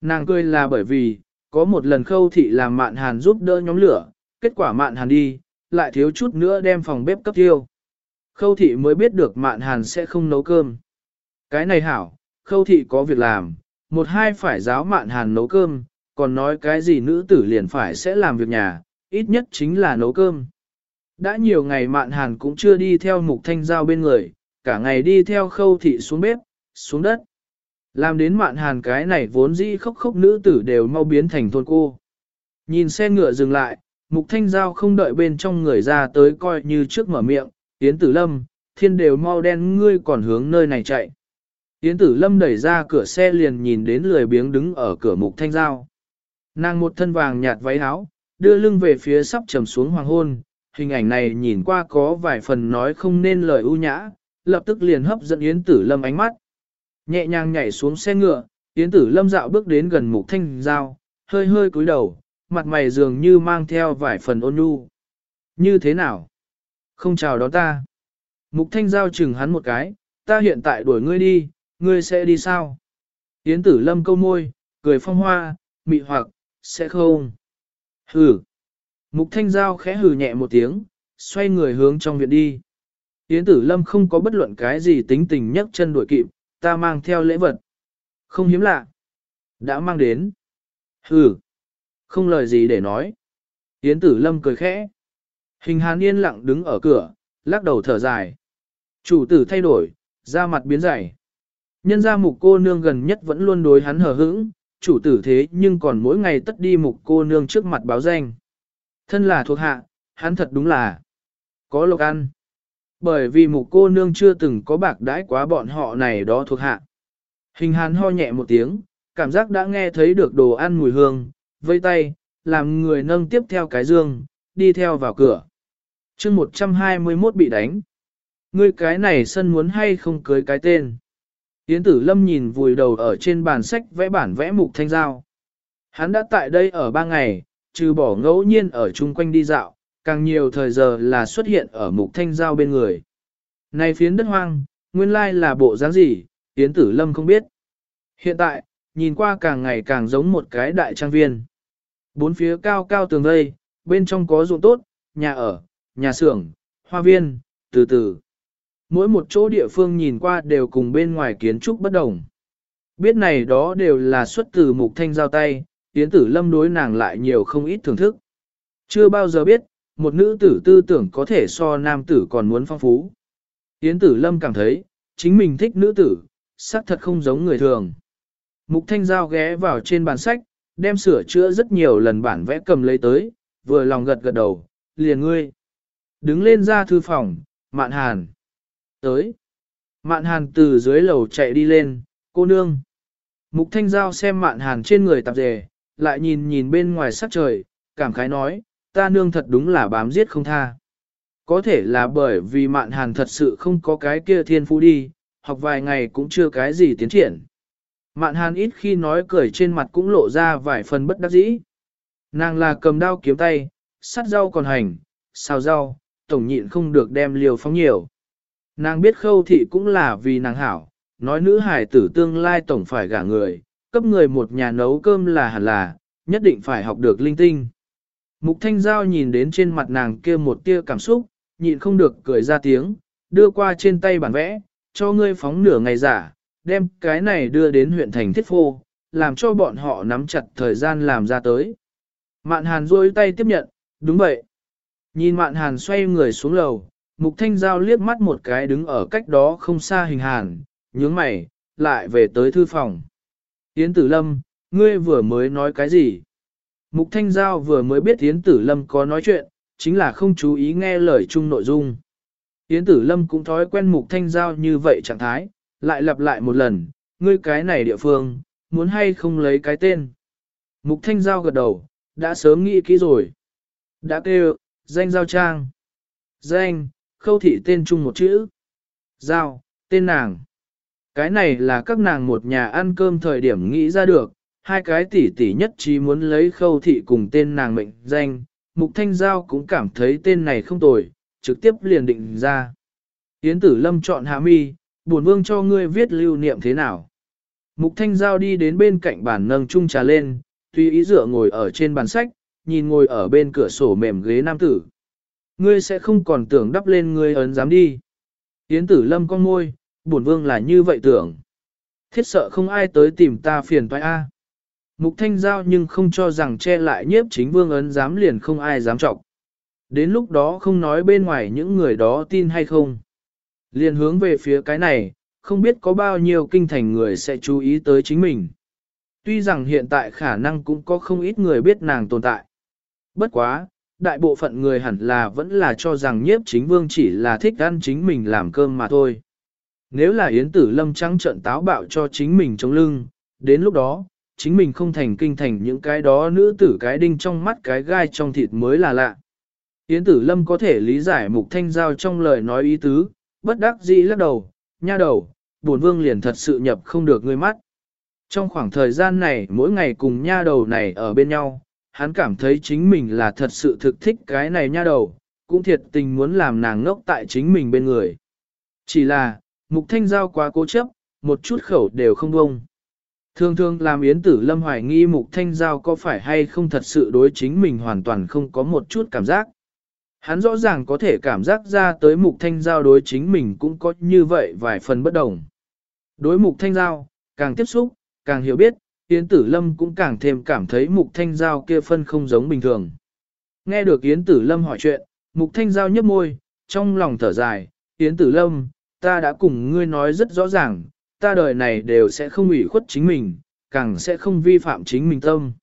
Nàng cười là bởi vì, có một lần khâu thị làm mạn hàn giúp đỡ nhóm lửa, kết quả mạn hàn đi, lại thiếu chút nữa đem phòng bếp cấp tiêu. Khâu thị mới biết được mạn hàn sẽ không nấu cơm. Cái này hảo, khâu thị có việc làm, một hai phải giáo mạn hàn nấu cơm, còn nói cái gì nữ tử liền phải sẽ làm việc nhà, ít nhất chính là nấu cơm. Đã nhiều ngày mạn hàn cũng chưa đi theo mục thanh giao bên người, cả ngày đi theo khâu thị xuống bếp, xuống đất. Làm đến mạn hàn cái này vốn dĩ khóc khóc nữ tử đều mau biến thành thôn cô. Nhìn xe ngựa dừng lại, mục thanh giao không đợi bên trong người ra tới coi như trước mở miệng, Yến Tử Lâm, thiên đều mau đen ngươi còn hướng nơi này chạy. Yến Tử Lâm đẩy ra cửa xe liền nhìn đến lười biếng đứng ở cửa mục thanh giao. Nàng một thân vàng nhạt váy áo, đưa lưng về phía sắp trầm xuống hoàng hôn, hình ảnh này nhìn qua có vài phần nói không nên lời ưu nhã, lập tức liền hấp dẫn Yến Tử Lâm ánh mắt. Nhẹ nhàng nhảy xuống xe ngựa, Yến Tử Lâm dạo bước đến gần mục thanh giao, hơi hơi cúi đầu, mặt mày dường như mang theo vài phần ôn nhu. Như thế nào? Không chào đón ta. Mục thanh giao chừng hắn một cái, ta hiện tại đuổi ngươi đi, ngươi sẽ đi sao? Yến tử lâm câu môi, cười phong hoa, mị hoặc, sẽ không. Hừ. Mục thanh giao khẽ hừ nhẹ một tiếng, xoay người hướng trong viện đi. Yến tử lâm không có bất luận cái gì tính tình nhấc chân đuổi kịp, ta mang theo lễ vật. Không hiếm lạ. Đã mang đến. Hừ. Không lời gì để nói. Yến tử lâm cười khẽ. Hình hàn yên lặng đứng ở cửa, lắc đầu thở dài. Chủ tử thay đổi, da mặt biến dày. Nhân ra mục cô nương gần nhất vẫn luôn đối hắn hờ hững, chủ tử thế nhưng còn mỗi ngày tất đi mục cô nương trước mặt báo danh. Thân là thuộc hạ, hắn thật đúng là có lộc ăn. Bởi vì mục cô nương chưa từng có bạc đãi quá bọn họ này đó thuộc hạ. Hình hắn ho nhẹ một tiếng, cảm giác đã nghe thấy được đồ ăn mùi hương, vây tay, làm người nâng tiếp theo cái dương, đi theo vào cửa. chương 121 bị đánh. Ngươi cái này sân muốn hay không cưới cái tên. Yến tử lâm nhìn vùi đầu ở trên bàn sách vẽ bản vẽ mục thanh giao. Hắn đã tại đây ở ba ngày, trừ bỏ ngẫu nhiên ở chung quanh đi dạo, càng nhiều thời giờ là xuất hiện ở mục thanh giao bên người. Này phiến đất hoang, nguyên lai là bộ dáng gì, Yến tử lâm không biết. Hiện tại, nhìn qua càng ngày càng giống một cái đại trang viên. Bốn phía cao cao tường vây, bên trong có ruộng tốt, nhà ở, nhà xưởng, hoa viên, từ từ. Mỗi một chỗ địa phương nhìn qua đều cùng bên ngoài kiến trúc bất đồng. Biết này đó đều là xuất từ mục thanh giao tay, tiến tử lâm đối nàng lại nhiều không ít thưởng thức. Chưa bao giờ biết, một nữ tử tư tưởng có thể so nam tử còn muốn phong phú. Tiến tử lâm cảm thấy, chính mình thích nữ tử, xác thật không giống người thường. Mục thanh giao ghé vào trên bàn sách, đem sửa chữa rất nhiều lần bản vẽ cầm lấy tới, vừa lòng gật gật đầu, liền ngươi. Đứng lên ra thư phòng, mạn hàn. Tới. Mạn hàn từ dưới lầu chạy đi lên, cô nương. Mục thanh giao xem mạn hàn trên người tạp dề, lại nhìn nhìn bên ngoài sắc trời, cảm khái nói, ta nương thật đúng là bám giết không tha. Có thể là bởi vì mạn hàn thật sự không có cái kia thiên phú đi, học vài ngày cũng chưa cái gì tiến triển. Mạn hàn ít khi nói cười trên mặt cũng lộ ra vài phần bất đắc dĩ. Nàng là cầm đao kiếm tay, sắt rau còn hành, xào rau, tổng nhịn không được đem liều phóng nhiều. Nàng biết khâu thị cũng là vì nàng hảo, nói nữ hải tử tương lai tổng phải gả người, cấp người một nhà nấu cơm là hẳn là, nhất định phải học được linh tinh. Mục Thanh Giao nhìn đến trên mặt nàng kia một tia cảm xúc, nhịn không được cười ra tiếng, đưa qua trên tay bản vẽ, cho ngươi phóng nửa ngày giả, đem cái này đưa đến huyện thành thiết phô, làm cho bọn họ nắm chặt thời gian làm ra tới. Mạn Hàn rôi tay tiếp nhận, đúng vậy. Nhìn Mạn Hàn xoay người xuống lầu, Mục Thanh Giao liếc mắt một cái đứng ở cách đó không xa hình hàn, nhướng mày, lại về tới thư phòng. Yến Tử Lâm, ngươi vừa mới nói cái gì? Mục Thanh Giao vừa mới biết Yến Tử Lâm có nói chuyện, chính là không chú ý nghe lời chung nội dung. Yến Tử Lâm cũng thói quen Mục Thanh Giao như vậy trạng thái, lại lặp lại một lần, ngươi cái này địa phương, muốn hay không lấy cái tên. Mục Thanh Giao gật đầu, đã sớm nghĩ kỹ rồi. Đã kêu, danh Giao Trang. Danh, khâu thị tên chung một chữ. Giao, tên nàng. Cái này là các nàng một nhà ăn cơm thời điểm nghĩ ra được, hai cái tỷ tỷ nhất trí muốn lấy khâu thị cùng tên nàng mệnh danh, Mục Thanh Giao cũng cảm thấy tên này không tồi, trực tiếp liền định ra. Yến Tử Lâm chọn hạ mi, buồn vương cho ngươi viết lưu niệm thế nào. Mục Thanh Giao đi đến bên cạnh bàn nâng chung trà lên, tùy ý dựa ngồi ở trên bàn sách, nhìn ngồi ở bên cửa sổ mềm ghế nam tử. Ngươi sẽ không còn tưởng đắp lên ngươi ấn dám đi. Yến Tử Lâm con môi, buồn vương là như vậy tưởng. Thiết sợ không ai tới tìm ta phiền toái a. Mục Thanh Giao nhưng không cho rằng che lại nhiếp chính vương ấn dám liền không ai dám trọng. Đến lúc đó không nói bên ngoài những người đó tin hay không. Liền hướng về phía cái này, không biết có bao nhiêu kinh thành người sẽ chú ý tới chính mình. Tuy rằng hiện tại khả năng cũng có không ít người biết nàng tồn tại. Bất quá, đại bộ phận người hẳn là vẫn là cho rằng nhiếp chính vương chỉ là thích ăn chính mình làm cơm mà thôi. Nếu là Yến Tử Lâm trắng trận táo bạo cho chính mình chống lưng, đến lúc đó, chính mình không thành kinh thành những cái đó nữ tử cái đinh trong mắt cái gai trong thịt mới là lạ. Yến Tử Lâm có thể lý giải mục thanh giao trong lời nói ý tứ, bất đắc dĩ lắc đầu, nha đầu, buồn vương liền thật sự nhập không được ngươi mắt. Trong khoảng thời gian này mỗi ngày cùng nha đầu này ở bên nhau, hắn cảm thấy chính mình là thật sự thực thích cái này nha đầu, cũng thiệt tình muốn làm nàng ngốc tại chính mình bên người. Chỉ là, Mục Thanh Giao quá cố chấp, một chút khẩu đều không bông. Thường thường làm Yến Tử Lâm hoài nghi Mục Thanh Giao có phải hay không thật sự đối chính mình hoàn toàn không có một chút cảm giác. Hắn rõ ràng có thể cảm giác ra tới Mục Thanh Giao đối chính mình cũng có như vậy vài phần bất đồng. Đối Mục Thanh Giao, càng tiếp xúc, càng hiểu biết, Yến Tử Lâm cũng càng thêm cảm thấy Mục Thanh Giao kia phân không giống bình thường. Nghe được Yến Tử Lâm hỏi chuyện, Mục Thanh Giao nhấp môi, trong lòng thở dài, Yến Tử Lâm, ta đã cùng ngươi nói rất rõ ràng, ta đời này đều sẽ không ủy khuất chính mình, càng sẽ không vi phạm chính mình tâm.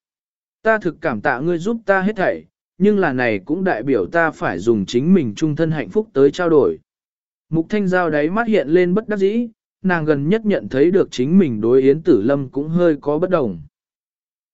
Ta thực cảm tạ ngươi giúp ta hết thảy, nhưng là này cũng đại biểu ta phải dùng chính mình trung thân hạnh phúc tới trao đổi. Mục Thanh Giao đáy mắt hiện lên bất đắc dĩ, nàng gần nhất nhận thấy được chính mình đối Yến Tử Lâm cũng hơi có bất đồng.